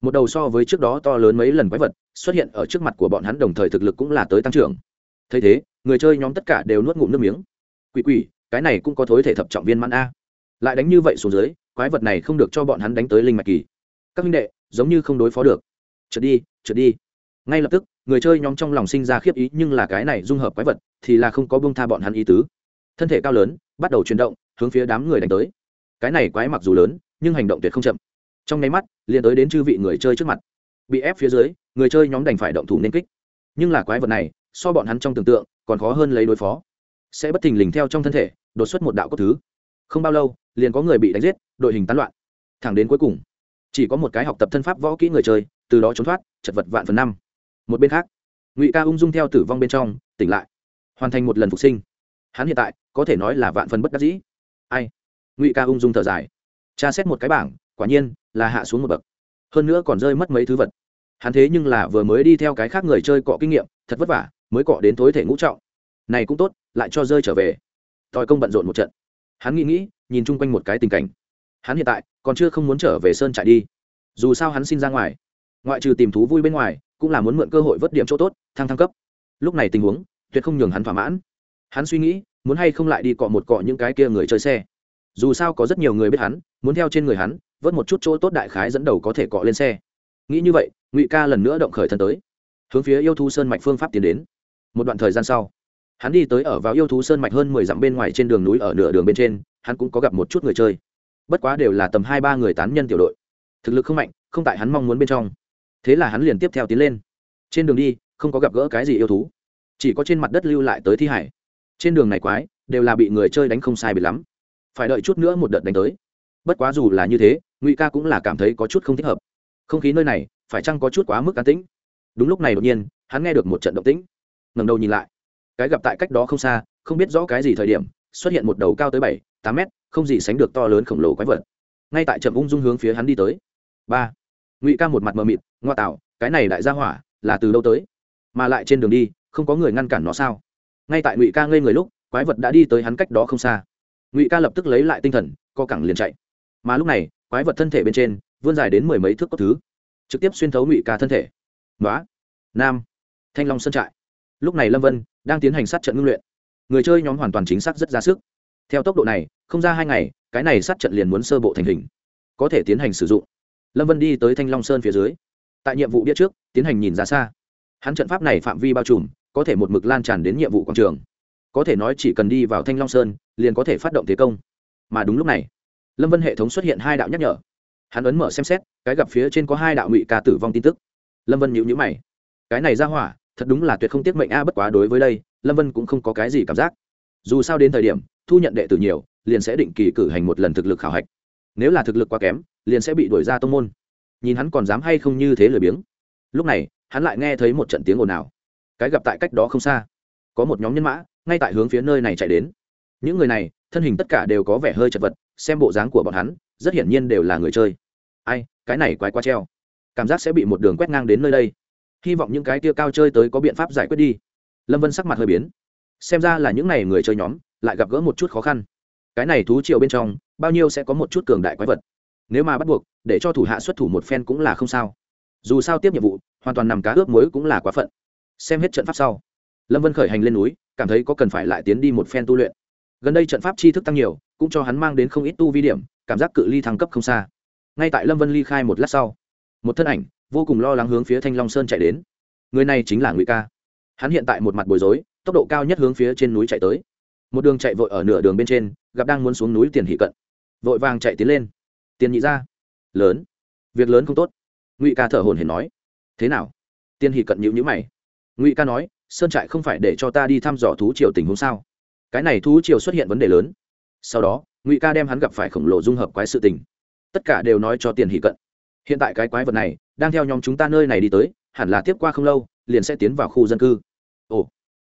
một đầu so với trước đó to lớn mấy lần quái vật, xuất hiện ở trước mặt của bọn hắn đồng thời thực lực cũng là tới tăng trưởng. Thấy thế, người chơi nhóm tất cả đều nuốt ngụm nước miếng. Quỷ quỷ, cái này cũng có thối thể thập trọng viên mãn a. Lại đánh như vậy xuống dưới, quái vật này không được cho bọn hắn đánh tới linh mạch kỳ. Các minh đệ, giống như không đối phó được. Trượt đi trượt đi. Ngay lập tức, người chơi nhóm trong lòng sinh ra khiếp ý, nhưng là cái này dung hợp quái vật thì là không có bông tha bọn hắn ý tứ. Thân thể cao lớn, bắt đầu chuyển động, hướng phía đám người đánh tới. Cái này quái mặc dù lớn, nhưng hành động tuyệt không chậm trong nháy mắt, liền tới đến chư vị người chơi trước mặt. Bị ép phía dưới, người chơi nhóm đành phải động thủ nên kích. Nhưng là quái vật này, so bọn hắn trong tưởng tượng, còn khó hơn lấy đối phó. Sẽ bất thình lình theo trong thân thể, đột xuất một đạo cốt thứ. Không bao lâu, liền có người bị đánh giết, đội hình tán loạn. Thẳng đến cuối cùng, chỉ có một cái học tập thân pháp võ kỹ người chơi, từ đó trốn thoát, chật vật vạn phần năm. Một bên khác, ngụy ca ung dung theo tử vong bên trong, tỉnh lại. Hoàn thành một lần phục sinh. Hắn hiện tại, có thể nói là vạn phần bất đắc dĩ. Ai? Ngụy ca ung dung thở dài. Tra xét một cái bảng, quả nhiên là hạ xuống một bậc. Hơn nữa còn rơi mất mấy thứ vật. Hắn thế nhưng là vừa mới đi theo cái khác người chơi cọ kinh nghiệm, thật vất vả, mới cọ đến tối thể ngũ trọng. Này cũng tốt, lại cho rơi trở về. Tòi công bận rộn một trận. Hắn nghĩ nghĩ, nhìn chung quanh một cái tình cảnh. Hắn hiện tại còn chưa không muốn trở về sơn trại đi. Dù sao hắn xin ra ngoài. Ngoại trừ tìm thú vui bên ngoài, cũng là muốn mượn cơ hội vớt điểm chỗ tốt, thăng thăng cấp. Lúc này tình huống, tuyệt không nhường hắn thỏa mãn. Hắn suy nghĩ, muốn hay không lại đi cọ một cọ những cái kia người chơi xe. Dù sao có rất nhiều người biết hắn muốn theo trên người hắn, vớt một chút chỗ tốt đại khái dẫn đầu có thể cọ lên xe. Nghĩ như vậy, ngụy ca lần nữa động khởi thân tới, hướng phía yêu thú sơn mạch phương pháp tiến đến. Một đoạn thời gian sau, hắn đi tới ở vào yêu thú sơn mạch hơn mười dặm bên ngoài trên đường núi ở nửa đường bên trên, hắn cũng có gặp một chút người chơi. Bất quá đều là tầm hai ba người tán nhân tiểu đội. Thực lực không mạnh, không tại hắn mong muốn bên trong. Thế là hắn liền tiếp theo tiến lên. Trên đường đi, không có gặp gỡ cái gì yêu thú, chỉ có trên mặt đất lưu lại tới thi hải. Trên đường này quái, đều là bị người chơi đánh không sai bị lắm. Phải đợi chút nữa một đợt đánh tới bất quá dù là như thế, ngụy ca cũng là cảm thấy có chút không thích hợp. Không khí nơi này, phải chăng có chút quá mức cá tĩnh? Đúng lúc này đột nhiên, hắn nghe được một trận động tĩnh. Ngầm đầu nhìn lại. Cái gặp tại cách đó không xa, không biết rõ cái gì thời điểm, xuất hiện một đầu cao tới bảy, tám mét, không gì sánh được to lớn khổng lồ quái vật. Ngay tại trầm ung dung hướng phía hắn đi tới. Ba. Ngụy ca một mặt mờ mịt, ngoa tạo, cái này đại gia hỏa, là từ đâu tới? Mà lại trên đường đi, không có người ngăn cản nó sao? Ngay tại ngụy ca ngây người lúc, quái vật đã đi tới hắn cách đó không xa. Ngụy ca lập tức lấy lại tinh thần, co cẳng liền chạy mà lúc này, quái vật thân thể bên trên, vươn dài đến mười mấy thước có thứ, trực tiếp xuyên thấu ngụy ca thân thể. Nói nam. Thanh long sơn trại. Lúc này lâm vân đang tiến hành sát trận ngưng luyện. Người chơi nhóm hoàn toàn chính xác rất ra sức. Theo tốc độ này, không ra hai ngày, cái này sát trận liền muốn sơ bộ thành hình. Có thể tiến hành sử dụng. Lâm vân đi tới thanh long sơn phía dưới. Tại nhiệm vụ biết trước, tiến hành nhìn ra xa. Hắn trận pháp này phạm vi bao trùm, có thể một mực lan tràn đến nhiệm vụ quảng trường. Có thể nói chỉ cần đi vào thanh long sơn, liền có thể phát động thế công. Mà đúng lúc này lâm vân hệ thống xuất hiện hai đạo nhắc nhở. Hắn ấn mở xem xét, cái gặp phía trên có hai đạo ngụy ca tử vong tin tức. Lâm vân nhịu nhữ mày. Cái này ra hỏa, thật đúng là tuyệt không tiết mệnh a, bất quá đối với đây, lâm vân cũng không có cái gì cảm giác. Dù sao đến thời điểm, thu nhận đệ tử nhiều, liền sẽ định kỳ cử hành một lần thực lực khảo hạch. Nếu là thực lực quá kém, liền sẽ bị đuổi ra tông môn. Nhìn hắn còn dám hay không như thế lười biếng. Lúc này, hắn lại nghe thấy một trận tiếng ồn ào. Cái gặp tại cách đó không xa, có một nhóm nhân mã, ngay tại hướng phía nơi này chạy đến. Những người này, thân hình tất cả đều có vẻ hơi chật vật xem bộ dáng của bọn hắn, rất hiển nhiên đều là người chơi. Ai, cái này quái quá treo. Cảm giác sẽ bị một đường quét ngang đến nơi đây. Hy vọng những cái tia cao chơi tới có biện pháp giải quyết đi. Lâm vân sắc mặt hơi biến. Xem ra là những n à y người chơi nhóm, lại gặp gỡ một chút khó khăn. Cái này thú triệu bên trong, bao nhiêu sẽ có một chút cường đại quái vật. Nếu mà bắt buộc, để cho thủ hạ xuất thủ một phen cũng là không sao. Dù sao tiếp nhiệm vụ, hoàn toàn nằm cá ướp muối cũng là quá phận. Xem hết trận pháp sau. Lâm vân khởi hành lên núi, cảm thấy có cần phải lại tiến đi một phen tu luyện. Gần đây trận pháp tri thức tăng nhiều cũng cho hắn mang đến không ít tu vi điểm, cảm giác cự ly thăng cấp không xa. Ngay tại lâm vân ly khai một lát sau, một thân ảnh vô cùng lo lắng hướng phía thanh long sơn chạy đến. Người này chính là ngụy ca. Hắn hiện tại một mặt bối rối, tốc độ cao nhất hướng phía trên núi chạy tới. Một đường chạy vội ở nửa đường bên trên, gặp đang muốn xuống núi tiền hỷ cận. Vội vàng chạy tiến lên. Tiền nhị ra. Lớn. Việc lớn không tốt. Ngụy ca thở hồn hển nói. Thế nào? Tiền hỷ cận nhịu nhữ mày. Ngụy ca nói, sơn trại không phải để cho ta đi thăm dò thú triều tình huống sao? Cái này thú triều xuất hiện vấn đề lớn sau đó, ngụy ca đem hắn gặp phải khổng lồ dung hợp quái sự tình. Tất cả đều nói cho tiền hỷ cận. Hiện tại cái quái vật này đang theo nhóm chúng ta nơi này đi tới, hẳn là tiếp qua không lâu, liền sẽ tiến vào khu dân cư. Ồ,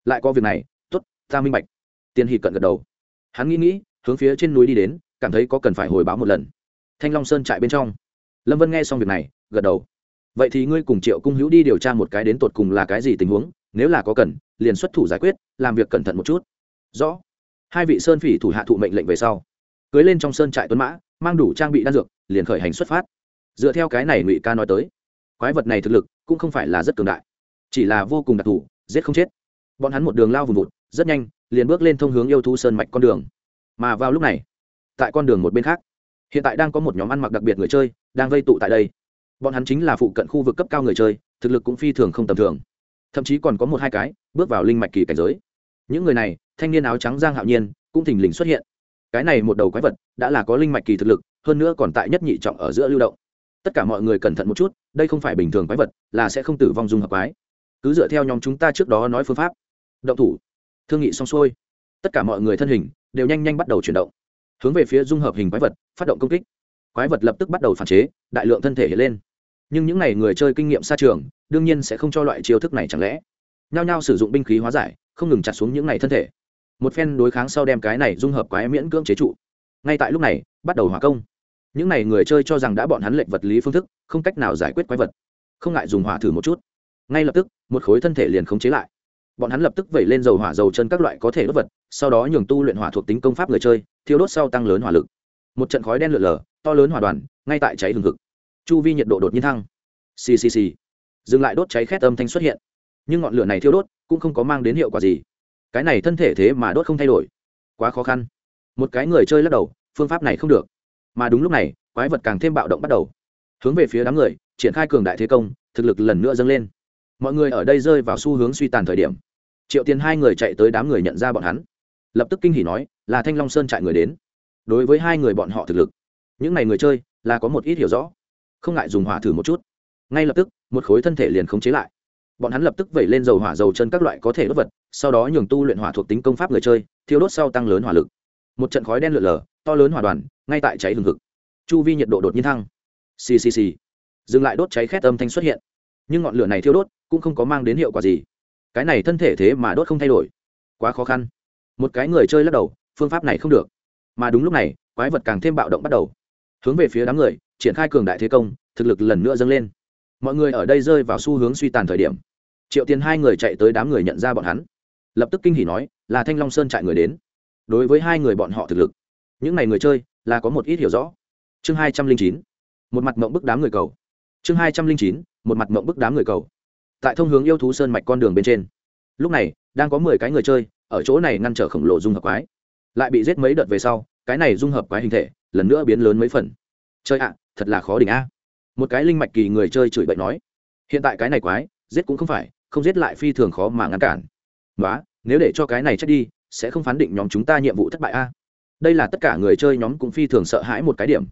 lại có việc này t ố t ta minh bạch. Tiền hỷ cận gật đầu. Hắn nghĩ nghĩ, hướng phía trên núi đi đến, cảm thấy có cần phải hồi báo một lần. Thanh long sơn trại bên trong. Lâm vân nghe xong việc này, gật đầu. Vậy thì ngươi cùng triệu cung hữu đi điều tra một cái đến tột cùng là cái gì tình huống, nếu là có cần, liền xuất thủ giải quyết, làm việc cẩn thận một chút. Rõ hai vị sơn phỉ thủ hạ thụ mệnh lệnh về sau, cưới lên trong sơn trại tuấn mã, mang đủ trang bị đan dược, liền khởi hành xuất phát. Dựa theo cái này ngụy ca nói tới, quái vật này thực lực cũng không phải là rất cường đại, chỉ là vô cùng đặc thù, giết không chết. Bọn hắn một đường lao vùng vụt, rất nhanh, liền bước lên thông hướng yêu thú sơn mạch con đường. Mà vào lúc này, tại con đường một bên khác, hiện tại đang có một nhóm ăn mặc đặc biệt người chơi, đang vây tụ tại đây. Bọn hắn chính là phụ cận khu vực cấp cao người chơi, thực lực cũng phi thường không tầm thường. Thậm chí còn có một hai cái bước vào linh mạch kỳ cảnh giới. Những người này thanh niên áo trắng giang hạo nhiên cũng thình lình xuất hiện. Cái này một đầu quái vật đã là có linh mạch kỳ thực lực, hơn nữa còn tại nhất nhị trọng ở giữa lưu động. Tất cả mọi người cẩn thận một chút, đây không phải bình thường quái vật, là sẽ không tử vong dung hợp quái. Cứ dựa theo nhóm chúng ta trước đó nói phương pháp. Động thủ. Thương nghị xong xuôi, tất cả mọi người thân hình đều nhanh nhanh bắt đầu chuyển động. Hướng về phía dung hợp hình quái vật, phát động công kích. Quái vật lập tức bắt đầu phản chế, đại lượng thân thể hiện lên. Nhưng những n à y người chơi kinh nghiệm xa trường, đương nhiên sẽ không cho loại chiêu thức này chẳng lẽ. Nhao nhao sử dụng binh khí hóa giải, không ngừng chặt xuống những n à y thân thể một phen đối kháng sau đem cái này dung hợp quái miễn cưỡng chế trụ. Ngay tại lúc này, bắt đầu hỏa công. Những n à y người chơi cho rằng đã bọn hắn lệnh vật lý phương thức, không cách nào giải quyết quái vật. Không ngại dùng hỏa thử một chút. Ngay lập tức, một khối thân thể liền khống chế lại. Bọn hắn lập tức vẩy lên dầu hỏa dầu chân các loại có thể đốt vật, sau đó nhường tu luyện hỏa thuộc tính công pháp người chơi, thiêu đốt sau tăng lớn hỏa lực. Một trận khói đen lượn lờ, to lớn hỏa đoàn, ngay tại cháy hừng hực. Chu vi nhiệt độ đột nhiên thăng. Ccc dừng lại đốt cháy khét âm thanh xuất hiện. Nhưng ngọn lửa này thiêu đốt, cũng không có mang đến hiệu quả gì cái này thân thể thế mà đốt không thay đổi. Quá khó khăn. Một cái người chơi lắc đầu, phương pháp này không được. Mà đúng lúc này, quái vật càng thêm bạo động bắt đầu. Hướng về phía đám người, triển khai cường đại thế công, thực lực lần nữa dâng lên. Mọi người ở đây rơi vào xu hướng suy tàn thời điểm. Triệu tiền hai người chạy tới đám người nhận ra bọn hắn. Lập tức kinh hỉ nói, là thanh long sơn trại người đến. Đối với hai người bọn họ thực lực, những n à y người chơi, là có một ít hiểu rõ. Không ngại dùng hỏa thử một chút. Ngay lập tức, một khối thân thể liền khống chế lại. Bọn hắn lập tức vẩy lên dầu hỏa dầu chân các loại có thể đốt vật sau đó nhường tu luyện hỏa thuộc tính công pháp người chơi, thiêu đốt sau tăng lớn hỏa lực. Một trận khói đen lượn lờ, to lớn hỏa đoàn, ngay tại cháy hừng hực. Chu vi nhiệt độ đột nhiên thăng. Ccc dừng lại đốt cháy khét âm thanh xuất hiện. Nhưng ngọn lửa này thiêu đốt, cũng không có mang đến hiệu quả gì. Cái này thân thể thế mà đốt không thay đổi. Quá khó khăn. Một cái người chơi lắc đầu, phương pháp này không được. Mà đúng lúc này, quái vật càng thêm bạo động bắt đầu. Hướng về phía đám người, triển khai cường đại thế công, thực lực lần nữa dâng lên. Mọi người ở đây rơi vào xu hướng suy tàn thời điểm. Triệu tiền hai người chạy tới đám người nhận ra bọn hắn lập tức kinh hỉ nói, là thanh long sơn trại người đến. Đối với hai người bọn họ thực lực, những n à y người chơi là có một ít hiểu rõ. Chương hai trăm linh chín, một mặt mộng bức đám người cầu. Chương hai trăm linh chín, một mặt mộng bức đám người cầu. Tại thông hướng yêu thú sơn mạch con đường bên trên, lúc này, đang có mười cái người chơi ở chỗ này ngăn trở khổng lồ dung hợp quái. Lại bị giết mấy đợt về sau, cái này dung hợp quái hình thể lần nữa biến lớn mấy phần. Chơi ạ, thật là khó đỉnh a. Một cái linh mạch kỳ người chơi chửi bậy nói, hiện tại cái này quái giết cũng không phải, không giết lại phi thường khó mà ngăn cản nói nếu để cho cái này chết đi, sẽ không phán định nhóm chúng ta nhiệm vụ thất bại a. Đây là tất cả người chơi nhóm cũng phi thường sợ hãi một cái điểm.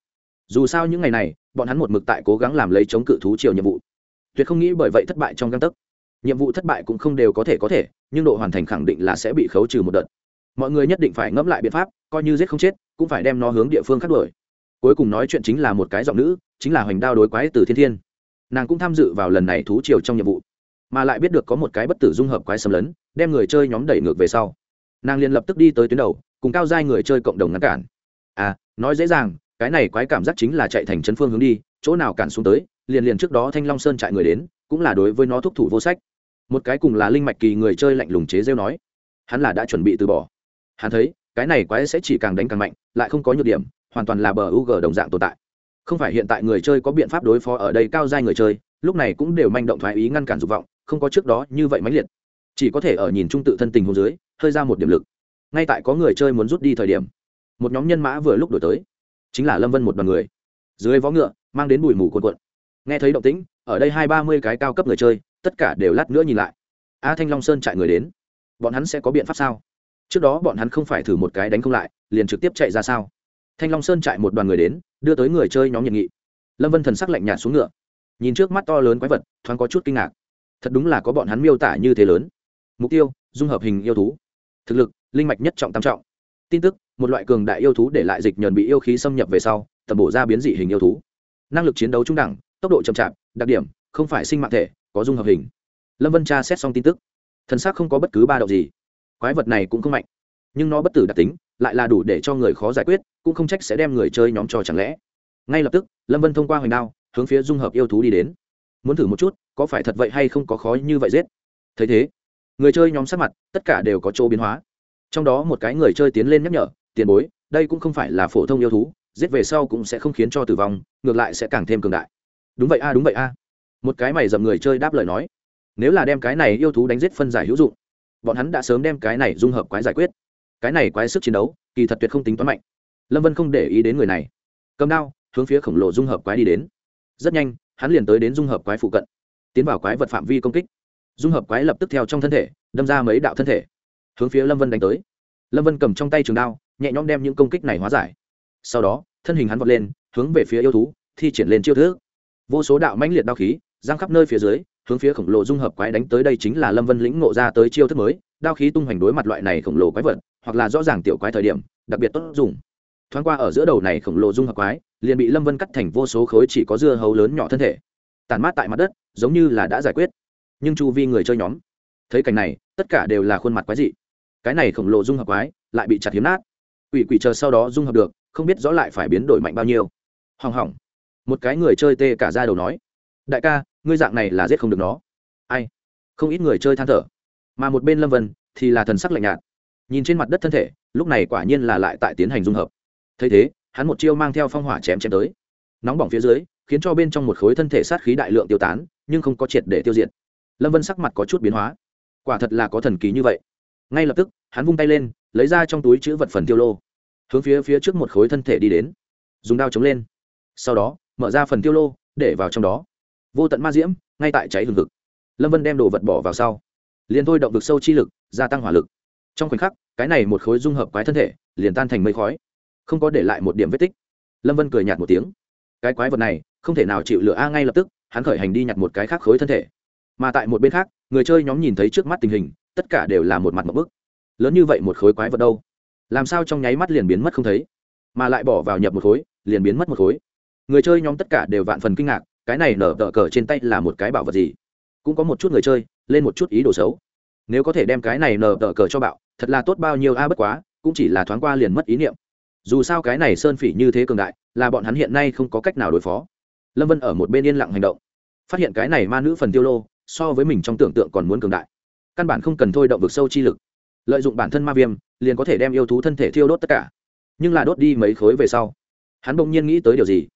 Dù sao những ngày này, bọn hắn một mực tại cố gắng làm lấy chống cự thú triều nhiệm vụ. Tuyệt không nghĩ bởi vậy thất bại trong găng tấc. Nhiệm vụ thất bại cũng không đều có thể có thể, nhưng độ hoàn thành khẳng định là sẽ bị khấu trừ một đợt. Mọi người nhất định phải ngẫm lại biện pháp, coi như giết không chết, cũng phải đem nó hướng địa phương khác đuổi. Cuối cùng nói chuyện chính là một cái giọng nữ, chính là hoành đao đối quái từ thiên thiên. Nàng cũng tham dự vào lần này thú triều trong nhiệm vụ, mà lại biết được có một cái bất tử dung hợp quái xâm lấn đem người chơi nhóm đẩy ngược về sau. Nàng liền lập tức đi tới tuyến đầu, cùng cao giai người chơi cộng đồng ngăn cản. À nói dễ dàng, cái này quái cảm giác chính là chạy thành trấn phương hướng đi, chỗ nào cản xuống tới, liền liền trước đó thanh long sơn chạy người đến, cũng là đối với nó thúc thủ vô sách. Một cái cùng là linh mạch kỳ người chơi lạnh lùng chế rêu nói, hắn là đã chuẩn bị từ bỏ. Hắn thấy, cái này quái sẽ chỉ càng đánh càng mạnh, lại không có nhược điểm, hoàn toàn là bờ u g đồng dạng tồn tại. Không phải hiện tại người chơi có biện pháp đối phó ở đây cao giai người chơi, lúc này cũng đều manh động thoái ý ngăn cản dục vọng, không có trước đó như vậy mãnh liệt chỉ có thể ở nhìn trung tự thân tình hồ dưới, hơi ra một điểm lực. Ngay tại có người chơi muốn rút đi thời điểm, một nhóm nhân mã vừa lúc đổi tới. Chính là lâm vân một đoàn người. Dưới vó ngựa, mang đến bụi mù cuộn cuộn. Nghe thấy động tĩnh, ở đây hai ba mươi cái cao cấp người chơi, tất cả đều lát nữa nhìn lại. A thanh long sơn chạy người đến. Bọn hắn sẽ có biện pháp sao? Trước đó bọn hắn không phải thử một cái đánh không lại, liền trực tiếp chạy ra sao? Thanh long sơn chạy một đoàn người đến, đưa tới người chơi nhóm nhiệt nghị. Lâm vân thần sắc lạnh nhạt xuống ngựa. Nhìn trước mắt to lớn quái vật, thoáng có chút kinh ngạc. Thật đúng là có bọn hắn miêu tả như thế lớn mục tiêu, dung hợp hình yêu thú. Thực lực, linh mạch nhất trọng tam trọng. Tin tức, một loại cường đại yêu thú để lại dịch nhờn bị yêu khí xâm nhập về sau, tầm bổ ra biến dị hình yêu thú. Năng lực chiến đấu trung đẳng, tốc độ chậm chạp, đặc điểm, không phải sinh mạng thể, có dung hợp hình. Lâm vân tra xét xong tin tức. Thân xác không có bất cứ ba động gì. Quái vật này cũng không mạnh, nhưng nó bất tử đặc tính, lại là đủ để cho người khó giải quyết, cũng không trách sẽ đem người chơi nhóm trò chẳng lẽ. Ngay lập tức, lâm vân thông qua hoành đao, hướng phía dung hợp yêu thú đi đến. Muốn thử một chút, có phải thật vậy hay không có khó như vậy giết. Thấy thế người chơi nhóm sát mặt tất cả đều có chỗ biến hóa. Trong đó một cái người chơi tiến lên nhắc nhở, tiền bối, đây cũng không phải là phổ thông yêu thú, giết về sau cũng sẽ không khiến cho tử vong, ngược lại sẽ càng thêm cường đại. Đúng vậy a, đúng vậy a. Một cái mày dầm người chơi đáp lời nói, nếu là đem cái này yêu thú đánh giết phân giải hữu dụng, bọn hắn đã sớm đem cái này dung hợp quái giải quyết. Cái này quái sức chiến đấu, kỳ thật tuyệt không tính toán mạnh. Lâm vân không để ý đến người này. Cầm đao, hướng phía khổng lồ dung hợp quái đi đến. Rất nhanh, hắn liền tới đến dung hợp quái phụ cận, tiến vào quái vật phạm vi công kích dung hợp quái lập tức theo trong thân thể, đâm ra mấy đạo thân thể. Hướng phía lâm vân đánh tới. Lâm vân cầm trong tay trường đao, nhẹ nhõm đem những công kích này hóa giải. Sau đó, thân hình hắn vọt lên, hướng về phía yêu thú, thi triển lên chiêu thức. Vô số đạo mãnh liệt đao khí giang khắp nơi phía dưới, hướng phía khổng lồ dung hợp quái đánh tới đây chính là lâm vân lĩnh ngộ ra tới chiêu thức mới. Đao khí tung hoành đối mặt loại này khổng lồ quái vật, hoặc là rõ ràng tiểu quái thời điểm, đặc biệt tốt dùng. Thoáng qua ở giữa đầu này khổng lồ dung hợp quái, liền bị lâm vân cắt thành vô số khối chỉ có dưa hấu lớn nhỏ thân thể. Tàn mát tại mặt đất, giống như là đã giải quyết nhưng chu vi người chơi nhóm thấy cảnh này tất cả đều là khuôn mặt quái dị cái này khổng lồ dung hợp quái lại bị chặt hiếm nát quỷ quỷ chờ sau đó dung hợp được không biết rõ lại phải biến đổi mạnh bao nhiêu hỏng hỏng một cái người chơi tê cả ra đầu nói đại ca ngươi dạng này là giết không được nó ai không ít người chơi than thở mà một bên lâm vân thì là thần sắc lạnh nhạt nhìn trên mặt đất thân thể lúc này quả nhiên là lại tại tiến hành dung hợp thấy thế hắn một chiêu mang theo phong hỏa chém chém tới nóng bỏng phía dưới khiến cho bên trong một khối thân thể sát khí đại lượng tiêu tán nhưng không có triệt để tiêu diệt lâm vân sắc mặt có chút biến hóa quả thật là có thần kỳ như vậy ngay lập tức hắn vung tay lên lấy ra trong túi chữ vật phần tiêu lô hướng phía phía trước một khối thân thể đi đến dùng đao chống lên sau đó mở ra phần tiêu lô để vào trong đó vô tận ma diễm ngay tại cháy hừng hực lâm vân đem đồ vật bỏ vào sau liền thôi động vực sâu chi lực gia tăng hỏa lực trong khoảnh khắc cái này một khối dung hợp quái thân thể liền tan thành mây khói không có để lại một điểm vết tích lâm vân cười nhạt một tiếng cái quái vật này không thể nào chịu lửa a ngay lập tức hắn khởi hành đi nhặt một cái khác khối thân thể mà tại một bên khác, người chơi nhóm nhìn thấy trước mắt tình hình, tất cả đều là một mặt một bức. Lớn như vậy một khối quái vật đâu? Làm sao trong nháy mắt liền biến mất không thấy? Mà lại bỏ vào nhập một khối, liền biến mất một khối. Người chơi nhóm tất cả đều vạn phần kinh ngạc, cái này nở tờ cờ trên tay là một cái bảo vật gì? Cũng có một chút người chơi, lên một chút ý đồ xấu. Nếu có thể đem cái này nở tờ cờ cho bạo, thật là tốt bao nhiêu a, bất quá, cũng chỉ là thoáng qua liền mất ý niệm. Dù sao cái này sơn phỉ như thế cường đại, là bọn hắn hiện nay không có cách nào đối phó. Lâm vân ở một bên yên lặng hành động. Phát hiện cái này ma nữ phần tiêu lô so với mình trong tưởng tượng còn muốn cường đại. Căn bản không cần thôi động vực sâu chi lực. Lợi dụng bản thân ma viêm, liền có thể đem yêu thú thân thể thiêu đốt tất cả. Nhưng là đốt đi mấy khối về sau, hắn bỗng nhiên nghĩ tới điều gì?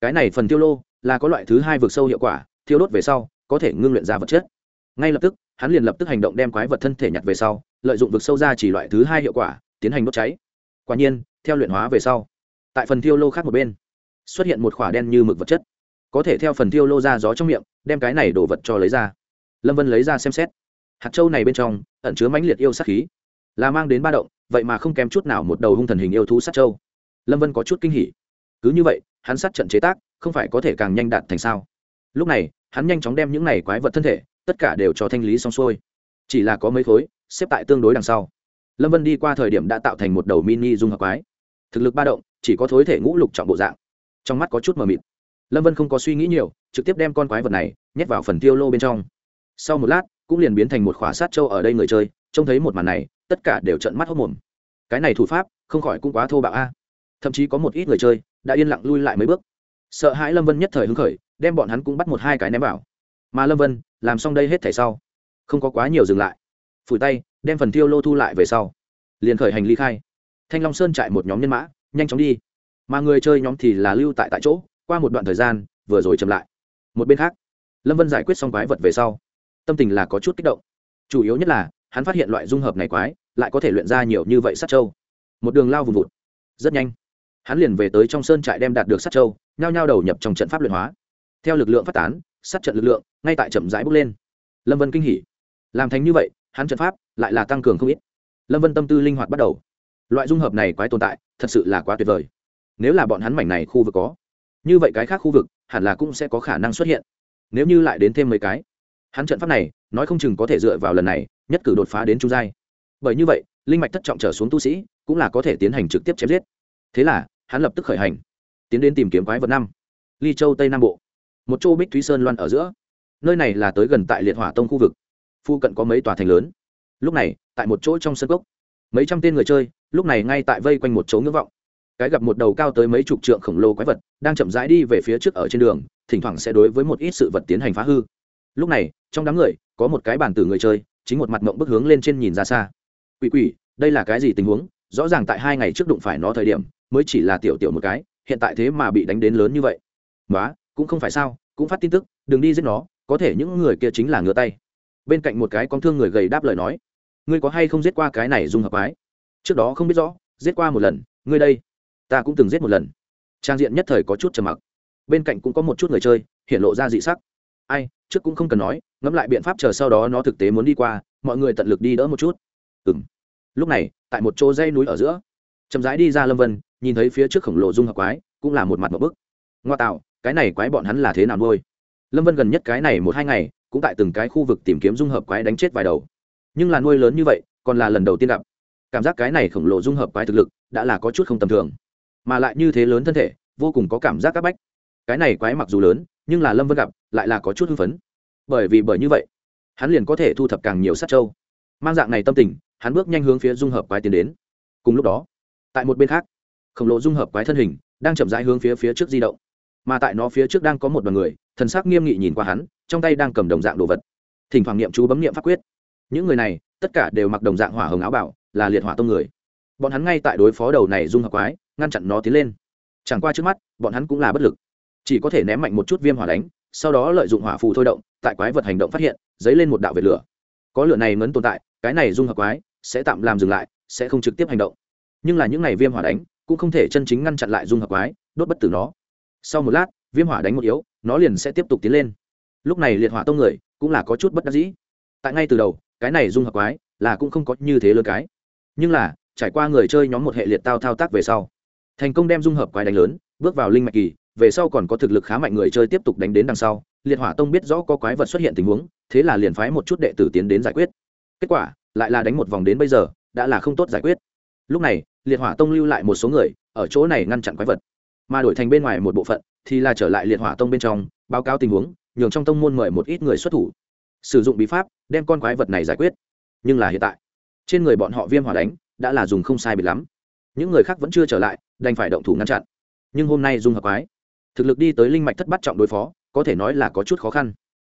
Cái này phần tiêu lô là có loại thứ hai vực sâu hiệu quả, thiêu đốt về sau, có thể ngưng luyện ra vật chất. Ngay lập tức, hắn liền lập tức hành động đem quái vật thân thể nhặt về sau, lợi dụng vực sâu ra chỉ loại thứ hai hiệu quả, tiến hành đốt cháy. Quả nhiên, theo luyện hóa về sau, tại phần tiêu lô khác một bên, xuất hiện một khỏa đen như mực vật chất. Có thể theo phần tiêu lô ra gió trong miệng đem cái này đồ vật cho lấy ra. Lâm vân lấy ra xem xét. Hạt châu này bên trong ẩn chứa mãnh liệt yêu sát khí. Là mang đến ba động, vậy mà không kém chút nào một đầu hung thần hình yêu thú sát châu. Lâm vân có chút kinh hỉ. Cứ như vậy, hắn sát trận chế tác, không phải có thể càng nhanh đạt thành sao? Lúc này, hắn nhanh chóng đem những này quái vật thân thể, tất cả đều cho thanh lý xong xuôi. Chỉ là có mấy khối, xếp tại tương đối đằng sau. Lâm vân đi qua thời điểm đã tạo thành một đầu mini dung hợp quái. Thực lực ba động, chỉ có thối thể ngũ lục trọng bộ dạng. Trong mắt có chút mờ mịt lâm vân không có suy nghĩ nhiều, trực tiếp đem con quái vật này nhét vào phần tiêu lô bên trong. Sau một lát, cũng liền biến thành một khỏa sát trâu ở đây người chơi, trông thấy một màn này, tất cả đều trận mắt hốc mồm. Cái này thủ pháp, không khỏi cũng quá thô bạo a. Thậm chí có một ít người chơi đã yên lặng lui lại mấy bước. Sợ hãi lâm vân nhất thời hứng khởi, đem bọn hắn cũng bắt một hai cái ném vào. Mà lâm vân, làm xong đây hết thảy sau, không có quá nhiều dừng lại. Phủi tay, đem phần tiêu lô thu lại về sau, liền khởi hành ly khai. Thanh long sơn chạy một nhóm nhân mã, nhanh chóng đi. Mà người chơi nhóm thì là lưu tại tại chỗ qua một đoạn thời gian, vừa rồi chậm lại. Một bên khác, lâm vân giải quyết xong quái vật về sau, tâm tình là có chút kích động. Chủ yếu nhất là, hắn phát hiện loại dung hợp này quái, lại có thể luyện ra nhiều như vậy sát châu. Một đường lao vùng vụt. Rất nhanh, hắn liền về tới trong sơn trại đem đạt được sát châu, nhao nhao đầu nhập trong trận pháp luyện hóa. Theo lực lượng phát tán, sát trận lực lượng ngay tại chậm rãi bước lên. Lâm vân kinh hỉ. Làm thành như vậy, hắn trận pháp lại là tăng cường không ít. Lâm vân tâm tư linh hoạt bắt đầu. Loại dung hợp này quái tồn tại, thật sự là quá tuyệt vời. Nếu là bọn hắn mảnh này khu vực có như vậy cái khác khu vực, hẳn là cũng sẽ có khả năng xuất hiện. Nếu như lại đến thêm mấy cái, hắn trận pháp này, nói không chừng có thể dựa vào lần này, nhất cử đột phá đến trung giai. Bởi như vậy, linh mạch thất trọng trở xuống tu sĩ, cũng là có thể tiến hành trực tiếp chém giết. Thế là, hắn lập tức khởi hành, tiến đến tìm kiếm quái vật năm, ly châu tây nam bộ. Một châu bích thúy sơn loan ở giữa. Nơi này là tới gần tại liệt hỏa tông khu vực. Phu cận có mấy tòa thành lớn. Lúc này, tại một chỗ trong sân cốc. Mấy trăm tên người chơi, lúc này ngay tại vây quanh một chỗ ngưỡng vọng cái gặp một đầu cao tới mấy chục trượng khổng lồ quái vật, đang chậm rãi đi về phía trước ở trên đường, thỉnh thoảng sẽ đối với một ít sự vật tiến hành phá hư. Lúc này, trong đám người, có một cái bàn tử người chơi, chính một mặt mộng bức hướng lên trên nhìn ra xa. Quỷ quỷ, đây là cái gì tình huống? Rõ ràng tại hai ngày trước đụng phải nó thời điểm, mới chỉ là tiểu tiểu một cái, hiện tại thế mà bị đánh đến lớn như vậy. Nói cũng không phải sao, cũng phát tin tức, đừng đi giết nó, có thể những người kia chính là ngựa tay. Bên cạnh một cái con thương người gầy đáp lời nói. Ngươi có hay không giết qua cái này dung hợp ái trước đó không biết rõ, giết qua một lần, ngươi đây ta cũng từng giết một lần. Trang diện nhất thời có chút trầm mặc. Bên cạnh cũng có một chút người chơi, hiện lộ ra dị sắc. Ai, trước cũng không cần nói, ngẫm lại biện pháp chờ sau đó nó thực tế muốn đi qua, mọi người tận lực đi đỡ một chút. Ừ m lúc này, tại một chỗ dây núi ở giữa, chậm rãi đi ra lâm vân, nhìn thấy phía trước khổng lồ dung hợp quái, cũng là một mặt một bức. Ngoa tạo, cái này quái bọn hắn là thế nào nuôi? Lâm vân gần nhất cái này một hai ngày, cũng tại từng cái khu vực tìm kiếm dung hợp quái đánh chết vài đầu. Nhưng là nuôi lớn như vậy, còn là lần đầu tiên gặp. Cảm giác cái này khổng lồ dung hợp quái thực lực, đã là có chút không tầm thường mà lại như thế lớn thân thể, vô cùng có cảm giác c áp bách. Cái này quái mặc dù lớn, nhưng là lâm vân gặp, lại là có chút hưng phấn. Bởi vì bởi như vậy, hắn liền có thể thu thập càng nhiều sát trâu mang dạng này tâm tình, hắn bước nhanh hướng phía dung hợp quái tiến đến. Cùng lúc đó, tại một bên khác, khổng lồ dung hợp quái thân hình đang chậm rãi hướng phía phía trước di động. Mà tại nó phía trước đang có một đoàn người, thần sắc nghiêm nghị nhìn qua hắn, trong tay đang cầm đồng dạng đồ vật. Thỉnh thoảng niệm chú bấm niệm pháp quyết. Những người này, tất cả đều mặc đồng dạng hỏa hồng áo bảo, là liệt hỏa tông người. Bọn hắn ngay tại đối phó đầu này dung hợp quái ngăn chặn nó tiến lên. Chẳng qua trước mắt, bọn hắn cũng là bất lực. Chỉ có thể ném mạnh một chút viêm hỏa đánh, sau đó lợi dụng hỏa phù thôi động, tại quái vật hành động phát hiện, dấy lên một đạo vệt lửa. Có lửa này ngấn tồn tại, cái này dung hợp quái, sẽ tạm làm dừng lại, sẽ không trực tiếp hành động. Nhưng là những này viêm hỏa đánh, cũng không thể chân chính ngăn chặn lại dung hợp quái, đốt bất tử nó. Sau một lát, viêm hỏa đánh một yếu, nó liền sẽ tiếp tục tiến lên. Lúc này liệt hỏa tông người, cũng là có chút bất đắc dĩ. Tại ngay từ đầu, cái này dung hợp quái, là cũng không có như thế lớn cái. Nhưng là, trải qua người chơi nhóm một hệ liệt tao thao tác về sau thành công đem dung hợp quái đánh lớn, bước vào linh mạch kỳ, về sau còn có thực lực khá mạnh người chơi tiếp tục đánh đến đằng sau, liệt hỏa tông biết rõ có quái vật xuất hiện tình huống, thế là liền phái một chút đệ tử tiến đến giải quyết. Kết quả, lại là đánh một vòng đến bây giờ, đã là không tốt giải quyết. Lúc này, liệt hỏa tông lưu lại một số người, ở chỗ này ngăn chặn quái vật. Mà đổi thành bên ngoài một bộ phận, thì là trở lại liệt hỏa tông bên trong, báo cáo tình huống, nhường trong tông môn mời một ít người xuất thủ. Sử dụng bí pháp, đem con quái vật này giải quyết. Nhưng là hiện tại, trên người bọn họ viêm hỏa đánh, đã là dùng không sai bị lắm những người khác vẫn chưa trở lại, đành phải động thủ ngăn chặn. Nhưng hôm nay dung hợp quái, thực lực đi tới linh mạch thất bắt trọng đối phó, có thể nói là có chút khó khăn.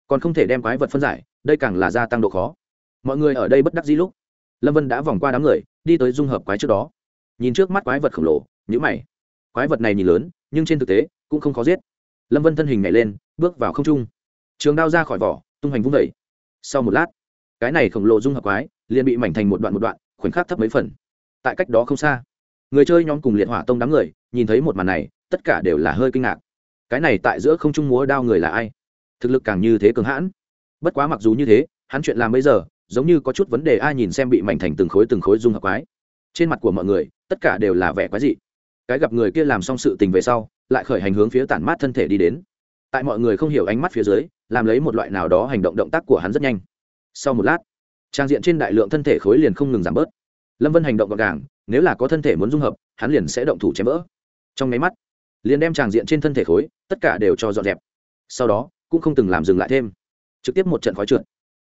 Còn không thể đem quái vật phân giải, đây càng là gia tăng độ khó. Mọi người ở đây bất đắc dĩ lúc, lâm vân đã vòng qua đám người, đi tới dung hợp quái trước đó. Nhìn trước mắt quái vật khổng lồ nhữ mày. Quái vật này nhìn lớn, nhưng trên thực tế, cũng không khó giết. Lâm vân thân hình nhảy lên, bước vào không trung. Trường đao ra khỏi vỏ, tung hoành vung vẩy sau một lát, cái này khổng lồ dung hợp quái liền bị mảnh thành một đoạn một đoạn, khoảnh khắc thấp mấy phần. Tại cách đó không xa người chơi nhóm cùng liệt hỏa tông đám người, nhìn thấy một màn này, tất cả đều là hơi kinh ngạc. Cái này tại giữa không trung múa đao người là ai? Thực lực càng như thế cường hãn. Bất quá mặc dù như thế, hắn chuyện làm bây giờ, giống như có chút vấn đề ai nhìn xem bị mảnh thành từng khối từng khối dung hợp quái. Trên mặt của mọi người, tất cả đều là vẻ quái dị. Cái gặp người kia làm xong sự tình về sau, lại khởi hành hướng phía tản mát thân thể đi đến. Tại mọi người không hiểu ánh mắt phía dưới, làm lấy một loại nào đó hành động động tác của hắn rất nhanh. Sau một lát, trang diện trên đại lượng thân thể khối liền không ngừng giảm bớt. Lâm vân hành động gọn gàng nếu là có thân thể muốn dung hợp, hắn liền sẽ động thủ chém vỡ. Trong máy mắt, liền đem tràng diện trên thân thể khối, tất cả đều cho dọn dẹp. Sau đó, cũng không từng làm dừng lại thêm. Trực tiếp một trận khói trượt.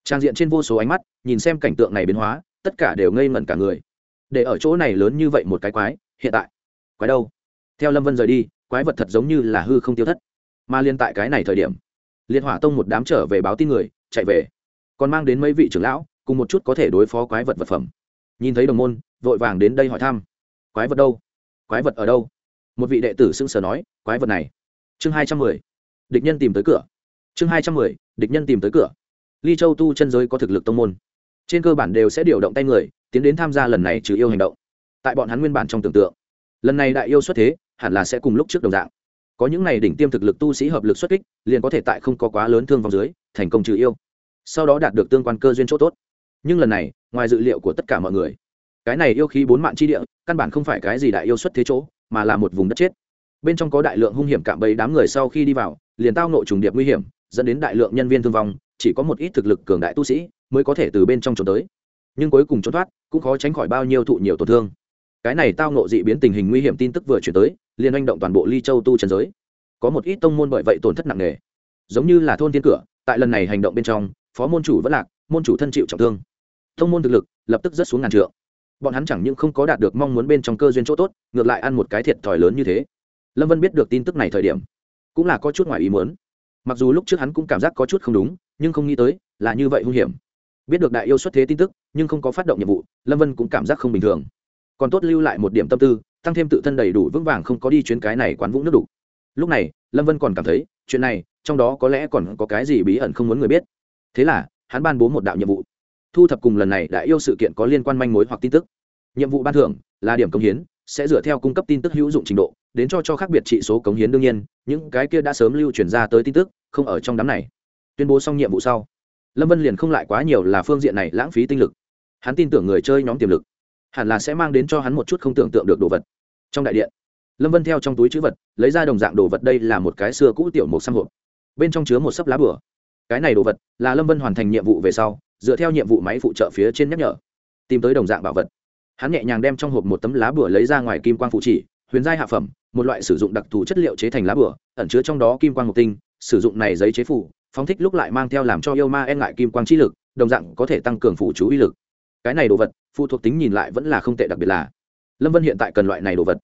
Trang diện trên vô số ánh mắt, nhìn xem cảnh tượng này biến hóa, tất cả đều ngây ngẩn cả người. Để ở chỗ này lớn như vậy một cái quái, hiện tại, quái đâu? Theo lâm vân rời đi, quái vật thật giống như là hư không tiêu thất. Mà liên tại cái này thời điểm liên hỏa tông một đám trở về báo tin người, chạy về. Còn mang đến mấy vị trưởng lão, cùng một chút có thể đối phó quái vật vật phẩm. Nhìn thấy đồng môn vội vàng đến đây hỏi thăm. Quái vật đâu? Quái vật ở đâu? Một vị đệ tử sững sờ nói, quái vật này. Chương hai trăm mười. Địch nhân tìm tới cửa. Chương hai trăm mười, địch nhân tìm tới cửa. Ly châu tu chân giới có thực lực tông môn. Trên cơ bản đều sẽ điều động tay người, tiến đến tham gia lần này trừ yêu hành động. Tại bọn hắn nguyên bản trong tưởng tượng, lần này đại yêu xuất thế, hẳn là sẽ cùng lúc trước đồng dạng. Có những này đỉnh tiêm thực lực tu sĩ hợp lực xuất kích, liền có thể tại không có quá lớn thương vòng dưới, thành công trừ yêu. Sau đó đạt được tương quan cơ duyên chỗ tốt. Nhưng lần này, ngoài dự liệu của tất cả mọi người cái này yêu khí bốn mạn chi địa, căn bản không phải cái gì đại yêu xuất thế chỗ, mà là một vùng đất chết. Bên trong có đại lượng hung hiểm cạm bẫy đám người sau khi đi vào, liền tao nội trùng điệp nguy hiểm, dẫn đến đại lượng nhân viên thương vong, chỉ có một ít thực lực cường đại tu sĩ mới có thể từ bên trong trốn tới. Nhưng cuối cùng trốn thoát, cũng khó tránh khỏi bao nhiêu thụ nhiều tổn thương. Cái này tao nộ dị biến tình hình nguy hiểm tin tức vừa chuyển tới, liền manh động toàn bộ ly châu tu trần giới. Có một ít tông môn bởi vậy tổn thất nặng nề. Giống như là thôn thiên cửa, tại lần này hành động bên trong, phó môn chủ vẫn lạc, môn chủ thân chịu trọng thương. Tông môn thực lực lập tức rất xuống ngàn trượng bọn hắn chẳng những không có đạt được mong muốn bên trong cơ duyên chỗ tốt, ngược lại ăn một cái thiệt thòi lớn như thế. Lâm vân biết được tin tức này thời điểm, cũng là có chút ngoài ý muốn. Mặc dù lúc trước hắn cũng cảm giác có chút không đúng, nhưng không nghĩ tới là như vậy hung hiểm. Biết được đại yêu xuất thế tin tức, nhưng không có phát động nhiệm vụ, lâm vân cũng cảm giác không bình thường. Còn tốt lưu lại một điểm tâm tư, tăng thêm tự thân đầy đủ vững vàng không có đi chuyến cái này quán vũng nước đủ lúc này, lâm vân còn cảm thấy, chuyện này, trong đó có lẽ còn có cái gì bí ẩn không muốn người biết. Thế là, hắn ban bố một đạo nhiệm vụ thu thập cùng lần này đã yêu sự kiện có liên quan manh mối hoặc tin tức. Nhiệm vụ ban thưởng là điểm công hiến, sẽ dựa theo cung cấp tin tức hữu dụng trình độ, đến cho cho khác biệt trị số cống hiến đương nhiên, những cái kia đã sớm lưu truyền ra tới tin tức, không ở trong đám này. Tuyên bố xong nhiệm vụ sau, lâm vân liền không lại quá nhiều là phương diện này lãng phí tinh lực. Hắn tin tưởng người chơi nhóm tiềm lực, hẳn là sẽ mang đến cho hắn một chút không tưởng tượng được đồ vật. Trong đại điện, lâm vân theo trong túi chữ vật, lấy ra đồng dạng đồ vật đây là một cái xưa cũ tiểu mục xăm hộp. Bên trong chứa một sấp lá bửa. Cái này đồ vật là lâm vân hoàn thành nhiệm vụ về sau dựa theo nhiệm vụ máy phụ trợ phía trên nhắc nhở, tìm tới đồng dạng bảo vật. Hắn nhẹ nhàng đem trong hộp một tấm lá bửa lấy ra ngoài kim quang phụ chỉ, huyền giai hạ phẩm, một loại sử dụng đặc thù chất liệu chế thành lá bửa ẩn chứa trong đó kim quang mục tinh, sử dụng này giấy chế phủ, phóng thích lúc lại mang theo làm cho yêu ma e ngại kim quang chi lực, đồng dạng có thể tăng cường phụ chú uy lực. Cái này đồ vật, phụ thuộc tính nhìn lại vẫn là không tệ đặc biệt là, lâm vân hiện tại cần loại này đồ vật.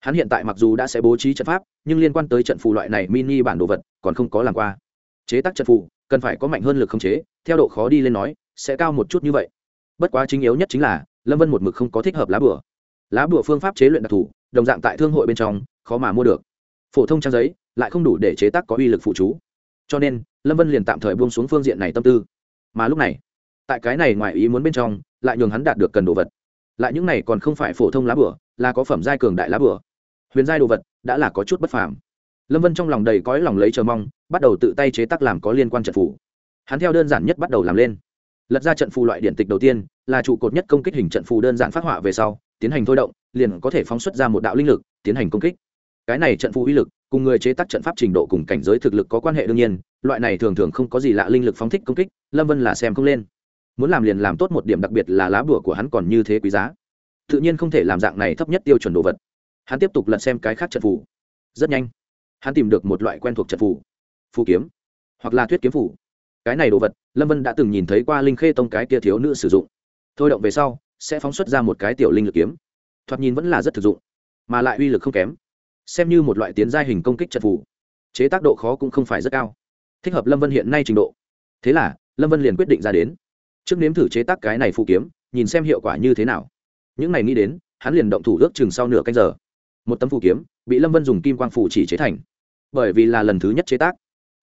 Hắn hiện tại mặc dù đã sẽ bố trí trận pháp, nhưng liên quan tới trận phù loại này mini bản đồ vật còn không có làm qua. Chế tác trận phù cần phải có mạnh hơn lực không chế, theo độ khó đi lên nói sẽ cao một chút như vậy. Bất quá chính yếu nhất chính là, lâm vân một mực không có thích hợp lá bửa lá bửa phương pháp chế luyện đặc thù, đồng dạng tại thương hội bên trong, khó mà mua được. Phổ thông trang giấy lại không đủ để chế tác có uy lực phụ chú. Cho nên, lâm vân liền tạm thời buông xuống phương diện này tâm tư. Mà lúc này, tại cái này ngoài ý muốn bên trong, lại nhường hắn đạt được cần đồ vật. Lại những này còn không phải phổ thông lá bửa là có phẩm giai cường đại lá bửa huyền giai đồ vật đã là có chút bất phàm. Lâm vân trong lòng đầy cõi lòng lấy chờ mong, bắt đầu tự tay chế tác làm có liên quan trật phủ hắn theo đơn giản nhất bắt đầu làm lên lật ra trận phù loại điện tịch đầu tiên, là trụ cột nhất công kích hình trận phù đơn giản phát họa về sau, tiến hành thôi động, liền có thể phóng xuất ra một đạo linh lực, tiến hành công kích. Cái này trận phù uy lực, cùng người chế tác trận pháp trình độ cùng cảnh giới thực lực có quan hệ đương nhiên, loại này thường thường không có gì lạ linh lực phóng thích công kích, lâm vân là xem không lên. Muốn làm liền làm tốt một điểm đặc biệt là lá bùa của hắn còn như thế quý giá. Tự nhiên không thể làm dạng này thấp nhất tiêu chuẩn đồ vật. Hắn tiếp tục lật xem cái khác trận phù. Rất nhanh, hắn tìm được một loại quen thuộc trận phù. Phù kiếm, hoặc là thuyết kiếm phù cái này đồ vật, lâm vân đã từng nhìn thấy qua linh khê tông cái kia thiếu nữ sử dụng. Thôi động về sau, sẽ phóng xuất ra một cái tiểu linh lực kiếm. Thoạt nhìn vẫn là rất thực dụng, mà lại uy lực không kém. Xem như một loại tiến gia hình công kích trận phù, chế tác độ khó cũng không phải rất cao. Thích hợp lâm vân hiện nay trình độ. Thế là, lâm vân liền quyết định ra đến. Trước nếm thử chế tác cái này phù kiếm, nhìn xem hiệu quả như thế nào. Những này nghĩ đến, hắn liền động thủ ước chừng sau nửa canh giờ. Một tấm phù kiếm bị lâm vân dùng kim quang phủ chỉ chế thành. Bởi vì là lần thứ nhất chế tác,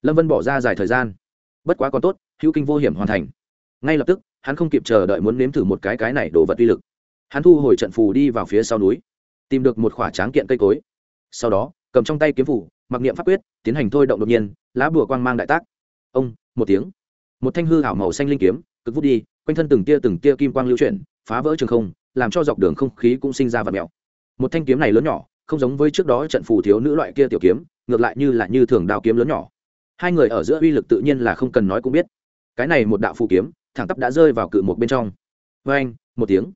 lâm vân bỏ ra dài thời gian bất quá còn tốt, hữu kinh vô hiểm hoàn thành. Ngay lập tức, hắn không kịp chờ đợi muốn nếm thử một cái cái này đồ vật uy lực. Hắn thu hồi trận phù đi vào phía sau núi, tìm được một khỏa tráng kiện cây cối. Sau đó, cầm trong tay kiếm phủ mặc niệm pháp quyết, tiến hành thôi động đột nhiên, lá bùa quang mang đại tác. Ông, một tiếng. Một thanh hư hảo màu xanh linh kiếm, cực vút đi, quanh thân từng tia từng tia kim quang lưu chuyển, phá vỡ trường không, làm cho dọc đường không khí cũng sinh ra vật mèo. Một thanh kiếm này lớn nhỏ, không giống với trước đó trận phù thiếu nữ loại kia tiểu kiếm, ngược lại như là như thường đao kiếm lớn nhỏ hai người ở giữa uy lực tự nhiên là không cần nói cũng biết. Cái này một đạo phù kiếm, thẳng tắp đã rơi vào cự một bên trong. Vê anh, một tiếng.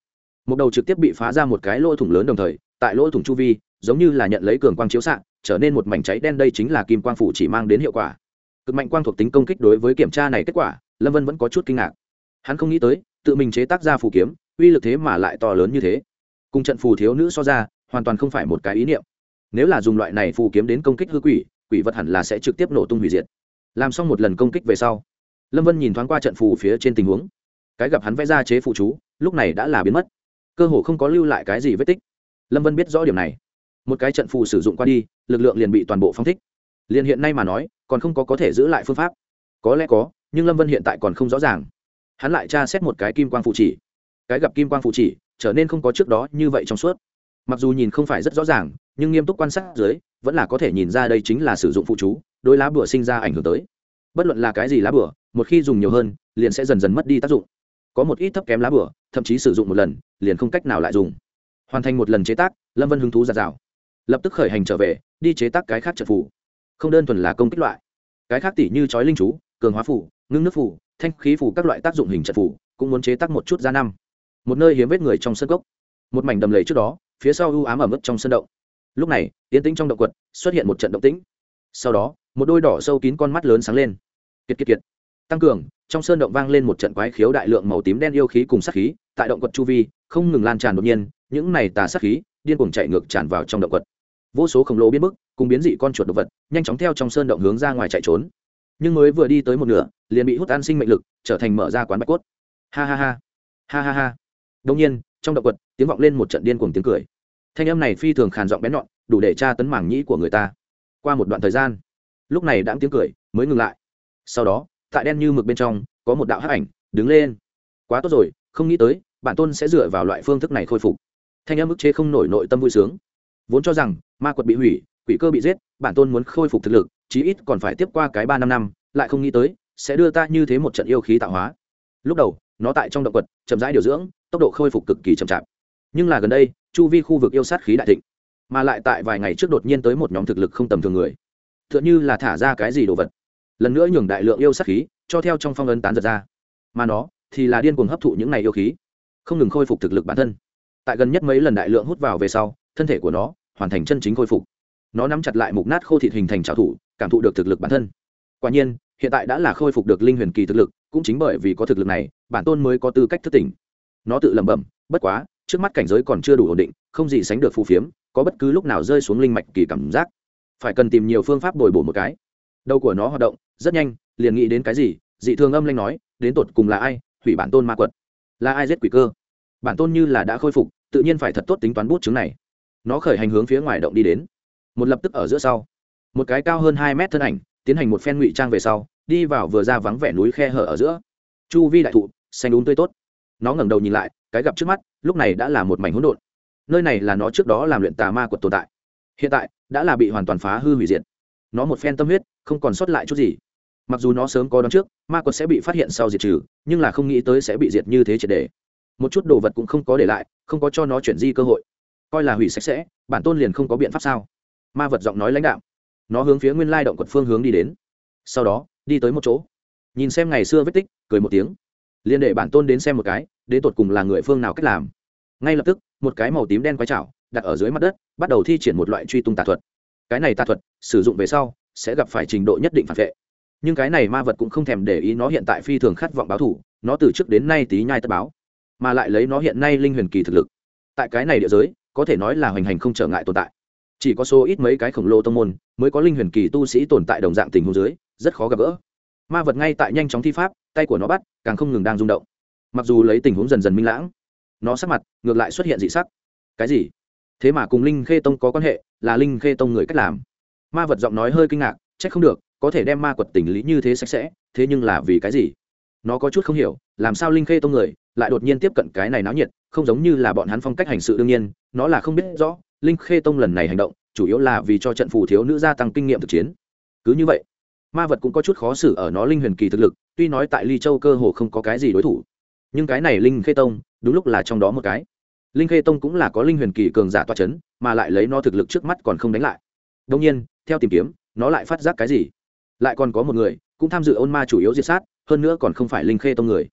Một đầu trực tiếp bị phá ra một cái lỗ thủng lớn đồng thời, tại lỗ thủng chu vi, giống như là nhận lấy cường quang chiếu xạ, trở nên một mảnh cháy đen đây chính là kim quang phủ chỉ mang đến hiệu quả. Cực mạnh quang thuộc tính công kích đối với kiểm tra này kết quả, lâm vân vẫn có chút kinh ngạc. Hắn không nghĩ tới, tự mình chế tác ra phù kiếm, uy lực thế mà lại to lớn như thế. Cùng trận phù thiếu nữ so ra, hoàn toàn không phải một cái ý niệm. Nếu là dùng loại này phù kiếm đến công kích hư quỷ quỷ vật hẳn là sẽ trực tiếp nổ tung hủy diệt làm xong một lần công kích về sau, lâm vân nhìn thoáng qua trận phù phía trên tình huống. Cái gặp hắn vẽ ra chế phụ chú, lúc này đã là biến mất. Cơ hồ không có lưu lại cái gì vết tích. Lâm vân biết rõ điểm này. Một cái trận phù sử dụng qua đi, lực lượng liền bị toàn bộ phong thích. Liền hiện nay mà nói, còn không có có thể giữ lại phương pháp. Có lẽ có, nhưng lâm vân hiện tại còn không rõ ràng. Hắn lại tra xét một cái kim quang phụ chỉ. Cái gặp kim quang phụ chỉ, trở nên không có trước đó như vậy trong suốt. Mặc dù nhìn không phải rất rõ ràng, nhưng nghiêm túc quan sát dưới, vẫn là có thể nhìn ra đây chính là sử dụng phụ chú đối lá bửa sinh ra ảnh hưởng tới. Bất luận là cái gì lá bửa một khi dùng nhiều hơn, liền sẽ dần dần mất đi tác dụng. Có một ít thấp kém lá bửa thậm chí sử dụng một lần, liền không cách nào lại dùng. Hoàn thành một lần chế tác, lâm vân hứng thú giạt rào lập tức khởi hành trở về, đi chế tác cái khác trợ phủ không đơn thuần là công kích loại. Cái khác tỷ như chói linh chú, cường hóa phủ ngưng nước phủ thanh khí phủ các loại tác dụng hình trận phủ cũng muốn chế tác một chút ra năm. Một nơi hiếm vết người trong sân gốc. Một mảnh đầm lầy trước đó, phía sau u ám ẩm ướt trong sân động. Lúc này tiến tĩnh trong động quật, xuất hiện một trận động tĩnh. Sau đó một đôi đỏ sâu kín con mắt lớn sáng lên. Kiệt kiệt kiệt. Tăng cường, trong sơn động vang lên một trận quái khiếu đại lượng màu tím đen yêu khí cùng sát khí, tại động quật chu vi, không ngừng lan tràn đột nhiên, những này tà sát khí, điên cuồng chạy ngược tràn vào trong động quật. Vô số khổng lồ biến mức cùng biến dị con chuột động vật, nhanh chóng theo trong sơn động hướng ra ngoài chạy trốn. Nhưng mới vừa đi tới một nửa, liền bị hút an sinh mệnh lực, trở thành mở ra quán bạch cốt. Ha ha ha. Ha ha ha. Đông nhiên, trong động quật, tiếng vọng lên một trận điên cuồng tiếng cười. Thanh âm này phi thường khàn giọng bén nhọn, đủ để tra tấn mảng nhĩ của người ta. Qua một đoạn thời gian lúc này đã tiếng cười mới ngừng lại. Sau đó, tại đen như mực bên trong, có một đạo hắc ảnh đứng lên. Quá tốt rồi, không nghĩ tới, bản tôn sẽ dựa vào loại phương thức này khôi phục. Thanh âm ức chế không nổi nội tâm vui sướng. Vốn cho rằng, ma quật bị hủy, quỷ cơ bị giết, bản tôn muốn khôi phục thực lực, chí ít còn phải tiếp qua cái ba năm năm, lại không nghĩ tới, sẽ đưa ta như thế một trận yêu khí tạo hóa. Lúc đầu, nó tại trong động quật, chậm rãi điều dưỡng, tốc độ khôi phục cực kỳ chậm chạp. Nhưng là gần đây, chu vi khu vực yêu sát khí đại thịnh, mà lại tại vài ngày trước đột nhiên tới một nhóm thực lực không tầm thường người. Tựa như là thả ra cái gì đồ vật. Lần nữa nhường đại lượng yêu sát khí, cho theo trong phong ấn tán giật ra. Mà nó, thì là điên cuồng hấp thụ những này yêu khí. Không ngừng khôi phục thực lực bản thân. Tại gần nhất mấy lần đại lượng hút vào về sau, thân thể của nó hoàn thành chân chính khôi phục. Nó nắm chặt lại mục nát khô thịt hình thành trào thủ, cảm thụ được thực lực bản thân. Quả nhiên, hiện tại đã là khôi phục được linh huyền kỳ thực lực, cũng chính bởi vì có thực lực này, bản tôn mới có tư cách thức tỉnh. Nó tự lẩm bẩm, bất quá, trước mắt cảnh giới còn chưa đủ ổn định, không gì sánh được phù phiếm, có bất cứ lúc nào rơi xuống linh mạch kỳ cảm giác phải cần tìm nhiều phương pháp bồi bổ một cái. Đầu của nó hoạt động rất nhanh, liền nghĩ đến cái gì? Dị thường âm lanh nói, đến tột cùng là ai? Hủy bản tôn ma quật. Là ai giết quỷ cơ? Bản tôn như là đã khôi phục, tự nhiên phải thật tốt tính toán bút chứng này. Nó khởi hành hướng phía ngoài động đi đến. Một lập tức ở giữa sau. Một cái cao hơn hai mét thân ảnh, tiến hành một phen ngụy trang về sau, đi vào vừa ra vắng vẻ núi khe hở ở giữa. Chu vi đại thụ, xanh đúng tươi tốt. Nó ngẩng đầu nhìn lại, cái gặp trước mắt, lúc này đã là một mảnh hỗn độn. Nơi này là nó trước đó làm luyện tà ma quật tồn tại hiện tại, đã là bị hoàn toàn phá hư hủy diệt. Nó một phen tâm huyết, không còn sót lại chút gì. Mặc dù nó sớm có đón trước, ma quật sẽ bị phát hiện sau diệt trừ, nhưng là không nghĩ tới sẽ bị diệt như thế triệt đề một chút đồ vật cũng không có để lại, không có cho nó chuyển di cơ hội. Coi là hủy sạch sẽ, bản tôn liền không có biện pháp sao? Ma vật giọng nói lãnh đạo nó hướng phía nguyên lai động quật phương hướng đi đến. Sau đó, đi tới một chỗ. Nhìn xem ngày xưa vết tích, cười một tiếng. Liền để bản tôn đến xem một cái, đến tột cùng là người phương nào cách làm. Ngay lập tức, một cái màu tím đen quái chảo đặt ở dưới mặt đất, bắt đầu thi triển một loại truy tung tà thuật. Cái này tà thuật, sử dụng về sau, sẽ gặp phải trình độ nhất định phản vệ. Nhưng cái này ma vật cũng không thèm để ý nó hiện tại phi thường khát vọng báo thủ, nó từ trước đến nay tí nhai tất báo, mà lại lấy nó hiện nay linh huyền kỳ thực lực. Tại cái này địa giới, có thể nói là hoành hành không trở ngại tồn tại. Chỉ có số ít mấy cái khổng lồ tông môn mới có linh huyền kỳ tu sĩ tồn tại đồng dạng tình huống dưới, rất khó gặp gỡ. Ma vật ngay tại nhanh chóng thi pháp, tay của nó bắt, càng không ngừng đang rung động. Mặc dù lấy tình huống dần dần minh lãng, nó sắc mặt ngược lại xuất hiện dị sắc. Cái gì? Thế mà cùng linh khê tông có quan hệ, là linh khê tông người cách làm. Ma vật giọng nói hơi kinh ngạc c h ắ c không được, có thể đem ma quật tình lý như thế sạch sẽ, thế nhưng là vì cái gì? Nó có chút không hiểu, làm sao linh khê tông người lại đột nhiên tiếp cận cái này náo nhiệt, không giống như là bọn hắn phong cách hành sự đương nhiên, nó là không biết rõ, linh khê tông lần này hành động, chủ yếu là vì cho trận phù thiếu nữ gia tăng kinh nghiệm thực chiến. Cứ như vậy, ma vật cũng có chút khó xử ở nó linh huyền kỳ thực lực, tuy nói tại ly châu cơ hồ không có cái gì đối thủ. Nhưng cái này linh khê tông, đúng lúc là trong đó một cái linh khê tông cũng là có linh huyền kỳ cường giả toa chấn, mà lại lấy nó thực lực trước mắt còn không đánh lại. Đông nhiên theo tìm kiếm nó lại phát giác cái gì? Lại còn có một người cũng tham dự ôn ma chủ yếu diệt sát hơn nữa còn không phải linh khê tông người.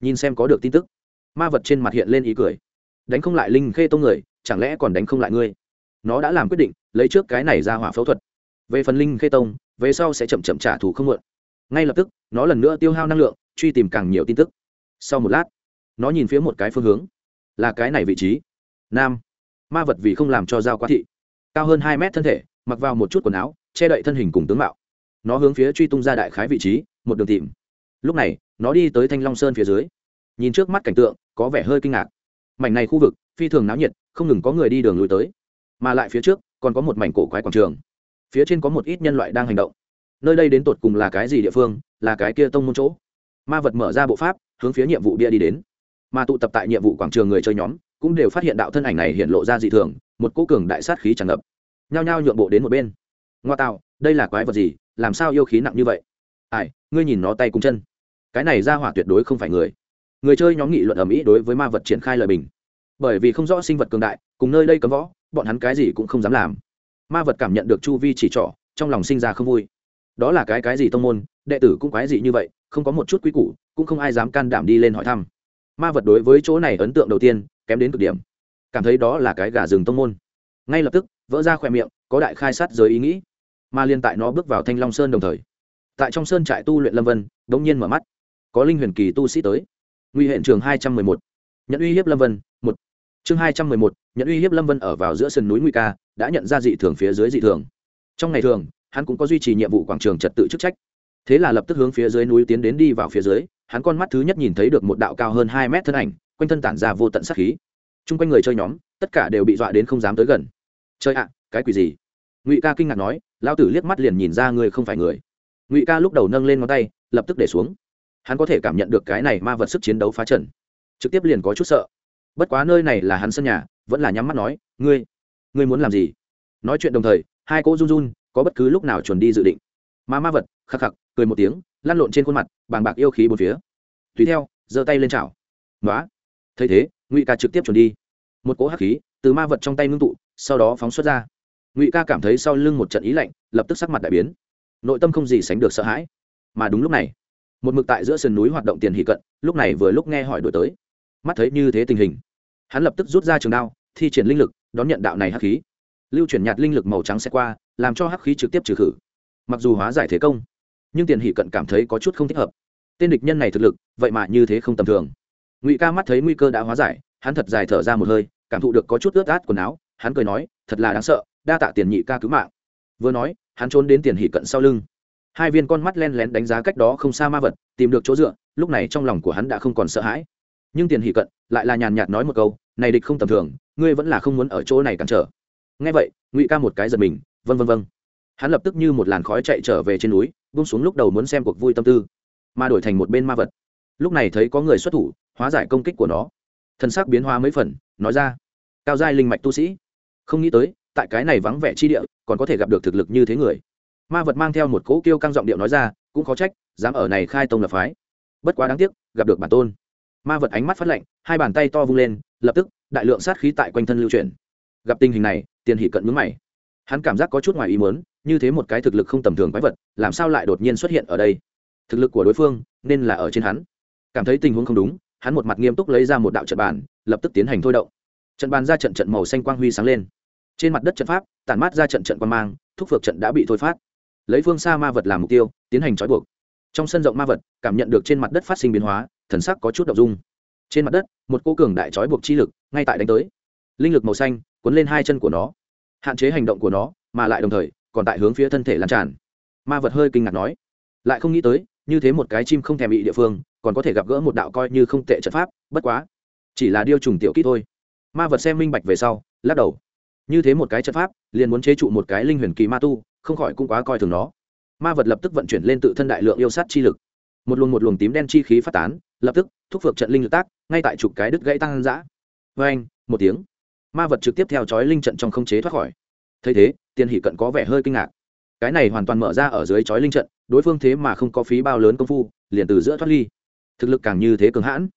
Nhìn xem có được tin tức. Ma vật trên mặt hiện lên ý cười. Đánh không lại linh khê tông người chẳng lẽ còn đánh không lại ngươi? Nó đã làm quyết định lấy trước cái này ra hỏa phẫu thuật. Về phần linh khê tông về sau sẽ chậm chậm trả thù không muộn. Ngay lập tức nó lần nữa tiêu hao năng lượng truy tìm càng nhiều tin tức. Sau một lát nó nhìn phía một cái phương hướng là cái này vị trí. Nam. Ma vật vì không làm cho dao quá thị. Cao hơn hai mét thân thể, mặc vào một chút quần áo, che đậy thân hình cùng tướng mạo. Nó hướng phía truy tung ra đại khái vị trí, một đường tìm. Lúc này, nó đi tới thanh long sơn phía dưới. Nhìn trước mắt cảnh tượng, có vẻ hơi kinh ngạc. Mảnh này khu vực, phi thường náo nhiệt, không ngừng có người đi đường lùi tới. Mà lại phía trước, còn có một mảnh cổ quái quảng trường. Phía trên có một ít nhân loại đang hành động. Nơi đây đến tột cùng là cái gì địa phương, là cái kia tông môn chỗ? Ma vật mở ra bộ pháp, hướng phía nhiệm vụ bia đi đến mà tụ tập tại nhiệm vụ quảng trường người chơi nhóm cũng đều phát hiện đạo thân ảnh này hiện lộ ra dị thường, một cô cường đại sát khí tràn ngập. Nhao nhao nhượng bộ đến một bên. Ngoa tạo, đây là quái vật gì? Làm sao yêu khí nặng như vậy? Ai, ngươi nhìn nó tay cùng chân. Cái này ra hỏa tuyệt đối không phải người. Người chơi nhóm nghị luận ở mỹ đối với ma vật triển khai lời bình. Bởi vì không rõ sinh vật cường đại, cùng nơi đây cấm võ, bọn hắn cái gì cũng không dám làm. Ma vật cảm nhận được chu vi chỉ trỏ, trong lòng sinh ra không vui. Đó là cái cái gì tông môn, đệ tử cũng quái gì như vậy, không có một chút quý củ, cũng không ai dám can đảm đi lên hỏi thăm ma vật đối với chỗ này ấn tượng đầu tiên, kém đến cực điểm. Cảm thấy đó là cái gà rừng tông môn. Ngay lập tức, vỡ ra khỏe miệng, có đại khai sát giới ý nghĩ. Ma liên tại nó bước vào thanh long sơn đồng thời. Tại trong sơn trại tu luyện lâm vân đ ỗ n g nhiên mở mắt. Có linh huyền kỳ tu sĩ tới. Nguy hiện trường hai trăm mười một. Nhận uy hiếp lâm vân, một. Chương hai trăm mười một, nhận uy hiếp lâm vân ở vào giữa sườn núi nguy ca, đã nhận ra dị thường phía dưới dị thường. Trong ngày thường, hắn cũng có duy trì nhiệm vụ quảng trường trật tự chức trách thế là lập tức hướng phía dưới núi tiến đến đi vào phía dưới, hắn con mắt thứ nhất nhìn thấy được một đạo cao hơn hai mét thân ảnh, quanh thân tản ra vô tận sát khí. T r u n g quanh người chơi nhóm, tất cả đều bị dọa đến không dám tới gần. Chơi ạ, cái quỷ gì? Ngụy ca kinh ngạc nói lao tử liếc mắt liền nhìn ra người không phải người. Ngụy ca lúc đầu nâng lên ngón tay, lập tức để xuống. Hắn có thể cảm nhận được cái này ma vật sức chiến đấu phá trần. Trực tiếp liền có chút sợ. Bất quá nơi này là hắn sân nhà, vẫn là nhắm mắt nói, ngươi ngươi muốn làm gì? Nói chuyện đồng thời, hai cỗ run run, có bất cứ lúc nào chuẩn đi dự định. Mà ma vật, khắc khắc cười một tiếng, lăn lộn trên khuôn mặt, bàng bạc yêu khí bốn phía. Tùy theo, giơ tay lên chảo. Nói thấy thế, ngụy ca trực tiếp chuẩn đi. Một cỗ hắc khí từ ma vật trong tay ngưng tụ, sau đó phóng xuất ra. Ngụy ca cảm thấy sau lưng một trận ý lạnh, lập tức sắc mặt đại biến. Nội tâm không gì sánh được sợ hãi. Mà đúng lúc này, một mực tại giữa sườn núi hoạt động tiền hỷ cận, lúc này vừa lúc nghe hỏi đổi tới. Mắt thấy như thế tình hình, hắn lập tức rút ra trường đao, thi triển linh lực, đón nhận đạo này hắc khí. Lưu chuyển nhạt linh lực màu trắng sẽ qua, làm cho hắc khí trực tiếp trừ khử. Mặc dù hóa giải thế công nhưng tiền hỷ cận cảm thấy có chút không thích hợp. Tên địch nhân này thực lực, vậy mà như thế không tầm thường. Ngụy ca mắt thấy nguy cơ đã hóa giải, hắn thật dài thở ra một hơi, cảm thụ được có chút ướt át quần áo, hắn cười nói, thật là đáng sợ, đa tạ tiền nhị ca cứu mạng. Vừa nói, hắn trốn đến tiền hỷ cận sau lưng. Hai viên con mắt len lén đánh giá cách đó không xa ma vật, tìm được chỗ dựa, lúc này trong lòng của hắn đã không còn sợ hãi. Nhưng tiền hỷ cận lại là nhàn nhạt nói một câu, này địch không tầm thường, ngươi vẫn là không muốn ở chỗ này cản trở. Nghe vậy, ngụy ca một cái giật mình vân vân vân hắn lập tức như một làn khói chạy trở về trên núi bung xuống lúc đầu muốn xem cuộc vui tâm tư, mà đổi thành một bên ma vật. Lúc này thấy có người xuất thủ, hóa giải công kích của nó. Thân xác biến hóa mấy phần, nói ra, cao giai linh mạch tu sĩ, không nghĩ tới, tại cái này vắng vẻ chi địa, còn có thể gặp được thực lực như thế người. Ma vật mang theo một cỗ kêu căng giọng điệu nói ra, cũng khó trách, dám ở này khai tông lập phái. Bất quá đáng tiếc, gặp được bản tôn. Ma vật ánh mắt phát lạnh, hai bàn tay to vung lên, lập tức, đại lượng sát khí tại quanh thân lưu chuyển. Gặp tình hình này, tiền hỷ cận mướn mày. Hắn cảm giác có chút ngoài ý muốn như thế một cái thực lực không tầm thường quái vật, làm sao lại đột nhiên xuất hiện ở đây? Thực lực của đối phương nên là ở trên hắn. Cảm thấy tình huống không đúng, hắn một mặt nghiêm túc lấy ra một đạo trận bàn, lập tức tiến hành thôi động. Trận bàn ra trận trận màu xanh quang huy sáng lên. Trên mặt đất trận pháp tản mát ra trận trận quan mang, thúc phược trận đã bị thôi phát. Lấy phương xa ma vật làm mục tiêu, tiến hành trói buộc. Trong sân rộng ma vật, cảm nhận được trên mặt đất phát sinh biến hóa, thần sắc có chút đ ộ n g dung. Trên mặt đất, một cô cường đại trói buộc chi lực ngay tại đánh tới. Linh lực màu xanh cuốn lên hai chân của nó, hạn chế hành động của nó, mà lại đồng thời còn tại hướng phía thân thể lan tràn. Ma vật hơi kinh ngạc nói, lại không nghĩ tới, như thế một cái chim không thèm bị địa phương, còn có thể gặp gỡ một đạo coi như không tệ trận pháp, bất quá, chỉ là điêu trùng tiểu kỹ thôi. Ma vật xem minh bạch về sau, lắc đầu. Như thế một cái trận pháp, liền muốn chế trụ một cái linh huyền kỳ ma tu, không khỏi cũng quá coi thường nó. Ma vật lập tức vận chuyển lên tự thân đại lượng yêu sát chi lực. Một luồng một luồng tím đen chi khí phát tán, lập tức, thúc phược trận linh lực tác, ngay tại chục cái đứt gãy tăng giã vê anh một tiếng. Ma vật trực tiếp theo chói linh trận trong không chế thoát khỏi. Thấy thế tiền hỷ cận có vẻ hơi kinh ngạc. Cái này hoàn toàn mở ra ở dưới chói linh trận, đối phương thế mà không có phí bao lớn công phu, liền từ giữa thoát ly. Thực lực càng như thế cường hãn.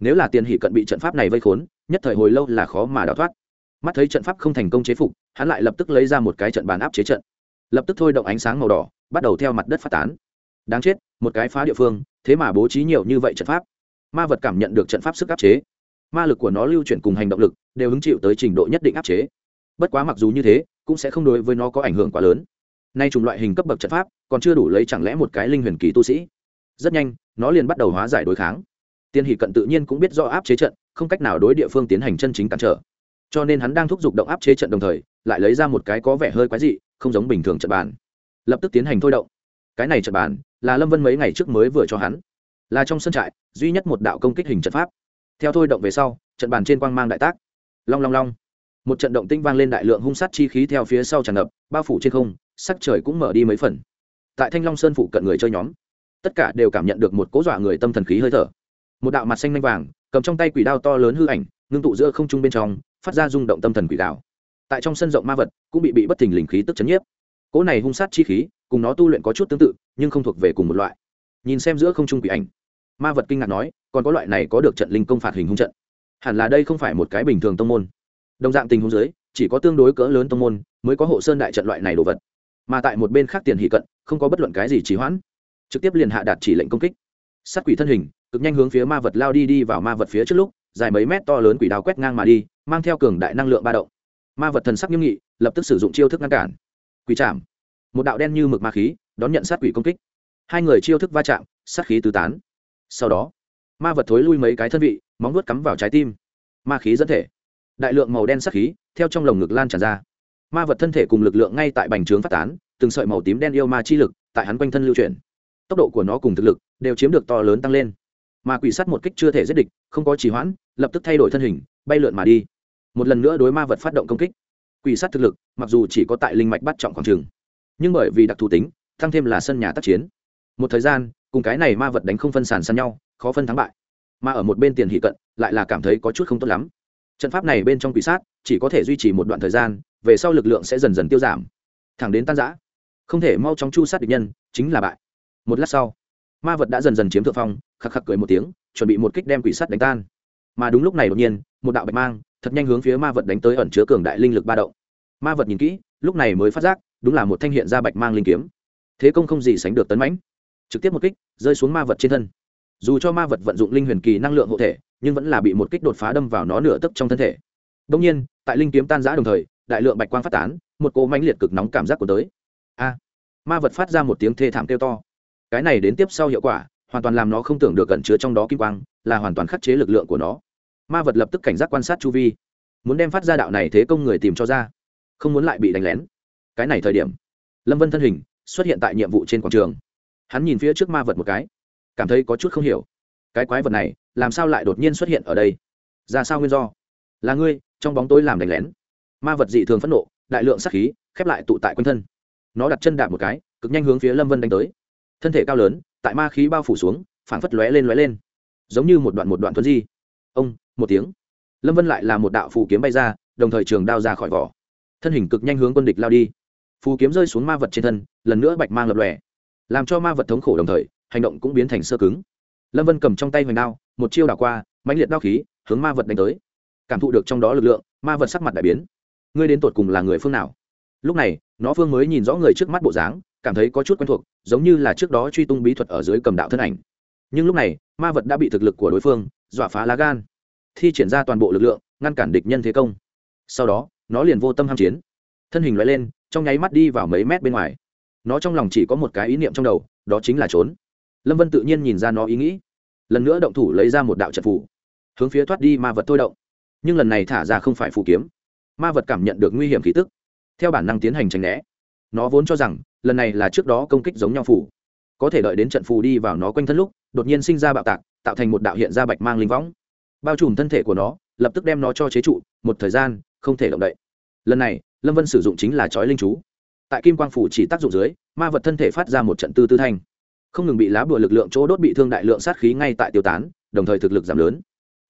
Nếu là tiền hỷ cận bị trận pháp này vây khốn, nhất thời hồi lâu là khó mà đào thoát. Mắt thấy trận pháp không thành công chế phục, hắn lại lập tức lấy ra một cái trận bàn áp chế trận. Lập tức thôi động ánh sáng màu đỏ, bắt đầu theo mặt đất phát tán. Đáng chết, một cái phá địa phương, thế mà bố trí nhiều như vậy trận pháp. Ma vật cảm nhận được trận pháp sức áp chế. Ma lực của nó lưu chuyển cùng hành động lực, đều hứng chịu tới trình độ nhất định áp chế. Bất quá mặc dù như thế cũng sẽ không đối với nó có ảnh hưởng quá lớn. Nay chủng loại hình cấp bậc trận pháp, còn chưa đủ lấy chẳng lẽ một cái linh huyền kỳ tu sĩ. Rất nhanh, nó liền bắt đầu hóa giải đối kháng. Tiên hỷ cận tự nhiên cũng biết do áp chế trận, không cách nào đối địa phương tiến hành chân chính cản trở. Cho nên hắn đang thúc giục động áp chế trận đồng thời, lại lấy ra một cái có vẻ hơi quái dị, không giống bình thường trận bàn. Lập tức tiến hành thôi động. Cái này trận bàn là lâm vân mấy ngày trước mới vừa cho hắn. Là trong sân trại, duy nhất một đạo công kích hình trận pháp. Theo thôi động về sau, trận bàn trên quang mang đại tác. Long long long một trận động tinh vang lên đại lượng hung sát chi khí theo phía sau tràn ngập, bao phủ trên không, sắc trời cũng mở đi mấy phần. Tại thanh long sơn phụ cận người chơi nhóm, tất cả đều cảm nhận được một cố dọa người tâm thần khí hơi thở. Một đạo mặt xanh manh vàng, cầm trong tay quỷ đao to lớn hư ảnh, ngưng tụ giữa không trung bên trong, phát ra rung động tâm thần quỷ đạo tại trong sân rộng ma vật, cũng bị bị bất thình lình khí tức chấn nhiếp. Cỗ này hung sát chi khí, cùng nó tu luyện có chút tương tự, nhưng không thuộc về cùng một loại. Nhìn xem giữa không trung quỷ ảnh, ma vật kinh ngạc nói, còn có loại này có được trận linh công phạt hình hung trận. Hẳn là đây không phải một cái bình thường tông môn đồng dạng tình huống dưới, chỉ có tương đối cỡ lớn tông môn mới có hộ sơn đại trận loại này đồ vật. Mà tại một bên khác tiền hỷ cận, không có bất luận cái gì trì hoãn. Trực tiếp liền hạ đạt chỉ lệnh công kích. Sát quỷ thân hình, cực nhanh hướng phía ma vật lao đi đi vào ma vật phía trước lúc, dài mấy mét to lớn quỷ đào quét ngang mà đi, mang theo cường đại năng lượng ba động. Ma vật thần sắc nghiêm nghị, lập tức sử dụng chiêu thức ngăn cản. Quỷ chạm một đạo đen như mực ma khí, đón nhận sát quỷ công kích. Hai người chiêu thức va chạm, sát khí tứ tán. Sau đó, ma vật thối lui mấy cái thân vị, móng vuốt cắm vào trái tim. Ma khí dẫn thể đại lượng màu đen sắc khí theo trong lồng ngực lan tràn ra. Ma vật thân thể cùng lực lượng ngay tại bành trướng phát tán, từng sợi màu tím đen yêu ma chi lực tại hắn quanh thân lưu chuyển. Tốc độ của nó cùng thực lực đều chiếm được to lớn tăng lên. Mà quỷ sắt một kích chưa thể giết địch, không có trì hoãn, lập tức thay đổi thân hình, bay lượn mà đi. Một lần nữa đối ma vật phát động công kích. Quỷ sắt thực lực, mặc dù chỉ có tại linh mạch bắt trọng khoảng trường nhưng bởi vì đặc thù tính, tăng thêm là sân nhà tác chiến. Một thời gian, cùng cái này ma vật đánh không phân sàn sàn nhau, khó phân thắng bại. Mà ở một bên tiền hỷ cận, lại là cảm thấy có chút không tốt lắm trận pháp này bên trong quỷ sát chỉ có thể duy trì một đoạn thời gian, về sau lực lượng sẽ dần dần tiêu giảm. Thẳng đến tan giã không thể mau chóng chu sát địch nhân, chính là bại. Một lát sau, ma vật đã dần dần chiếm thượng phong, khắc khắc cười một tiếng, chuẩn bị một kích đem quỷ sắt đánh tan. Mà đúng lúc này đột nhiên, một đạo bạch mang, thật nhanh hướng phía ma vật đánh tới ẩn chứa cường đại linh lực ba động. Ma vật nhìn kỹ, lúc này mới phát giác, đúng là một thanh hiện ra bạch mang linh kiếm. Thế công không gì sánh được tấn mãnh. Trực tiếp một kích, rơi xuống ma vật trên thân dù cho ma vật vận dụng linh huyền kỳ năng lượng hộ thể, nhưng vẫn là bị một kích đột phá đâm vào nó nửa tấc trong thân thể. Đông nhiên, tại linh kiếm tan giã đồng thời, đại lượng bạch quang phát tán, một cỗ mãnh liệt cực nóng cảm giác của tới. A! Ma vật phát ra một tiếng thê thảm kêu to. Cái này đến tiếp sau hiệu quả, hoàn toàn làm nó không tưởng được gần chứa trong đó kim quang, là hoàn toàn khắc chế lực lượng của nó. Ma vật lập tức cảnh giác quan sát chu vi. Muốn đem phát ra đạo này thế công người tìm cho ra. Không muốn lại bị đánh lén. Cái này thời điểm, lâm vân thân hình xuất hiện tại nhiệm vụ trên quảng trường. Hắn nhìn phía trước ma vật một cái cảm thấy có chút không hiểu. Cái quái vật này, làm sao lại đột nhiên xuất hiện ở đây? Ra sao nguyên do? Là ngươi, trong bóng tối làm đánh lén. Ma vật dị thường phẫn nộ, đại lượng sắc khí, khép lại tụ tại quanh thân. Nó đặt chân đạp một cái, cực nhanh hướng phía lâm vân đánh tới. Thân thể cao lớn, tại ma khí bao phủ xuống, phảng phất lóe lên lóe lên. Giống như một đoạn một đoạn thuấn di. Ông, một tiếng. Lâm vân lại là một đạo phù kiếm bay ra, đồng thời trường đao ra khỏi vỏ. Thân hình cực nhanh hướng quân địch lao đi. Phù kiếm rơi xuống ma vật trên thân, lần nữa bạch mang lập lòe. Làm cho ma vật thống khổ đồng thời hành động cũng biến thành sơ cứng. Lâm vân cầm trong tay hoành đao, một chiêu đảo qua, mãnh liệt đao khí, hướng ma vật đánh tới. Cảm thụ được trong đó lực lượng, ma vật sắc mặt đại biến. Ngươi đến tột cùng là người phương nào? Lúc này, nó phương mới nhìn rõ người trước mắt bộ dáng, cảm thấy có chút quen thuộc, giống như là trước đó truy tung bí thuật ở dưới cầm đạo thân ảnh. Nhưng lúc này, ma vật đã bị thực lực của đối phương, dọa phá lá gan. Thi triển ra toàn bộ lực lượng, ngăn cản địch nhân thế công. Sau đó, nó liền vô tâm ham chiến. Thân hình loại lên, trong nháy mắt đi vào mấy mét bên ngoài. Nó trong lòng chỉ có một cái ý niệm trong đầu, đó chính là trốn lâm vân tự nhiên nhìn ra nó ý nghĩ. Lần nữa động thủ lấy ra một đạo trận phủ, hướng phía thoát đi ma vật thôi động. Nhưng lần này thả ra không phải phù kiếm. Ma vật cảm nhận được nguy hiểm khí tức. Theo bản năng tiến hành tránh né. Nó vốn cho rằng, lần này là trước đó công kích giống nhau phủ có thể đợi đến trận phù đi vào nó quanh thân lúc, đột nhiên sinh ra bạo tạc, tạo thành một đạo hiện ra bạch mang linh võng. Bao trùm thân thể của nó, lập tức đem nó cho chế trụ, một thời gian, không thể động đậy. Lần này, lâm vân sử dụng chính là chói linh chú. Tại kim quang phủ chỉ tác dụng dưới, ma vật thân thể phát ra một trận tư tư thanh không ngừng bị lá bùa lực lượng chỗ đốt bị thương đại lượng sát khí ngay tại tiêu tán, đồng thời thực lực giảm lớn.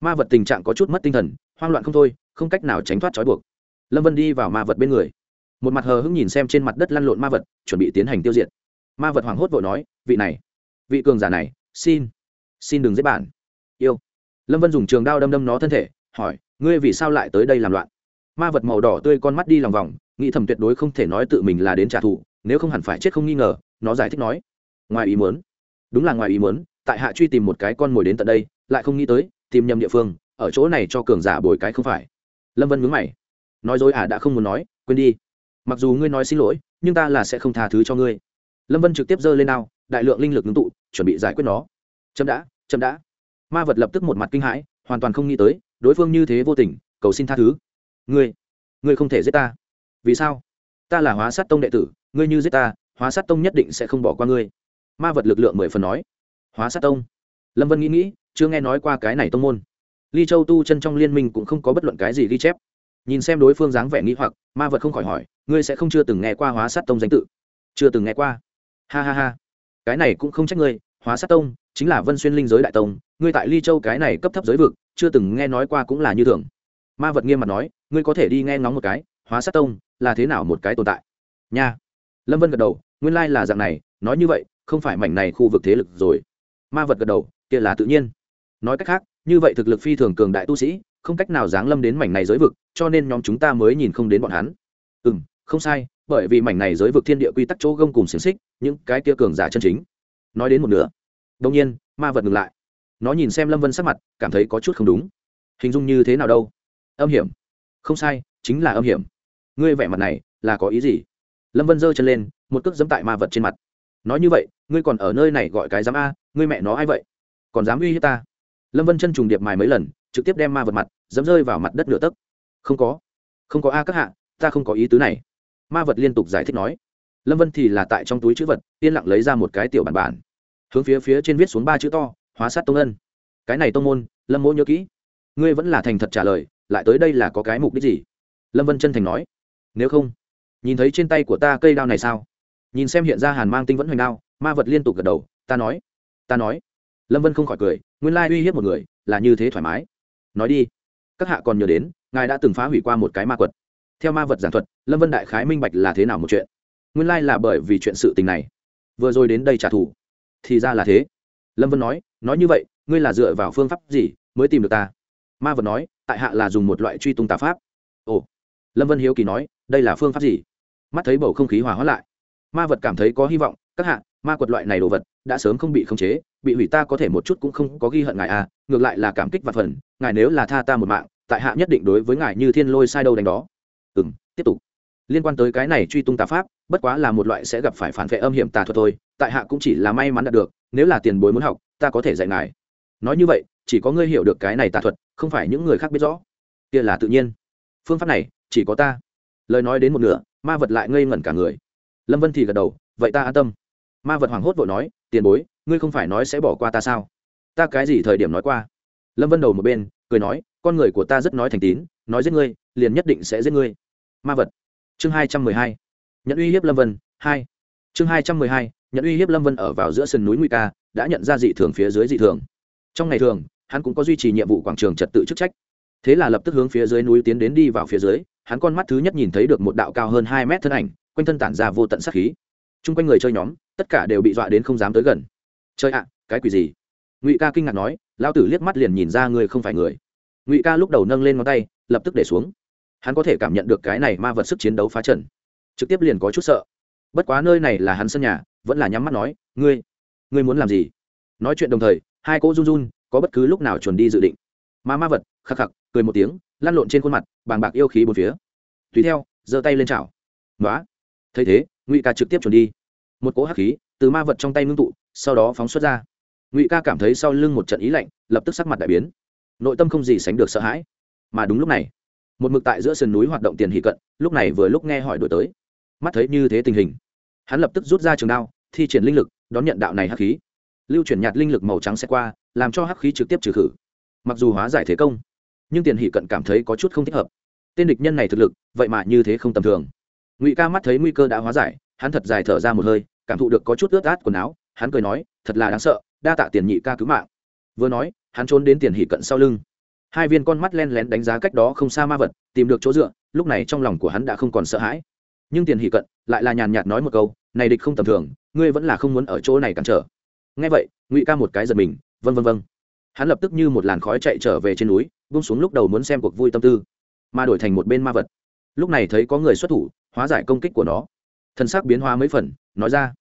Ma vật tình trạng có chút mất tinh thần, hoang loạn không thôi, không cách nào tránh thoát trói buộc. Lâm vân đi vào ma vật bên người. Một mặt hờ hững nhìn xem trên mặt đất lăn lộn ma vật, chuẩn bị tiến hành tiêu diệt. Ma vật hoảng hốt vội nói, vị này, vị cường giả này, xin xin đừng giết bản yêu. Lâm vân dùng trường đao đâm đâm nó thân thể, hỏi, ngươi vì sao lại tới đây làm loạn? Ma vật màu đỏ tươi con mắt đi lòng vòng, nghĩ thầm tuyệt đối không thể nói tự mình là đến trả thù, nếu không hẳn phải chết không nghi ngờ, nó giải thích nói ngoài ý muốn. Đúng là ngoài ý muốn, tại hạ truy tìm một cái con mồi đến tận đây, lại không nghĩ tới, tìm nhầm địa phương, ở chỗ này cho cường giả bồi cái không phải. Lâm vân mướn mày. Nói dối à đã không muốn nói, quên đi. Mặc dù ngươi nói xin lỗi, nhưng ta là sẽ không tha thứ cho ngươi. Lâm vân trực tiếp giơ lên ao, đại lượng linh lực ngưng tụ, chuẩn bị giải quyết nó. Chậm đã chậm đã. Ma vật lập tức một mặt kinh hãi, hoàn toàn không nghĩ tới, đối phương như thế vô tình, cầu xin tha thứ. Ngươi ngươi không thể giết ta. Vì sao? Ta là hóa sát tông đệ tử, ngươi như giết ta, hóa sát tông nhất định sẽ không bỏ qua ngươi ma vật lực lượng mười phần nói. Hóa sát tông. Lâm vân nghĩ nghĩ, chưa nghe nói qua cái này tông môn. Ly châu tu chân trong liên minh cũng không có bất luận cái gì ghi chép. Nhìn xem đối phương dáng vẻ nghĩ hoặc, ma vật không khỏi hỏi, ngươi sẽ không chưa từng nghe qua hóa sát tông danh tự? Chưa từng nghe qua. Ha ha ha. Cái này cũng không trách ngươi, hóa sát tông chính là vân xuyên linh giới đại tông, ngươi tại ly châu cái này cấp thấp giới vực, chưa từng nghe nói qua cũng là như thường. Ma vật nghiêm mặt nói, ngươi có thể đi nghe ngóng một cái, hóa sát tông là thế nào một cái tồn tại? Nha. Lâm vân gật đầu, nguyên lai là dạng này, nói như vậy không phải mảnh này khu vực thế lực rồi. Ma vật gật đầu, kia là tự nhiên. Nói cách khác, như vậy thực lực phi thường cường đại tu sĩ, không cách nào giáng lâm đến mảnh này giới vực, cho nên nhóm chúng ta mới nhìn không đến bọn hắn. Ừ m không sai, bởi vì mảnh này giới vực thiên địa quy tắc chỗ gông cùng xiềng xích, những cái kia cường giả chân chính. Nói đến một nửa. Đông nhiên, ma vật ngừng lại. Nó nhìn xem lâm vân sắc mặt, cảm thấy có chút không đúng. Hình dung như thế nào đâu? Âm hiểm. Không sai, chính là âm hiểm. Ngươi vẻ mặt này, là có ý gì? Lâm vân giơ chân lên, một cước dẫm tại ma vật trên mặt. Nói như vậy ngươi còn ở nơi này gọi cái dám a, ngươi mẹ nó ai vậy? Còn dám uy hiếp ta? Lâm vân chân trùng điệp mài mấy lần, trực tiếp đem ma vật mặt, dẫm rơi vào mặt đất nửa tấc. Không có. Không có a các hạ, ta không có ý tứ này. Ma vật liên tục giải thích nói. Lâm vân thì là tại trong túi chữ vật, yên lặng lấy ra một cái tiểu bản bản. Hướng phía phía trên viết xuống ba chữ to, hóa sát tông ân. Cái này tông môn, lâm mỗ nhớ kỹ. Ngươi vẫn là thành thật trả lời, lại tới đây là có cái mục đích gì? Lâm vân chân thành nói. Nếu không, nhìn thấy trên tay của ta cây đao này sao? Nhìn xem hiện ra hàn mang tinh vẫn hoành đao ma vật liên tục gật đầu, ta nói ta nói. Lâm vân không khỏi cười, nguyên lai uy hiếp một người là như thế thoải mái. Nói đi, các hạ còn nhớ đến, ngài đã từng phá hủy qua một cái ma quật. Theo ma vật giảng thuật, lâm vân đại khái minh bạch là thế nào một chuyện. Nguyên lai là bởi vì chuyện sự tình này. Vừa rồi đến đây trả thù, thì ra là thế. Lâm vân nói nói như vậy, ngươi là dựa vào phương pháp gì mới tìm được ta? Ma vật nói, tại hạ là dùng một loại truy tung tà pháp. Ồ. Lâm vân hiếu kỳ nói, đây là phương pháp gì? Mắt thấy bầu không khí hòa hóa lại. Ma vật cảm thấy có hy vọng, các hạ ma quật loại này đồ vật đã sớm không bị khống chế, bị hủy ta có thể một chút cũng không có ghi hận ngài à ngược lại là cảm kích và phần, ngài nếu là tha ta một mạng, tại hạ nhất định đối với ngài như thiên lôi sai đâu đánh đó. Ừ m tiếp tục. Liên quan tới cái này truy tung tà pháp, bất quá là một loại sẽ gặp phải phản vệ âm hiểm tà thuật thôi, tại hạ cũng chỉ là may mắn đạt được, nếu là tiền bối muốn học, ta có thể dạy ngài. Nói như vậy, chỉ có ngươi hiểu được cái này tà thuật, không phải những người khác biết rõ. Kia là tự nhiên. Phương pháp này, chỉ có ta. Lời nói đến một nửa, ma vật lại ngây ngẩn cả người. Lâm vân thì gật đầu, vậy ta an tâm ma vật hoảng hốt vội nói, tiền bối, ngươi không phải nói sẽ bỏ qua ta sao? Ta cái gì thời điểm nói qua? Lâm vân đầu một bên, cười nói, con người của ta rất nói thành tín, nói giết ngươi, liền nhất định sẽ giết ngươi. Ma vật. Chương hai trăm mười hai. Nhận uy hiếp lâm vân, hai. Chương hai trăm mười hai, nhận uy hiếp lâm vân ở vào giữa sườn núi nguy ca, đã nhận ra dị thường phía dưới dị thường. Trong ngày thường, hắn cũng có duy trì nhiệm vụ quảng trường trật tự chức trách. Thế là lập tức hướng phía dưới núi tiến đến đi vào phía dưới, hắn con mắt thứ nhất nhìn thấy được một đạo cao hơn hai mét thân ảnh, quanh thân tản ra vô tận sát khí chung quanh người chơi nhóm, tất cả đều bị dọa đến không dám tới gần. Chơi ạ, cái quỷ gì? Ngụy ca kinh ngạc nói lao tử liếc mắt liền nhìn ra người không phải người. Ngụy ca lúc đầu nâng lên ngón tay, lập tức để xuống. Hắn có thể cảm nhận được cái này ma vật sức chiến đấu phá trần. Trực tiếp liền có chút sợ. Bất quá nơi này là hắn sân nhà, vẫn là nhắm mắt nói, ngươi ngươi muốn làm gì? Nói chuyện đồng thời, hai cỗ run run, có bất cứ lúc nào chuẩn đi dự định. Ma ma vật, khắc khắc, cười một tiếng, lăn lộn trên khuôn mặt, bàng bạc yêu khí bốn phía. Tùy theo, giơ tay lên chảo. Nói thấy thế ngụy ca trực tiếp chuẩn đi. Một cỗ hắc khí từ ma vật trong tay ngưng tụ, sau đó phóng xuất ra. Ngụy ca cảm thấy sau lưng một trận ý lạnh, lập tức sắc mặt đại biến. Nội tâm không gì sánh được sợ hãi. Mà đúng lúc này, một mực tại giữa sườn núi hoạt động tiền hỷ cận, lúc này vừa lúc nghe hỏi đổi tới. Mắt thấy như thế tình hình, hắn lập tức rút ra trường đao, thi triển linh lực, đón nhận đạo này hắc khí. Lưu chuyển nhạt linh lực màu trắng sẽ qua, làm cho hắc khí trực tiếp trừ khử. Mặc dù hóa giải thế công, nhưng tiền hỷ cận cảm thấy có chút không thích hợp. Tên địch nhân này thực lực, vậy mà như thế không tầm thường ngụy ca mắt thấy nguy cơ đã hóa giải hắn thật dài thở ra một hơi cảm thụ được có chút ướt át quần áo hắn cười nói thật là đáng sợ đa tạ tiền nhị ca cứu mạng vừa nói hắn trốn đến tiền hỷ cận sau lưng hai viên con mắt len lén đánh giá cách đó không xa ma vật tìm được chỗ dựa lúc này trong lòng của hắn đã không còn sợ hãi nhưng tiền hỷ cận lại là nhàn nhạt nói một câu này địch không tầm thường ngươi vẫn là không muốn ở chỗ này cản trở ngay vậy ngụy ca một cái giật mình vân vân vân hắn lập tức như một làn khói chạy trở về trên núi bung xuống lúc đầu muốn xem cuộc vui tâm tư mà đổi thành một bên ma vật lúc này thấy có người xuất thủ, hóa giải công kích của nó. Thân xác biến hóa mấy phần, nói ra,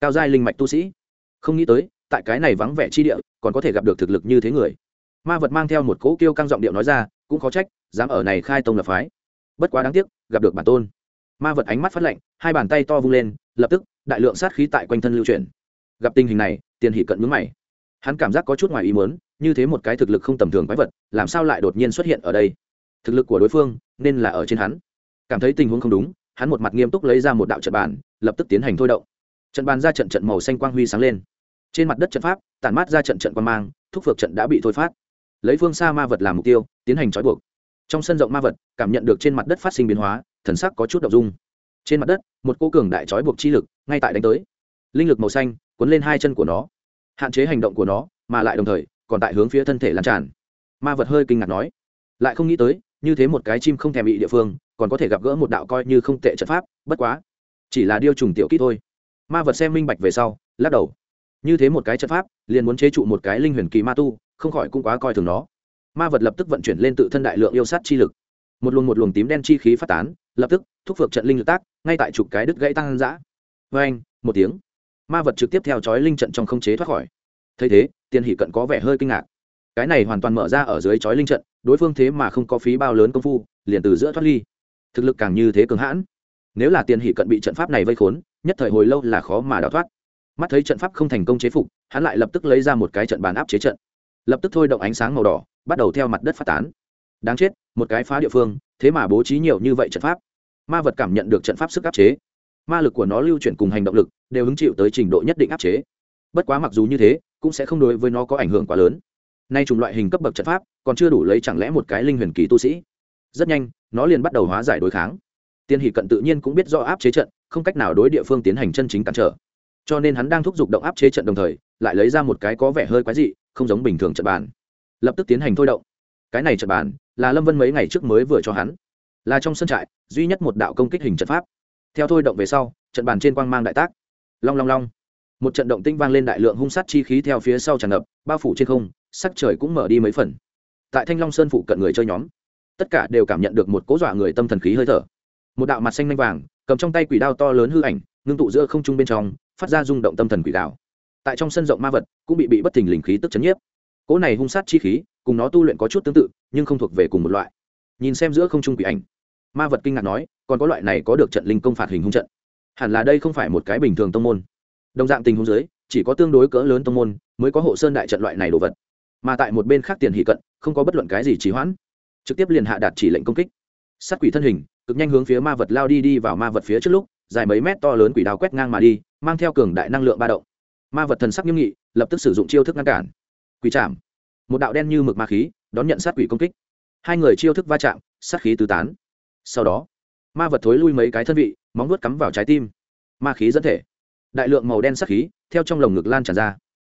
cao giai linh mạch tu sĩ, không nghĩ tới, tại cái này vắng vẻ chi địa, còn có thể gặp được thực lực như thế người. Ma vật mang theo một cỗ kêu căng giọng điệu nói ra, cũng khó trách, dám ở này khai tông lập phái. Bất quá đáng tiếc, gặp được bản tôn. Ma vật ánh mắt phát lạnh, hai bàn tay to vung lên, lập tức, đại lượng sát khí tại quanh thân lưu chuyển. Gặp tình hình này, tiền hỷ cận mướn mày. Hắn cảm giác có chút ngoài ý muốn, như thế một cái thực lực không tầm thường quái vật, làm sao lại đột nhiên xuất hiện ở đây? Thực lực của đối phương, nên là ở trên hắn cảm thấy tình huống không đúng, hắn một mặt nghiêm túc lấy ra một đạo trận bàn, lập tức tiến hành thôi động. Trận bàn ra trận trận màu xanh quang huy sáng lên. Trên mặt đất trận pháp, tản mát ra trận trận quan mang, thúc phược trận đã bị thôi phát. Lấy phương xa ma vật làm mục tiêu, tiến hành trói buộc. Trong sân rộng ma vật, cảm nhận được trên mặt đất phát sinh biến hóa, thần sắc có chút đ ộ n g dung. Trên mặt đất, một cô cường đại trói buộc chi lực, ngay tại đánh tới. Linh lực màu xanh, cuốn lên hai chân của nó. Hạn chế hành động của nó, mà lại đồng thời, còn tại hướng phía thân thể lan tràn. Ma vật hơi kinh ngạc nói. Lại không nghĩ tới như thế một cái chim không thèm bị địa phương, còn có thể gặp gỡ một đạo coi như không tệ trận pháp, bất quá, chỉ là điêu trùng tiểu kỹ thôi. Ma vật xem minh bạch về sau, lắc đầu. Như thế một cái trận pháp, liền muốn chế trụ một cái linh huyền kỳ ma tu, không khỏi cũng quá coi thường nó. Ma vật lập tức vận chuyển lên tự thân đại lượng yêu sát chi lực. Một luồng một luồng tím đen chi khí phát tán, lập tức, thúc phược trận linh lực tác, ngay tại chục cái đứt gãy tăng giã vê anh một tiếng. Ma vật trực tiếp theo chói linh trận trong không chế thoát khỏi. Thấy thế, tiền hỷ cận có vẻ hơi kinh ngạc cái này hoàn toàn mở ra ở dưới chói linh trận, đối phương thế mà không có phí bao lớn công phu, liền từ giữa thoát ly. Thực lực càng như thế cường hãn. Nếu là tiền hỷ cận bị trận pháp này vây khốn, nhất thời hồi lâu là khó mà đào thoát. Mắt thấy trận pháp không thành công chế phục, hắn lại lập tức lấy ra một cái trận bàn áp chế trận. Lập tức thôi động ánh sáng màu đỏ, bắt đầu theo mặt đất phát tán. Đáng chết, một cái phá địa phương, thế mà bố trí nhiều như vậy trận pháp. Ma vật cảm nhận được trận pháp sức áp chế. Ma lực của nó lưu chuyển cùng hành động lực, đều hứng chịu tới trình độ nhất định áp chế. Bất quá mặc dù như thế, cũng sẽ không đối với nó có ảnh hưởng quá lớn nay chủng loại hình cấp bậc trận pháp, còn chưa đủ lấy chẳng lẽ một cái linh huyền kỳ tu sĩ. Rất nhanh, nó liền bắt đầu hóa giải đối kháng. Tiên hỷ cận tự nhiên cũng biết do áp chế trận, không cách nào đối địa phương tiến hành chân chính cản trở. Cho nên hắn đang thúc giục động áp chế trận đồng thời, lại lấy ra một cái có vẻ hơi quái dị, không giống bình thường trận bàn. Lập tức tiến hành thôi động. Cái này trận bàn là lâm vân mấy ngày trước mới vừa cho hắn. Là trong sân trại, duy nhất một đạo công kích hình trận pháp. Theo thôi động về sau, trận bàn trên quang mang đại tác. Long long long. Một trận động tinh vang lên đại lượng hung sát chi khí theo phía sau tràn ngập, bao phủ trên không sắc trời cũng mở đi mấy phần. Tại thanh long sơn phụ cận người chơi nhóm, tất cả đều cảm nhận được một cố dọa người tâm thần khí hơi thở. Một đạo mặt xanh manh vàng, cầm trong tay quỷ đao to lớn hư ảnh, ngưng tụ giữa không trung bên trong, phát ra rung động tâm thần quỷ đạo tại trong sân rộng ma vật, cũng bị bị bất thình lình khí tức chấn nhiếp. Cỗ này hung sát chi khí, cùng nó tu luyện có chút tương tự, nhưng không thuộc về cùng một loại. Nhìn xem giữa không trung quỷ ảnh, ma vật kinh ngạc nói, còn có loại này có được trận linh công phạt hình hung trận. Hẳn là đây không phải một cái bình thường tông môn. Đồng dạng tình huống dưới, chỉ có tương đối cỡ lớn tông môn mới có hộ sơn đại trận loại này đồ vật mà tại một bên khác tiền hỷ cận, không có bất luận cái gì trì hoãn. Trực tiếp liền hạ đạt chỉ lệnh công kích. Sát quỷ thân hình, cực nhanh hướng phía ma vật lao đi đi vào ma vật phía trước lúc, dài mấy mét to lớn quỷ đao quét ngang mà đi, mang theo cường đại năng lượng ba động. Ma vật thần sắc nghiêm nghị, lập tức sử dụng chiêu thức ngăn cản. Quỷ chạm một đạo đen như mực ma khí, đón nhận sát quỷ công kích. Hai người chiêu thức va chạm, sát khí tứ tán. Sau đó, ma vật thối lui mấy cái thân vị, móng vuốt cắm vào trái tim. Ma khí dẫn thể. Đại lượng màu đen sát khí, theo trong lồng ngực lan tràn ra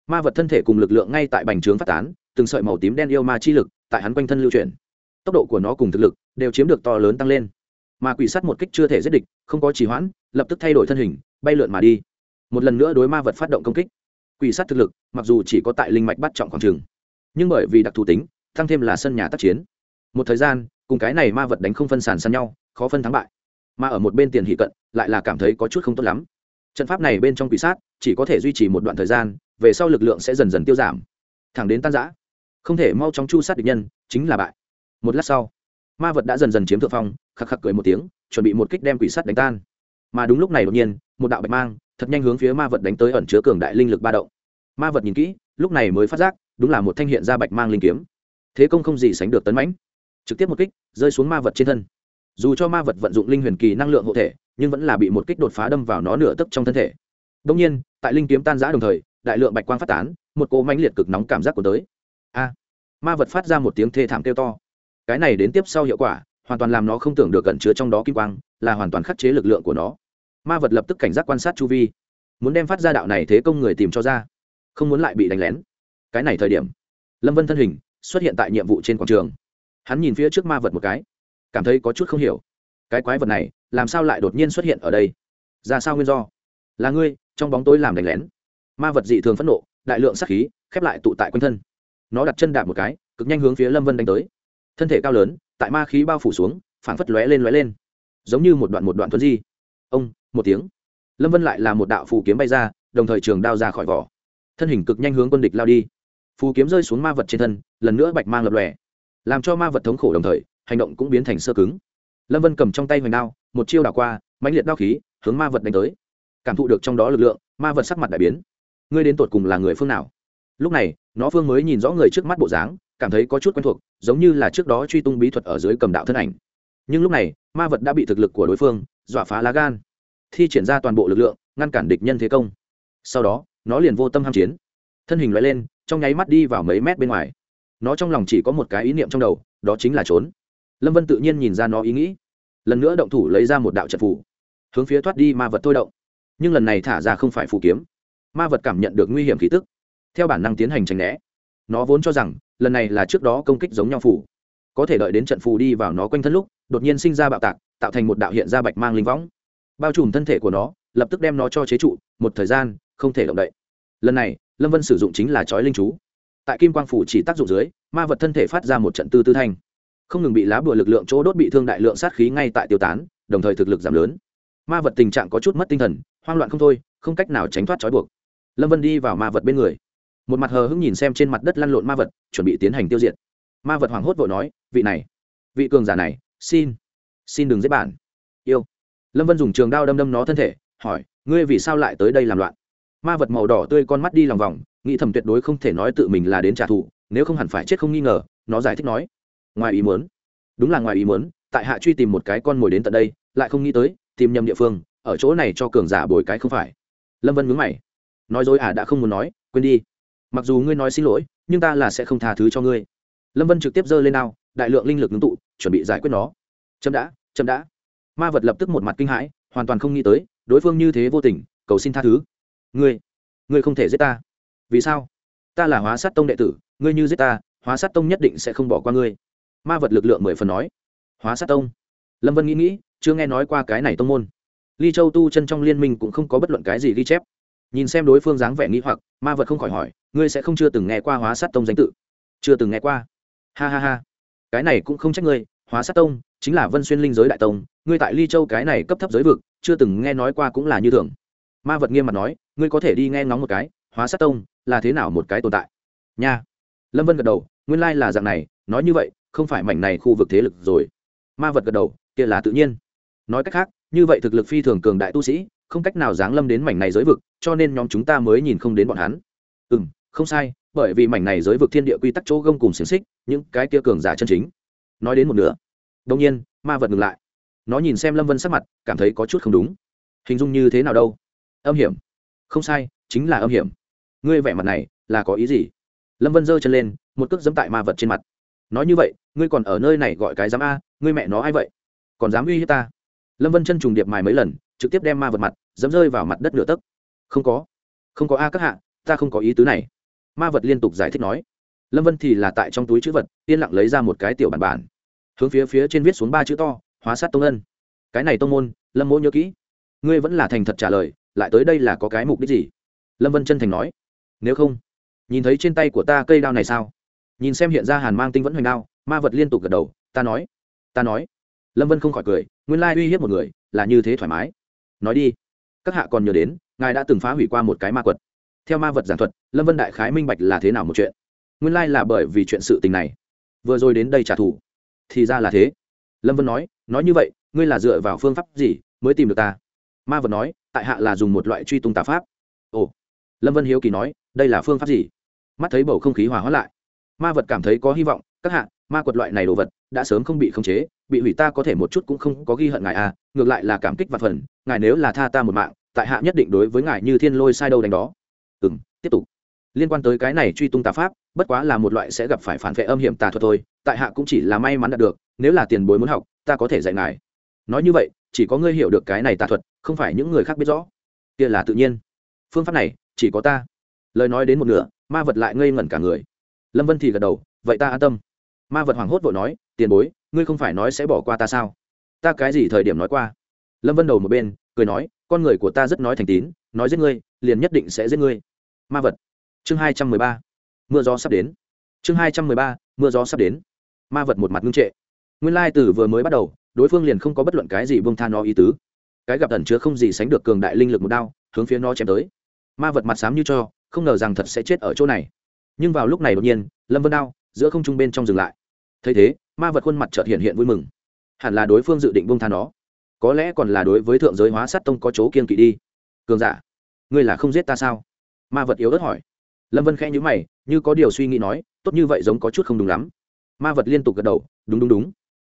ma vật thân thể cùng lực lượng ngay tại bành trướng phát tán, từng sợi màu tím đen yêu ma chi lực tại hắn quanh thân lưu chuyển. Tốc độ của nó cùng thực lực đều chiếm được to lớn tăng lên. Mà quỷ sắt một kích chưa thể giết địch, không có trì hoãn, lập tức thay đổi thân hình, bay lượn mà đi. Một lần nữa đối ma vật phát động công kích. Quỷ sắt thực lực, mặc dù chỉ có tại linh mạch bắt trọng khoảng trường nhưng bởi vì đặc thù tính, tăng thêm là sân nhà tác chiến. Một thời gian, cùng cái này ma vật đánh không phân sàn săn nhau, khó phân thắng bại. Mà ở một bên tiền hỷ cận, lại là cảm thấy có chút không tốt lắm. Trận pháp này bên trong quỷ sát, chỉ có thể duy trì một đoạn thời gian về sau lực lượng sẽ dần dần tiêu giảm. Thẳng đến tan giã không thể mau chóng chu sát địch nhân, chính là bại. Một lát sau, ma vật đã dần dần chiếm thượng phong khắc khắc cười một tiếng, chuẩn bị một kích đem quỷ sắt đánh tan. Mà đúng lúc này đột nhiên, một đạo bạch mang, thật nhanh hướng phía ma vật đánh tới ẩn chứa cường đại linh lực ba động. Ma vật nhìn kỹ, lúc này mới phát giác, đúng là một thanh hiện ra bạch mang linh kiếm. Thế công không gì sánh được tấn mãnh. Trực tiếp một kích, rơi xuống ma vật trên thân. Dù cho ma vật vận dụng linh huyền kỳ năng lượng hộ thể, nhưng vẫn là bị một kích đột phá đâm vào nó nửa tấc trong thân thể. Đông nhiên, tại linh kiếm tan giã đồng thời đại lượng bạch quang phát tán, một cỗ mãnh liệt cực nóng cảm giác của tới. A, ma vật phát ra một tiếng thê thảm kêu to. Cái này đến tiếp sau hiệu quả, hoàn toàn làm nó không tưởng được cẩn chứa trong đó kim quang, là hoàn toàn khắc chế lực lượng của nó. Ma vật lập tức cảnh giác quan sát chu vi, muốn đem phát ra đạo này thế công người tìm cho ra, không muốn lại bị đánh lén. Cái này thời điểm, lâm vân thân hình xuất hiện tại nhiệm vụ trên quảng trường. Hắn nhìn phía trước ma vật một cái, cảm thấy có chút không hiểu. Cái quái vật này, làm sao lại đột nhiên xuất hiện ở đây? Ra sao nguyên do? Là ngươi, trong bóng tối làm đánh lén ma vật dị thường phẫn nộ, đại lượng sắc khí khép lại tụ tại quanh thân. Nó đặt chân đạp một cái, cực nhanh hướng phía lâm vân đánh tới. Thân thể cao lớn, tại ma khí bao phủ xuống, phảng phất lóe lên lóe lên. Giống như một đoạn một đoạn thuấn di. Ông, một tiếng. Lâm vân lại là một đạo phù kiếm bay ra, đồng thời trường đao ra khỏi vỏ. Thân hình cực nhanh hướng quân địch lao đi. Phù kiếm rơi xuống ma vật trên thân, lần nữa bạch mang lập lòe. Làm cho ma vật thống khổ đồng thời, hành động cũng biến thành sơ cứng. Lâm vân cầm trong tay hoành đao, một chiêu đảo qua, mãnh liệt đao khí, hướng ma vật đánh tới. Cảm thụ được trong đó lực lượng, ma vật sắc mặt đại biến ngươi đến tột cùng là người phương nào? Lúc này, nó phương mới nhìn rõ người trước mắt bộ dáng, cảm thấy có chút quen thuộc, giống như là trước đó truy tung bí thuật ở dưới cầm đạo thân ảnh. Nhưng lúc này, ma vật đã bị thực lực của đối phương dọa phá lá gan, thi triển ra toàn bộ lực lượng, ngăn cản địch nhân thế công. Sau đó, nó liền vô tâm ham chiến. Thân hình loại lên, trong nháy mắt đi vào mấy mét bên ngoài. Nó trong lòng chỉ có một cái ý niệm trong đầu, đó chính là trốn. Lâm vân tự nhiên nhìn ra nó ý nghĩ, lần nữa động thủ lấy ra một đạo trận phủ hướng phía thoát đi ma vật thôi động. Nhưng lần này thả ra không phải phù kiếm ma vật cảm nhận được nguy hiểm khí tức. Theo bản năng tiến hành tránh né. Nó vốn cho rằng, lần này là trước đó công kích giống nhau phủ có thể đợi đến trận phù đi vào nó quanh thân lúc, đột nhiên sinh ra bạo tạc, tạo thành một đạo hiện ra bạch mang linh võng. Bao trùm thân thể của nó, lập tức đem nó cho chế trụ, một thời gian, không thể động đậy. Lần này, lâm vân sử dụng chính là chói linh chú. Tại kim quang phủ chỉ tác dụng dưới, ma vật thân thể phát ra một trận tư tư thanh. Không ngừng bị lá bùa lực lượng chỗ đốt bị thương đại lượng sát khí ngay tại tiêu tán, đồng thời thực lực giảm lớn. Ma vật tình trạng có chút mất tinh thần, hoang loạn không thôi, không cách nào tránh thoát trói buộc lâm vân đi vào ma vật bên người. Một mặt hờ hững nhìn xem trên mặt đất lăn lộn ma vật, chuẩn bị tiến hành tiêu diệt. Ma vật hoảng hốt vội nói, vị này, vị cường giả này, xin xin đừng giết bản yêu. Lâm vân dùng trường đao đâm đâm nó thân thể, hỏi, ngươi vì sao lại tới đây làm loạn? Ma vật màu đỏ tươi con mắt đi lòng vòng, nghĩ thầm tuyệt đối không thể nói tự mình là đến trả thù, nếu không hẳn phải chết không nghi ngờ, nó giải thích nói, ngoài ý muốn. Đúng là ngoài ý muốn, tại hạ truy tìm một cái con mồi đến tận đây, lại không nghĩ tới, tìm nhầm địa phương, ở chỗ này cho cường giả bồi cái không phải. Lâm vân mướn mày nói dối à đã không muốn nói, quên đi. Mặc dù ngươi nói xin lỗi, nhưng ta là sẽ không tha thứ cho ngươi. Lâm vân trực tiếp giơ lên ao đại lượng linh lực ngưng tụ, chuẩn bị giải quyết nó. Chậm đã chậm đã. Ma vật lập tức một mặt kinh hãi, hoàn toàn không nghĩ tới, đối phương như thế vô tình, cầu xin tha thứ. Ngươi ngươi không thể giết ta. Vì sao? Ta là hóa sát tông đệ tử, ngươi như giết ta, hóa sát tông nhất định sẽ không bỏ qua ngươi. Ma vật lực lượng mười phần nói. Hóa sát tông. Lâm vân nghĩ nghĩ, chưa nghe nói qua cái này tông môn. Ly châu tu chân trong liên minh cũng không có bất luận cái gì ghi chép nhìn xem đối phương dáng vẻ nghĩ hoặc, ma vật không khỏi hỏi, ngươi sẽ không chưa từng nghe qua hóa sát tông danh tự? Chưa từng nghe qua. Ha ha ha. Cái này cũng không trách ngươi, hóa sát tông chính là vân xuyên linh giới đại tông, ngươi tại ly châu cái này cấp thấp giới vực, chưa từng nghe nói qua cũng là như thường. Ma vật nghiêm mặt nói, ngươi có thể đi nghe ngóng một cái, hóa sát tông là thế nào một cái tồn tại? Nha. Lâm vân gật đầu, nguyên lai là dạng này, nói như vậy, không phải mảnh này khu vực thế lực rồi. Ma vật gật đầu, kia là tự nhiên. Nói cách khác, như vậy thực lực phi thường cường đại tu sĩ, không cách nào giáng lâm đến mảnh này giới vực cho nên nhóm chúng ta mới nhìn không đến bọn hắn. Ừ m không sai, bởi vì mảnh này giới vực thiên địa quy tắc chỗ gông cùng xiềng xích, những cái kia cường giả chân chính. Nói đến một nửa. Đông nhiên, ma vật ngừng lại. Nó nhìn xem lâm vân sắc mặt, cảm thấy có chút không đúng. Hình dung như thế nào đâu? Âm hiểm. Không sai, chính là âm hiểm. Ngươi vẻ mặt này, là có ý gì? Lâm vân giơ chân lên, một cước dẫm tại ma vật trên mặt. Nói như vậy, ngươi còn ở nơi này gọi cái dám a, ngươi mẹ nó ai vậy? Còn dám uy hiếp ta? Lâm vân chân trùng điệp mài mấy lần, trực tiếp đem ma vật mặt dẫm rơi vào mặt đất nửa tấc không có. Không có a các hạ, ta không có ý tứ này. Ma vật liên tục giải thích nói. Lâm vân thì là tại trong túi chữ vật, yên lặng lấy ra một cái tiểu bản bản. Hướng phía phía trên viết xuống ba chữ to, hóa sát tông ân. Cái này tông môn, lâm mỗ nhớ kỹ. Ngươi vẫn là thành thật trả lời, lại tới đây là có cái mục đích gì? Lâm vân chân thành nói. Nếu không, nhìn thấy trên tay của ta cây đao này sao? Nhìn xem hiện ra hàn mang tinh vẫn hoành đao, ma vật liên tục gật đầu, ta nói. Ta nói. Lâm vân không khỏi cười, nguyên lai uy hiếp một người, là như thế thoải mái. Nói đi. Các hạ còn nhớ đến ngài đã từng phá hủy qua một cái ma quật. Theo ma vật giảng thuật, lâm vân đại khái minh bạch là thế nào một chuyện. Nguyên lai là bởi vì chuyện sự tình này. Vừa rồi đến đây trả thù. Thì ra là thế. Lâm vân nói nói như vậy, ngươi là dựa vào phương pháp gì mới tìm được ta? Ma vật nói, tại hạ là dùng một loại truy tung tà pháp. Ồ. Lâm vân hiếu kỳ nói, đây là phương pháp gì? Mắt thấy bầu không khí hòa hóa lại. Ma vật cảm thấy có hy vọng, các hạ, ma quật loại này đồ vật đã sớm không bị khống chế, bị hủy ta có thể một chút cũng không có ghi hận ngài à ngược lại là cảm kích và phần, ngài nếu là tha ta một mạng tại hạ nhất định đối với ngài như thiên lôi sai đâu đánh đó. Ừ m tiếp tục. Liên quan tới cái này truy tung tà pháp, bất quá là một loại sẽ gặp phải phản vệ âm hiểm tà thuật thôi, tại hạ cũng chỉ là may mắn đạt được, nếu là tiền bối muốn học, ta có thể dạy ngài. Nói như vậy, chỉ có ngươi hiểu được cái này tà thuật, không phải những người khác biết rõ. Kia là tự nhiên. Phương pháp này, chỉ có ta. Lời nói đến một nửa, ma vật lại ngây ngẩn cả người. Lâm vân thì gật đầu, vậy ta an tâm. Ma vật hoảng hốt vội nói, tiền bối, ngươi không phải nói sẽ bỏ qua ta sao? Ta cái gì thời điểm nói qua? Lâm vân đầu một bên, cười nói con người của ta rất nói thành tín, nói giết ngươi, liền nhất định sẽ giết ngươi. Ma vật. Chương hai trăm mười ba. Mưa gió sắp đến. Chương hai trăm mười ba. Mưa gió sắp đến. Ma vật một mặt ngưng trệ. Nguyên lai từ vừa mới bắt đầu, đối phương liền không có bất luận cái gì bông tha nó ý tứ. Cái gặp ẩn chứa không gì sánh được cường đại linh lực một đao, hướng phía nó chém tới. Ma vật mặt xám như cho, không ngờ rằng thật sẽ chết ở chỗ này. Nhưng vào lúc này đột nhiên, lâm vân đao, giữa không trung bên trong dừng lại. Thấy thế, ma vật khuôn mặt chợt hiện hiện vui mừng. Hẳn là đối phương dự định bông tha nó có lẽ còn là đối với thượng giới hóa sát tông có chỗ kiên kỵ đi. Cường giả, ngươi là không giết ta sao? Ma vật yếu ớt hỏi. Lâm vân khẽ nhữ mày, như có điều suy nghĩ nói, tốt như vậy giống có chút không đúng lắm. Ma vật liên tục gật đầu, đúng đúng đúng.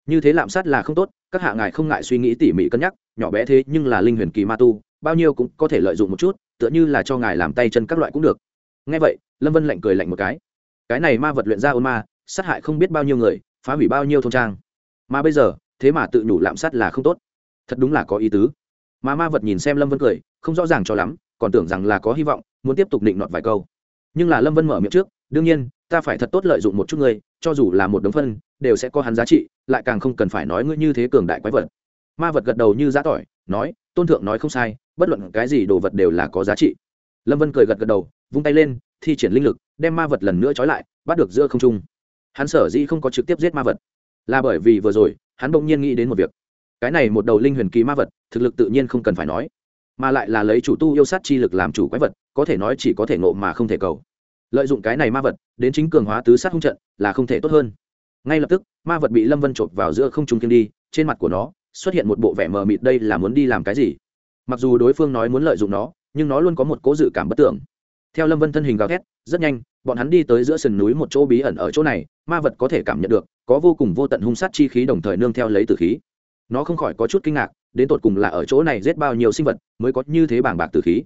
Như thế lạm sát là không tốt, các hạ ngài không ngại suy nghĩ tỉ mỉ cân nhắc, nhỏ bé thế nhưng là linh huyền kỳ ma tu, bao nhiêu cũng có thể lợi dụng một chút, tựa như là cho ngài làm tay chân các loại cũng được. Ngay vậy, lâm vân lạnh cười lạnh một cái. Cái này ma vật luyện ra ôn ma, sát hại không biết bao nhiêu người, phá hủy bao nhiêu thôn trang. Mà bây giờ, thế mà tự nhủ lạm sát là không tốt thật đúng là có ý tứ. Mà ma vật nhìn xem lâm vân cười, không rõ ràng cho lắm, còn tưởng rằng là có hy vọng, muốn tiếp tục định nọt vài câu. Nhưng là lâm vân mở miệng trước, đương nhiên, ta phải thật tốt lợi dụng một chút ngươi, cho dù là một đống phân, đều sẽ có hắn giá trị, lại càng không cần phải nói ngươi như thế cường đại quái vật. Ma vật gật đầu như giã tỏi, nói, tôn thượng nói không sai, bất luận cái gì đồ vật đều là có giá trị. Lâm vân cười gật gật đầu, vung tay lên, thi triển linh lực, đem ma vật lần nữa trói lại, bắt được giữa không trung. Hắn sở dĩ không có trực tiếp giết ma vật, là bởi vì vừa rồi, hắn bỗng nhiên nghĩ đến một việc cái này một đầu linh huyền kỳ ma vật, thực lực tự nhiên không cần phải nói, mà lại là lấy chủ tu yêu sát chi lực làm chủ quái vật, có thể nói chỉ có thể nộ mà không thể cầu. Lợi dụng cái này ma vật, đến chính cường hóa tứ sát hung trận, là không thể tốt hơn. Ngay lập tức, ma vật bị lâm vân chộp vào giữa không trung kiên đi, trên mặt của nó xuất hiện một bộ vẻ mờ mịt đây là muốn đi làm cái gì? Mặc dù đối phương nói muốn lợi dụng nó, nhưng nó luôn có một cố dự cảm bất tưởng. Theo lâm vân thân hình gào thét, rất nhanh, bọn hắn đi tới giữa sườn núi một chỗ bí ẩn ở chỗ này, ma vật có thể cảm nhận được, có vô cùng vô tận hung sát chi khí đồng thời nương theo lấy tử khí nó không khỏi có chút kinh ngạc, đến tột cùng là ở chỗ này giết bao nhiêu sinh vật mới có như thế bảng bạc tử khí.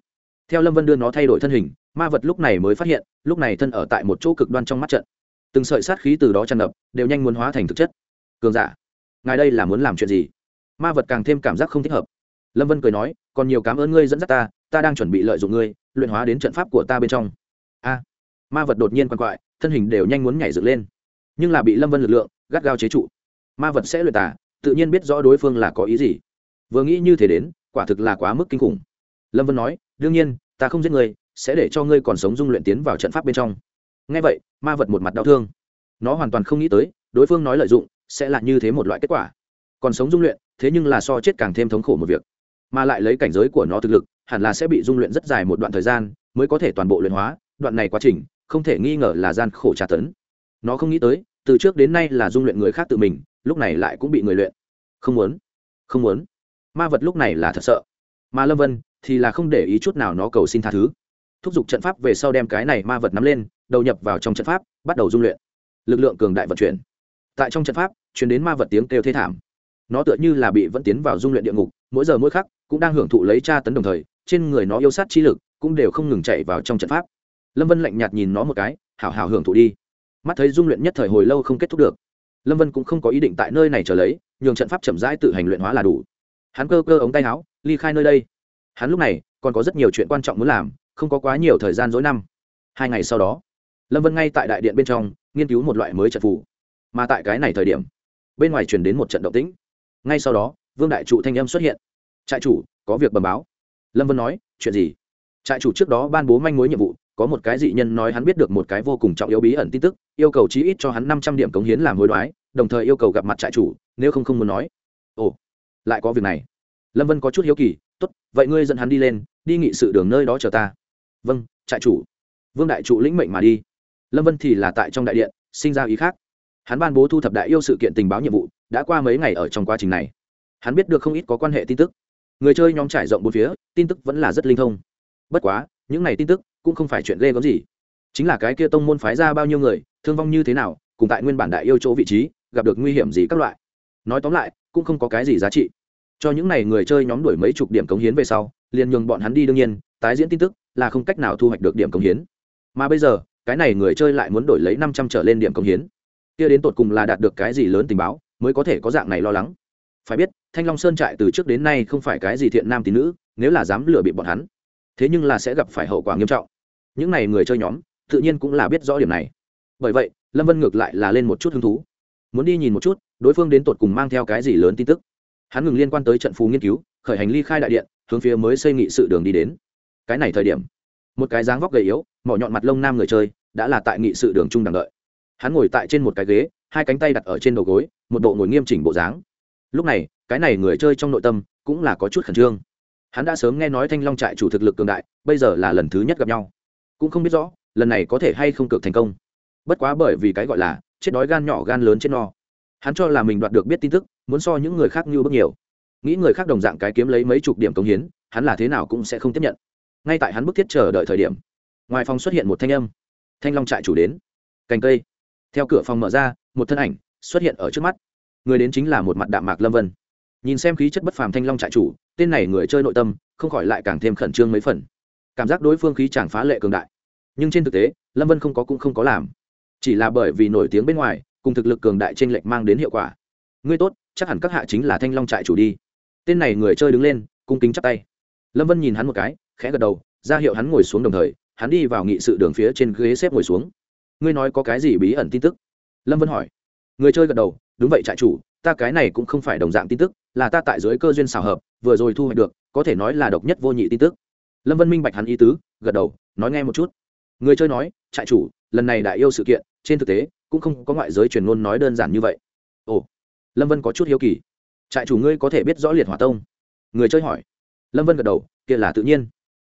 Theo lâm vân đưa nó thay đổi thân hình, ma vật lúc này mới phát hiện, lúc này thân ở tại một chỗ cực đoan trong mắt trận. Từng sợi sát khí từ đó tràn ngập, đều nhanh muốn hóa thành thực chất. Cường giả, ngài đây là muốn làm chuyện gì? Ma vật càng thêm cảm giác không thích hợp. Lâm vân cười nói, còn nhiều cảm ơn ngươi dẫn dắt ta ta đang chuẩn bị lợi dụng ngươi, luyện hóa đến trận pháp của ta bên trong. A, ma vật đột nhiên quằn quại, thân hình đều nhanh muốn nhảy dựng lên. Nhưng là bị lâm vân lực lượng gắt gao chế trụ. Ma vật sẽ luyện tả tự nhiên biết rõ đối phương là có ý gì. Vừa nghĩ như thế đến, quả thực là quá mức kinh khủng. Lâm vân nói, đương nhiên, ta không giết ngươi sẽ để cho ngươi còn sống dung luyện tiến vào trận pháp bên trong. Ngay vậy, ma vật một mặt đau thương. Nó hoàn toàn không nghĩ tới, đối phương nói lợi dụng, sẽ là như thế một loại kết quả. Còn sống dung luyện, thế nhưng là so chết càng thêm thống khổ một việc. Mà lại lấy cảnh giới của nó thực lực, hẳn là sẽ bị dung luyện rất dài một đoạn thời gian, mới có thể toàn bộ luyện hóa, đoạn này quá trình, không thể nghi ngờ là gian khổ tra tấn. Nó không nghĩ tới, từ trước đến nay là dung luyện người khác tự mình lúc này lại cũng bị người luyện. Không muốn không muốn. Ma vật lúc này là thật sợ. Mà lâm vân thì là không để ý chút nào nó cầu xin tha thứ. Thúc giục trận pháp về sau đem cái này ma vật nắm lên, đầu nhập vào trong trận pháp, bắt đầu dung luyện. Lực lượng cường đại vận chuyển. Tại trong trận pháp chuyển đến ma vật tiếng kêu thế thảm. Nó tựa như là bị vẫn tiến vào dung luyện địa ngục, mỗi giờ mỗi khắc cũng đang hưởng thụ lấy tra tấn đồng thời, trên người nó yêu sát chi lực cũng đều không ngừng chạy vào trong trận pháp. Lâm vân lạnh nhạt nhìn nó một cái, hảo hảo hưởng thụ đi. Mắt thấy dung luyện nhất thời hồi lâu không kết thúc được lâm vân cũng không có ý định tại nơi này trở lấy, nhường trận pháp chậm rãi tự hành luyện hóa là đủ. Hắn cơ cơ ống tay áo, ly khai nơi đây. Hắn lúc này, còn có rất nhiều chuyện quan trọng muốn làm, không có quá nhiều thời gian dối năm. Hai ngày sau đó, lâm vân ngay tại đại điện bên trong, nghiên cứu một loại mới trận phủ mà tại cái này thời điểm, bên ngoài chuyển đến một trận động tĩnh. Ngay sau đó, vương đại trụ thanh âm xuất hiện. Trại chủ, có việc bẩm báo. Lâm vân nói, chuyện gì? Trại chủ trước đó ban bố manh mối nhiệm vụ có một cái dị nhân nói hắn biết được một cái vô cùng trọng yếu bí ẩn tin tức, yêu cầu chí ít cho hắn năm trăm điểm cống hiến làm hối đoái, đồng thời yêu cầu gặp mặt trại chủ, nếu không không muốn nói. Ồ, lại có việc này. Lâm vân có chút hiếu kỳ, tốt, vậy ngươi dẫn hắn đi lên, đi nghị sự đường nơi đó chờ ta. Vâng trại chủ. Vương đại trụ lĩnh mệnh mà đi. Lâm vân thì là tại trong đại điện, sinh ra ý khác. Hắn ban bố thu thập đại yêu sự kiện tình báo nhiệm vụ, đã qua mấy ngày ở trong quá trình này. Hắn biết được không ít có quan hệ tin tức. Người chơi nhóm trải rộng bốn phía, tin tức vẫn là rất linh thông. Bất quá, những này tin tức cũng không phải chuyện ghê gớm gì. Chính là cái kia tông môn phái ra bao nhiêu người, thương vong như thế nào, cùng tại nguyên bản đại yêu chỗ vị trí, gặp được nguy hiểm gì các loại. Nói tóm lại, cũng không có cái gì giá trị. Cho những n à y người chơi nhóm đuổi mấy chục điểm cống hiến về sau, liền nhường bọn hắn đi đương nhiên, tái diễn tin tức, là không cách nào thu hoạch được điểm cống hiến. Mà bây giờ, cái này người chơi lại muốn đổi lấy năm trăm trở lên điểm cống hiến. Kia đến tột cùng là đạt được cái gì lớn tình báo, mới có thể có dạng này lo lắng. Phải biết, thanh long sơn trại từ trước đến nay không phải cái gì thiện nam tín nữ, nếu là dám lừa bị bọn hắn, thế nhưng là sẽ gặp phải hậu quả nghiêm trọng những n à y người chơi nhóm tự nhiên cũng là biết rõ điểm này. Bởi vậy, lâm vân ngược lại là lên một chút hứng thú. Muốn đi nhìn một chút, đối phương đến tột cùng mang theo cái gì lớn tin tức. Hắn ngừng liên quan tới trận phù nghiên cứu, khởi hành ly khai đại điện, hướng phía mới xây nghị sự đường đi đến. Cái này thời điểm, một cái dáng vóc gầy yếu, mỏ nhọn mặt lông nam người chơi, đã là tại nghị sự đường trung đằng đợi. Hắn ngồi tại trên một cái ghế, hai cánh tay đặt ở trên đầu gối, một bộ ngồi nghiêm chỉnh bộ dáng. Lúc này, cái này người chơi trong nội tâm cũng là có chút khẩn trương. Hắn đã sớm nghe nói thanh long trại chủ thực lực cường đại, bây giờ là lần thứ nhất gặp nhau cũng không biết rõ, lần này có thể hay không cược thành công. Bất quá bởi vì cái gọi là chết đói gan nhỏ gan lớn chết no. Hắn cho là mình đoạt được biết tin tức, muốn so những người khác như bước nhiều. Nghĩ người khác đồng dạng cái kiếm lấy mấy chục điểm công hiến, hắn là thế nào cũng sẽ không tiếp nhận. Ngay tại hắn bức thiết chờ đợi thời điểm, ngoài phòng xuất hiện một thanh âm. Thanh long trại chủ đến. Cành cây. Theo cửa phòng mở ra, một thân ảnh xuất hiện ở trước mắt. Người đến chính là một mặt đạm mạc lâm vân. Nhìn xem khí chất bất phàm thanh long trại chủ, tên này người chơi nội tâm không khỏi lại càng thêm khẩn trương mấy phần cảm giác đối phương khí chẳng phá lệ cường đại. Nhưng trên thực tế, lâm vân không có cũng không có làm. Chỉ là bởi vì nổi tiếng bên ngoài, cùng thực lực cường đại t r ê n lệch mang đến hiệu quả. Ngươi tốt, chắc hẳn các hạ chính là thanh long trại chủ đi. Tên này người chơi đứng lên, cung kính chắp tay. Lâm vân nhìn hắn một cái, khẽ gật đầu, ra hiệu hắn ngồi xuống đồng thời, hắn đi vào nghị sự đường phía trên ghế xếp ngồi xuống. Ngươi nói có cái gì bí ẩn tin tức? Lâm vân hỏi. Người chơi gật đầu, đúng vậy trại chủ, ta cái này cũng không phải đồng dạng tin tức, là ta tại dưới cơ duyên xào hợp, vừa rồi thu hoạch được, có thể nói là độc nhất vô nhị tin tức lâm vân minh bạch hắn ý tứ, gật đầu, nói nghe một chút. Người chơi nói, trại chủ, lần này đại yêu sự kiện, trên thực tế, cũng không có ngoại giới truyền ngôn nói đơn giản như vậy. Ồ, lâm vân có chút hiếu kỳ. Trại chủ ngươi có thể biết rõ liệt hỏa tông? Người chơi hỏi. Lâm vân gật đầu, kia là tự nhiên.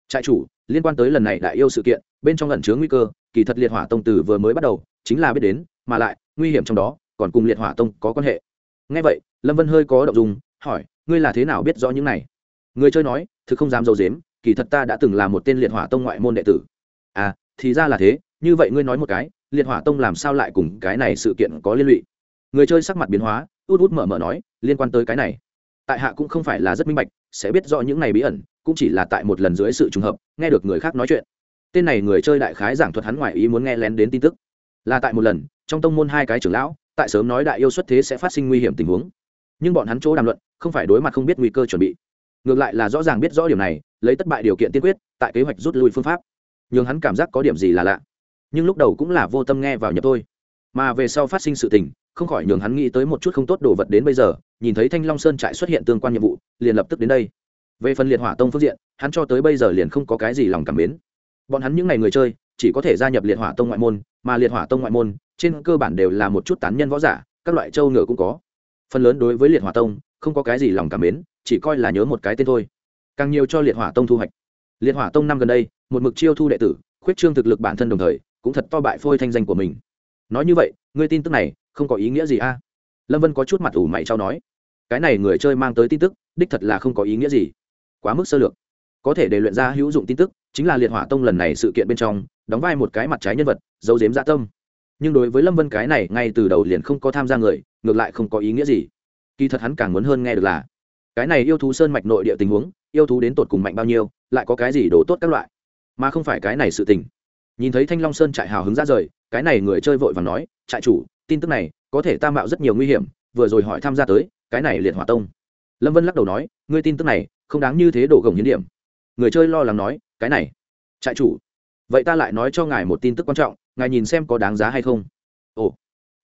Trại chủ, liên quan tới lần này đại yêu sự kiện, bên trong lần chứa nguy cơ, kỳ thật liệt hỏa tông từ vừa mới bắt đầu, chính là biết đến, mà lại, nguy hiểm trong đó, còn cùng liệt hỏa tông có quan hệ. Ngay vậy, lâm vân hơi có động dung, hỏi, ngươi là thế nào biết rõ những này? Người chơi nói, thực không dám dầu dếm kỳ thật ta đã từng là một tên liệt hỏa tông ngoại môn đệ tử. À thì ra là thế, như vậy ngươi nói một cái, liệt hỏa tông làm sao lại cùng cái này sự kiện có liên lụy? Người chơi sắc mặt biến hóa, út út mở mở nói, liên quan tới cái này. Tại hạ cũng không phải là rất minh bạch, sẽ biết rõ những này bí ẩn, cũng chỉ là tại một lần dưới sự trùng hợp, nghe được người khác nói chuyện. Tên này người chơi đại khái giảng thuật hắn ngoại ý muốn nghe lén đến tin tức. Là tại một lần, trong tông môn hai cái trưởng lão, tại sớm nói đại yêu xuất thế sẽ phát sinh nguy hiểm tình huống. Nhưng bọn hắn chỗ đàm luận, không phải đối mặt không biết nguy cơ chuẩn bị ngược lại là rõ ràng biết rõ điều này, lấy tất bại điều kiện tiên quyết, tại kế hoạch rút lui phương pháp nhưng hắn cảm giác có điểm gì là lạ. Nhưng lúc đầu cũng là vô tâm nghe vào nhập thôi. Mà về sau phát sinh sự tình, không khỏi nhường hắn nghĩ tới một chút không tốt đồ vật đến bây giờ, nhìn thấy thanh long sơn trại xuất hiện tương quan nhiệm vụ, liền lập tức đến đây. Về phần liệt hỏa tông phương diện, hắn cho tới bây giờ liền không có cái gì lòng cảm mến. Bọn hắn những ngày người chơi, chỉ có thể gia nhập liệt hỏa tông ngoại môn, mà liệt hỏa tông ngoại môn, trên cơ bản đều là một chút tán nhân võ giả, các loại châu ngựa cũng có. Phần lớn đối với liệt hỏa tông, không có cái gì lòng cảm mến chỉ coi là nhớ một cái tên thôi. Càng nhiều cho liệt hỏa tông thu hoạch. Liệt hỏa tông năm gần đây, một mực chiêu thu đệ tử, khuyết trương thực lực bản thân đồng thời, cũng thật to bại phôi thanh danh của mình. Nói như vậy, ngươi tin tức này, không có ý nghĩa gì a? Lâm vân có chút mặt ủ mày trao nói. Cái này người chơi mang tới tin tức, đích thật là không có ý nghĩa gì. Quá mức sơ lược. Có thể để luyện ra hữu dụng tin tức, chính là liệt hỏa tông lần này sự kiện bên trong, đóng vai một cái mặt trái nhân vật, giấu giếm dạ tâm. Nhưng đối với lâm vân cái này, ngay từ đầu liền không có tham gia người, ngược lại không có ý nghĩa gì. Kỳ thật hắn càng muốn hơn nghe được là cái này yêu thú sơn mạch nội địa tình huống, yêu thú đến tột cùng mạnh bao nhiêu, lại có cái gì đổ tốt các loại? Mà không phải cái này sự tình. Nhìn thấy thanh long sơn trại hào hứng ra rời, cái này người chơi vội và nói, trại chủ, tin tức này có thể ta mạo rất nhiều nguy hiểm, vừa rồi hỏi tham gia tới, cái này liệt hỏa tông. Lâm vân lắc đầu nói, ngươi tin tức này, không đáng như thế đổ gồng hiến điểm. Người chơi lo lắng nói, cái này, trại chủ, vậy ta lại nói cho ngài một tin tức quan trọng, ngài nhìn xem có đáng giá hay không. Ồ,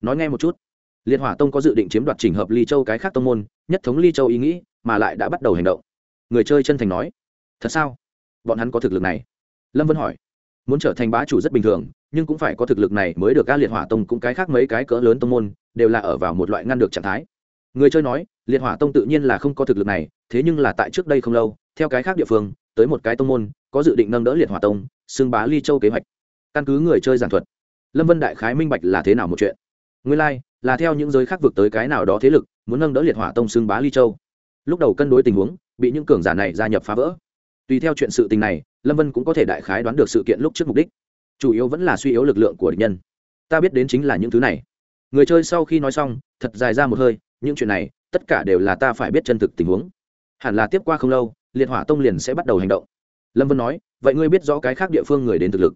nói nghe một chút. Liệt hỏa tông có dự định chiếm đoạt trình hợp ly châu cái khác tông môn, nhất thống ly châu ý nghĩ mà lại đã bắt đầu hành động. Người chơi chân thành nói thật sao? Bọn hắn có thực lực này? Lâm vân hỏi. Muốn trở thành bá chủ rất bình thường nhưng cũng phải có thực lực này mới được Ga liệt hỏa tông cũng cái khác mấy cái cỡ lớn tông môn đều là ở vào một loại ngăn được trạng thái. Người chơi nói liệt hỏa tông tự nhiên là không có thực lực này thế nhưng là tại trước đây không lâu theo cái khác địa phương tới một cái tông môn có dự định nâng đỡ liệt hỏa tông xưng bá ly châu kế hoạch. Căn cứ người chơi giảng thuật lâm vân đại khái minh bạch là thế nào một chuyện. Nguyên lai、like, là theo những giới khác vượt tới cái nào đó thế lực muốn nâng đỡ liệt hỏa tông xưng bá ly châu lúc đầu cân đối tình huống, bị những cường giả này gia nhập phá vỡ. Tùy theo chuyện sự tình này, lâm vân cũng có thể đại khái đoán được sự kiện lúc trước mục đích. Chủ yếu vẫn là suy yếu lực lượng của địch nhân. Ta biết đến chính là những thứ này. Người chơi sau khi nói xong, thật dài ra một hơi, những chuyện này, tất cả đều là ta phải biết chân thực tình huống. Hẳn là tiếp qua không lâu, liệt hỏa tông liền sẽ bắt đầu hành động. Lâm vân nói, vậy ngươi biết rõ cái khác địa phương người đến thực lực.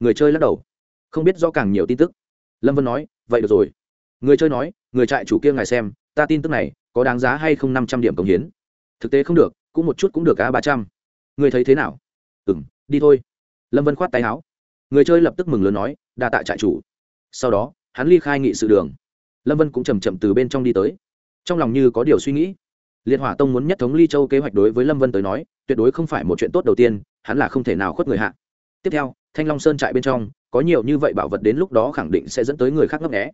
Người chơi lắc đầu. Không biết rõ càng nhiều tin tức. Lâm vân nói, vậy được rồi. Người chơi nói, người trại chủ kia ngài xem, ta tin tức này có đáng giá hay không năm trăm điểm cống hiến? Thực tế không được, cũng một chút cũng được cả ba trăm. Người thấy thế nào? Ừ m đi thôi. Lâm vân khoát tay áo. Người chơi lập tức mừng lớn nói, đa tạ trại chủ. Sau đó, hắn ly khai nghị sự đường. Lâm vân cũng chầm chậm từ bên trong đi tới. Trong lòng như có điều suy nghĩ. Liệt hỏa tông muốn nhất thống ly châu kế hoạch đối với lâm vân tới nói, tuyệt đối không phải một chuyện tốt đầu tiên, hắn là không thể nào khuất người hạ. Tiếp theo, thanh long sơn trại bên trong, có nhiều như vậy bảo vật đến lúc đó khẳng định sẽ dẫn tới người khác ngấp nghẽ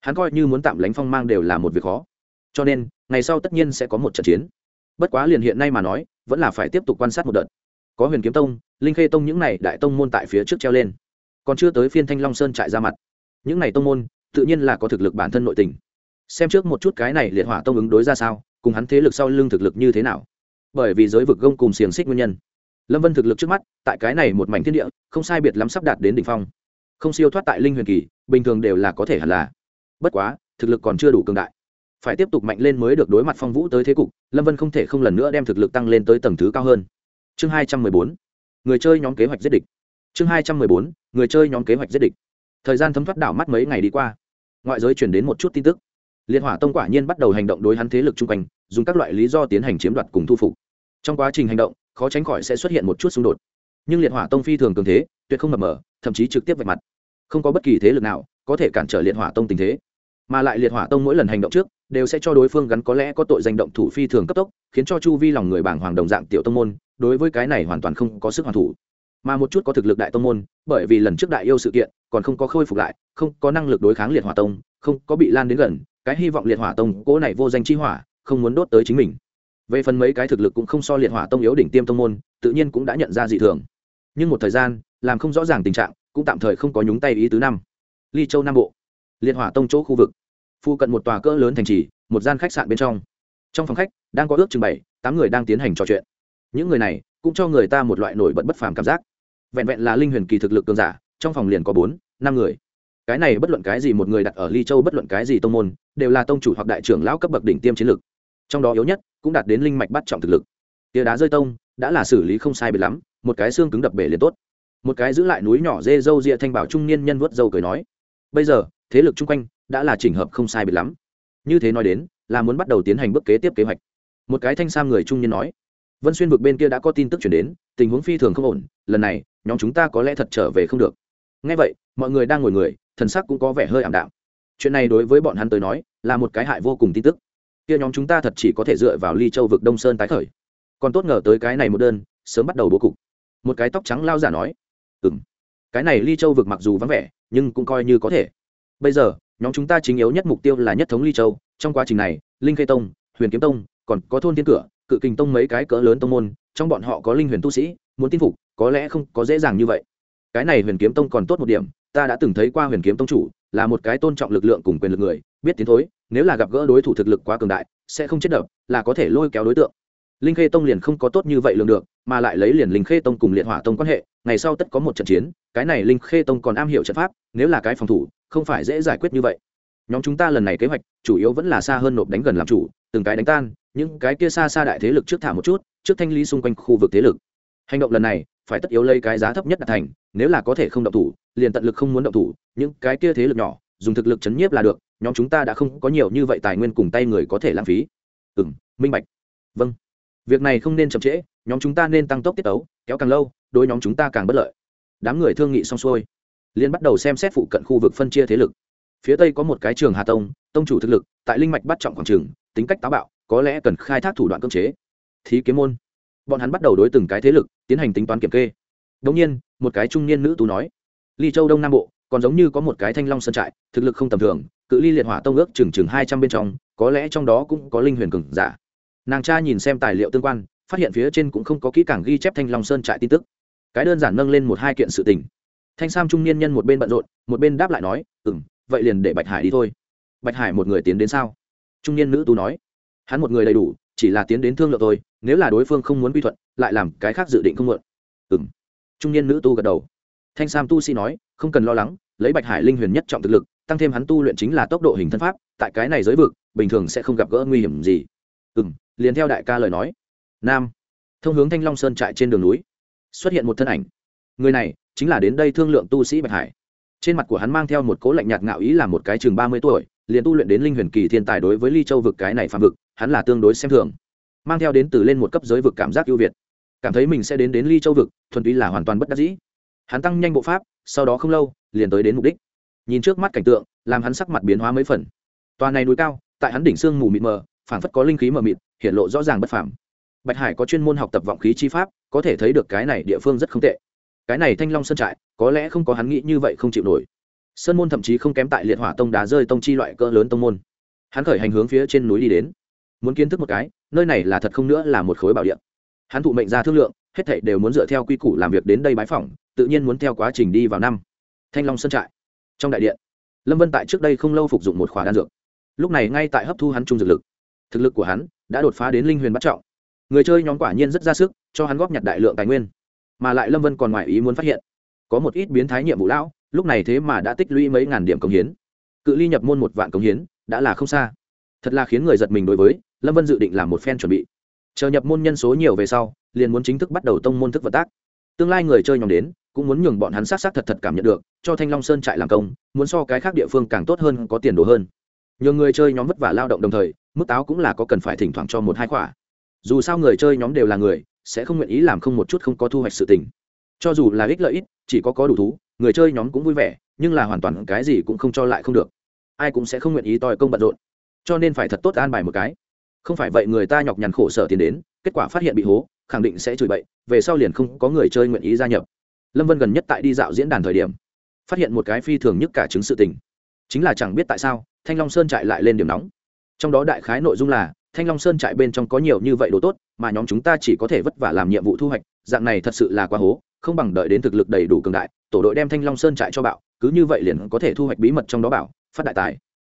hắn coi như muốn tạm lánh phong mang đều là một việc khó cho nên, ngày sau tất nhiên sẽ có một trận chiến. Bất quá liền hiện nay mà nói, vẫn là phải tiếp tục quan sát một đợt. Có huyền kiếm tông, linh khê tông những này đại tông môn tại phía trước treo lên. Còn chưa tới phiên thanh long sơn trại ra mặt. Những này tông môn, tự nhiên là có thực lực bản thân nội tình. Xem trước một chút cái này liệt hỏa tông ứng đối ra sao, cùng hắn thế lực sau lưng thực lực như thế nào. Bởi vì giới vực gông cùng xiềng xích nguyên nhân. Lâm vân thực lực trước mắt, tại cái này một mảnh thiên địa, không sai biệt lắm sắp đạt đến đ ỉ n h phong. Không siêu thoát tại linh huyền kỳ, bình thường đều là có thể hẳn là. Bất quá, thực lực còn chưa đủ cường đại phải tiếp tục mạnh lên mới được đối mặt phong vũ tới thế cục, lâm vân không thể không lần nữa đem thực lực tăng lên tới tầng thứ cao hơn. Chương hai trăm mười bốn, người chơi nhóm kế hoạch giết địch. Chương hai trăm mười bốn, người chơi nhóm kế hoạch giết địch. Thời gian thấm thoát đảo mắt mấy ngày đi qua, ngoại giới chuyển đến một chút tin tức. Liên hỏa tông quả nhiên bắt đầu hành động đối hắn thế lực chung quanh, dùng các loại lý do tiến hành chiếm đoạt cùng thu phục. Trong quá trình hành động, khó tránh khỏi sẽ xuất hiện một chút xung đột. Nhưng liệt hỏa tông phi thường cường thế, tuyệt không mập mờ, thậm chí trực tiếp vạch mặt. Không có bất kỳ thế lực nào có thể cản trở liệt hỏa tông tình thế mà lại liệt hỏa tông mỗi lần hành động trước đều sẽ cho đối phương gắn có lẽ có tội danh động thủ phi thường cấp tốc, khiến cho chu vi lòng người bảng hoàng đồng dạng tiểu tông môn, đối với cái này hoàn toàn không có sức hoàn thủ. Mà một chút có thực lực đại tông môn, bởi vì lần trước đại yêu sự kiện, còn không có khôi phục lại, không có năng lực đối kháng liệt hỏa tông, không có bị lan đến gần, cái hy vọng liệt hỏa tông cỗ này vô danh chi hỏa, không muốn đốt tới chính mình. Về phần mấy cái thực lực cũng không so liệt hỏa tông yếu đỉnh tiêm tông môn, tự nhiên cũng đã nhận ra dị thường. Nhưng một thời gian, làm không rõ ràng tình trạng, cũng tạm thời không có nhúng tay ý tứ năm. Ly châu nam bộ liệt hỏa tông chỗ khu vực. Phụ cận một tòa cỡ lớn thành trì, một gian khách sạn bên trong. Trong phòng khách, đang có ước chừng bảy, tám người đang tiến hành trò chuyện. Những người này cũng cho người ta một loại nổi bật bất phàm cảm giác. Vẹn vẹn là linh huyền kỳ thực lực cường giả, trong phòng liền có bốn, năm người. Cái này bất luận cái gì một người đặt ở ly châu bất luận cái gì tông môn, đều là tông chủ hoặc đại trưởng lão cấp bậc đỉnh tiêm chiến lực. Trong đó yếu nhất cũng đạt đến linh mạch bắt trọng thực lực. Tia đá rơi tông đã là xử lý không sai biệt lắm, một cái xương cứng đập bể liền tốt. Một cái giữ lại núi nhỏ dê dâu rịa thanh bảo trung niên nhân vớt dâu cười nói, bây giờ thế lực chung quanh đã là chỉnh hợp không sai biệt lắm. Như thế nói đến, là muốn bắt đầu tiến hành bước kế tiếp kế hoạch. Một cái thanh sam người trung niên nói, vân xuyên vực bên kia đã có tin tức chuyển đến, tình huống phi thường không ổn, lần này, nhóm chúng ta có lẽ thật trở về không được. Ngay vậy, mọi người đang ngồi người, thần sắc cũng có vẻ hơi ảm đạm. Chuyện này đối với bọn hắn tới nói, là một cái hại vô cùng tin tức. Kia nhóm chúng ta thật chỉ có thể dựa vào ly châu vực đông sơn tái khởi. Còn tốt ngờ tới cái này một đơn, sớm bắt đầu bố cục. Một cái tóc trắng lao giả nói ừ m cái này ly châu vực mặc dù vắng vẻ, nhưng cũng coi như có thể bây giờ, nhóm chúng ta chính yếu nhất mục tiêu là nhất thống ly châu. Trong quá trình này, linh khê tông, huyền kiếm tông, còn có thôn thiên cửa, cự kình tông mấy cái cỡ lớn tông môn, trong bọn họ có linh huyền tu sĩ, muốn tin phục, có lẽ không có dễ dàng như vậy. Cái này huyền kiếm tông còn tốt một điểm, ta đã từng thấy qua huyền kiếm tông chủ, là một cái tôn trọng lực lượng cùng quyền lực người, biết tiến thối, nếu là gặp gỡ đối thủ thực lực quá cường đại, sẽ không chết đập, là có thể lôi kéo đối tượng. Linh khê tông liền không có tốt như vậy lường được mà lại lấy liền linh khê tông cùng liệt hỏa tông quan hệ, ngày sau tất có một trận chiến, cái này linh khê tông còn am hiểu trận pháp, nếu là cái phòng thủ, không phải dễ giải quyết như vậy. Nhóm chúng ta lần này kế hoạch, chủ yếu vẫn là xa hơn nộp đánh gần làm chủ, từng cái đánh tan, những cái kia xa xa đại thế lực trước thả một chút, trước thanh lý xung quanh khu vực thế lực. Hành động lần này, phải tất yếu lấy cái giá thấp nhất đạt thành, nếu là có thể không động thủ, liền tận lực không muốn động thủ, những cái kia thế lực nhỏ, dùng thực lực chấn nhiếp là được, nhóm chúng ta đã không có nhiều như vậy tài nguyên cùng tay người có thể lãng phí. Ừ minh bạch. Vâng việc này không nên chậm trễ, nhóm chúng ta nên tăng tốc tiết tấu, kéo càng lâu, đối nhóm chúng ta càng bất lợi. Đám người thương nghị xong xuôi liên bắt đầu xem xét phụ cận khu vực phân chia thế lực. Phía tây có một cái trường hà tông tông chủ thực lực, tại linh mạch bắt trọng quảng trường, tính cách táo bạo, có lẽ cần khai thác thủ đoạn cưỡng chế. Thí kiếm môn. Bọn hắn bắt đầu đối từng cái thế lực, tiến hành tính toán kiểm kê. Đống nhiên, một cái trung niên nữ tú nói, ly châu đông nam bộ, còn giống như có một cái thanh long sơn trại, thực lực không tầm thường, cự ly liệt hỏa tông ước chừng chừng hai trăm bên trong, có lẽ trong đó cũng có linh huyền cường giả nàng cha nhìn xem tài liệu tương quan, phát hiện phía trên cũng không có kỹ càng ghi chép thanh long sơn trại tin tức. Cái đơn giản nâng lên một hai kiện sự tình. Thanh sam trung niên nhân một bên bận rộn, một bên đáp lại nói ừ m vậy liền để bạch hải đi thôi. Bạch hải một người tiến đến sao? Trung niên nữ tú nói, hắn một người đầy đủ, chỉ là tiến đến thương lượng thôi. nếu là đối phương không muốn quy thuận, lại làm cái khác dự định không mượn ừ m trung niên nữ tu gật đầu. Thanh sam tu sĩ nói, không cần lo lắng, lấy bạch hải linh huyền nhất trọng thực lực, tăng thêm hắn tu luyện chính là tốc độ hình thân pháp, tại cái này giới vực, bình thường sẽ không gặp gỡ nguy hiểm gì. Ừ m liền theo đại ca lời nói. Nam. Thông hướng thanh long sơn trại trên đường núi. Xuất hiện một thân ảnh. Người này chính là đến đây thương lượng tu sĩ bạch hải. Trên mặt của hắn mang theo một cố lạnh nhạt ngạo ý là một cái chừng ba mươi tuổi, liền tu luyện đến linh huyền kỳ thiên tài đối với ly châu vực cái này phạm vực, hắn là tương đối xem thường. Mang theo đến từ lên một cấp giới vực cảm giác ưu việt. Cảm thấy mình sẽ đến đến ly châu vực, thuần túy là hoàn toàn bất đắc dĩ. Hắn tăng nhanh bộ pháp, sau đó không lâu, liền tới đến mục đích. Nhìn trước mắt cảnh tượng, làm hắn sắc mặt biến hóa mấy phần. Tòa này núi cao, tại hắn đỉnh sương mù mịt mờ, phảng phất có linh khí mờ mịt hiện lộ rõ ràng bất phàm. Bạch hải có chuyên môn học tập vọng khí chi pháp, có thể thấy được cái này địa phương rất không tệ. Cái này thanh long sơn trại, có lẽ không có hắn nghĩ như vậy không chịu nổi. Sơn môn thậm chí không kém tại liệt hỏa tông đá rơi tông chi loại cỡ lớn tông môn. Hắn khởi hành hướng phía trên núi đi đến. Muốn kiến thức một cái, nơi này là thật không nữa là một khối bảo địa. Hắn thụ mệnh ra thương lượng, hết thảy đều muốn dựa theo quy củ làm việc đến đây bái phỏng, tự nhiên muốn theo quá trình đi vào năm. Thanh long sơn trại, trong đại điện. Lâm vân tại trước đây không lâu phục dụng một khóa đan dược. Lúc này ngay tại hấp thu hắn trung dược lực. Thực lực của hắn đã đột phá đến linh huyền bắt trọng. Người chơi nhóm quả nhiên rất ra sức, cho hắn góp nhặt đại lượng tài nguyên. Mà lại lâm vân còn ngoài ý muốn phát hiện, có một ít biến thái nhiệm vụ lão, lúc này thế mà đã tích lũy mấy ngàn điểm công hiến. Cự ly nhập môn một vạn công hiến, đã là không xa. Thật là khiến người giật mình đối với, lâm vân dự định làm một phen chuẩn bị. Chờ nhập môn nhân số nhiều về sau, liền muốn chính thức bắt đầu tông môn thức vận tác. Tương lai người chơi nhóm đến, cũng muốn nhường bọn hắn sát sát thật thật cảm nhận được, cho thanh long sơn trại làm công, muốn so cái khác địa phương càng tốt hơn, có tiền đồ hơn nhờ người chơi nhóm vất vả lao động đồng thời, mức táo cũng là có cần phải thỉnh thoảng cho một hai khỏa. Dù sao người chơi nhóm đều là người, sẽ không nguyện ý làm không một chút không có thu hoạch sự tình. Cho dù là ích lợi ít, chỉ có có đủ thú, người chơi nhóm cũng vui vẻ, nhưng là hoàn toàn cái gì cũng không cho lại không được. Ai cũng sẽ không nguyện ý tòi công bận rộn. Cho nên phải thật tốt an bài một cái. Không phải vậy người ta nhọc nhằn khổ sở tiền đến, kết quả phát hiện bị hố, khẳng định sẽ chửi bậy, về sau liền không có người chơi nguyện ý gia nhập. Lâm vân gần nhất tại đi dạo diễn đàn thời điểm, phát hiện một cái phi thường nhất cả chứng sự tình. Chính là chẳng biết tại sao thanh long sơn trại lại lên điểm nóng. Trong đó đại khái nội dung là, thanh long sơn trại bên trong có nhiều như vậy đồ tốt, mà nhóm chúng ta chỉ có thể vất vả làm nhiệm vụ thu hoạch, dạng này thật sự là quá hố, không bằng đợi đến thực lực đầy đủ cường đại, tổ đội đem thanh long sơn trại cho bạo, cứ như vậy liền có thể thu hoạch bí mật trong đó bảo, phát đại tài.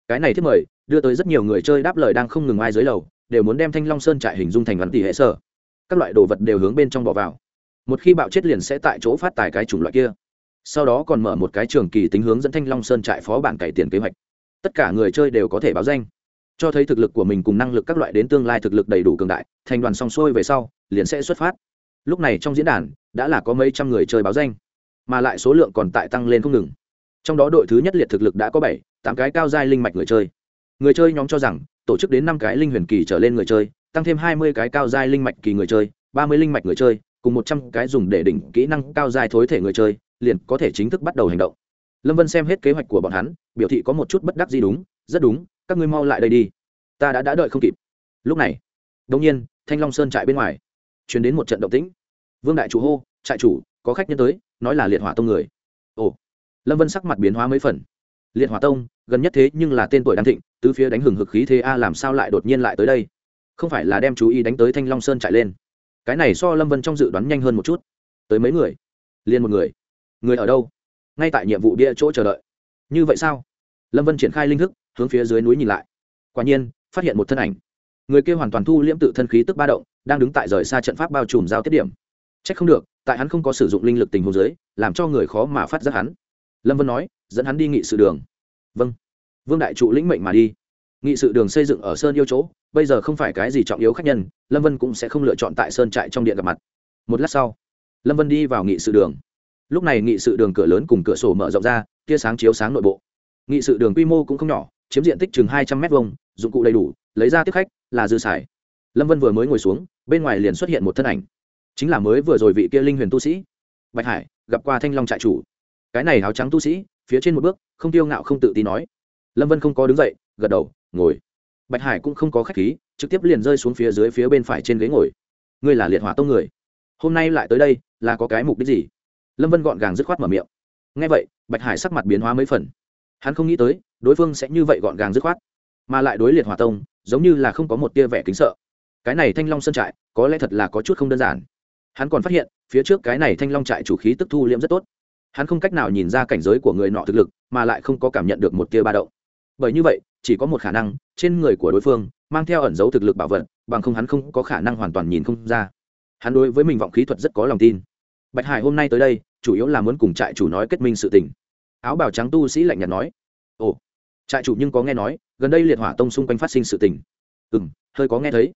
Cái này thiết mời, đưa tới rất nhiều người chơi đáp lời đang không ngừng ai dưới lầu, đều muốn đem thanh long sơn trại hình dung thành văn tỷ hệ sở. Các loại đồ vật đều hướng bên trong bỏ vào. Một khi bạo chết liền sẽ tại chỗ phát tài cái chủng loại kia. Sau đó còn mở một cái trường kỳ tính hướng dẫn thanh long sơn trại phó bản cải tiền kế hoạch tất cả người chơi đều có thể báo danh. Cho thấy thực lực của mình cùng năng lực các loại đến tương lai thực lực đầy đủ cường đại, thành đoàn song xuôi về sau, liền sẽ xuất phát. Lúc này trong diễn đàn, đã là có mấy trăm người chơi báo danh, mà lại số lượng còn tại tăng lên không ngừng. Trong đó đội thứ nhất liệt thực lực đã có bảy, tám cái cao giai linh mạch người chơi. Người chơi nhóm cho rằng, tổ chức đến năm cái linh huyền kỳ trở lên người chơi, tăng thêm hai mươi cái cao giai linh mạch kỳ người chơi, ba mươi linh mạch người chơi, cùng một trăm cái dùng để đỉnh kỹ năng cao giai thối thể người chơi, liền có thể chính thức bắt đầu hành động lâm vân xem hết kế hoạch của bọn hắn, biểu thị có một chút bất đắc gì đúng, rất đúng, các ngươi mau lại đây đi. Ta đã đã đợi không kịp. Lúc này đông nhiên, thanh long sơn trại bên ngoài. Chuyển đến một trận động tĩnh. Vương đại chủ hô, trại chủ, có khách nhân tới, nói là liệt hỏa tông người. Ồ. Lâm vân sắc mặt biến hóa mấy phần. Liệt hỏa tông, gần nhất thế nhưng là tên tuổi đan thịnh, tứ phía đánh hừng hực khí thế a, làm sao lại đột nhiên lại tới đây? Không phải là đem chú ý đánh tới thanh long sơn chạy lên. Cái này so lâm vân trong dự đoán nhanh hơn một chút. Tới mấy người? Liền một người. Người ở đâu? Ngay tại nhiệm vụ bia chỗ chờ đợi. Như vậy sao? Lâm vân triển khai linh thức, hướng phía dưới núi nhìn lại. Quả nhiên, phát hiện một thân ảnh. Người kia hoàn toàn thu liễm tự thân khí tức ba động, đang đứng tại rời xa trận pháp bao trùm giao tiết điểm. C h ắ c không được, tại hắn không có sử dụng linh lực tình hồ dưới, làm cho người khó mà phát giác hắn. Lâm vân nói, dẫn hắn đi nghị sự đường. Vâng. Vương đại trụ lĩnh mệnh mà đi. Nghị sự đường xây dựng ở sơn yêu chỗ, bây giờ không phải cái gì trọng yếu khác nhân, lâm vân cũng sẽ không lựa chọn tại sơn trại trong điện gặp mặt. Một lát sau, lâm vân đi vào nghị sự đường lúc này nghị sự đường cửa lớn cùng cửa sổ mở rộng ra, tia sáng chiếu sáng nội bộ. Nghị sự đường quy mô cũng không nhỏ, chiếm diện tích chừng hai trăm linh m hai dụng cụ đầy đủ, lấy ra tiếp khách là dư xài. Lâm vân vừa mới ngồi xuống, bên ngoài liền xuất hiện một thân ảnh. Chính là mới vừa rồi vị kia linh huyền tu sĩ. Bạch hải, gặp qua thanh long trại chủ. Cái này áo trắng tu sĩ, phía trên một bước, không tiêu ngạo không tự tin nói. Lâm vân không có đứng dậy, gật đầu, ngồi. Bạch hải cũng không có khách khí, trực tiếp liền rơi xuống phía dưới phía bên phải trên ghế ngồi. Ngươi là liệt hỏa tông người. Hôm nay lại tới đây, là có cái mục đích gì? Lâm vân gọn gàng dứt khoát mở miệng ngay vậy bạch hải sắc mặt biến hóa mấy phần hắn không nghĩ tới đối phương sẽ như vậy gọn gàng dứt khoát mà lại đối liệt hỏa tông giống như là không có một tia vẻ kính sợ cái này thanh long sơn trại có lẽ thật là có chút không đơn giản hắn còn phát hiện phía trước cái này thanh long trại chủ khí tức thu liễm rất tốt hắn không cách nào nhìn ra cảnh giới của người nọ thực lực mà lại không có cảm nhận được một tia ba động bởi như vậy chỉ có một khả năng trên người của đối phương mang theo ẩn dấu thực lực bảo vật bằng không hắn không có khả năng hoàn toàn nhìn không ra hắn đối với mình vọng khí thuật rất có lòng tin bạch hải hôm nay tới đây chủ yếu là muốn cùng trại chủ nói kết minh sự tình. Áo bào trắng tu sĩ lạnh nhạt nói, ồ, trại chủ nhưng có nghe nói, gần đây liệt hỏa tông xung quanh phát sinh sự tình. Ừ m hơi có nghe thấy.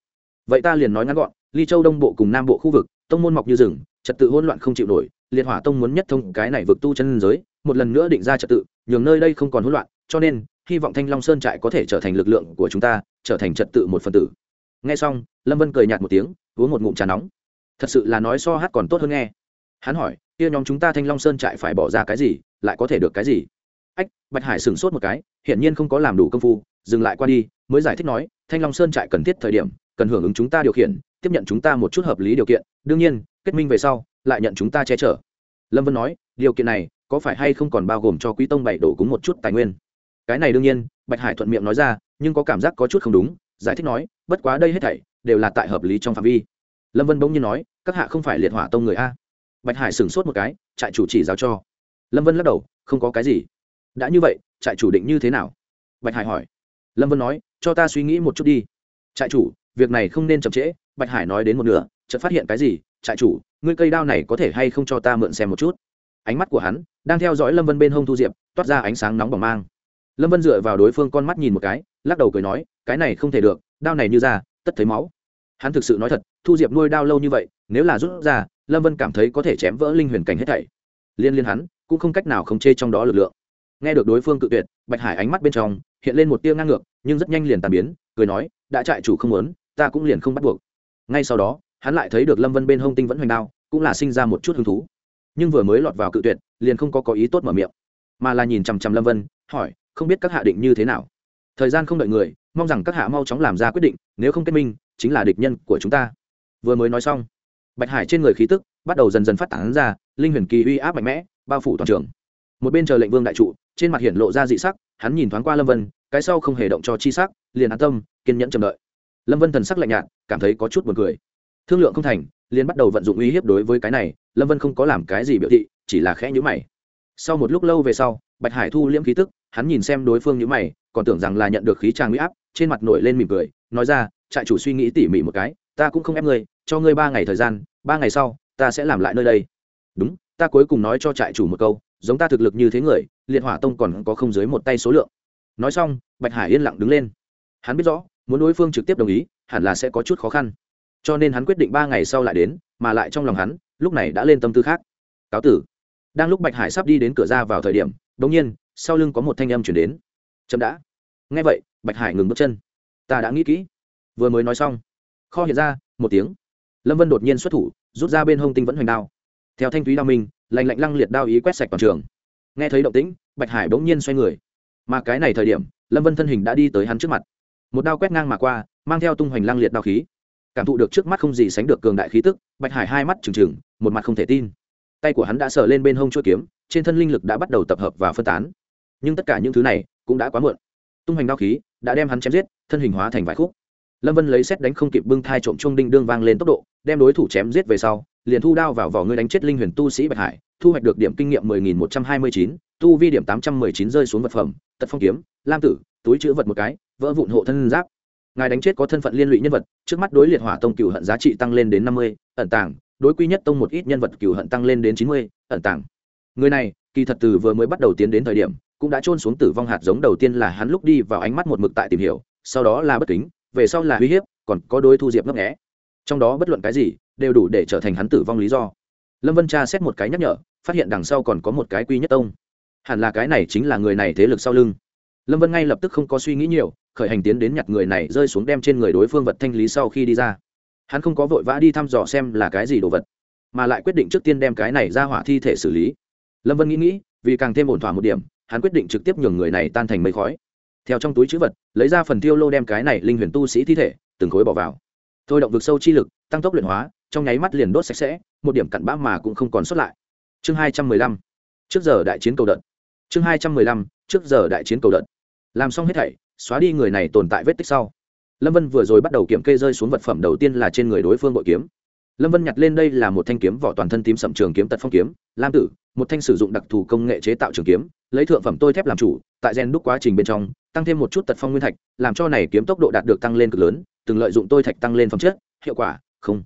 Vậy ta liền nói ngắn gọn, ly châu đông bộ cùng nam bộ khu vực, tông môn mọc như rừng, trật tự hỗn loạn không chịu nổi, liệt hỏa tông muốn nhất thông cái này vực tu chân giới, một lần nữa định ra trật tự, nhường nơi đây không còn hỗn loạn, cho nên, hy vọng thanh long sơn trại có thể trở thành lực lượng của chúng ta, trở thành trật tự một phần tử. Nghe xong, lâm vân cười nhạt một tiếng, uống một ngụm trà nóng. Thật sự là nói so hát còn tốt hơn nghe hắn hỏi, kia nhóm chúng ta thanh long sơn trại phải bỏ ra cái gì, lại có thể được cái gì? Ách, bạch hải sửng sốt một cái, hiển nhiên không có làm đủ công phu, dừng lại qua đi, mới giải thích nói, thanh long sơn trại cần thiết thời điểm, cần hưởng ứng chúng ta điều khiển, tiếp nhận chúng ta một chút hợp lý điều kiện, đương nhiên, kết minh về sau, lại nhận chúng ta che chở. Lâm vân nói, điều kiện này, có phải hay không còn bao gồm cho quý tông bảy đổ cúng một chút tài nguyên? Cái này đương nhiên, bạch hải thuận miệng nói ra, nhưng có cảm giác có chút không đúng, giải thích nói, bất quá đây hết thảy, đều là tại hợp lý trong phạm vi. Lâm vân bỗng nhiên nói, các hạ không phải liệt hỏa tông người a bạch hải sửng sốt một cái, trại chủ chỉ giáo cho. Lâm vân lắc đầu, không có cái gì. Đã như vậy, trại chủ định như thế nào? Bạch hải hỏi. Lâm vân nói, cho ta suy nghĩ một chút đi. Trại chủ, việc này không nên chậm trễ, bạch hải nói đến một nửa, chợt phát hiện cái gì? Trại chủ, ngươi cây đao này có thể hay không cho ta mượn xem một chút? Ánh mắt của hắn, đang theo dõi lâm vân bên hông thu diệp, toát ra ánh sáng nóng bỏng mang. Lâm vân dựa vào đối phương con mắt nhìn một cái, lắc đầu cười nói, cái này không thể được, đao này như ra tất thấy máu. Hắn thực sự nói thật, thu diệp nuôi đao lâu như vậy, nếu là rút ra lâm vân cảm thấy có thể chém vỡ linh huyền cảnh hết thảy. Liên liên hắn, cũng không cách nào khống chê trong đó lực lượng. Nghe được đối phương cự tuyệt, bạch hải ánh mắt bên trong, hiện lên một tia ngang ngược, nhưng rất nhanh liền tàn biến, cười nói, đã trại chủ không muốn, ta cũng liền không bắt buộc. Ngay sau đó, hắn lại thấy được lâm vân bên hông tinh vẫn hoành đao, cũng là sinh ra một chút hứng thú. Nhưng vừa mới lọt vào cự tuyệt, liền không có có ý tốt mở miệng. Mà là nhìn chằm chằm lâm vân, hỏi, không biết các hạ định như thế nào? Thời gian không đợi người, mong rằng các hạ mau chóng làm ra quyết định, nếu không kết minh, chính là địch nhân của chúng ta. Vừa mới nói xong bạch hải trên người khí tức bắt đầu dần dần phát tán ra, linh huyền kỳ uy áp mạnh mẽ, bao phủ toàn trường. Một bên chờ lệnh vương đại trụ, trên mặt hiển lộ ra dị sắc, hắn nhìn thoáng qua lâm vân, cái sau không hề động cho chi sắc, liền an tâm, kiên nhẫn chờ đợi. Lâm vân thần sắc lạnh nhạt, cảm thấy có chút buồn cười. Thương lượng không thành, liền bắt đầu vận dụng uy hiếp đối với cái này, lâm vân không có làm cái gì biểu thị, chỉ là khẽ nhữ mày. Sau một lúc lâu về sau, bạch hải thu liễm khí tức, hắn nhìn xem đối phương nhữ mày, còn tưởng rằng là nhận được khí tràng uy áp, trên mặt nổi lên mỉm cười, nói ra, trại chủ suy nghĩ tỉ mỉ một cái ta cũng không ép ngươi, cho ngươi ba ngày thời gian, ba ngày sau, ta sẽ làm lại nơi đây. Đúng, ta cuối cùng nói cho trại chủ một câu, giống ta thực lực như thế người, liệt hỏa tông còn có không dưới một tay số lượng. Nói xong, bạch hải yên lặng đứng lên. Hắn biết rõ, muốn đối phương trực tiếp đồng ý, hẳn là sẽ có chút khó khăn. Cho nên hắn quyết định ba ngày sau lại đến, mà lại trong lòng hắn, lúc này đã lên tâm tư khác. Cáo tử. Đang lúc bạch hải sắp đi đến cửa ra vào thời điểm đ ỗ n g nhiên, sau lưng có một thanh âm chuyển đến. Chậm đã. Nghe vậy, bạch hải ngừng bước chân. Ta đã nghĩ kỹ. Vừa mới nói xong kho hiện ra, một tiếng. Lâm vân đột nhiên xuất thủ, rút ra bên hông tinh vẫn hoành đao. Theo thanh thúy đao minh lành lạnh lăng liệt đao ý quét sạch toàn trường. Nghe thấy động tĩnh, bạch hải bỗng nhiên xoay người. Mà cái này thời điểm, lâm vân thân hình đã đi tới hắn trước mặt. Một đao quét ngang mà qua, mang theo tung hoành lăng liệt đao khí. Cảm thụ được trước mắt không gì sánh được cường đại khí tức, bạch hải hai mắt trừng trừng, một mặt không thể tin. Tay của hắn đã sờ lên bên hông chuỗi kiếm, trên thân linh lực đã bắt đầu tập hợp và phân tán. Nhưng tất cả những thứ này cũng đã quá muộn. Tung hoành đao khí đã đem hắn chém giết, thân hình hóa thành vài khúc lâm vân lấy xét đánh không kịp bưng thai trộm chuông đinh đương vang lên tốc độ, đem đối thủ chém giết về sau, liền thu đao vào vỏ ngươi đánh chết linh huyền tu sĩ bạch hải, thu hoạch được điểm kinh nghiệm mười nghìn một trăm hai mươi chín, tu vi điểm tám trăm mười chín rơi xuống vật phẩm, tật phong kiếm, lam tử, túi chữ vật một cái, vỡ vụn hộ thân giáp. Ngài đánh chết có thân phận liên lụy nhân vật, trước mắt đối liệt hỏa tông cựu hận giá trị tăng lên đến năm mươi, ẩn tàng, đối quy nhất tông một ít nhân vật cựu hận tăng lên đến chín mươi, ẩn tàng. Người này, kỳ thật từ vừa mới bắt đầu tiến đến thời điểm, cũng đã trôn xuống tử vong hạt giống đầu tiên là hắn lúc đi vào ánh mắt một mực tại tìm hiểu, sau đó là bất kính về sau là uy hiếp, còn có đối thu diệp ngấp nghẽ trong đó bất luận cái gì đều đủ để trở thành hắn tử vong lý do. Lâm vân tra xét một cái nhắc nhở, phát hiện đằng sau còn có một cái quy nhất tông. Hẳn là cái này chính là người này thế lực sau lưng. Lâm vân ngay lập tức không có suy nghĩ nhiều, khởi hành tiến đến nhặt người này rơi xuống đem trên người đối phương vật thanh lý sau khi đi ra. Hắn không có vội vã đi thăm dò xem là cái gì đồ vật, mà lại quyết định trước tiên đem cái này ra hỏa thi thể xử lý. Lâm vân nghĩ nghĩ, vì càng thêm ổn thỏa một điểm, hắn quyết định trực tiếp nhường người này tan thành mây khói theo trong túi chữ vật, lấy ra phần tiêu lô đem cái này linh huyền tu sĩ thi thể, từng khối bỏ vào. Thôi động vực sâu chi lực, tăng tốc luyện hóa, trong nháy mắt liền đốt sạch sẽ, một điểm cặn bã mà cũng không còn sót lại. Chương hai trăm mười lăm. Trước giờ đại chiến cầu đợt. Chương hai trăm mười lăm. Trước giờ đại chiến cầu đợt. Làm xong hết thảy, xóa đi người này tồn tại vết tích sau. Lâm vân vừa rồi bắt đầu kiểm kê rơi xuống vật phẩm đầu tiên là trên người đối phương bội kiếm lâm vân nhặt lên đây là một thanh kiếm vỏ toàn thân tím sậm trường kiếm tật phong kiếm, lam tử, một thanh sử dụng đặc thù công nghệ chế tạo trường kiếm, lấy thượng phẩm tôi thép làm chủ, tại gen đúc quá trình bên trong, tăng thêm một chút tật phong nguyên thạch, làm cho này kiếm tốc độ đạt được tăng lên cực lớn, từng lợi dụng tôi thạch tăng lên phẩm chất, hiệu quả, không.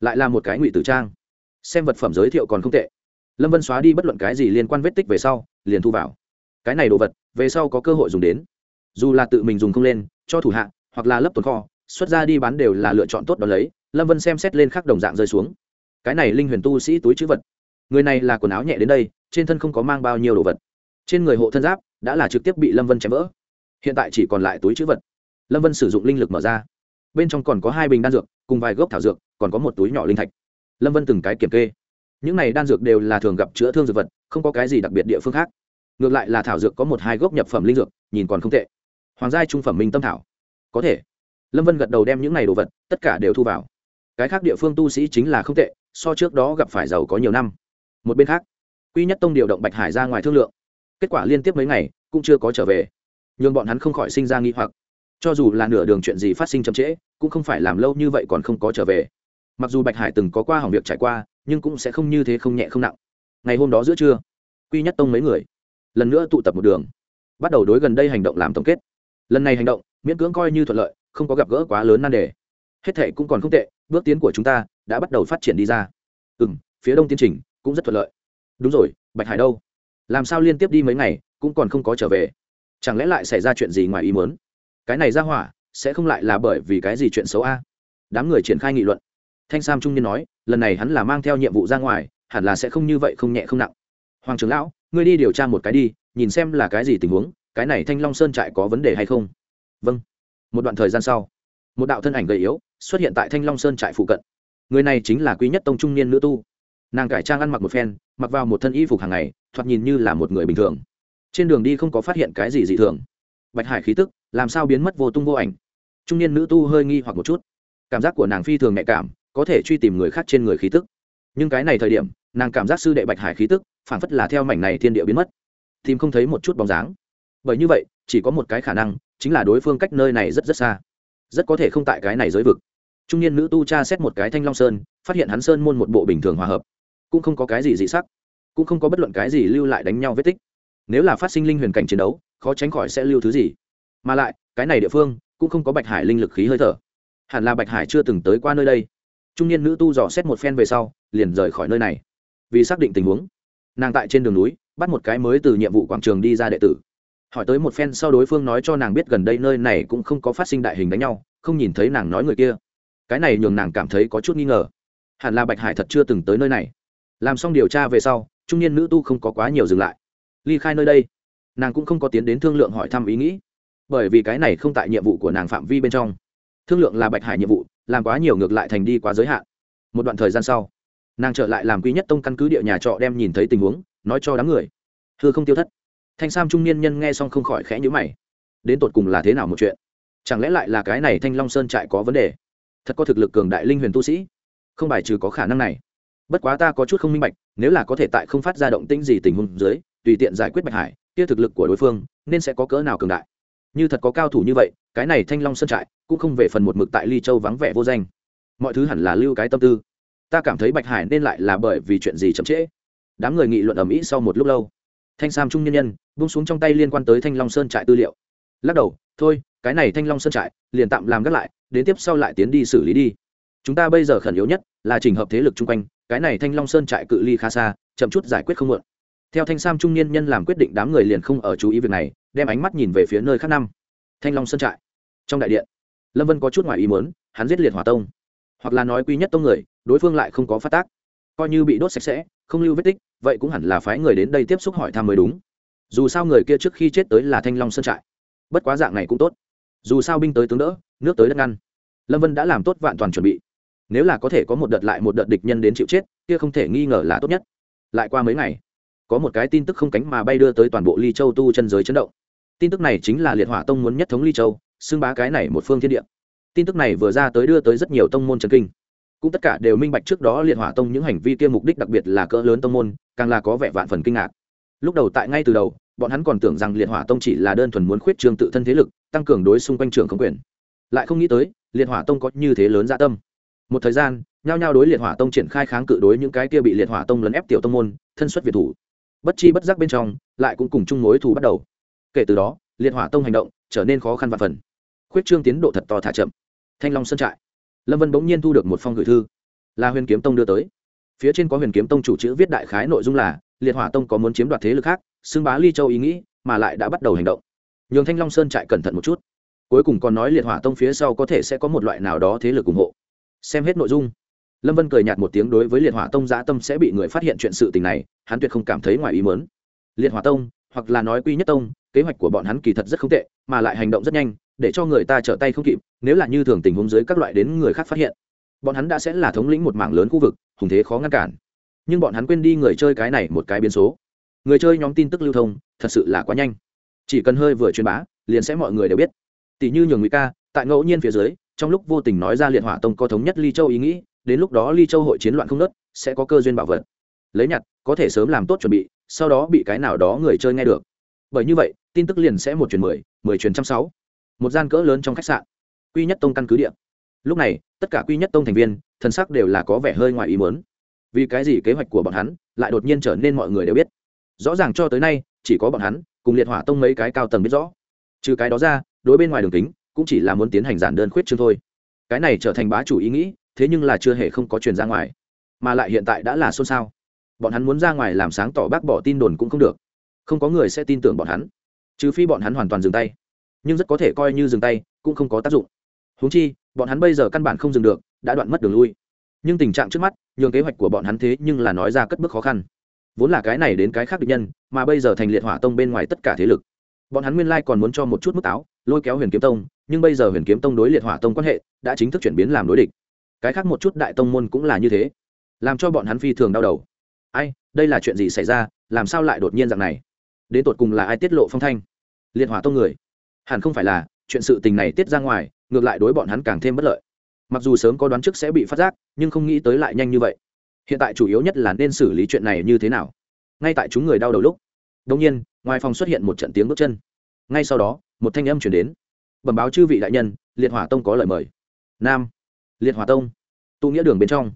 Lại là một cái ngụy tử trang. Xem vật phẩm giới thiệu còn không tệ. Lâm vân xóa đi bất luận cái gì liên quan vết tích về sau, liền thu vào. Cái này đồ vật, về sau có cơ hội dùng đến. Dù là tự mình dùng không lên, cho thủ hạ, hoặc là lấp tồn kho, xuất ra đi bán đều là lựa chọn tốt đó lấy lâm vân xem xét lên khắc đồng dạng rơi xuống. Cái này linh huyền tu sĩ túi chữ vật. Người này là quần áo nhẹ đến đây, trên thân không có mang bao nhiêu đồ vật. Trên người hộ thân giáp đã là trực tiếp bị lâm vân chém vỡ. Hiện tại chỉ còn lại túi chữ vật. Lâm vân sử dụng linh lực mở ra. Bên trong còn có hai bình đan dược, cùng vài gốc thảo dược, còn có một túi nhỏ linh thạch. Lâm vân từng cái kiểm kê. Những này đan dược đều là thường gặp chữa thương dược vật, không có cái gì đặc biệt địa phương khác. Ngược lại là thảo dược có một hai gốc nhập phẩm linh dược, nhìn còn không tệ. Hoàng gia trung phẩm minh tâm thảo. Có thể. Lâm vân gật đầu đem những này đồ vật, tất cả đều thu vào cái khác địa phương tu sĩ chính là không tệ, so trước đó gặp phải giàu có nhiều năm. Một bên khác, quy nhất tông điều động bạch hải ra ngoài thương lượng. Kết quả liên tiếp mấy ngày, cũng chưa có trở về. Nhưng bọn hắn không khỏi sinh ra nghi hoặc. Cho dù là nửa đường chuyện gì phát sinh chậm trễ, cũng không phải làm lâu như vậy còn không có trở về. Mặc dù bạch hải từng có qua hỏng việc trải qua, nhưng cũng sẽ không như thế không nhẹ không nặng. Ngày hôm đó giữa trưa, quy nhất tông mấy người, lần nữa tụ tập một đường. Bắt đầu đối gần đây hành động làm tổng kết. Lần này hành động, miễn cưỡng coi như thuận lợi, không có gặp gỡ quá lớn nan đề. Hết thệ cũng còn không tệ bước tiến của chúng ta đã bắt đầu phát triển đi ra. Ừ m phía đông tiến trình cũng rất thuận lợi. Đúng rồi, bạch hải đâu? Làm sao liên tiếp đi mấy ngày cũng còn không có trở về? Chẳng lẽ lại xảy ra chuyện gì ngoài ý muốn? Cái này ra hỏa sẽ không lại là bởi vì cái gì chuyện xấu a? Đám người triển khai nghị luận. Thanh sam trung niên nói, lần này hắn là mang theo nhiệm vụ ra ngoài, hẳn là sẽ không như vậy không nhẹ không nặng. Hoàng trưởng lão, ngươi đi điều tra một cái đi, nhìn xem là cái gì tình huống, cái này thanh long sơn trại có vấn đề hay không? Vâng. Một đoạn thời gian sau một đạo thân ảnh gầy yếu, xuất hiện tại thanh long sơn trại phụ cận. Người này chính là quý nhất tông trung niên nữ tu. Nàng cải trang ăn mặc một phen, mặc vào một thân y phục hàng ngày, thoạt nhìn như là một người bình thường. Trên đường đi không có phát hiện cái gì dị thường. Bạch hải khí tức, làm sao biến mất vô tung vô ảnh? Trung niên nữ tu hơi nghi hoặc một chút. Cảm giác của nàng phi thường nhạy cảm, có thể truy tìm người khác trên người khí tức. Nhưng cái này thời điểm, nàng cảm giác sư đệ bạch hải khí tức phản phất là theo mảnh này thiên địa biến mất. Tìm không thấy một chút bóng dáng. Bởi như vậy, chỉ có một cái khả năng, chính là đối phương cách nơi này rất rất xa rất có thể không tại cái này giới vực. Trung niên nữ tu cha xét một cái thanh long sơn, phát hiện hắn sơn môn một bộ bình thường hòa hợp, cũng không có cái gì dị sắc, cũng không có bất luận cái gì lưu lại đánh nhau vết tích. Nếu là phát sinh linh huyền cảnh chiến đấu, khó tránh khỏi sẽ lưu thứ gì. Mà lại, cái này địa phương cũng không có bạch hải linh lực khí hơi thở. Hẳn là bạch hải chưa từng tới qua nơi đây. Trung niên nữ tu dò xét một phen về sau, liền rời khỏi nơi này. Vì xác định tình huống, nàng tại trên đường núi, bắt một cái mới từ nhiệm vụ quảng trường đi ra đệ tử hỏi tới một phen sau đối phương nói cho nàng biết gần đây nơi này cũng không có phát sinh đại hình đánh nhau, không nhìn thấy nàng nói người kia. Cái này nhường nàng cảm thấy có chút nghi ngờ. Hẳn là bạch hải thật chưa từng tới nơi này. Làm xong điều tra về sau, trung niên nữ tu không có quá nhiều dừng lại. Ly khai nơi đây. Nàng cũng không có tiến đến thương lượng hỏi thăm ý nghĩ. Bởi vì cái này không tại nhiệm vụ của nàng phạm vi bên trong. Thương lượng là bạch hải nhiệm vụ, làm quá nhiều ngược lại thành đi quá giới hạn. Một đoạn thời gian sau, nàng trở lại làm quý nhất tông căn cứ địa nhà trọ đem nhìn thấy tình huống, nói cho đám người. Thưa không tiêu thất thanh sam trung niên nhân nghe xong không khỏi khẽ nhữ mày. Đến tột cùng là thế nào một chuyện? Chẳng lẽ lại là cái này thanh long sơn trại có vấn đề? Thật có thực lực cường đại linh huyền tu sĩ. Không bài trừ có khả năng này. Bất quá ta có chút không minh bạch, nếu là có thể tại không phát ra động tĩnh gì tình huống dưới, tùy tiện giải quyết bạch hải, kia thực lực của đối phương, nên sẽ có cỡ nào cường đại? Như thật có cao thủ như vậy, cái này thanh long sơn trại cũng không về phần một mực tại ly châu vắng vẻ vô danh. Mọi thứ hẳn là lưu cái tâm tư. Ta cảm thấy bạch hải nên lại là bởi vì chuyện gì chậm trễ. Đám người nghị luận ầm ĩ sau một lúc lâu. Thanh sam trung nhân nhân bung xuống trong tay liên quan tới thanh long sơn trại tư liệu. Lắc đầu, thôi, cái này thanh long sơn trại, liền tạm làm gác lại, đến tiếp sau lại tiến đi xử lý đi. Chúng ta bây giờ khẩn yếu nhất là trình hợp thế lực chung quanh, cái này thanh long sơn trại cự ly khá xa, chậm chút giải quyết không muộn. Theo thanh sam trung niên nhân làm quyết định đám người liền không ở chú ý việc này, đem ánh mắt nhìn về phía nơi khác năm. Thanh long sơn trại. Trong đại điện, lâm vân có chút ngoài ý muốn, hắn giết liệt hỏa tông. Hoặc là nói quý nhất tông người, đối phương lại không có phát tác. Coi như bị đốt sạch sẽ, không lưu vết tích, vậy cũng hẳn là phái người đến đây tiếp xúc hỏi thăm mới đúng dù sao người kia trước khi chết tới là thanh long sơn trại bất quá dạng này cũng tốt dù sao binh tới tướng đỡ nước tới đất ngăn lâm vân đã làm tốt vạn toàn chuẩn bị nếu là có thể có một đợt lại một đợt địch nhân đến chịu chết kia không thể nghi ngờ là tốt nhất lại qua mấy ngày có một cái tin tức không cánh mà bay đưa tới toàn bộ ly châu tu chân giới chấn động tin tức này chính là liệt hỏa tông muốn nhất thống ly châu xưng bá cái này một phương thiên địa tin tức này vừa ra tới đưa tới rất nhiều tông môn trần kinh cũng tất cả đều minh bạch trước đó liệt hỏa tông những hành vi kia mục đích đặc biệt là cỡ lớn tông môn càng là có vẻ vạn phần kinh ngạc lúc đầu tại ngay từ đầu, bọn hắn còn tưởng rằng liệt hỏa tông chỉ là đơn thuần muốn khuyết trương tự thân thế lực, tăng cường đối xung quanh trường không quyền. Lại không nghĩ tới, liệt hỏa tông có như thế lớn dạ tâm. Một thời gian, nhao nhao đối liệt hỏa tông triển khai kháng cự đối những cái kia bị liệt hỏa tông lấn ép tiểu tông môn, thân xuất việt thủ. Bất chi bất giác bên trong, lại cũng cùng chung mối thù bắt đầu. Kể từ đó, liệt hỏa tông hành động trở nên khó khăn và phần. Khuyết trương tiến độ thật to thả chậm. Thanh long sơn trại. Lâm vân bỗng nhiên thu được một phong gửi thư. Là huyền kiếm tông đưa tới. Phía trên có huyền kiếm tông chủ chữ viết đại khái nội dung là liệt hỏa tông có muốn chiếm đoạt thế lực khác, xưng bá ly châu ý nghĩ, mà lại đã bắt đầu hành động. Nhường thanh long sơn trại cẩn thận một chút. Cuối cùng còn nói liệt hỏa tông phía sau có thể sẽ có một loại nào đó thế lực ủng hộ. Xem hết nội dung. Lâm vân cười nhạt một tiếng đối với liệt hỏa tông giã tâm sẽ bị người phát hiện chuyện sự tình này, hắn tuyệt không cảm thấy ngoài ý mớn liệt hỏa tông, hoặc là nói quy nhất tông, kế hoạch của bọn hắn kỳ thật rất không tệ, mà lại hành động rất nhanh, để cho người ta trở tay không kịp, nếu là như thường tình huống dưới các loại đến người khác phát hiện, bọn hắn đã sẽ là thống lĩnh một mảng lớn khu vực, hùng thế khó ngăn cản nhưng bọn hắn quên đi người chơi cái này một cái biến số. Người chơi nhóm tin tức lưu thông, thật sự là quá nhanh. Chỉ cần hơi vừa truyền bá, liền sẽ mọi người đều biết. Tỷ như nhường nguy ca, tại ngẫu nhiên phía dưới, trong lúc vô tình nói ra liệt hỏa tông có thống nhất ly châu ý nghĩ, đến lúc đó ly châu hội chiến loạn không nớt sẽ có cơ duyên bảo vật. Lấy nhặt, có thể sớm làm tốt chuẩn bị, sau đó bị cái nào đó người chơi nghe được. Bởi như vậy, tin tức liền sẽ một truyền mười mười truyền trăm sáu. Một gian cỡ lớn trong khách sạn. Quy nhất tông căn cứ địa. Lúc này, tất cả quy nhất tông thành viên thân sắc đều là có vẻ hơi ngoài ý muốn vì cái gì kế hoạch của bọn hắn lại đột nhiên trở nên mọi người đều biết. Rõ ràng cho tới nay, chỉ có bọn hắn cùng liệt hỏa tông mấy cái cao tầng biết rõ. Trừ cái đó ra, đối bên ngoài đường kính, cũng chỉ là muốn tiến hành giản đơn khuyết chương thôi. Cái này trở thành bá chủ ý nghĩ, thế nhưng là chưa hề không có truyền ra ngoài. Mà lại hiện tại đã là xôn xao. Bọn hắn muốn ra ngoài làm sáng tỏ bác bỏ tin đồn cũng không được. Không có người sẽ tin tưởng bọn hắn. Trừ phi bọn hắn hoàn toàn dừng tay. Nhưng rất có thể coi như dừng tay, cũng không có tác dụng. Húng chi, bọn hắn bây giờ căn bản không dừng được, đã đoạn mất đường lui nhưng tình trạng trước mắt nhường kế hoạch của bọn hắn thế nhưng là nói ra cất bước khó khăn. Vốn là cái này đến cái khác địch nhân mà bây giờ thành liệt hỏa tông bên ngoài tất cả thế lực. Bọn hắn nguyên lai còn muốn cho một chút mức táo, lôi kéo huyền kiếm tông nhưng bây giờ huyền kiếm tông đối liệt hỏa tông quan hệ đã chính thức chuyển biến làm đối địch. Cái khác một chút đại tông môn cũng là như thế làm cho bọn hắn phi thường đau đầu. Ai đây là chuyện gì xảy ra làm sao lại đột nhiên dạng này? Đến tột cùng là ai tiết lộ phong thanh? Liệt hỏa tông người. Hẳn không phải là chuyện sự tình này tiết ra ngoài ngược lại đối bọn hắn càng thêm bất lợi mặc dù sớm có đoán trước sẽ bị phát giác, nhưng không nghĩ tới lại nhanh như vậy. Hiện tại chủ yếu nhất là nên xử lý chuyện này như thế nào. Ngay tại chúng người đau đầu lúc đông nhiên, ngoài phòng xuất hiện một trận tiếng bước chân. Ngay sau đó, một thanh âm chuyển đến. Bẩm báo chư vị đại nhân, liệt hỏa tông có lời mời. Nam, liệt hỏa tông. Tụ nghĩa đường bên trong.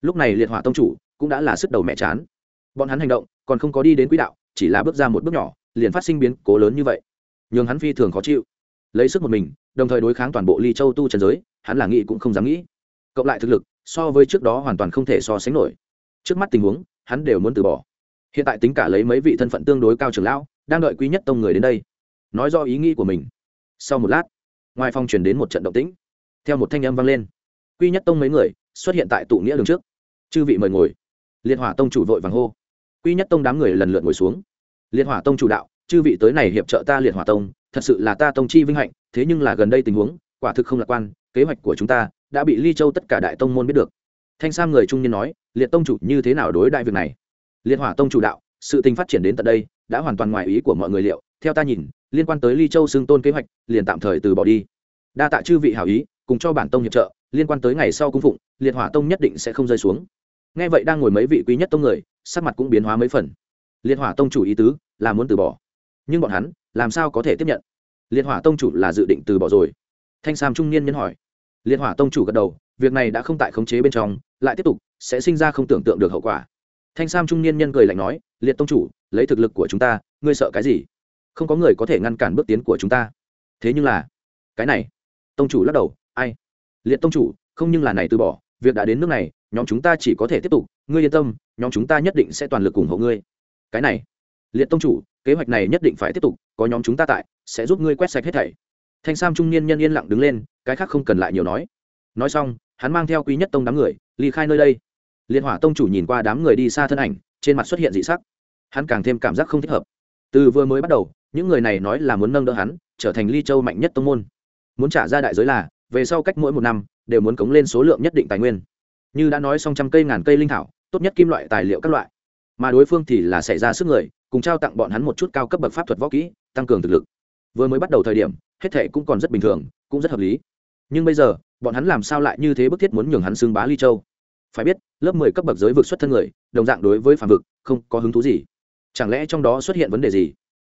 Lúc này liệt hỏa tông chủ cũng đã là sức đầu mẹ chán. Bọn hắn hành động còn không có đi đến quỹ đạo, chỉ là bước ra một bước nhỏ, liền phát sinh biến cố lớn như vậy. Nhường hắn phi thường khó chịu. Lấy sức một mình, đồng thời đối kháng toàn bộ ly châu tu trần giới hắn là nghĩ cũng không dám nghĩ. Cộng lại thực lực, so với trước đó hoàn toàn không thể so sánh nổi. Trước mắt tình huống, hắn đều muốn từ bỏ. Hiện tại tính cả lấy mấy vị thân phận tương đối cao trưởng lão, đang đợi quý nhất tông người đến đây. Nói do ý nghĩ của mình. Sau một lát, ngoài phòng chuyển đến một trận động tĩnh. Theo một thanh âm vang lên. Quy nhất tông mấy người xuất hiện tại tụ nghĩa đường trước. Chư vị mời ngồi. Liệt hỏa tông chủ vội vàng hô. Quy nhất tông đám người lần lượt ngồi xuống. Liệt hỏa tông chủ đạo, chư vị tới này hiệp trợ ta liệt hỏa tông, thật sự là ta tông chi vinh hạnh, thế nhưng là gần đây tình huống, quả thực không lạc quan kế hoạch của chúng ta đã bị ly châu tất cả đại tông môn biết được. Thanh sam người trung niên nói, liệt tông chủ như thế nào đối đại việc này? Liệt hỏa tông chủ đạo, sự tình phát triển đến tận đây, đã hoàn toàn ngoài ý của mọi người liệu. Theo ta nhìn, liên quan tới ly châu xưng tôn kế hoạch, liền tạm thời từ bỏ đi. Đa tạ chư vị hảo ý, cùng cho bản tông hiệp trợ, liên quan tới ngày sau cung phụng, liệt hỏa tông nhất định sẽ không rơi xuống. Nghe vậy đang ngồi mấy vị quý nhất tông người, sắc mặt cũng biến hóa mấy phần. Liệt hỏa tông chủ ý tứ là muốn từ bỏ, nhưng bọn hắn làm sao có thể tiếp nhận? Liệt hỏa tông chủ là dự định từ bỏ rồi. Thanh sam trung niên nhân hỏi liệt hỏa tông chủ gật đầu, việc này đã không tại khống chế bên trong, lại tiếp tục, sẽ sinh ra không tưởng tượng được hậu quả. Thanh sam trung niên nhân cười lạnh nói, liệt tông chủ, lấy thực lực của chúng ta, ngươi sợ cái gì? Không có người có thể ngăn cản bước tiến của chúng ta. Thế nhưng là cái này. Tông chủ lắc đầu, ai? Liệt tông chủ, không nhưng là này từ bỏ, việc đã đến nước này, nhóm chúng ta chỉ có thể tiếp tục, ngươi yên tâm, nhóm chúng ta nhất định sẽ toàn lực ủng hộ ngươi. Cái này. Liệt tông chủ, kế hoạch này nhất định phải tiếp tục, có nhóm chúng ta tại, sẽ giúp ngươi quét sạch hết thảy thanh sam trung niên nhân yên lặng đứng lên, cái khác không cần lại nhiều nói. Nói xong, hắn mang theo quý nhất tông đám người, ly khai nơi đây. Liệt hỏa tông chủ nhìn qua đám người đi xa thân ảnh, trên mặt xuất hiện dị sắc. Hắn càng thêm cảm giác không thích hợp. Từ vừa mới bắt đầu, những người này nói là muốn nâng đỡ hắn, trở thành ly châu mạnh nhất tông môn. Muốn trả ra đại giới là, về sau cách mỗi một năm, đều muốn cống lên số lượng nhất định tài nguyên. Như đã nói xong trăm cây ngàn cây linh thảo, tốt nhất kim loại, tài liệu các loại. Mà đối phương thì là xảy ra sức người, cùng trao tặng bọn hắn một chút cao cấp bậc pháp thuật võ kỹ, tăng cường thực lực. Vừa mới bắt đầu thời điểm hết thệ cũng còn rất bình thường, cũng rất hợp lý. Nhưng bây giờ, bọn hắn làm sao lại như thế bức thiết muốn nhường hắn xưng bá ly châu? Phải biết, lớp mười cấp bậc giới vực xuất thân người, đồng dạng đối với phản vực, không có hứng thú gì. Chẳng lẽ trong đó xuất hiện vấn đề gì?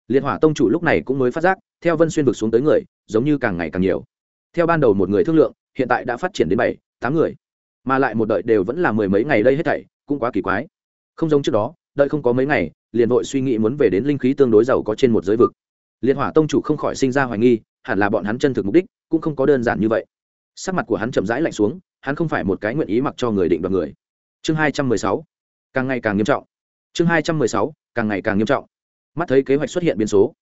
Liệt hỏa tông chủ lúc này cũng mới phát giác, theo vân xuyên vực xuống tới người, giống như càng ngày càng nhiều. Theo ban đầu một người thương lượng, hiện tại đã phát triển đến bảy, tám người. Mà lại một đợi đều vẫn là mười mấy ngày đây hết thảy, cũng quá kỳ quái. Không giống trước đó, đợi không có mấy ngày, liền vội suy nghĩ muốn về đến linh khí tương đối giàu có trên một giới vực. Liệt hỏa tông chủ không khỏi sinh ra hoài nghi hẳn là bọn hắn chân thực mục đích, cũng không có đơn giản như vậy. Sắc mặt của hắn chậm rãi lạnh xuống, hắn không phải một cái nguyện ý mặc cho người định đoạt người. Chương hai trăm mười sáu, càng ngày càng nghiêm trọng. Chương hai trăm mười sáu, càng ngày càng nghiêm trọng. Mắt thấy kế hoạch xuất hiện biến số,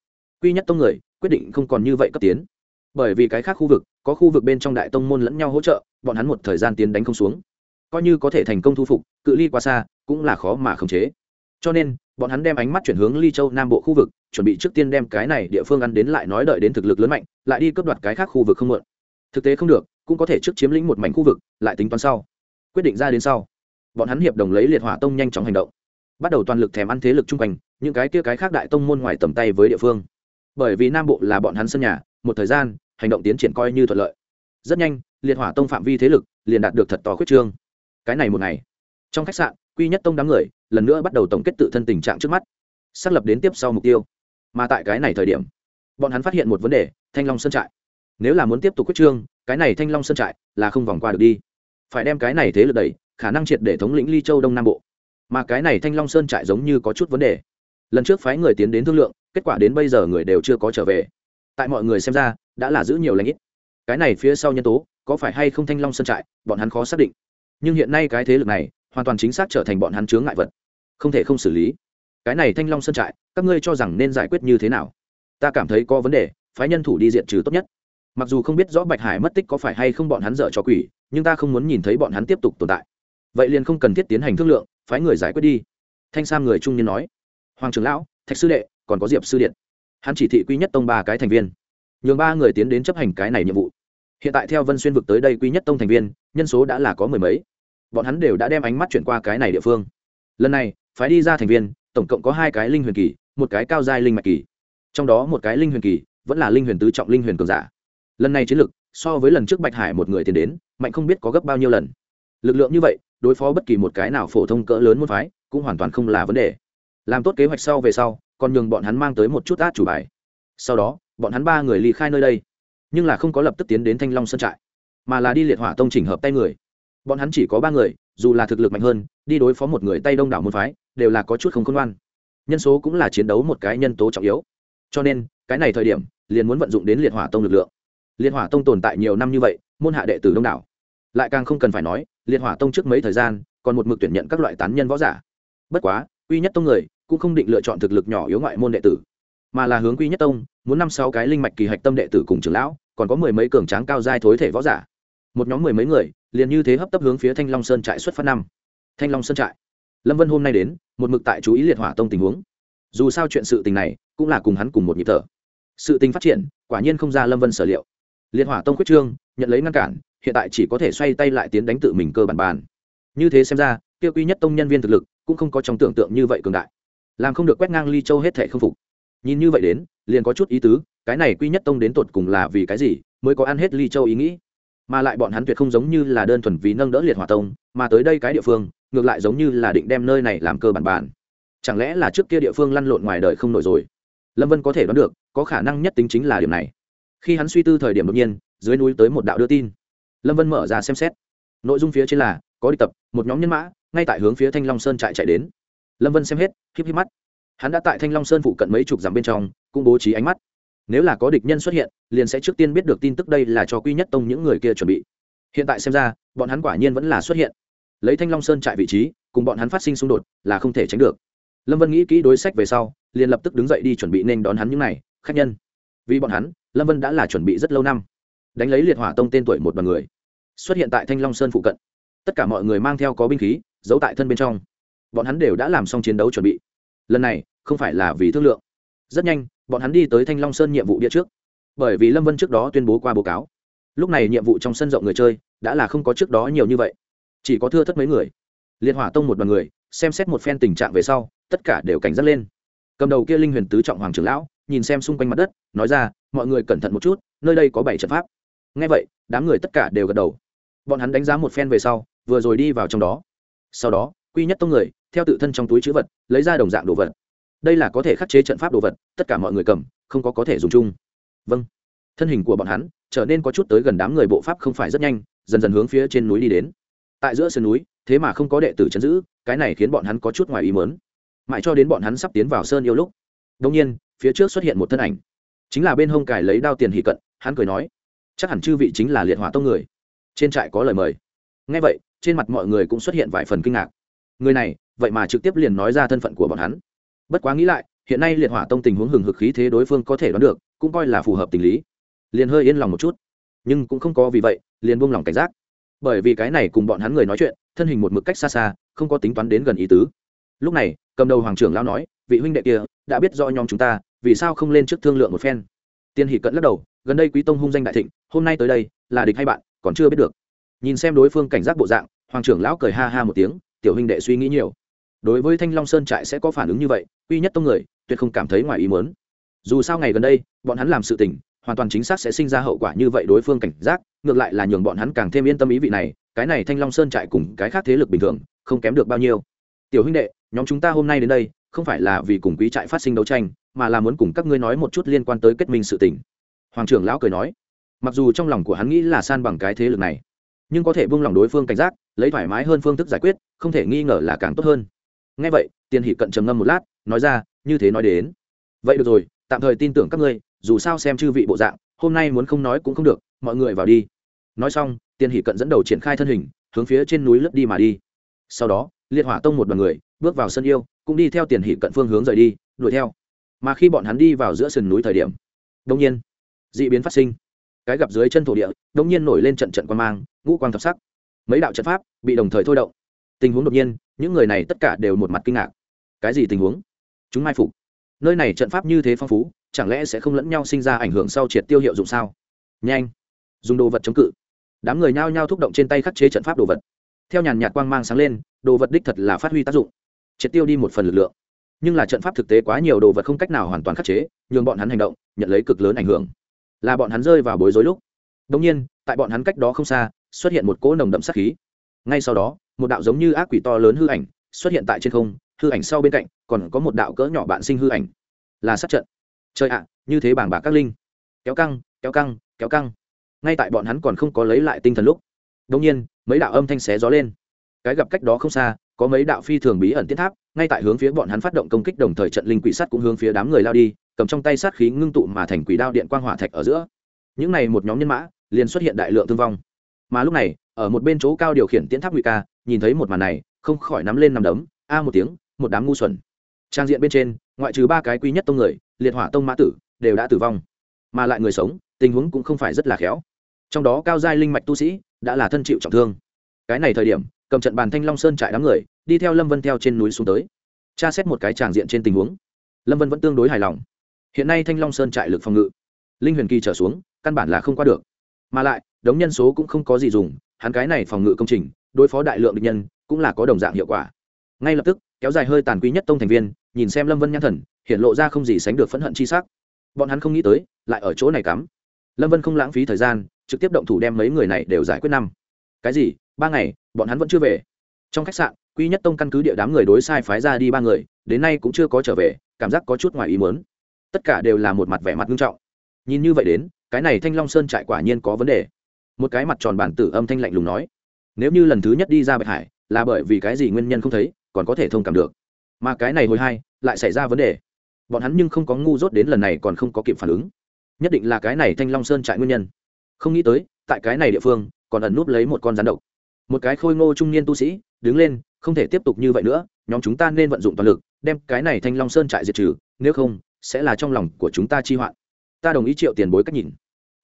quy nhất tông người quyết định không còn như vậy cấp tiến. Bởi vì cái khác khu vực, có khu vực bên trong đại tông môn lẫn nhau hỗ trợ, bọn hắn một thời gian tiến đánh không xuống. Coi như có thể thành công thu phục, cự ly quá xa, cũng là khó mà khống chế cho nên, bọn hắn đem ánh mắt chuyển hướng ly châu nam bộ khu vực, chuẩn bị trước tiên đem cái này địa phương ăn đến lại nói đợi đến thực lực lớn mạnh, lại đi cướp đoạt cái khác khu vực không mượn. Thực tế không được, cũng có thể trước chiếm lĩnh một mảnh khu vực, lại tính toán sau. Quyết định ra đến sau, bọn hắn hiệp đồng lấy liệt hỏa tông nhanh chóng hành động. Bắt đầu toàn lực thèm ăn thế lực chung quanh, những cái kia cái khác đại tông môn ngoài tầm tay với địa phương. Bởi vì nam bộ là bọn hắn sân nhà, một thời gian, hành động tiến triển coi như thuận lợi. Rất nhanh, liệt hỏa tông phạm vi thế lực liền đạt được thật to khuyết trương. Cái này một ngày, trong khách sạn quy nhất tông đám người, lần nữa bắt đầu tổng kết tự thân tình trạng trước mắt, xác lập đến tiếp sau mục tiêu. Mà tại cái này thời điểm, bọn hắn phát hiện một vấn đề, thanh long sơn trại. Nếu là muốn tiếp tục quyết trương, cái này thanh long sơn trại là không vòng qua được đi. Phải đem cái này thế lực đẩy, khả năng triệt để thống lĩnh ly châu đông nam bộ. Mà cái này thanh long sơn trại giống như có chút vấn đề. Lần trước phái người tiến đến thương lượng, kết quả đến bây giờ người đều chưa có trở về. Tại mọi người xem ra, đã là giữ nhiều lãnh ít. Cái này phía sau nhân tố, có phải hay không thanh long sơn trại, bọn hắn khó xác định. Nhưng hiện nay cái thế lực này hoàn toàn chính xác trở thành bọn hắn chướng ngại vật. Không thể không xử lý. Cái này thanh long sơn trại, các ngươi cho rằng nên giải quyết như thế nào? Ta cảm thấy có vấn đề, phái nhân thủ đi diện trừ tốt nhất. Mặc dù không biết rõ bạch hải mất tích có phải hay không bọn hắn dở cho quỷ, nhưng ta không muốn nhìn thấy bọn hắn tiếp tục tồn tại. Vậy liền không cần thiết tiến hành thương lượng, phái người giải quyết đi. Thanh sam người trung niên nói. Hoàng trưởng lão, thạch sư đệ, còn có diệp sư điện. Hắn chỉ thị quy nhất tông ba cái thành viên. Nhường ba người tiến đến chấp hành cái này nhiệm vụ. Hiện tại theo vân xuyên vực tới đây quy nhất tông thành viên, nhân số đã là có mười mấy bọn hắn đều đã đem ánh mắt chuyển qua cái này địa phương. Lần này, phái đi ra thành viên, tổng cộng có hai cái linh huyền kỳ, một cái cao giai linh mạch kỳ. Trong đó một cái linh huyền kỳ vẫn là linh huyền tứ trọng linh huyền cường giả. Lần này chiến lực, so với lần trước bạch hải một người tiến đến, mạnh không biết có gấp bao nhiêu lần. Lực lượng như vậy, đối phó bất kỳ một cái nào phổ thông cỡ lớn môn phái, cũng hoàn toàn không là vấn đề. Làm tốt kế hoạch sau về sau, còn nhường bọn hắn mang tới một chút át chủ bài. Sau đó, bọn hắn ba người ly khai nơi đây. Nhưng là không có lập tức tiến đến thanh long sơn trại, mà là đi liệt hỏa tông chỉnh hợp tay người bọn hắn chỉ có ba người, dù là thực lực mạnh hơn, đi đối phó một người tay đông đảo môn phái, đều là có chút không khôn ngoan. Nhân số cũng là chiến đấu một cái nhân tố trọng yếu. Cho nên, cái này thời điểm, liền muốn vận dụng đến liệt hỏa tông lực lượng. Liệt hỏa tông tồn tại nhiều năm như vậy, môn hạ đệ tử đông đảo. Lại càng không cần phải nói, liệt hỏa tông trước mấy thời gian, còn một mực tuyển nhận các loại tán nhân võ giả. Bất quá uy nhất tông người cũng không định lựa chọn thực lực nhỏ yếu ngoại môn đệ tử, mà là hướng quy nhất tông, muốn năm sáu cái linh mạch kỳ hạch tâm đệ tử cùng trưởng lão, còn có mười mấy cường tráng cao giai thối thể võ giả một nhóm mười mấy người liền như thế hấp tấp hướng phía thanh long sơn trại xuất phát năm thanh long sơn trại lâm vân hôm nay đến một mực tại chú ý liệt hỏa tông tình huống dù sao chuyện sự tình này cũng là cùng hắn cùng một nhịp thở sự tình phát triển quả nhiên không ra lâm vân sở liệu liệt hỏa tông quyết trương nhận lấy ngăn cản hiện tại chỉ có thể xoay tay lại tiến đánh tự mình cơ bản bàn như thế xem ra tiêu quy nhất tông nhân viên thực lực cũng không có trong tưởng tượng như vậy cường đại làm không được quét ngang ly châu hết thể không phục nhìn như vậy đến liền có chút ý tứ cái này quy nhất tông đến tột cùng là vì cái gì mới có ăn hết ly châu ý nghĩ mà lại bọn hắn tuyệt không giống như là đơn thuần vì nâng đỡ liệt hỏa tông, mà tới đây cái địa phương, ngược lại giống như là định đem nơi này làm cơ bản bản. Chẳng lẽ là trước kia địa phương lăn lộn ngoài đời không nổi rồi? Lâm vân có thể đoán được, có khả năng nhất tính chính là điểm này. Khi hắn suy tư thời điểm đột nhiên, dưới núi tới một đạo đưa tin. Lâm vân mở ra xem xét. Nội dung phía trên là, có đi tập, một nhóm nhân mã, ngay tại hướng phía thanh long sơn trại chạy đến. Lâm vân xem hết, híp híp mắt. Hắn đã tại thanh long sơn phụ cận mấy chục dặm bên trong, cũng bố trí ánh mắt nếu là có địch nhân xuất hiện, liền sẽ trước tiên biết được tin tức đây là cho quy nhất tông những người kia chuẩn bị. Hiện tại xem ra, bọn hắn quả nhiên vẫn là xuất hiện. Lấy thanh long sơn trại vị trí, cùng bọn hắn phát sinh xung đột là không thể tránh được. Lâm vân nghĩ kỹ đối sách về sau, liền lập tức đứng dậy đi chuẩn bị nên đón hắn những n à y khách nhân. Vì bọn hắn, lâm vân đã là chuẩn bị rất lâu năm. Đánh lấy liệt hỏa tông tên tuổi một b ằ n người. Xuất hiện tại thanh long sơn phụ cận. Tất cả mọi người mang theo có binh khí, giấu tại thân bên trong. Bọn hắn đều đã làm xong chiến đấu chuẩn bị. Lần này, không phải là vì thương lượng. Rất nhanh bọn hắn đi tới thanh long sơn nhiệm vụ bia trước. Bởi vì lâm vân trước đó tuyên bố qua báo cáo. Lúc này nhiệm vụ trong sân rộng người chơi đã là không có trước đó nhiều như vậy. Chỉ có thưa thất mấy người. Liệt hỏa tông một đoàn người, xem xét một phen tình trạng về sau, tất cả đều cảnh giác lên. Cầm đầu kia linh huyền tứ trọng hoàng trưởng lão, nhìn xem xung quanh mặt đất, nói ra, mọi người cẩn thận một chút, nơi đây có bảy trận pháp. Ngay vậy, đám người tất cả đều gật đầu. Bọn hắn đánh giá một phen về sau, vừa rồi đi vào trong đó. Sau đó, quy nhất tông người, theo tự thân trong túi chữ vật, lấy ra đồng dạng đồ vật đây là có thể khắc chế trận pháp đồ vật, tất cả mọi người cầm, không có có thể dùng chung. Vâng. Thân hình của bọn hắn trở nên có chút tới gần đám người bộ pháp không phải rất nhanh, dần dần hướng phía trên núi đi đến. Tại giữa sườn núi, thế mà không có đệ tử chấn giữ, cái này khiến bọn hắn có chút ngoài ý mớn mãi cho đến bọn hắn sắp tiến vào sơn yêu lúc đông nhiên, phía trước xuất hiện một thân ảnh. Chính là bên hông cải lấy đao tiền hỷ cận, hắn cười nói, chắc hẳn chư vị chính là liệt hỏa tông người. Trên trại có lời mời. Ngay vậy, trên mặt mọi người cũng xuất hiện vài phần kinh ngạc. Người này, vậy mà trực tiếp liền nói ra thân phận của bọn hắn bất quá nghĩ lại, hiện nay liệt hỏa tông tình huống hừng hực khí thế đối phương có thể đoán được, cũng coi là phù hợp tình lý. Liền hơi yên lòng một chút. Nhưng cũng không có vì vậy, liền buông lòng cảnh giác. Bởi vì cái này cùng bọn hắn người nói chuyện, thân hình một mực cách xa xa, không có tính toán đến gần ý tứ. Lúc này, cầm đầu hoàng trưởng lao nói, vị huynh đệ kia, đã biết rõ nhóm chúng ta, vì sao không lên trước thương lượng một phen? Tiên hỷ cận lắc đầu, gần đây quý tông hung danh đại thịnh, hôm nay tới đây, là địch hay bạn, còn chưa biết được. Nhìn xem đối phương cảnh giác bộ dạng, hoàng trưởng lão cười ha ha một tiếng, tiểu huynh đệ suy nghĩ nhiều đối với thanh long sơn trại sẽ có phản ứng như vậy, uy nhất tông người, tuyệt không cảm thấy ngoài ý muốn. Dù sao ngày gần đây, bọn hắn làm sự tình, hoàn toàn chính xác sẽ sinh ra hậu quả như vậy đối phương cảnh giác, ngược lại là nhường bọn hắn càng thêm yên tâm ý vị này, cái này thanh long sơn trại cùng cái khác thế lực bình thường, không kém được bao nhiêu. Tiểu huynh đệ, nhóm chúng ta hôm nay đến đây, không phải là vì cùng quý trại phát sinh đấu tranh, mà là muốn cùng các ngươi nói một chút liên quan tới kết minh sự tình. Hoàng trưởng lão cười nói. Mặc dù trong lòng của hắn nghĩ là san bằng cái thế lực này, nhưng có thể buông lòng đối phương cảnh giác, lấy thoải mái hơn phương thức giải quyết, không thể nghi ngờ là càng tốt hơn ngay vậy tiền hỷ cận trầm ngâm một lát, nói ra, như thế nói đến. Vậy được rồi, tạm thời tin tưởng các ngươi, dù sao xem chư vị bộ dạng, hôm nay muốn không nói cũng không được, mọi người vào đi. Nói xong tiền hỷ cận dẫn đầu triển khai thân hình, hướng phía trên núi lướt đi mà đi. Sau đó, liệt hỏa tông một đoàn người, bước vào sân yêu, cũng đi theo tiền hỷ cận phương hướng rời đi, đuổi theo. Mà khi bọn hắn đi vào giữa sườn núi thời điểm đông nhiên d ị biến phát sinh. Cái gặp dưới chân thổ địa đông nhiên nổi lên trận trận quan mang, ngũ quang thập sắc. Mấy đạo trận pháp bị đồng thời thôi động tình huống đột nhiên, những người này tất cả đều một mặt kinh ngạc. Cái gì tình huống? Chúng mai phục. Nơi này trận pháp như thế phong phú, chẳng lẽ sẽ không lẫn nhau sinh ra ảnh hưởng sau triệt tiêu hiệu dụng sao? Nhanh. Dùng đồ vật chống cự. Đám người nhao nhao thúc động trên tay khắc chế trận pháp đồ vật. Theo nhàn nhạt quang mang sáng lên, đồ vật đích thật là phát huy tác dụng. Triệt tiêu đi một phần lực lượng. Nhưng là trận pháp thực tế quá nhiều đồ vật không cách nào hoàn toàn khắc chế, nhường bọn hắn hành động, nhận lấy cực lớn ảnh hưởng. Là bọn hắn rơi vào bối rối lúc. Đông nhiên, tại bọn hắn cách đó không xa, xuất hiện một cỗ nồng đậm sát khí. Ngay sau đó một đạo giống như ác quỷ to lớn hư ảnh xuất hiện tại trên không, hư ảnh sau bên cạnh còn có một đạo cỡ nhỏ bạn sinh hư ảnh. Là sát trận. Trời ạ, như thế bảng bạc các linh. Kéo căng kéo căng kéo căng. Ngay tại bọn hắn còn không có lấy lại tinh thần lúc đông nhiên, mấy đạo âm thanh xé gió lên. Cái gặp cách đó không xa, có mấy đạo phi thường bí ẩn tiết tháp, ngay tại hướng phía bọn hắn phát động công kích đồng thời trận linh quỷ sắt cũng hướng phía đám người lao đi, cầm trong tay sát khí ngưng tụ mà thành quỷ đao điện quang hỏa thạch ở giữa. Những này một nhóm nhân mã, liền xuất hiện đại lượng thương vong. Mà lúc này, ở một bên chỗ cao điều khiển tiến tháp nguy ca nhìn thấy một màn này, không khỏi nắm lên nằm đấm, a một tiếng, một đám ngu xuẩn. Trang diện bên trên, ngoại trừ ba cái quý nhất tông người, liệt hỏa tông mã tử, đều đã tử vong. Mà lại người sống, tình huống cũng không phải rất là khéo. Trong đó cao giai linh mạch tu sĩ, đã là thân chịu trọng thương. Cái này thời điểm, cầm trận bàn thanh long sơn trại đám người, đi theo lâm vân theo trên núi xuống tới. Tra xét một cái tràng diện trên tình huống. Lâm vân vẫn tương đối hài lòng. Hiện nay thanh long sơn trại lực phòng ngự, linh huyền kỳ trở xuống, căn bản là không qua được. Mà lại, đống nhân số cũng không có gì dùng, hắn cái này phòng ngự công trình đối phó đại lượng địch nhân cũng là có đồng dạng hiệu quả. Ngay lập tức, kéo dài hơi tàn quý nhất tông thành viên, nhìn xem lâm vân nhãn thần hiện lộ ra không gì sánh được phẫn hận chi sắc. Bọn hắn không nghĩ tới, lại ở chỗ này cắm. Lâm vân không lãng phí thời gian, trực tiếp động thủ đem mấy người này đều giải quyết năm. Cái gì? Ba ngày, bọn hắn vẫn chưa về. Trong khách sạn, quý nhất tông căn cứ địa đám người đối sai phái ra đi ba người, đến nay cũng chưa có trở về, cảm giác có chút ngoài ý muốn. Tất cả đều là một mặt vẻ mặt nghiêm trọng. Nhìn như vậy đến, cái này thanh long sơn trại quả nhiên có vấn đề. Một cái mặt tròn bản tử âm thanh lạnh lùng nói nếu như lần thứ nhất đi ra bạch hải, là bởi vì cái gì nguyên nhân không thấy, còn có thể thông cảm được. Mà cái này hồi hai, lại xảy ra vấn đề. Bọn hắn nhưng không có ngu dốt đến lần này còn không có kịp phản ứng. Nhất định là cái này thanh long sơn trại nguyên nhân. Không nghĩ tới, tại cái này địa phương, còn ẩn núp lấy một con rắn độc. Một cái khôi ngô trung niên tu sĩ, đứng lên, không thể tiếp tục như vậy nữa, nhóm chúng ta nên vận dụng toàn lực, đem cái này thanh long sơn trại diệt trừ, nếu không, sẽ là trong lòng của chúng ta chi hoạn. Ta đồng ý triệu tiền bối cách nhìn.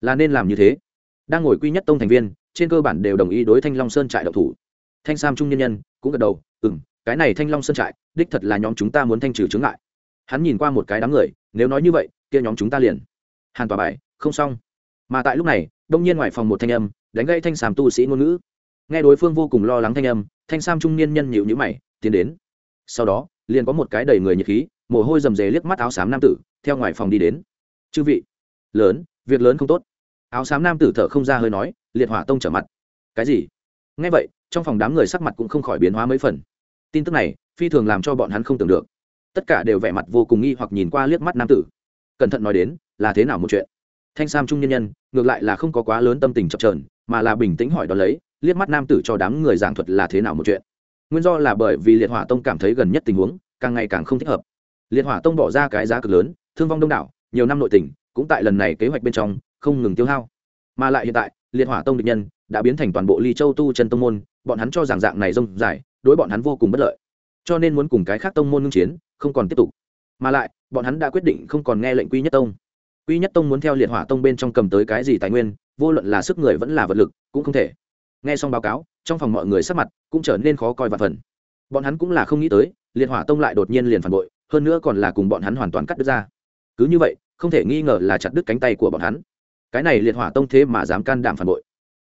Là nên làm như thế. Đang ngồi quy nhất tông thành viên trên cơ bản đều đồng ý đối thanh long sơn trại độc thủ. Thanh sam trung nhân nhân cũng gật đầu ừ m cái này thanh long sơn trại, đích thật là nhóm chúng ta muốn thanh trừ chướng ngại. Hắn nhìn qua một cái đám người, nếu nói như vậy, kia nhóm chúng ta liền hàn tòa bài, không xong. Mà tại lúc này, đông nhiên ngoài phòng một thanh âm đánh gây thanh Sam tu sĩ ngôn ngữ. Nghe đối phương vô cùng lo lắng thanh âm, thanh sam trung niên nhân nhịu nhữ mày, tiến đến. Sau đó, liền có một cái đầy người nhiệt khí, mồ hôi rầm rề liếc mắt áo xám nam tử, theo ngoài phòng đi đến. Chư vị, lớn, việc lớn không tốt áo xám nam tử thở không ra hơi nói, liệt hỏa tông trở mặt. Cái gì? Ngay vậy, trong phòng đám người sắc mặt cũng không khỏi biến hóa mấy phần. Tin tức này, phi thường làm cho bọn hắn không tưởng được. Tất cả đều vẻ mặt vô cùng nghi hoặc nhìn qua liếc mắt nam tử. Cẩn thận nói đến, là thế nào một chuyện? Thanh sam trung nhân nhân, ngược lại là không có quá lớn tâm tình chập trờn mà là bình tĩnh hỏi đ ó lấy, liếc mắt nam tử cho đám người giảng thuật là thế nào một chuyện. Nguyên do là bởi vì liệt hỏa tông cảm thấy gần nhất tình huống, càng ngày càng không thích hợp. Liệt hỏa tông bỏ ra cái giá cực lớn, thương vong đông đảo, nhiều năm nội tình, cũng tại lần này kế hoạch bên trong không ngừng tiêu hao. Mà lại hiện tại, liệt hỏa tông địch nhân đã biến thành toàn bộ ly châu tu chân tông môn, bọn hắn cho rằng dạng này rông dài, đối bọn hắn vô cùng bất lợi. Cho nên muốn cùng cái khác tông môn ngưng chiến, không còn tiếp tục. Mà lại, bọn hắn đã quyết định không còn nghe lệnh quy nhất tông. Quy nhất tông muốn theo liệt hỏa tông bên trong cầm tới cái gì tài nguyên, vô luận là sức người vẫn là vật lực, cũng không thể. Nghe xong báo cáo, trong phòng mọi người sắc mặt cũng trở nên khó coi và phần. Bọn hắn cũng là không nghĩ tới, liệt hỏa tông lại đột nhiên liền phản bội, hơn nữa còn là cùng bọn hắn hoàn toàn cắt đứt ra. Cứ như vậy, không thể nghi ngờ là chặt đứt cánh tay của bọn hắn cái này liệt hỏa tông thế mà dám can đảm phản bội.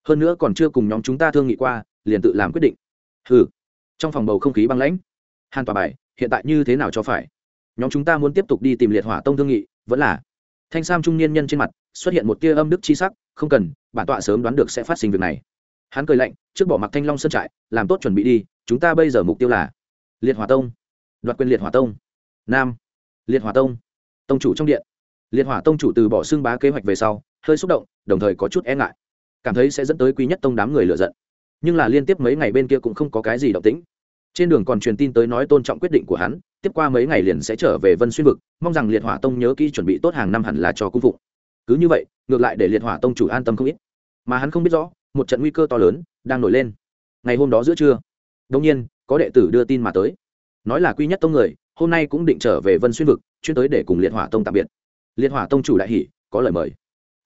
Hơn nữa còn chưa cùng nhóm chúng ta thương nghị qua, liền tự làm quyết định. Ừ trong phòng bầu không khí băng lãnh. Hàn tòa bài, hiện tại như thế nào cho phải? Nhóm chúng ta muốn tiếp tục đi tìm liệt hỏa tông thương nghị, vẫn là thanh sam trung niên nhân trên mặt xuất hiện một tia âm đức chi sắc, không cần, bản tọa sớm đoán được sẽ phát sinh việc này. Hắn cười lạnh, trước bỏ mặc thanh long sơn trại, làm tốt chuẩn bị đi, chúng ta bây giờ mục tiêu là liệt hỏa tông. Đoạt quyền liệt hỏa tông. Nam. Liệt hỏa tông. Tông chủ trong điện. Liệt hỏa tông chủ từ bỏ xương bá kế hoạch về sau hơi xúc động, đồng thời có chút e ngại. Cảm thấy sẽ dẫn tới quý nhất tông đám người lựa giận. Nhưng là liên tiếp mấy ngày bên kia cũng không có cái gì động tĩnh. Trên đường còn truyền tin tới nói tôn trọng quyết định của hắn, tiếp qua mấy ngày liền sẽ trở về vân xuyên vực, mong rằng liệt hỏa tông nhớ kỹ chuẩn bị tốt hàng năm hẳn là cho cung phụng. Cứ như vậy, ngược lại để liệt hỏa tông chủ an tâm không ít. Mà hắn không biết rõ, một trận nguy cơ to lớn đang nổi lên. Ngày hôm đó giữa trưa đông nhiên, có đệ tử đưa tin mà tới. Nói là quy nhất tông người, hôm nay cũng định trở về vân xuyên vực, chuyên tới để cùng liệt hỏa tông tạm biệt. Liệt hỏa tông chủ đại hỷ có lời mời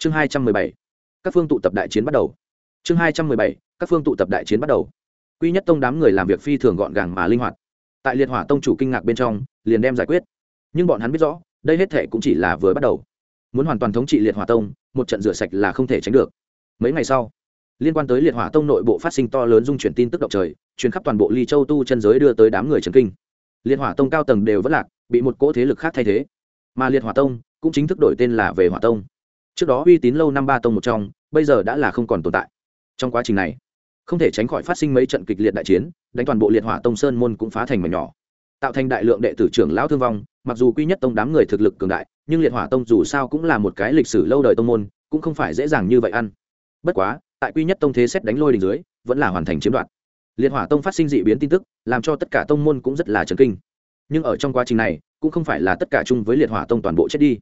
chương hai trăm mười bảy. Các phương tụ tập đại chiến bắt đầu. Chương hai trăm mười bảy, các phương tụ tập đại chiến bắt đầu. Quy nhất tông đám người làm việc phi thường gọn gàng mà linh hoạt. Tại liệt hỏa tông chủ kinh ngạc bên trong, liền đem giải quyết. Nhưng bọn hắn biết rõ, đây hết thể cũng chỉ là vừa bắt đầu. Muốn hoàn toàn thống trị liệt hỏa tông, một trận rửa sạch là không thể tránh được. Mấy ngày sau, liên quan tới liệt hỏa tông nội bộ phát sinh to lớn dung chuyển tin tức động trời chuyến khắp toàn bộ ly châu tu chân giới đưa tới đám người trần kinh. Liệt hỏa tông cao tầng đều vất lạc, bị một cỗ thế lực khác thay thế. Mà liệt hỏa tông cũng chính thức đổi tên là về hỏa tông trước đó uy tín lâu năm ba tông một trong, bây giờ đã là không còn tồn tại. Trong quá trình này, không thể tránh khỏi phát sinh mấy trận kịch liệt đại chiến, đánh toàn bộ liệt hỏa tông sơn môn cũng phá thành mảnh nhỏ. Tạo thành đại lượng đệ tử trưởng lão thương vong, mặc dù quy nhất tông đám người thực lực cường đại, nhưng liệt hỏa tông dù sao cũng là một cái lịch sử lâu đời tông môn, cũng không phải dễ dàng như vậy ăn. Bất quá, tại quy nhất tông thế xét đánh lôi đình dưới, vẫn là hoàn thành chiếm đoạt. Liệt hỏa tông phát sinh dị biến tin tức, làm cho tất cả tông môn cũng rất là chấn kinh. Nhưng ở trong quá trình này, cũng không phải là tất cả chung với liệt hỏa tông toàn bộ chết đi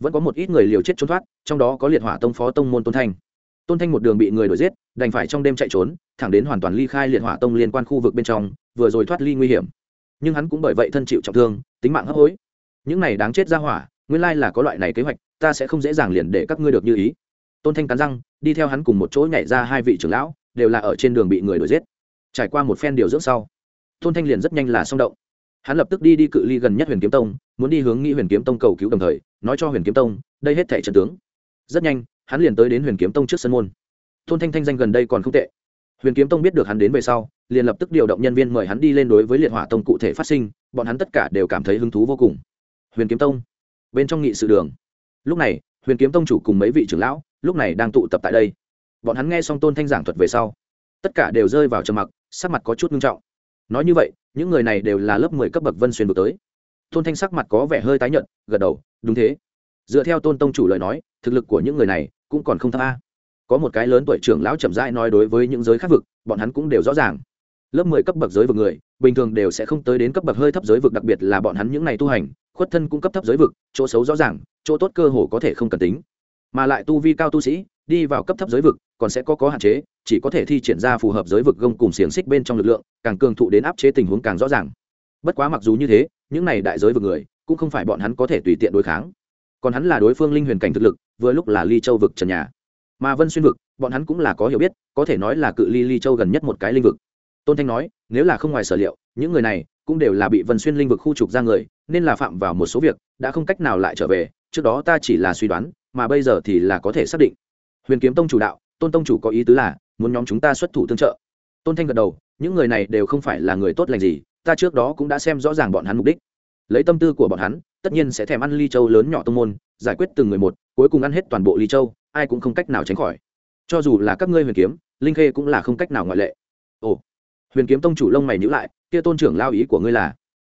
vẫn có một ít người liều chết trốn thoát, trong đó có liệt hỏa tông phó tông môn tôn thanh. Tôn thanh một đường bị người đuổi giết, đành phải trong đêm chạy trốn, thẳng đến hoàn toàn ly khai liệt hỏa tông liên quan khu vực bên trong, vừa rồi thoát ly nguy hiểm. Nhưng hắn cũng bởi vậy thân chịu trọng thương, tính mạng hấp hối. Những này đáng chết ra hỏa, nguyên lai là có loại này kế hoạch, ta sẽ không dễ dàng liền để các ngươi được như ý. Tôn thanh cắn răng, đi theo hắn cùng một chỗ nhảy ra hai vị trưởng lão, đều là ở trên đường bị người đuổi giết. Trải qua một phen điều dưỡng sau, tôn thanh liền rất nhanh là xong động hắn lập tức đi đi cự ly gần nhất huyền kiếm tông, muốn đi hướng nghĩ huyền kiếm tông cầu cứu đồng thời, nói cho huyền kiếm tông, đây hết thẻ trận tướng. Rất nhanh, hắn liền tới đến huyền kiếm tông trước sân môn. Thôn thanh thanh danh gần đây còn không tệ. Huyền kiếm tông biết được hắn đến về sau, liền lập tức điều động nhân viên mời hắn đi lên đối với liệt hỏa tông cụ thể phát sinh, bọn hắn tất cả đều cảm thấy hứng thú vô cùng. Huyền kiếm tông, bên trong nghị sự đường. Lúc này, huyền kiếm tông chủ cùng mấy vị trưởng lão, lúc này đang tụ tập tại đây. Bọn hắn nghe xong tôn thanh giảng thuật về sau, tất cả đều rơi vào trầm mặc, sắc mặt có chút nghiêm trọng nói như vậy, những người này đều là lớp mười cấp bậc vân xuyên được tới. Tôn thanh sắc mặt có vẻ hơi tái nhợt, gật đầu, đúng thế. Dựa theo tôn tông chủ lời nói, thực lực của những người này cũng còn không thấp a. Có một cái lớn tuổi trưởng lão chậm rãi nói đối với những giới khác vực, bọn hắn cũng đều rõ ràng. Lớp mười cấp bậc giới vực người, bình thường đều sẽ không tới đến cấp bậc hơi thấp giới vực, đặc biệt là bọn hắn những này tu hành, khuất thân cung cấp thấp giới vực, chỗ xấu rõ ràng, chỗ tốt cơ hồ có thể không cần tính. Mà lại tu vi cao tu sĩ đi vào cấp thấp giới vực, còn sẽ có có hạn chế, chỉ có thể thi triển ra phù hợp giới vực gông cùng xiềng xích bên trong lực lượng, càng cường thụ đến áp chế tình huống càng rõ ràng. Bất quá mặc dù như thế, những này đại giới vực người, cũng không phải bọn hắn có thể tùy tiện đối kháng. Còn hắn là đối phương linh huyền cảnh thực lực, vừa lúc là ly châu vực trần nhà. Mà vân xuyên vực, bọn hắn cũng là có hiểu biết, có thể nói là cự ly ly châu gần nhất một cái linh vực. Tôn thanh nói, nếu là không ngoài sở liệu, những người này cũng đều là bị vân xuyên linh vực khu trục ra người, nên là phạm vào một số việc, đã không cách nào lại trở về, trước đó ta chỉ là suy đoán, mà bây giờ thì là có thể xác định huyền kiếm tông chủ đạo, tôn tông chủ có ý tứ là, muốn nhóm chúng ta xuất thủ tương trợ. Tôn thanh gật đầu, những người này đều không phải là người tốt lành gì, ta trước đó cũng đã xem rõ ràng bọn hắn mục đích. Lấy tâm tư của bọn hắn, tất nhiên sẽ thèm ăn ly châu lớn nhỏ tông môn, giải quyết từng người một, cuối cùng ăn hết toàn bộ ly châu, ai cũng không cách nào tránh khỏi. Cho dù là các ngươi huyền kiếm, linh khê cũng là không cách nào ngoại lệ. Ồ, huyền kiếm tông chủ lông mày nhữ lại, kia tôn trưởng lao ý của ngươi là?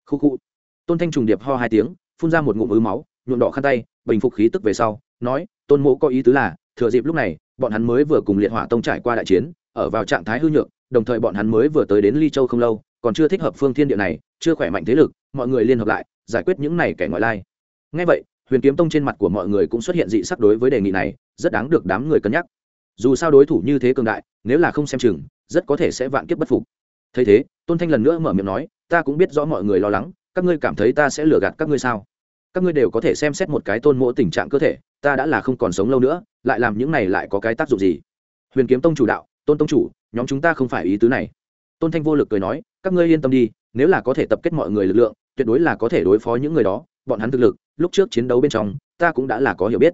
Khu khu. Tôn thanh trùng điệp ho hai tiếng, phun ra một ngụm ứ máu, nhuộm đỏ khăn tay, bình phục khí tức về sau, nói tôn mộ có ý tứ là, thừa dịp lúc này, bọn hắn mới vừa cùng liệt hỏa tông trải qua đại chiến, ở vào trạng thái hư nhược, đồng thời bọn hắn mới vừa tới đến ly châu không lâu, còn chưa thích hợp phương thiên địa này, chưa khỏe mạnh thế lực, mọi người liên hợp lại, giải quyết những này kẻ ngoại lai. Ngay vậy, huyền kiếm tông trên mặt của mọi người cũng xuất hiện dị sắc đối với đề nghị này, rất đáng được đám người cân nhắc. Dù sao đối thủ như thế cường đại, nếu là không xem chừng, rất có thể sẽ vạn kiếp bất phục. Thấy thế, tôn thanh lần nữa mở miệng nói, ta cũng biết rõ mọi người lo lắng, các ngươi cảm thấy ta sẽ lừa gạt các ngươi sao? Các ngươi đều có thể xem xét một cái tôn mỗ tình trạng cơ thể, ta đã là không còn sống lâu nữa, lại làm những này lại có cái tác dụng gì? Huyền kiếm tông chủ đạo, tôn tông chủ, nhóm chúng ta không phải ý tứ này. Tôn thanh vô lực cười nói, các ngươi yên tâm đi, nếu là có thể tập kết mọi người lực lượng, tuyệt đối là có thể đối phó những người đó, bọn hắn thực lực, lúc trước chiến đấu bên trong, ta cũng đã là có hiểu biết.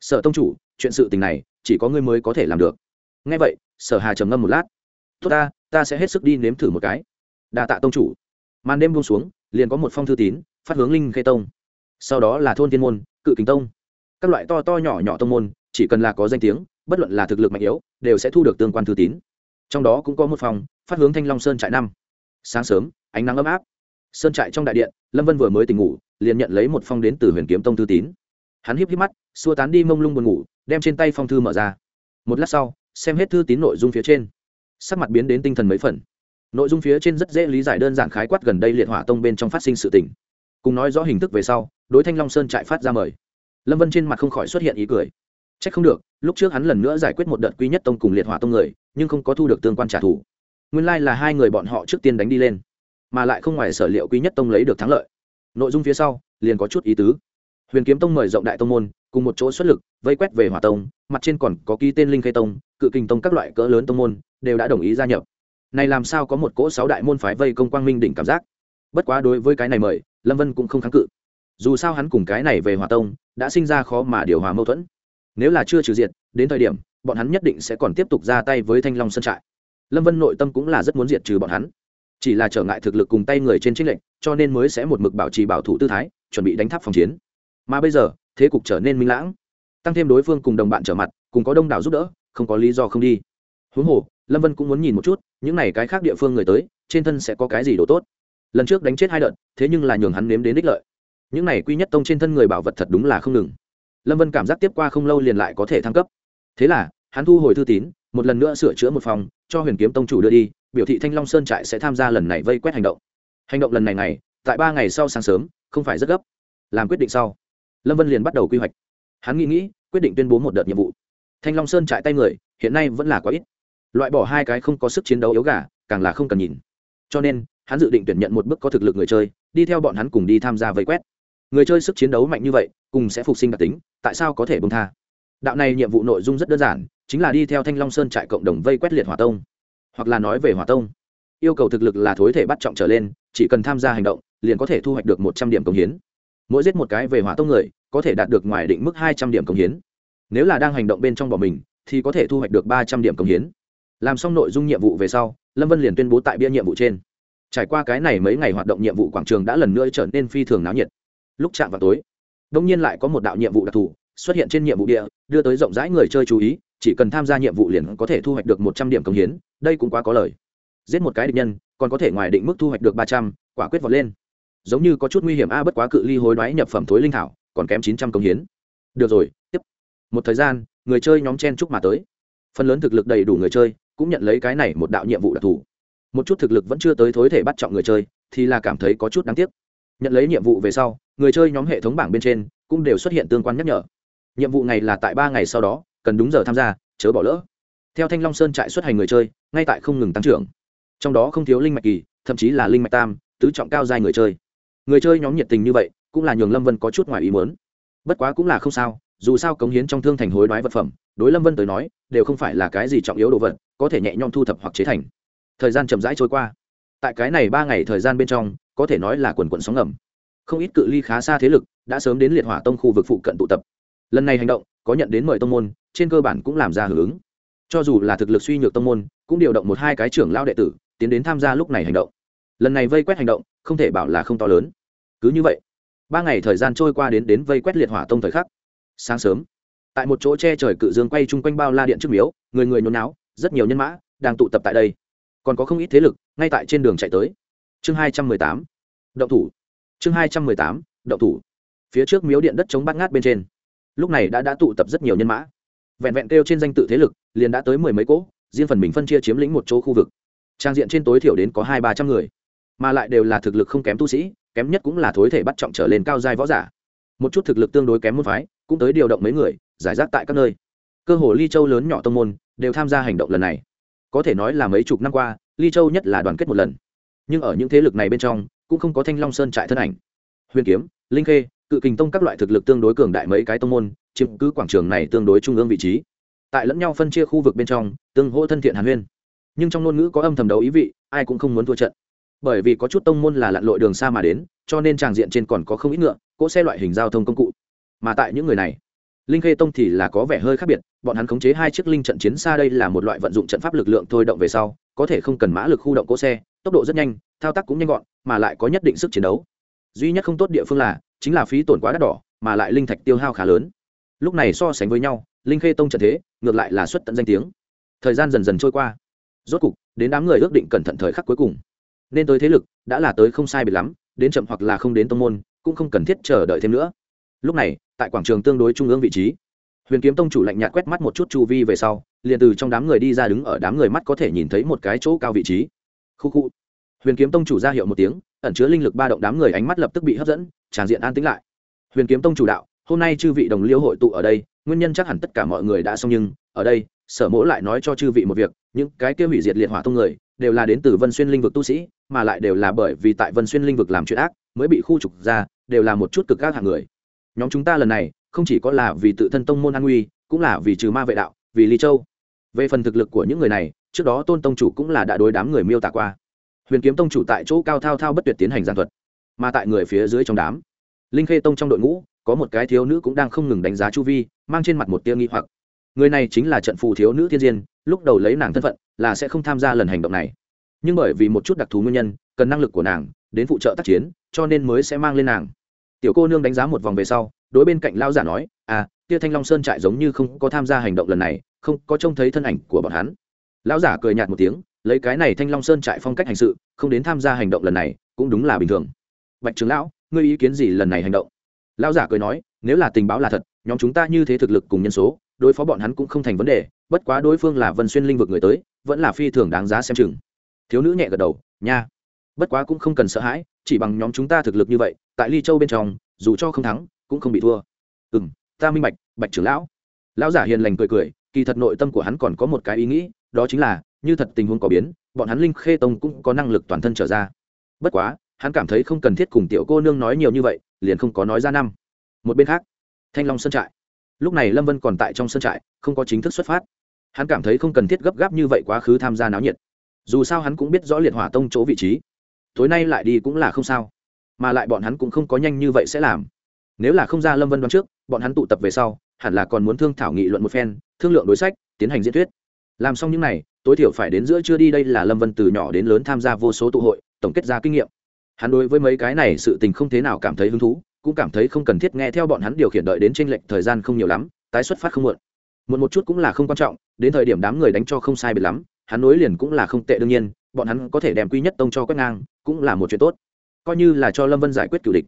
Sở tông chủ, chuyện sự tình này, chỉ có ngươi mới có thể làm được. Ngay vậy, sở hà trầm ngâm một lát. Tốt ta ta sẽ hết sức đi nếm thử một cái. Đa tạ tông chủ. Màn đêm buông xuống, liền có một phong thư tín, phát hướng linh khê tông sau đó là thôn tiên môn, cự kính tông. Các loại to to nhỏ nhỏ tông môn, chỉ cần là có danh tiếng, bất luận là thực lực mạnh yếu, đều sẽ thu được tương quan thư tín. Trong đó cũng có một phòng, phát hướng thanh long sơn trại năm. Sáng sớm, ánh nắng ấm áp. Sơn trại trong đại điện, lâm vân vừa mới tỉnh ngủ, liền nhận lấy một phong đến từ huyền kiếm tông thư tín. Hắn híp híp mắt, xua tán đi mông lung buồn ngủ, đem trên tay phong thư mở ra. Một lát sau, xem hết thư tín nội dung phía trên. Sắc mặt biến đến tinh thần mấy phần. Nội dung phía trên rất dễ lý giải đơn giản khái quát gần đây liệt hỏa tông bên trong phát sinh sự tình. Cùng nói rõ hình thức về sau đối thanh long sơn trại phát ra mời lâm vân trên mặt không khỏi xuất hiện ý cười c h ắ c không được lúc trước hắn lần nữa giải quyết một đợt quý nhất tông cùng liệt hỏa tông người nhưng không có thu được tương quan trả thù nguyên lai、like、là hai người bọn họ trước tiên đánh đi lên mà lại không ngoài sở liệu quý nhất tông lấy được thắng lợi nội dung phía sau liền có chút ý tứ huyền kiếm tông mời rộng đại tông môn cùng một chỗ xuất lực vây quét về hỏa tông mặt trên còn có ký tên linh khê tông cự kinh tông các loại cỡ lớn tông môn đều đã đồng ý gia nhập này làm sao có một cỗ sáu đại môn phái vây công quang minh đỉnh cảm giác bất quá đối với cái này mời lâm vân cũng không kháng cự dù sao hắn cùng cái này về hòa tông, đã sinh ra khó mà điều hòa mâu thuẫn. Nếu là chưa trừ diệt, đến thời điểm, bọn hắn nhất định sẽ còn tiếp tục ra tay với thanh long sơn trại. Lâm vân nội tâm cũng là rất muốn diệt trừ bọn hắn. Chỉ là trở ngại thực lực cùng tay người trên trích lệnh, cho nên mới sẽ một mực bảo trì bảo thủ tư thái, chuẩn bị đánh tháp phòng chiến. Mà bây giờ, thế cục trở nên minh lãng. Tăng thêm đối phương cùng đồng bạn trở mặt, cùng có đông đảo giúp đỡ, không có lý do không đi. Huống hồ, lâm vân cũng muốn nhìn một chút, những n à y cái khác địa phương người tới, trên thân sẽ có cái gì đồ tốt. Lần trước đánh chết hai đợt, thế nhưng là nhường hắn nếm đến đích lợi những này quy nhất tông trên thân người bảo vật thật đúng là không ngừng. Lâm vân cảm giác tiếp qua không lâu liền lại có thể thăng cấp. Thế là, hắn thu hồi thư tín, một lần nữa sửa chữa một phòng, cho huyền kiếm tông chủ đưa đi, biểu thị thanh long sơn trại sẽ tham gia lần này vây quét hành động. Hành động lần này này, tại ba ngày sau sáng sớm, không phải rất gấp. Làm quyết định sau, lâm vân liền bắt đầu quy hoạch. Hắn nghĩ nghĩ, quyết định tuyên bố một đợt nhiệm vụ. Thanh long sơn trại tay người, hiện nay vẫn là quá ít. Loại bỏ hai cái không có sức chiến đấu yếu gà, càng là không cần nhìn. Cho nên, hắn dự định tuyển nhận một bức có thực lực người chơi, đi theo bọn hắn cùng đi tham gia vây quét người chơi sức chiến đấu mạnh như vậy, cùng sẽ phục sinh đặc tính, tại sao có thể bông tha? Đạo này nhiệm vụ nội dung rất đơn giản, chính là đi theo thanh long sơn trại cộng đồng vây quét liệt hỏa tông. Hoặc là nói về hỏa tông. Yêu cầu thực lực là thối thể bắt trọng trở lên, chỉ cần tham gia hành động, liền có thể thu hoạch được một trăm điểm công hiến. Mỗi giết một cái về hỏa tông người, có thể đạt được ngoài định mức hai trăm điểm công hiến. Nếu là đang hành động bên trong bỏ mình, thì có thể thu hoạch được ba trăm điểm công hiến. Làm xong nội dung nhiệm vụ về sau, lâm vân liền tuyên bố tại bia nhiệm vụ trên. Trải qua cái này mấy ngày hoạt động nhiệm vụ quảng trường đã lần nữa trở nên phi thường náo nhiệt lúc chạm vào tối. Đông nhiên lại có một đạo nhiệm vụ đặc thù xuất hiện trên nhiệm vụ địa, đưa tới rộng rãi người chơi chú ý, chỉ cần tham gia nhiệm vụ liền có thể thu hoạch được một trăm điểm công hiến, đây cũng quá có lời. Giết một cái địch nhân, còn có thể ngoài định mức thu hoạch được ba trăm, quả quyết vọt lên. Giống như có chút nguy hiểm a, bất quá cự ly hối đoái nhập phẩm thối linh thảo, còn kém chín trăm công hiến. Được rồi, tiếp. Một thời gian, người chơi nhóm chen chúc mà tới. Phần lớn thực lực đầy đủ người chơi cũng nhận lấy cái này một đạo nhiệm vụ đặc thù. Một chút thực lực vẫn chưa tới thối thể bắt chọn người chơi thì là cảm thấy có chút đáng tiếc nhận lấy nhiệm vụ về sau, người chơi nhóm hệ thống bảng bên trên cũng đều xuất hiện tương quan nhắc nhở. Nhiệm vụ này là tại ba ngày sau đó, cần đúng giờ tham gia, chớ bỏ lỡ. Theo thanh long sơn trại xuất hành người chơi, ngay tại không ngừng tăng trưởng. Trong đó không thiếu linh mạch kỳ, thậm chí là linh mạch tam, tứ trọng cao dài người chơi. Người chơi nhóm nhiệt tình như vậy, cũng là nhường lâm vân có chút ngoài ý muốn. Bất quá cũng là không sao, dù sao cống hiến trong thương thành hối đoái vật phẩm, đối lâm vân tới nói, đều không phải là cái gì trọng yếu đồ vật, có thể nhẹ nhõm thu thập hoặc chế thành. Thời gian chậm rãi trôi qua. Tại cái này ba ngày thời gian bên trong có thể nói là quần quần sóng ngầm. Không ít cự ly khá xa thế lực đã sớm đến liệt hỏa tông khu vực phụ cận tụ tập. Lần này hành động, có nhận đến mời tông môn, trên cơ bản cũng làm ra hưởng ứng. Cho dù là thực lực suy nhược tông môn, cũng điều động một hai cái trưởng lao đệ tử, tiến đến tham gia lúc này hành động. Lần này vây quét hành động, không thể bảo là không to lớn. Cứ như vậy, ba ngày thời gian trôi qua đến đến vây quét liệt hỏa tông thời khắc. Sáng sớm, tại một chỗ che trời cự dương quay chung quanh bao la điện trước miếu, người người nhốn náo rất nhiều nhân mã đang tụ tập tại đây. Còn có không ít thế lực, ngay tại trên đường chạy tới chương hai trăm mười tám, động thủ. Chương hai trăm mười tám, động thủ. Phía trước miếu điện đất chống bát ngát bên trên. Lúc này đã đã tụ tập rất nhiều nhân mã. Vẹn vẹn kêu trên danh tự thế lực, liền đã tới mười mấy cỗ, riêng phần mình phân chia chiếm lĩnh một chỗ khu vực. Trang diện trên tối thiểu đến có hai ba trăm người, mà lại đều là thực lực không kém tu sĩ, kém nhất cũng là thối thể bắt trọng trở lên cao giai võ giả. Một chút thực lực tương đối kém môn phái, cũng tới điều động mấy người, giải rác tại các nơi. Cơ hồ ly châu lớn nhỏ tông môn, đều tham gia hành động lần này. Có thể nói là mấy chục năm qua, ly châu nhất là đoàn kết một lần nhưng ở những thế lực này bên trong, cũng không có thanh long sơn trại thân ảnh. Huyền kiếm, linh khê, cự kình tông các loại thực lực tương đối cường đại mấy cái tông môn, chiếm cứ quảng trường này tương đối trung ương vị trí. Tại lẫn nhau phân chia khu vực bên trong, tương hỗ thân thiện hàn huyên. Nhưng trong ngôn ngữ có âm thầm đấu ý vị, ai cũng không muốn thua trận. Bởi vì có chút tông môn là lặn lội đường xa mà đến, cho nên tràng diện trên còn có không ít ngựa, cỗ xe loại hình giao thông công cụ. Mà tại những người này, linh khê tông thì là có vẻ hơi khác biệt, bọn hắn khống chế hai chiếc linh trận chiến xa đây là một loại vận dụng trận pháp lực lượng thôi động về sau, có thể không cần mã lực khu động cỗ xe tốc độ rất nhanh, thao tác cũng nhanh gọn, mà lại có nhất định sức chiến đấu. Duy nhất không tốt địa phương là, chính là phí tổn quá đắt đỏ, mà lại linh thạch tiêu hao khá lớn. Lúc này so sánh với nhau, linh khê tông trận thế, ngược lại là xuất tận danh tiếng. Thời gian dần dần trôi qua. Rốt cục, đến đám người ước định cẩn thận thời khắc cuối cùng. Nên tới thế lực, đã là tới không sai biệt lắm, đến chậm hoặc là không đến tông môn, cũng không cần thiết chờ đợi thêm nữa. Lúc này, tại quảng trường tương đối trung ương vị trí, huyền kiếm tông chủ lạnh nhạt quét mắt một chút chu vi về sau, liền từ trong đám người đi ra đứng ở đám người mắt có thể nhìn thấy một cái chỗ cao vị trí khu khu. Huyền kiếm tông chủ ra hiệu một tiếng, ẩn chứa linh lực ba động đám người ánh mắt lập tức bị hấp dẫn, tràn diện an tĩnh lại. Huyền kiếm tông chủ đạo, hôm nay chư vị đồng liêu hội tụ ở đây, nguyên nhân chắc hẳn tất cả mọi người đã xong nhưng, ở đây, sở mỗ lại nói cho chư vị một việc, những cái kia hủy diệt liệt hỏa tông người, đều là đến từ vân xuyên linh vực tu sĩ, mà lại đều là bởi vì tại vân xuyên linh vực làm chuyện ác, mới bị khu trục ra, đều là một chút cực ác hạng người. Nhóm chúng ta lần này, không chỉ có là vì tự thân tông môn an nguy, cũng là vì trừ ma vệ đạo, vì ly châu. Về phần thực lực của những người này trước đó tôn tông chủ cũng là đã đối đám người miêu tả qua. Huyền kiếm tông chủ tại chỗ cao thao thao bất tuyệt tiến hành giàn thuật, mà tại người phía dưới trong đám, linh khê tông trong đội ngũ, có một cái thiếu nữ cũng đang không ngừng đánh giá chu vi, mang trên mặt một tia nghi hoặc. Người này chính là trận phù thiếu nữ thiên diên, lúc đầu lấy nàng thân phận là sẽ không tham gia lần hành động này. Nhưng bởi vì một chút đặc thù nguyên nhân, cần năng lực của nàng, đến phụ trợ tác chiến, cho nên mới sẽ mang lên nàng. Tiểu cô nương đánh giá một vòng về sau, đối bên cạnh lao giả nói à tia thanh long sơn trại giống như không có tham gia hành động lần này, không có trông thấy thân ảnh của bọn hắn lão giả cười nhạt một tiếng, lấy cái này thanh long sơn trại phong cách hành sự, không đến tham gia hành động lần này, cũng đúng là bình thường. Bạch trưởng lão, ngươi ý kiến gì lần này hành động? Lão giả cười nói, nếu là tình báo là thật, nhóm chúng ta như thế thực lực cùng nhân số, đối phó bọn hắn cũng không thành vấn đề, bất quá đối phương là vân xuyên linh vực người tới, vẫn là phi thường đáng giá xem chừng. Thiếu nữ nhẹ gật đầu, nha. Bất quá cũng không cần sợ hãi, chỉ bằng nhóm chúng ta thực lực như vậy, tại ly châu bên trong, dù cho không thắng, cũng không bị thua. Ừ m ta minh bạch bạch trưởng lão. Lão giả hiền lành cười cười, kỳ thật nội tâm của hắn còn có một cái ý nghĩ đó chính là, như thật tình huống có biến, bọn hắn linh khê tông cũng có năng lực toàn thân trở ra. Bất quá, hắn cảm thấy không cần thiết cùng tiểu cô nương nói nhiều như vậy, liền không có nói ra năm. Một bên khác, thanh long sơn trại. Lúc này lâm vân còn tại trong sơn trại, không có chính thức xuất phát. Hắn cảm thấy không cần thiết gấp gáp như vậy quá khứ tham gia náo nhiệt. Dù sao hắn cũng biết rõ liệt hỏa tông chỗ vị trí. Tối nay lại đi cũng là không sao. Mà lại bọn hắn cũng không có nhanh như vậy sẽ làm. Nếu là không ra lâm vân đoán trước, bọn hắn tụ tập về sau, hẳn là còn muốn thương thảo nghị luận một phen, thương lượng đối sách, tiến hành diễn thuyết làm xong những n à y tối thiểu phải đến giữa chưa đi, đây là lâm vân từ nhỏ đến lớn tham gia vô số tụ hội, tổng kết ra kinh nghiệm. Hắn đối với mấy cái này sự tình không thế nào cảm thấy hứng thú, cũng cảm thấy không cần thiết nghe theo bọn hắn điều khiển đợi đến tranh lệch thời gian không nhiều lắm, tái xuất phát không muộn. Muộn một chút cũng là không quan trọng, đến thời điểm đám người đánh cho không sai biệt lắm, hắn nối liền cũng là không tệ đương nhiên, bọn hắn có thể đem quy nhất tông cho quét ngang, cũng là một chuyện tốt. Coi như là cho lâm vân giải quyết cửu địch.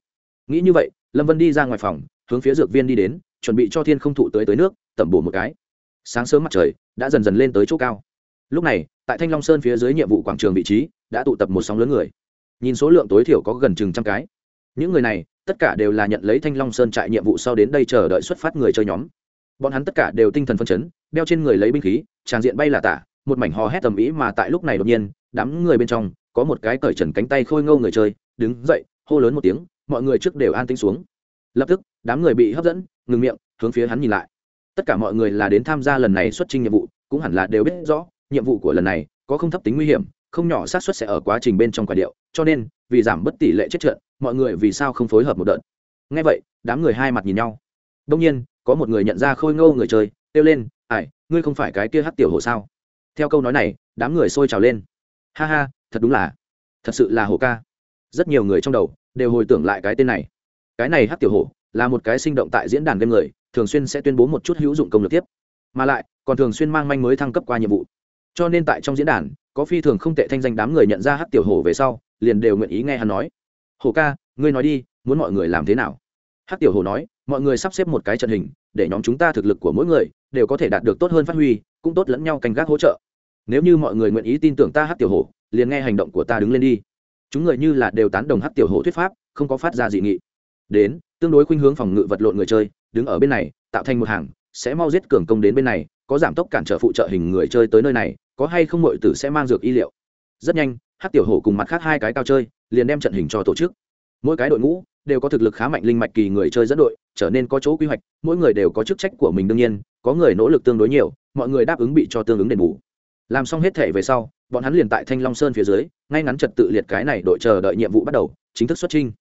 Nghĩ như vậy, lâm vân đi ra ngoài phòng, hướng phía dược viên đi đến, chuẩn bị cho thiên không thụ tới tới nước, tẩm bổ một cái sáng sớm mặt trời đã dần dần lên tới chỗ cao. Lúc này, tại thanh long sơn phía dưới nhiệm vụ quảng trường vị trí đã tụ tập một sóng lớn người. Nhìn số lượng tối thiểu có gần chừng trăm cái. Những người này, tất cả đều là nhận lấy thanh long sơn trại nhiệm vụ sau đến đây chờ đợi xuất phát người chơi nhóm. Bọn hắn tất cả đều tinh thần phân chấn, đeo trên người lấy binh khí, tràng diện bay là tả, một mảnh hò hét tầm ý mà tại lúc này đột nhiên, đám người bên trong, có một cái cởi trần cánh tay khôi ngâu người chơi, đứng dậy, hô lớn một tiếng, mọi người trước đều an tĩnh xuống. Lập tức, đám người bị hấp dẫn, ngừng miệng, hướng phía hắn nhìn lại tất cả mọi người là đến tham gia lần này xuất trình nhiệm vụ, cũng hẳn là đều biết rõ, nhiệm vụ của lần này có không thấp tính nguy hiểm, không nhỏ xác suất sẽ ở quá trình bên trong quả điệu, cho nên, vì giảm bất tỷ lệ chết trận, mọi người vì sao không phối hợp một đợt? Ngay vậy, đám người hai mặt nhìn nhau. Đông nhiên, có một người nhận ra khôi ngô người chơi, kêu lên ải ngươi không phải cái kia hát tiểu hồ sao? Theo câu nói này, đám người sôi trào lên. Ha ha, thật đúng là, thật sự là hồ ca. Rất nhiều người trong đầu đều hồi tưởng lại cái tên này. Cái này hát tiểu hồ là một cái sinh động tại diễn đàn game người thường xuyên sẽ tuyên bố một chút hữu dụng công lược tiếp. Mà lại, còn thường xuyên mang manh mới thăng cấp qua nhiệm vụ. Cho nên tại trong diễn đàn, có phi thường không tệ thanh danh đám người nhận ra hát tiểu hổ về sau, liền đều nguyện ý nghe hắn nói. Hổ ca, ngươi nói đi, muốn mọi người làm thế nào? Hát tiểu hổ nói, mọi người sắp xếp một cái trận hình, để nhóm chúng ta thực lực của mỗi người đều có thể đạt được tốt hơn phát huy, cũng tốt lẫn nhau canh gác hỗ trợ. Nếu như mọi người nguyện ý tin tưởng ta hát tiểu hổ, liền nghe hành động của ta đứng lên đi. Chúng người như là đều tán đồng hát tiểu hổ thuyết pháp, không có phát ra dị nghị. Đến, tương đối khuynh hướng phòng ngự vật lộn người chơi đứng ở bên này, tạo thành một hàng, sẽ mau giết cường công đến bên này, có giảm tốc cản trở phụ trợ hình người chơi tới nơi này, có hay không mọi tử sẽ mang dược y liệu. Rất nhanh hát tiểu hổ cùng mặt khác hai cái cao chơi, liền đem trận hình cho tổ chức. Mỗi cái đội ngũ, đều có thực lực khá mạnh linh mạch kỳ người chơi dẫn đội, trở nên có chỗ quy hoạch, mỗi người đều có chức trách của mình đương nhiên, có người nỗ lực tương đối nhiều, mọi người đáp ứng bị cho tương ứng đền bù. Làm xong hết thể về sau, bọn hắn liền tại thanh long sơn phía dưới, ngay ngắn trật tự liệt cái này đội chờ đợi nhiệm vụ bắt đầu, chính thức xuất trinh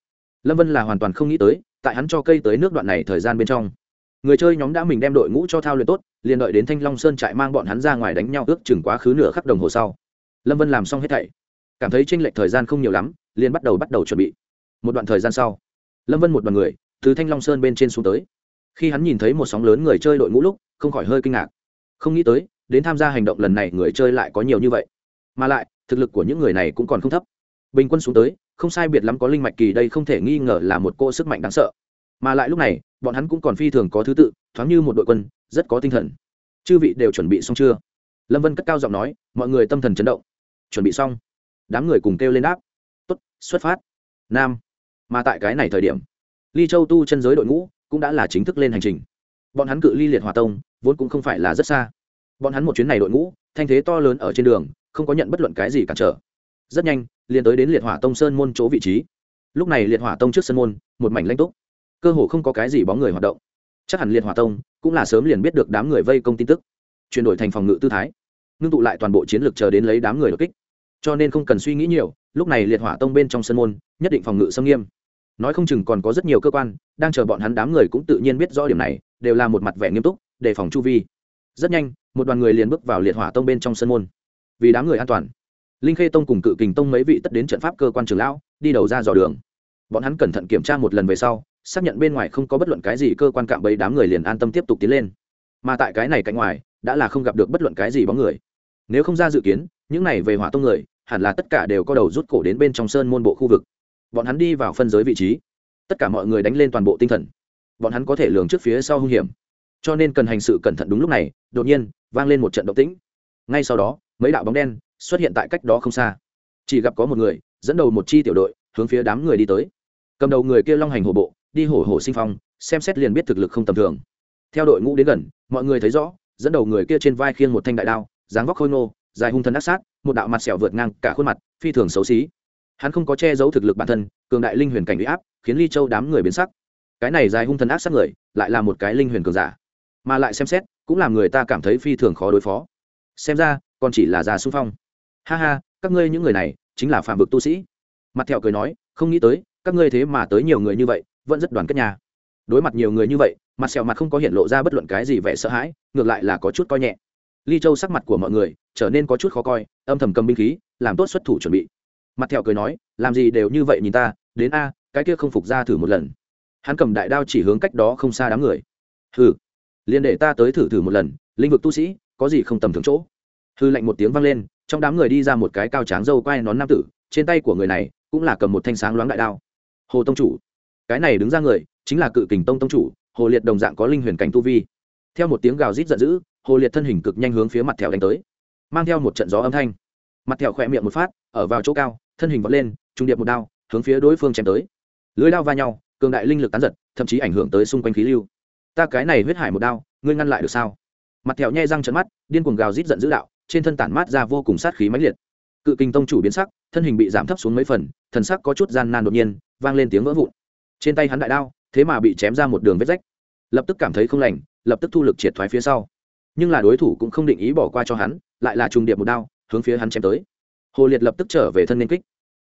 lâm vân là hoàn toàn không nghĩ tới, tại hắn cho cây tới nước đoạn này thời gian bên trong. Người chơi nhóm đã mình đem đội ngũ cho thao luyện tốt, liền đợi đến thanh long sơn trại mang bọn hắn ra ngoài đánh nhau ước chừng quá khứ nửa khắc đồng hồ sau. Lâm vân làm xong hết thảy. Cảm thấy tranh lệch thời gian không nhiều lắm, liền bắt đầu bắt đầu chuẩn bị. Một đoạn thời gian sau, lâm vân một đoàn người, từ thanh long sơn bên trên xuống tới. Khi hắn nhìn thấy một sóng lớn người chơi đội ngũ lúc, không khỏi hơi kinh ngạc. Không nghĩ tới, đến tham gia hành động lần này người chơi lại có nhiều như vậy. Mà lại, thực lực của những người này cũng còn không thấp bình quân xuống tới, không sai biệt lắm có linh mạch kỳ đây không thể nghi ngờ là một cô sức mạnh đáng sợ. Mà lại lúc này, bọn hắn cũng còn phi thường có thứ tự, thoáng như một đội quân, rất có tinh thần. Chư vị đều chuẩn bị xong chưa? Lâm vân cất cao giọng nói, mọi người tâm thần chấn động. Chuẩn bị xong. Đám người cùng kêu lên đáp. Tốt, xuất phát. Nam. Mà tại cái này thời điểm, ly châu tu chân giới đội ngũ cũng đã là chính thức lên hành trình. Bọn hắn cự ly liệt hòa tông, vốn cũng không phải là rất xa. Bọn hắn một chuyến này đội ngũ, thanh thế to lớn ở trên đường, không có nhận bất luận cái gì cản trở rất nhanh, liền tới đến liệt hỏa tông sơn môn chỗ vị trí. Lúc này liệt hỏa tông trước sân môn, một mảnh lanh túc. Cơ hồ không có cái gì bóng người hoạt động. Chắc hẳn liệt hỏa tông cũng là sớm liền biết được đám người vây công tin tức, chuyển đổi thành phòng ngự tư thái, ngưng tụ lại toàn bộ chiến lược chờ đến lấy đám người đột kích. Cho nên không cần suy nghĩ nhiều, lúc này liệt hỏa tông bên trong sân môn, nhất định phòng ngự xâm nghiêm. Nói không chừng còn có rất nhiều cơ quan đang chờ bọn hắn đám người cũng tự nhiên biết rõ điểm này, đều là một mặt vẻ nghiêm túc, đề phòng chu vi. Rất nhanh, một đoàn người liền bước vào liệt hỏa tông bên trong sân môn. Vì đám người an toàn linh khê tông cùng cự kình tông mấy vị tất đến trận pháp cơ quan trường lão, đi đầu ra dò đường. Bọn hắn cẩn thận kiểm tra một lần về sau, xác nhận bên ngoài không có bất luận cái gì cơ quan cạm bẫy đám người liền an tâm tiếp tục tiến lên. Mà tại cái này cạnh ngoài, đã là không gặp được bất luận cái gì bóng người. Nếu không ra dự kiến, những này về hỏa tông người, hẳn là tất cả đều có đầu rút cổ đến bên trong sơn môn bộ khu vực. Bọn hắn đi vào phân giới vị trí. Tất cả mọi người đánh lên toàn bộ tinh thần. Bọn hắn có thể lường trước phía sau hung hiểm. Cho nên cần hành sự cẩn thận đúng lúc này, đột nhiên, vang lên một trận động tĩnh. Ngay sau đó, mấy đạo bóng đen xuất hiện tại cách đó không xa. Chỉ gặp có một người, dẫn đầu một chi tiểu đội, hướng phía đám người đi tới. Cầm đầu người kia long hành hổ bộ, đi hổ hổ sinh phong, xem xét liền biết thực lực không tầm thường. Theo đội ngũ đến gần, mọi người thấy rõ, dẫn đầu người kia trên vai khiêng một thanh đại đao, dáng vóc khôi nô dài hung thần ác sát, một đạo mặt sẹo vượt ngang cả khuôn mặt, phi thường xấu xí. Hắn không có che giấu thực lực bản thân, cường đại linh huyền cảnh bị áp, khiến ly châu đám người biến sắc. Cái này dài hung thần ác sát người, lại là một cái linh huyền cường giả. Mà lại xem xét, cũng làm người ta cảm thấy phi thường khó đối phó. Xem ra, còn chỉ là già xung phong ha ha, các ngươi những người này chính là phạm vực tu sĩ. Mặt thẹo cười nói, không nghĩ tới, các ngươi thế mà tới nhiều người như vậy, vẫn rất đoàn kết nhà đối mặt nhiều người như vậy, mặt sẹo mặt không có hiện lộ ra bất luận cái gì vẻ sợ hãi, ngược lại là có chút coi nhẹ. Ly châu sắc mặt của mọi người trở nên có chút khó coi, âm thầm cầm binh khí, làm tốt xuất thủ chuẩn bị. Mặt thẹo cười nói, làm gì đều như vậy nhìn ta, đến a, cái kia không phục ra thử một lần. Hắn cầm đại đao chỉ hướng cách đó không xa đám người. Hừ, liền để ta tới thử thử một lần linh vực tu sĩ, có gì không tầm thường chỗ. Hư lạnh một tiếng vang lên trong đám người đi ra một cái cao tráng dâu quai nón nam tử, trên tay của người này cũng là cầm một thanh sáng loáng đại đao. Hồ tông chủ, cái này đứng ra người chính là cự kình tông tông chủ, hồ liệt đồng dạng có linh huyền cảnh tu vi. Theo một tiếng gào rít giận dữ, hồ liệt thân hình cực nhanh hướng phía mặt thẹo đánh tới, mang theo một trận gió âm thanh. Mặt thẹo khỏe miệng một phát, ở vào chỗ cao, thân hình vọt lên, trung điệp một đao, hướng phía đối phương chém tới. Lưới đao va nhau, cường đại linh lực tán giật, thậm chí ảnh hưởng tới xung quanh khí lưu. Ta cái này huyết hải một đao, ngươi ngăn lại được sao? Mặt thẹo nhai răng trận mắt, điên cuồng gào rít giận dữ đạo trên thân tản mát ra vô cùng sát khí mãnh liệt. Cự kinh tông chủ biến sắc, thân hình bị giảm thấp xuống mấy phần, thần sắc có chút gian nan đột nhiên, vang lên tiếng vỡ vụn. Trên tay hắn đại đao, thế mà bị chém ra một đường vết rách. Lập tức cảm thấy không lành, lập tức thu lực triệt thoái phía sau. Nhưng là đối thủ cũng không định ý bỏ qua cho hắn, lại là trùng điệp một đao, hướng phía hắn chém tới. Hồ liệt lập tức trở về thân nên kích.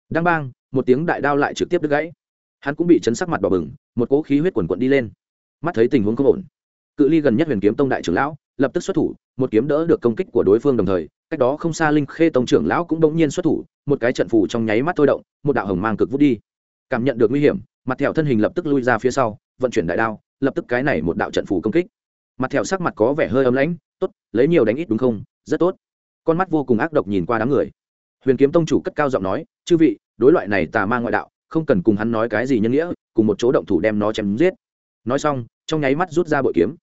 Đang bang, một tiếng đại đao lại trực tiếp đứt gãy. Hắn cũng bị chấn sắc mặt đỏ bừng, một cỗ khí huyết quần quận đi lên. Mắt thấy tình huống không ổn. Cự ly gần nhất huyền kiếm tông đại trưởng lão lập tức xuất thủ một kiếm đỡ được công kích của đối phương đồng thời, cách đó không xa linh khê tông trưởng lão cũng đống nhiên xuất thủ, một cái trận phủ trong nháy mắt thôi động, một đạo hồng mang cực vút đi. Cảm nhận được nguy hiểm, mặt thẹo thân hình lập tức lui ra phía sau, vận chuyển đại đao, lập tức cái này một đạo trận phủ công kích. Mặt thẹo sắc mặt có vẻ hơi ấm lãnh, tốt, lấy nhiều đánh ít đúng không? Rất tốt. Con mắt vô cùng ác độc nhìn qua đám người. Huyền kiếm tông chủ cất cao giọng nói, chư vị, đối loại này tà ma ngoại đạo, không cần cùng hắn nói cái gì nhân nghĩa, cùng một chỗ động thủ đem nó chém giết. Nói xong, trong nháy mắt rút ra bội kiếm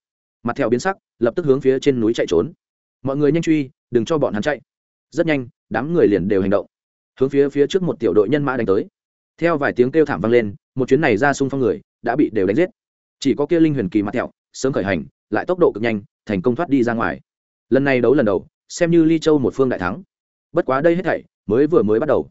mặt theo biến sắc, lập tức hướng phía trên núi chạy trốn. Mọi người nhanh truy, đừng cho bọn hắn chạy. Rất nhanh, đám người liền đều hành động. Hướng phía phía trước một tiểu đội nhân mã đánh tới. Theo vài tiếng kêu thảm vang lên, một chuyến này ra xung phong người, đã bị đều đánh giết. Chỉ có kia linh huyền kỳ mặt thẹo, sớm khởi hành, lại tốc độ cực nhanh, thành công thoát đi ra ngoài. Lần này đấu lần đầu, xem như ly châu một phương đại thắng. Bất quá đây hết thảy, mới vừa mới bắt đầu.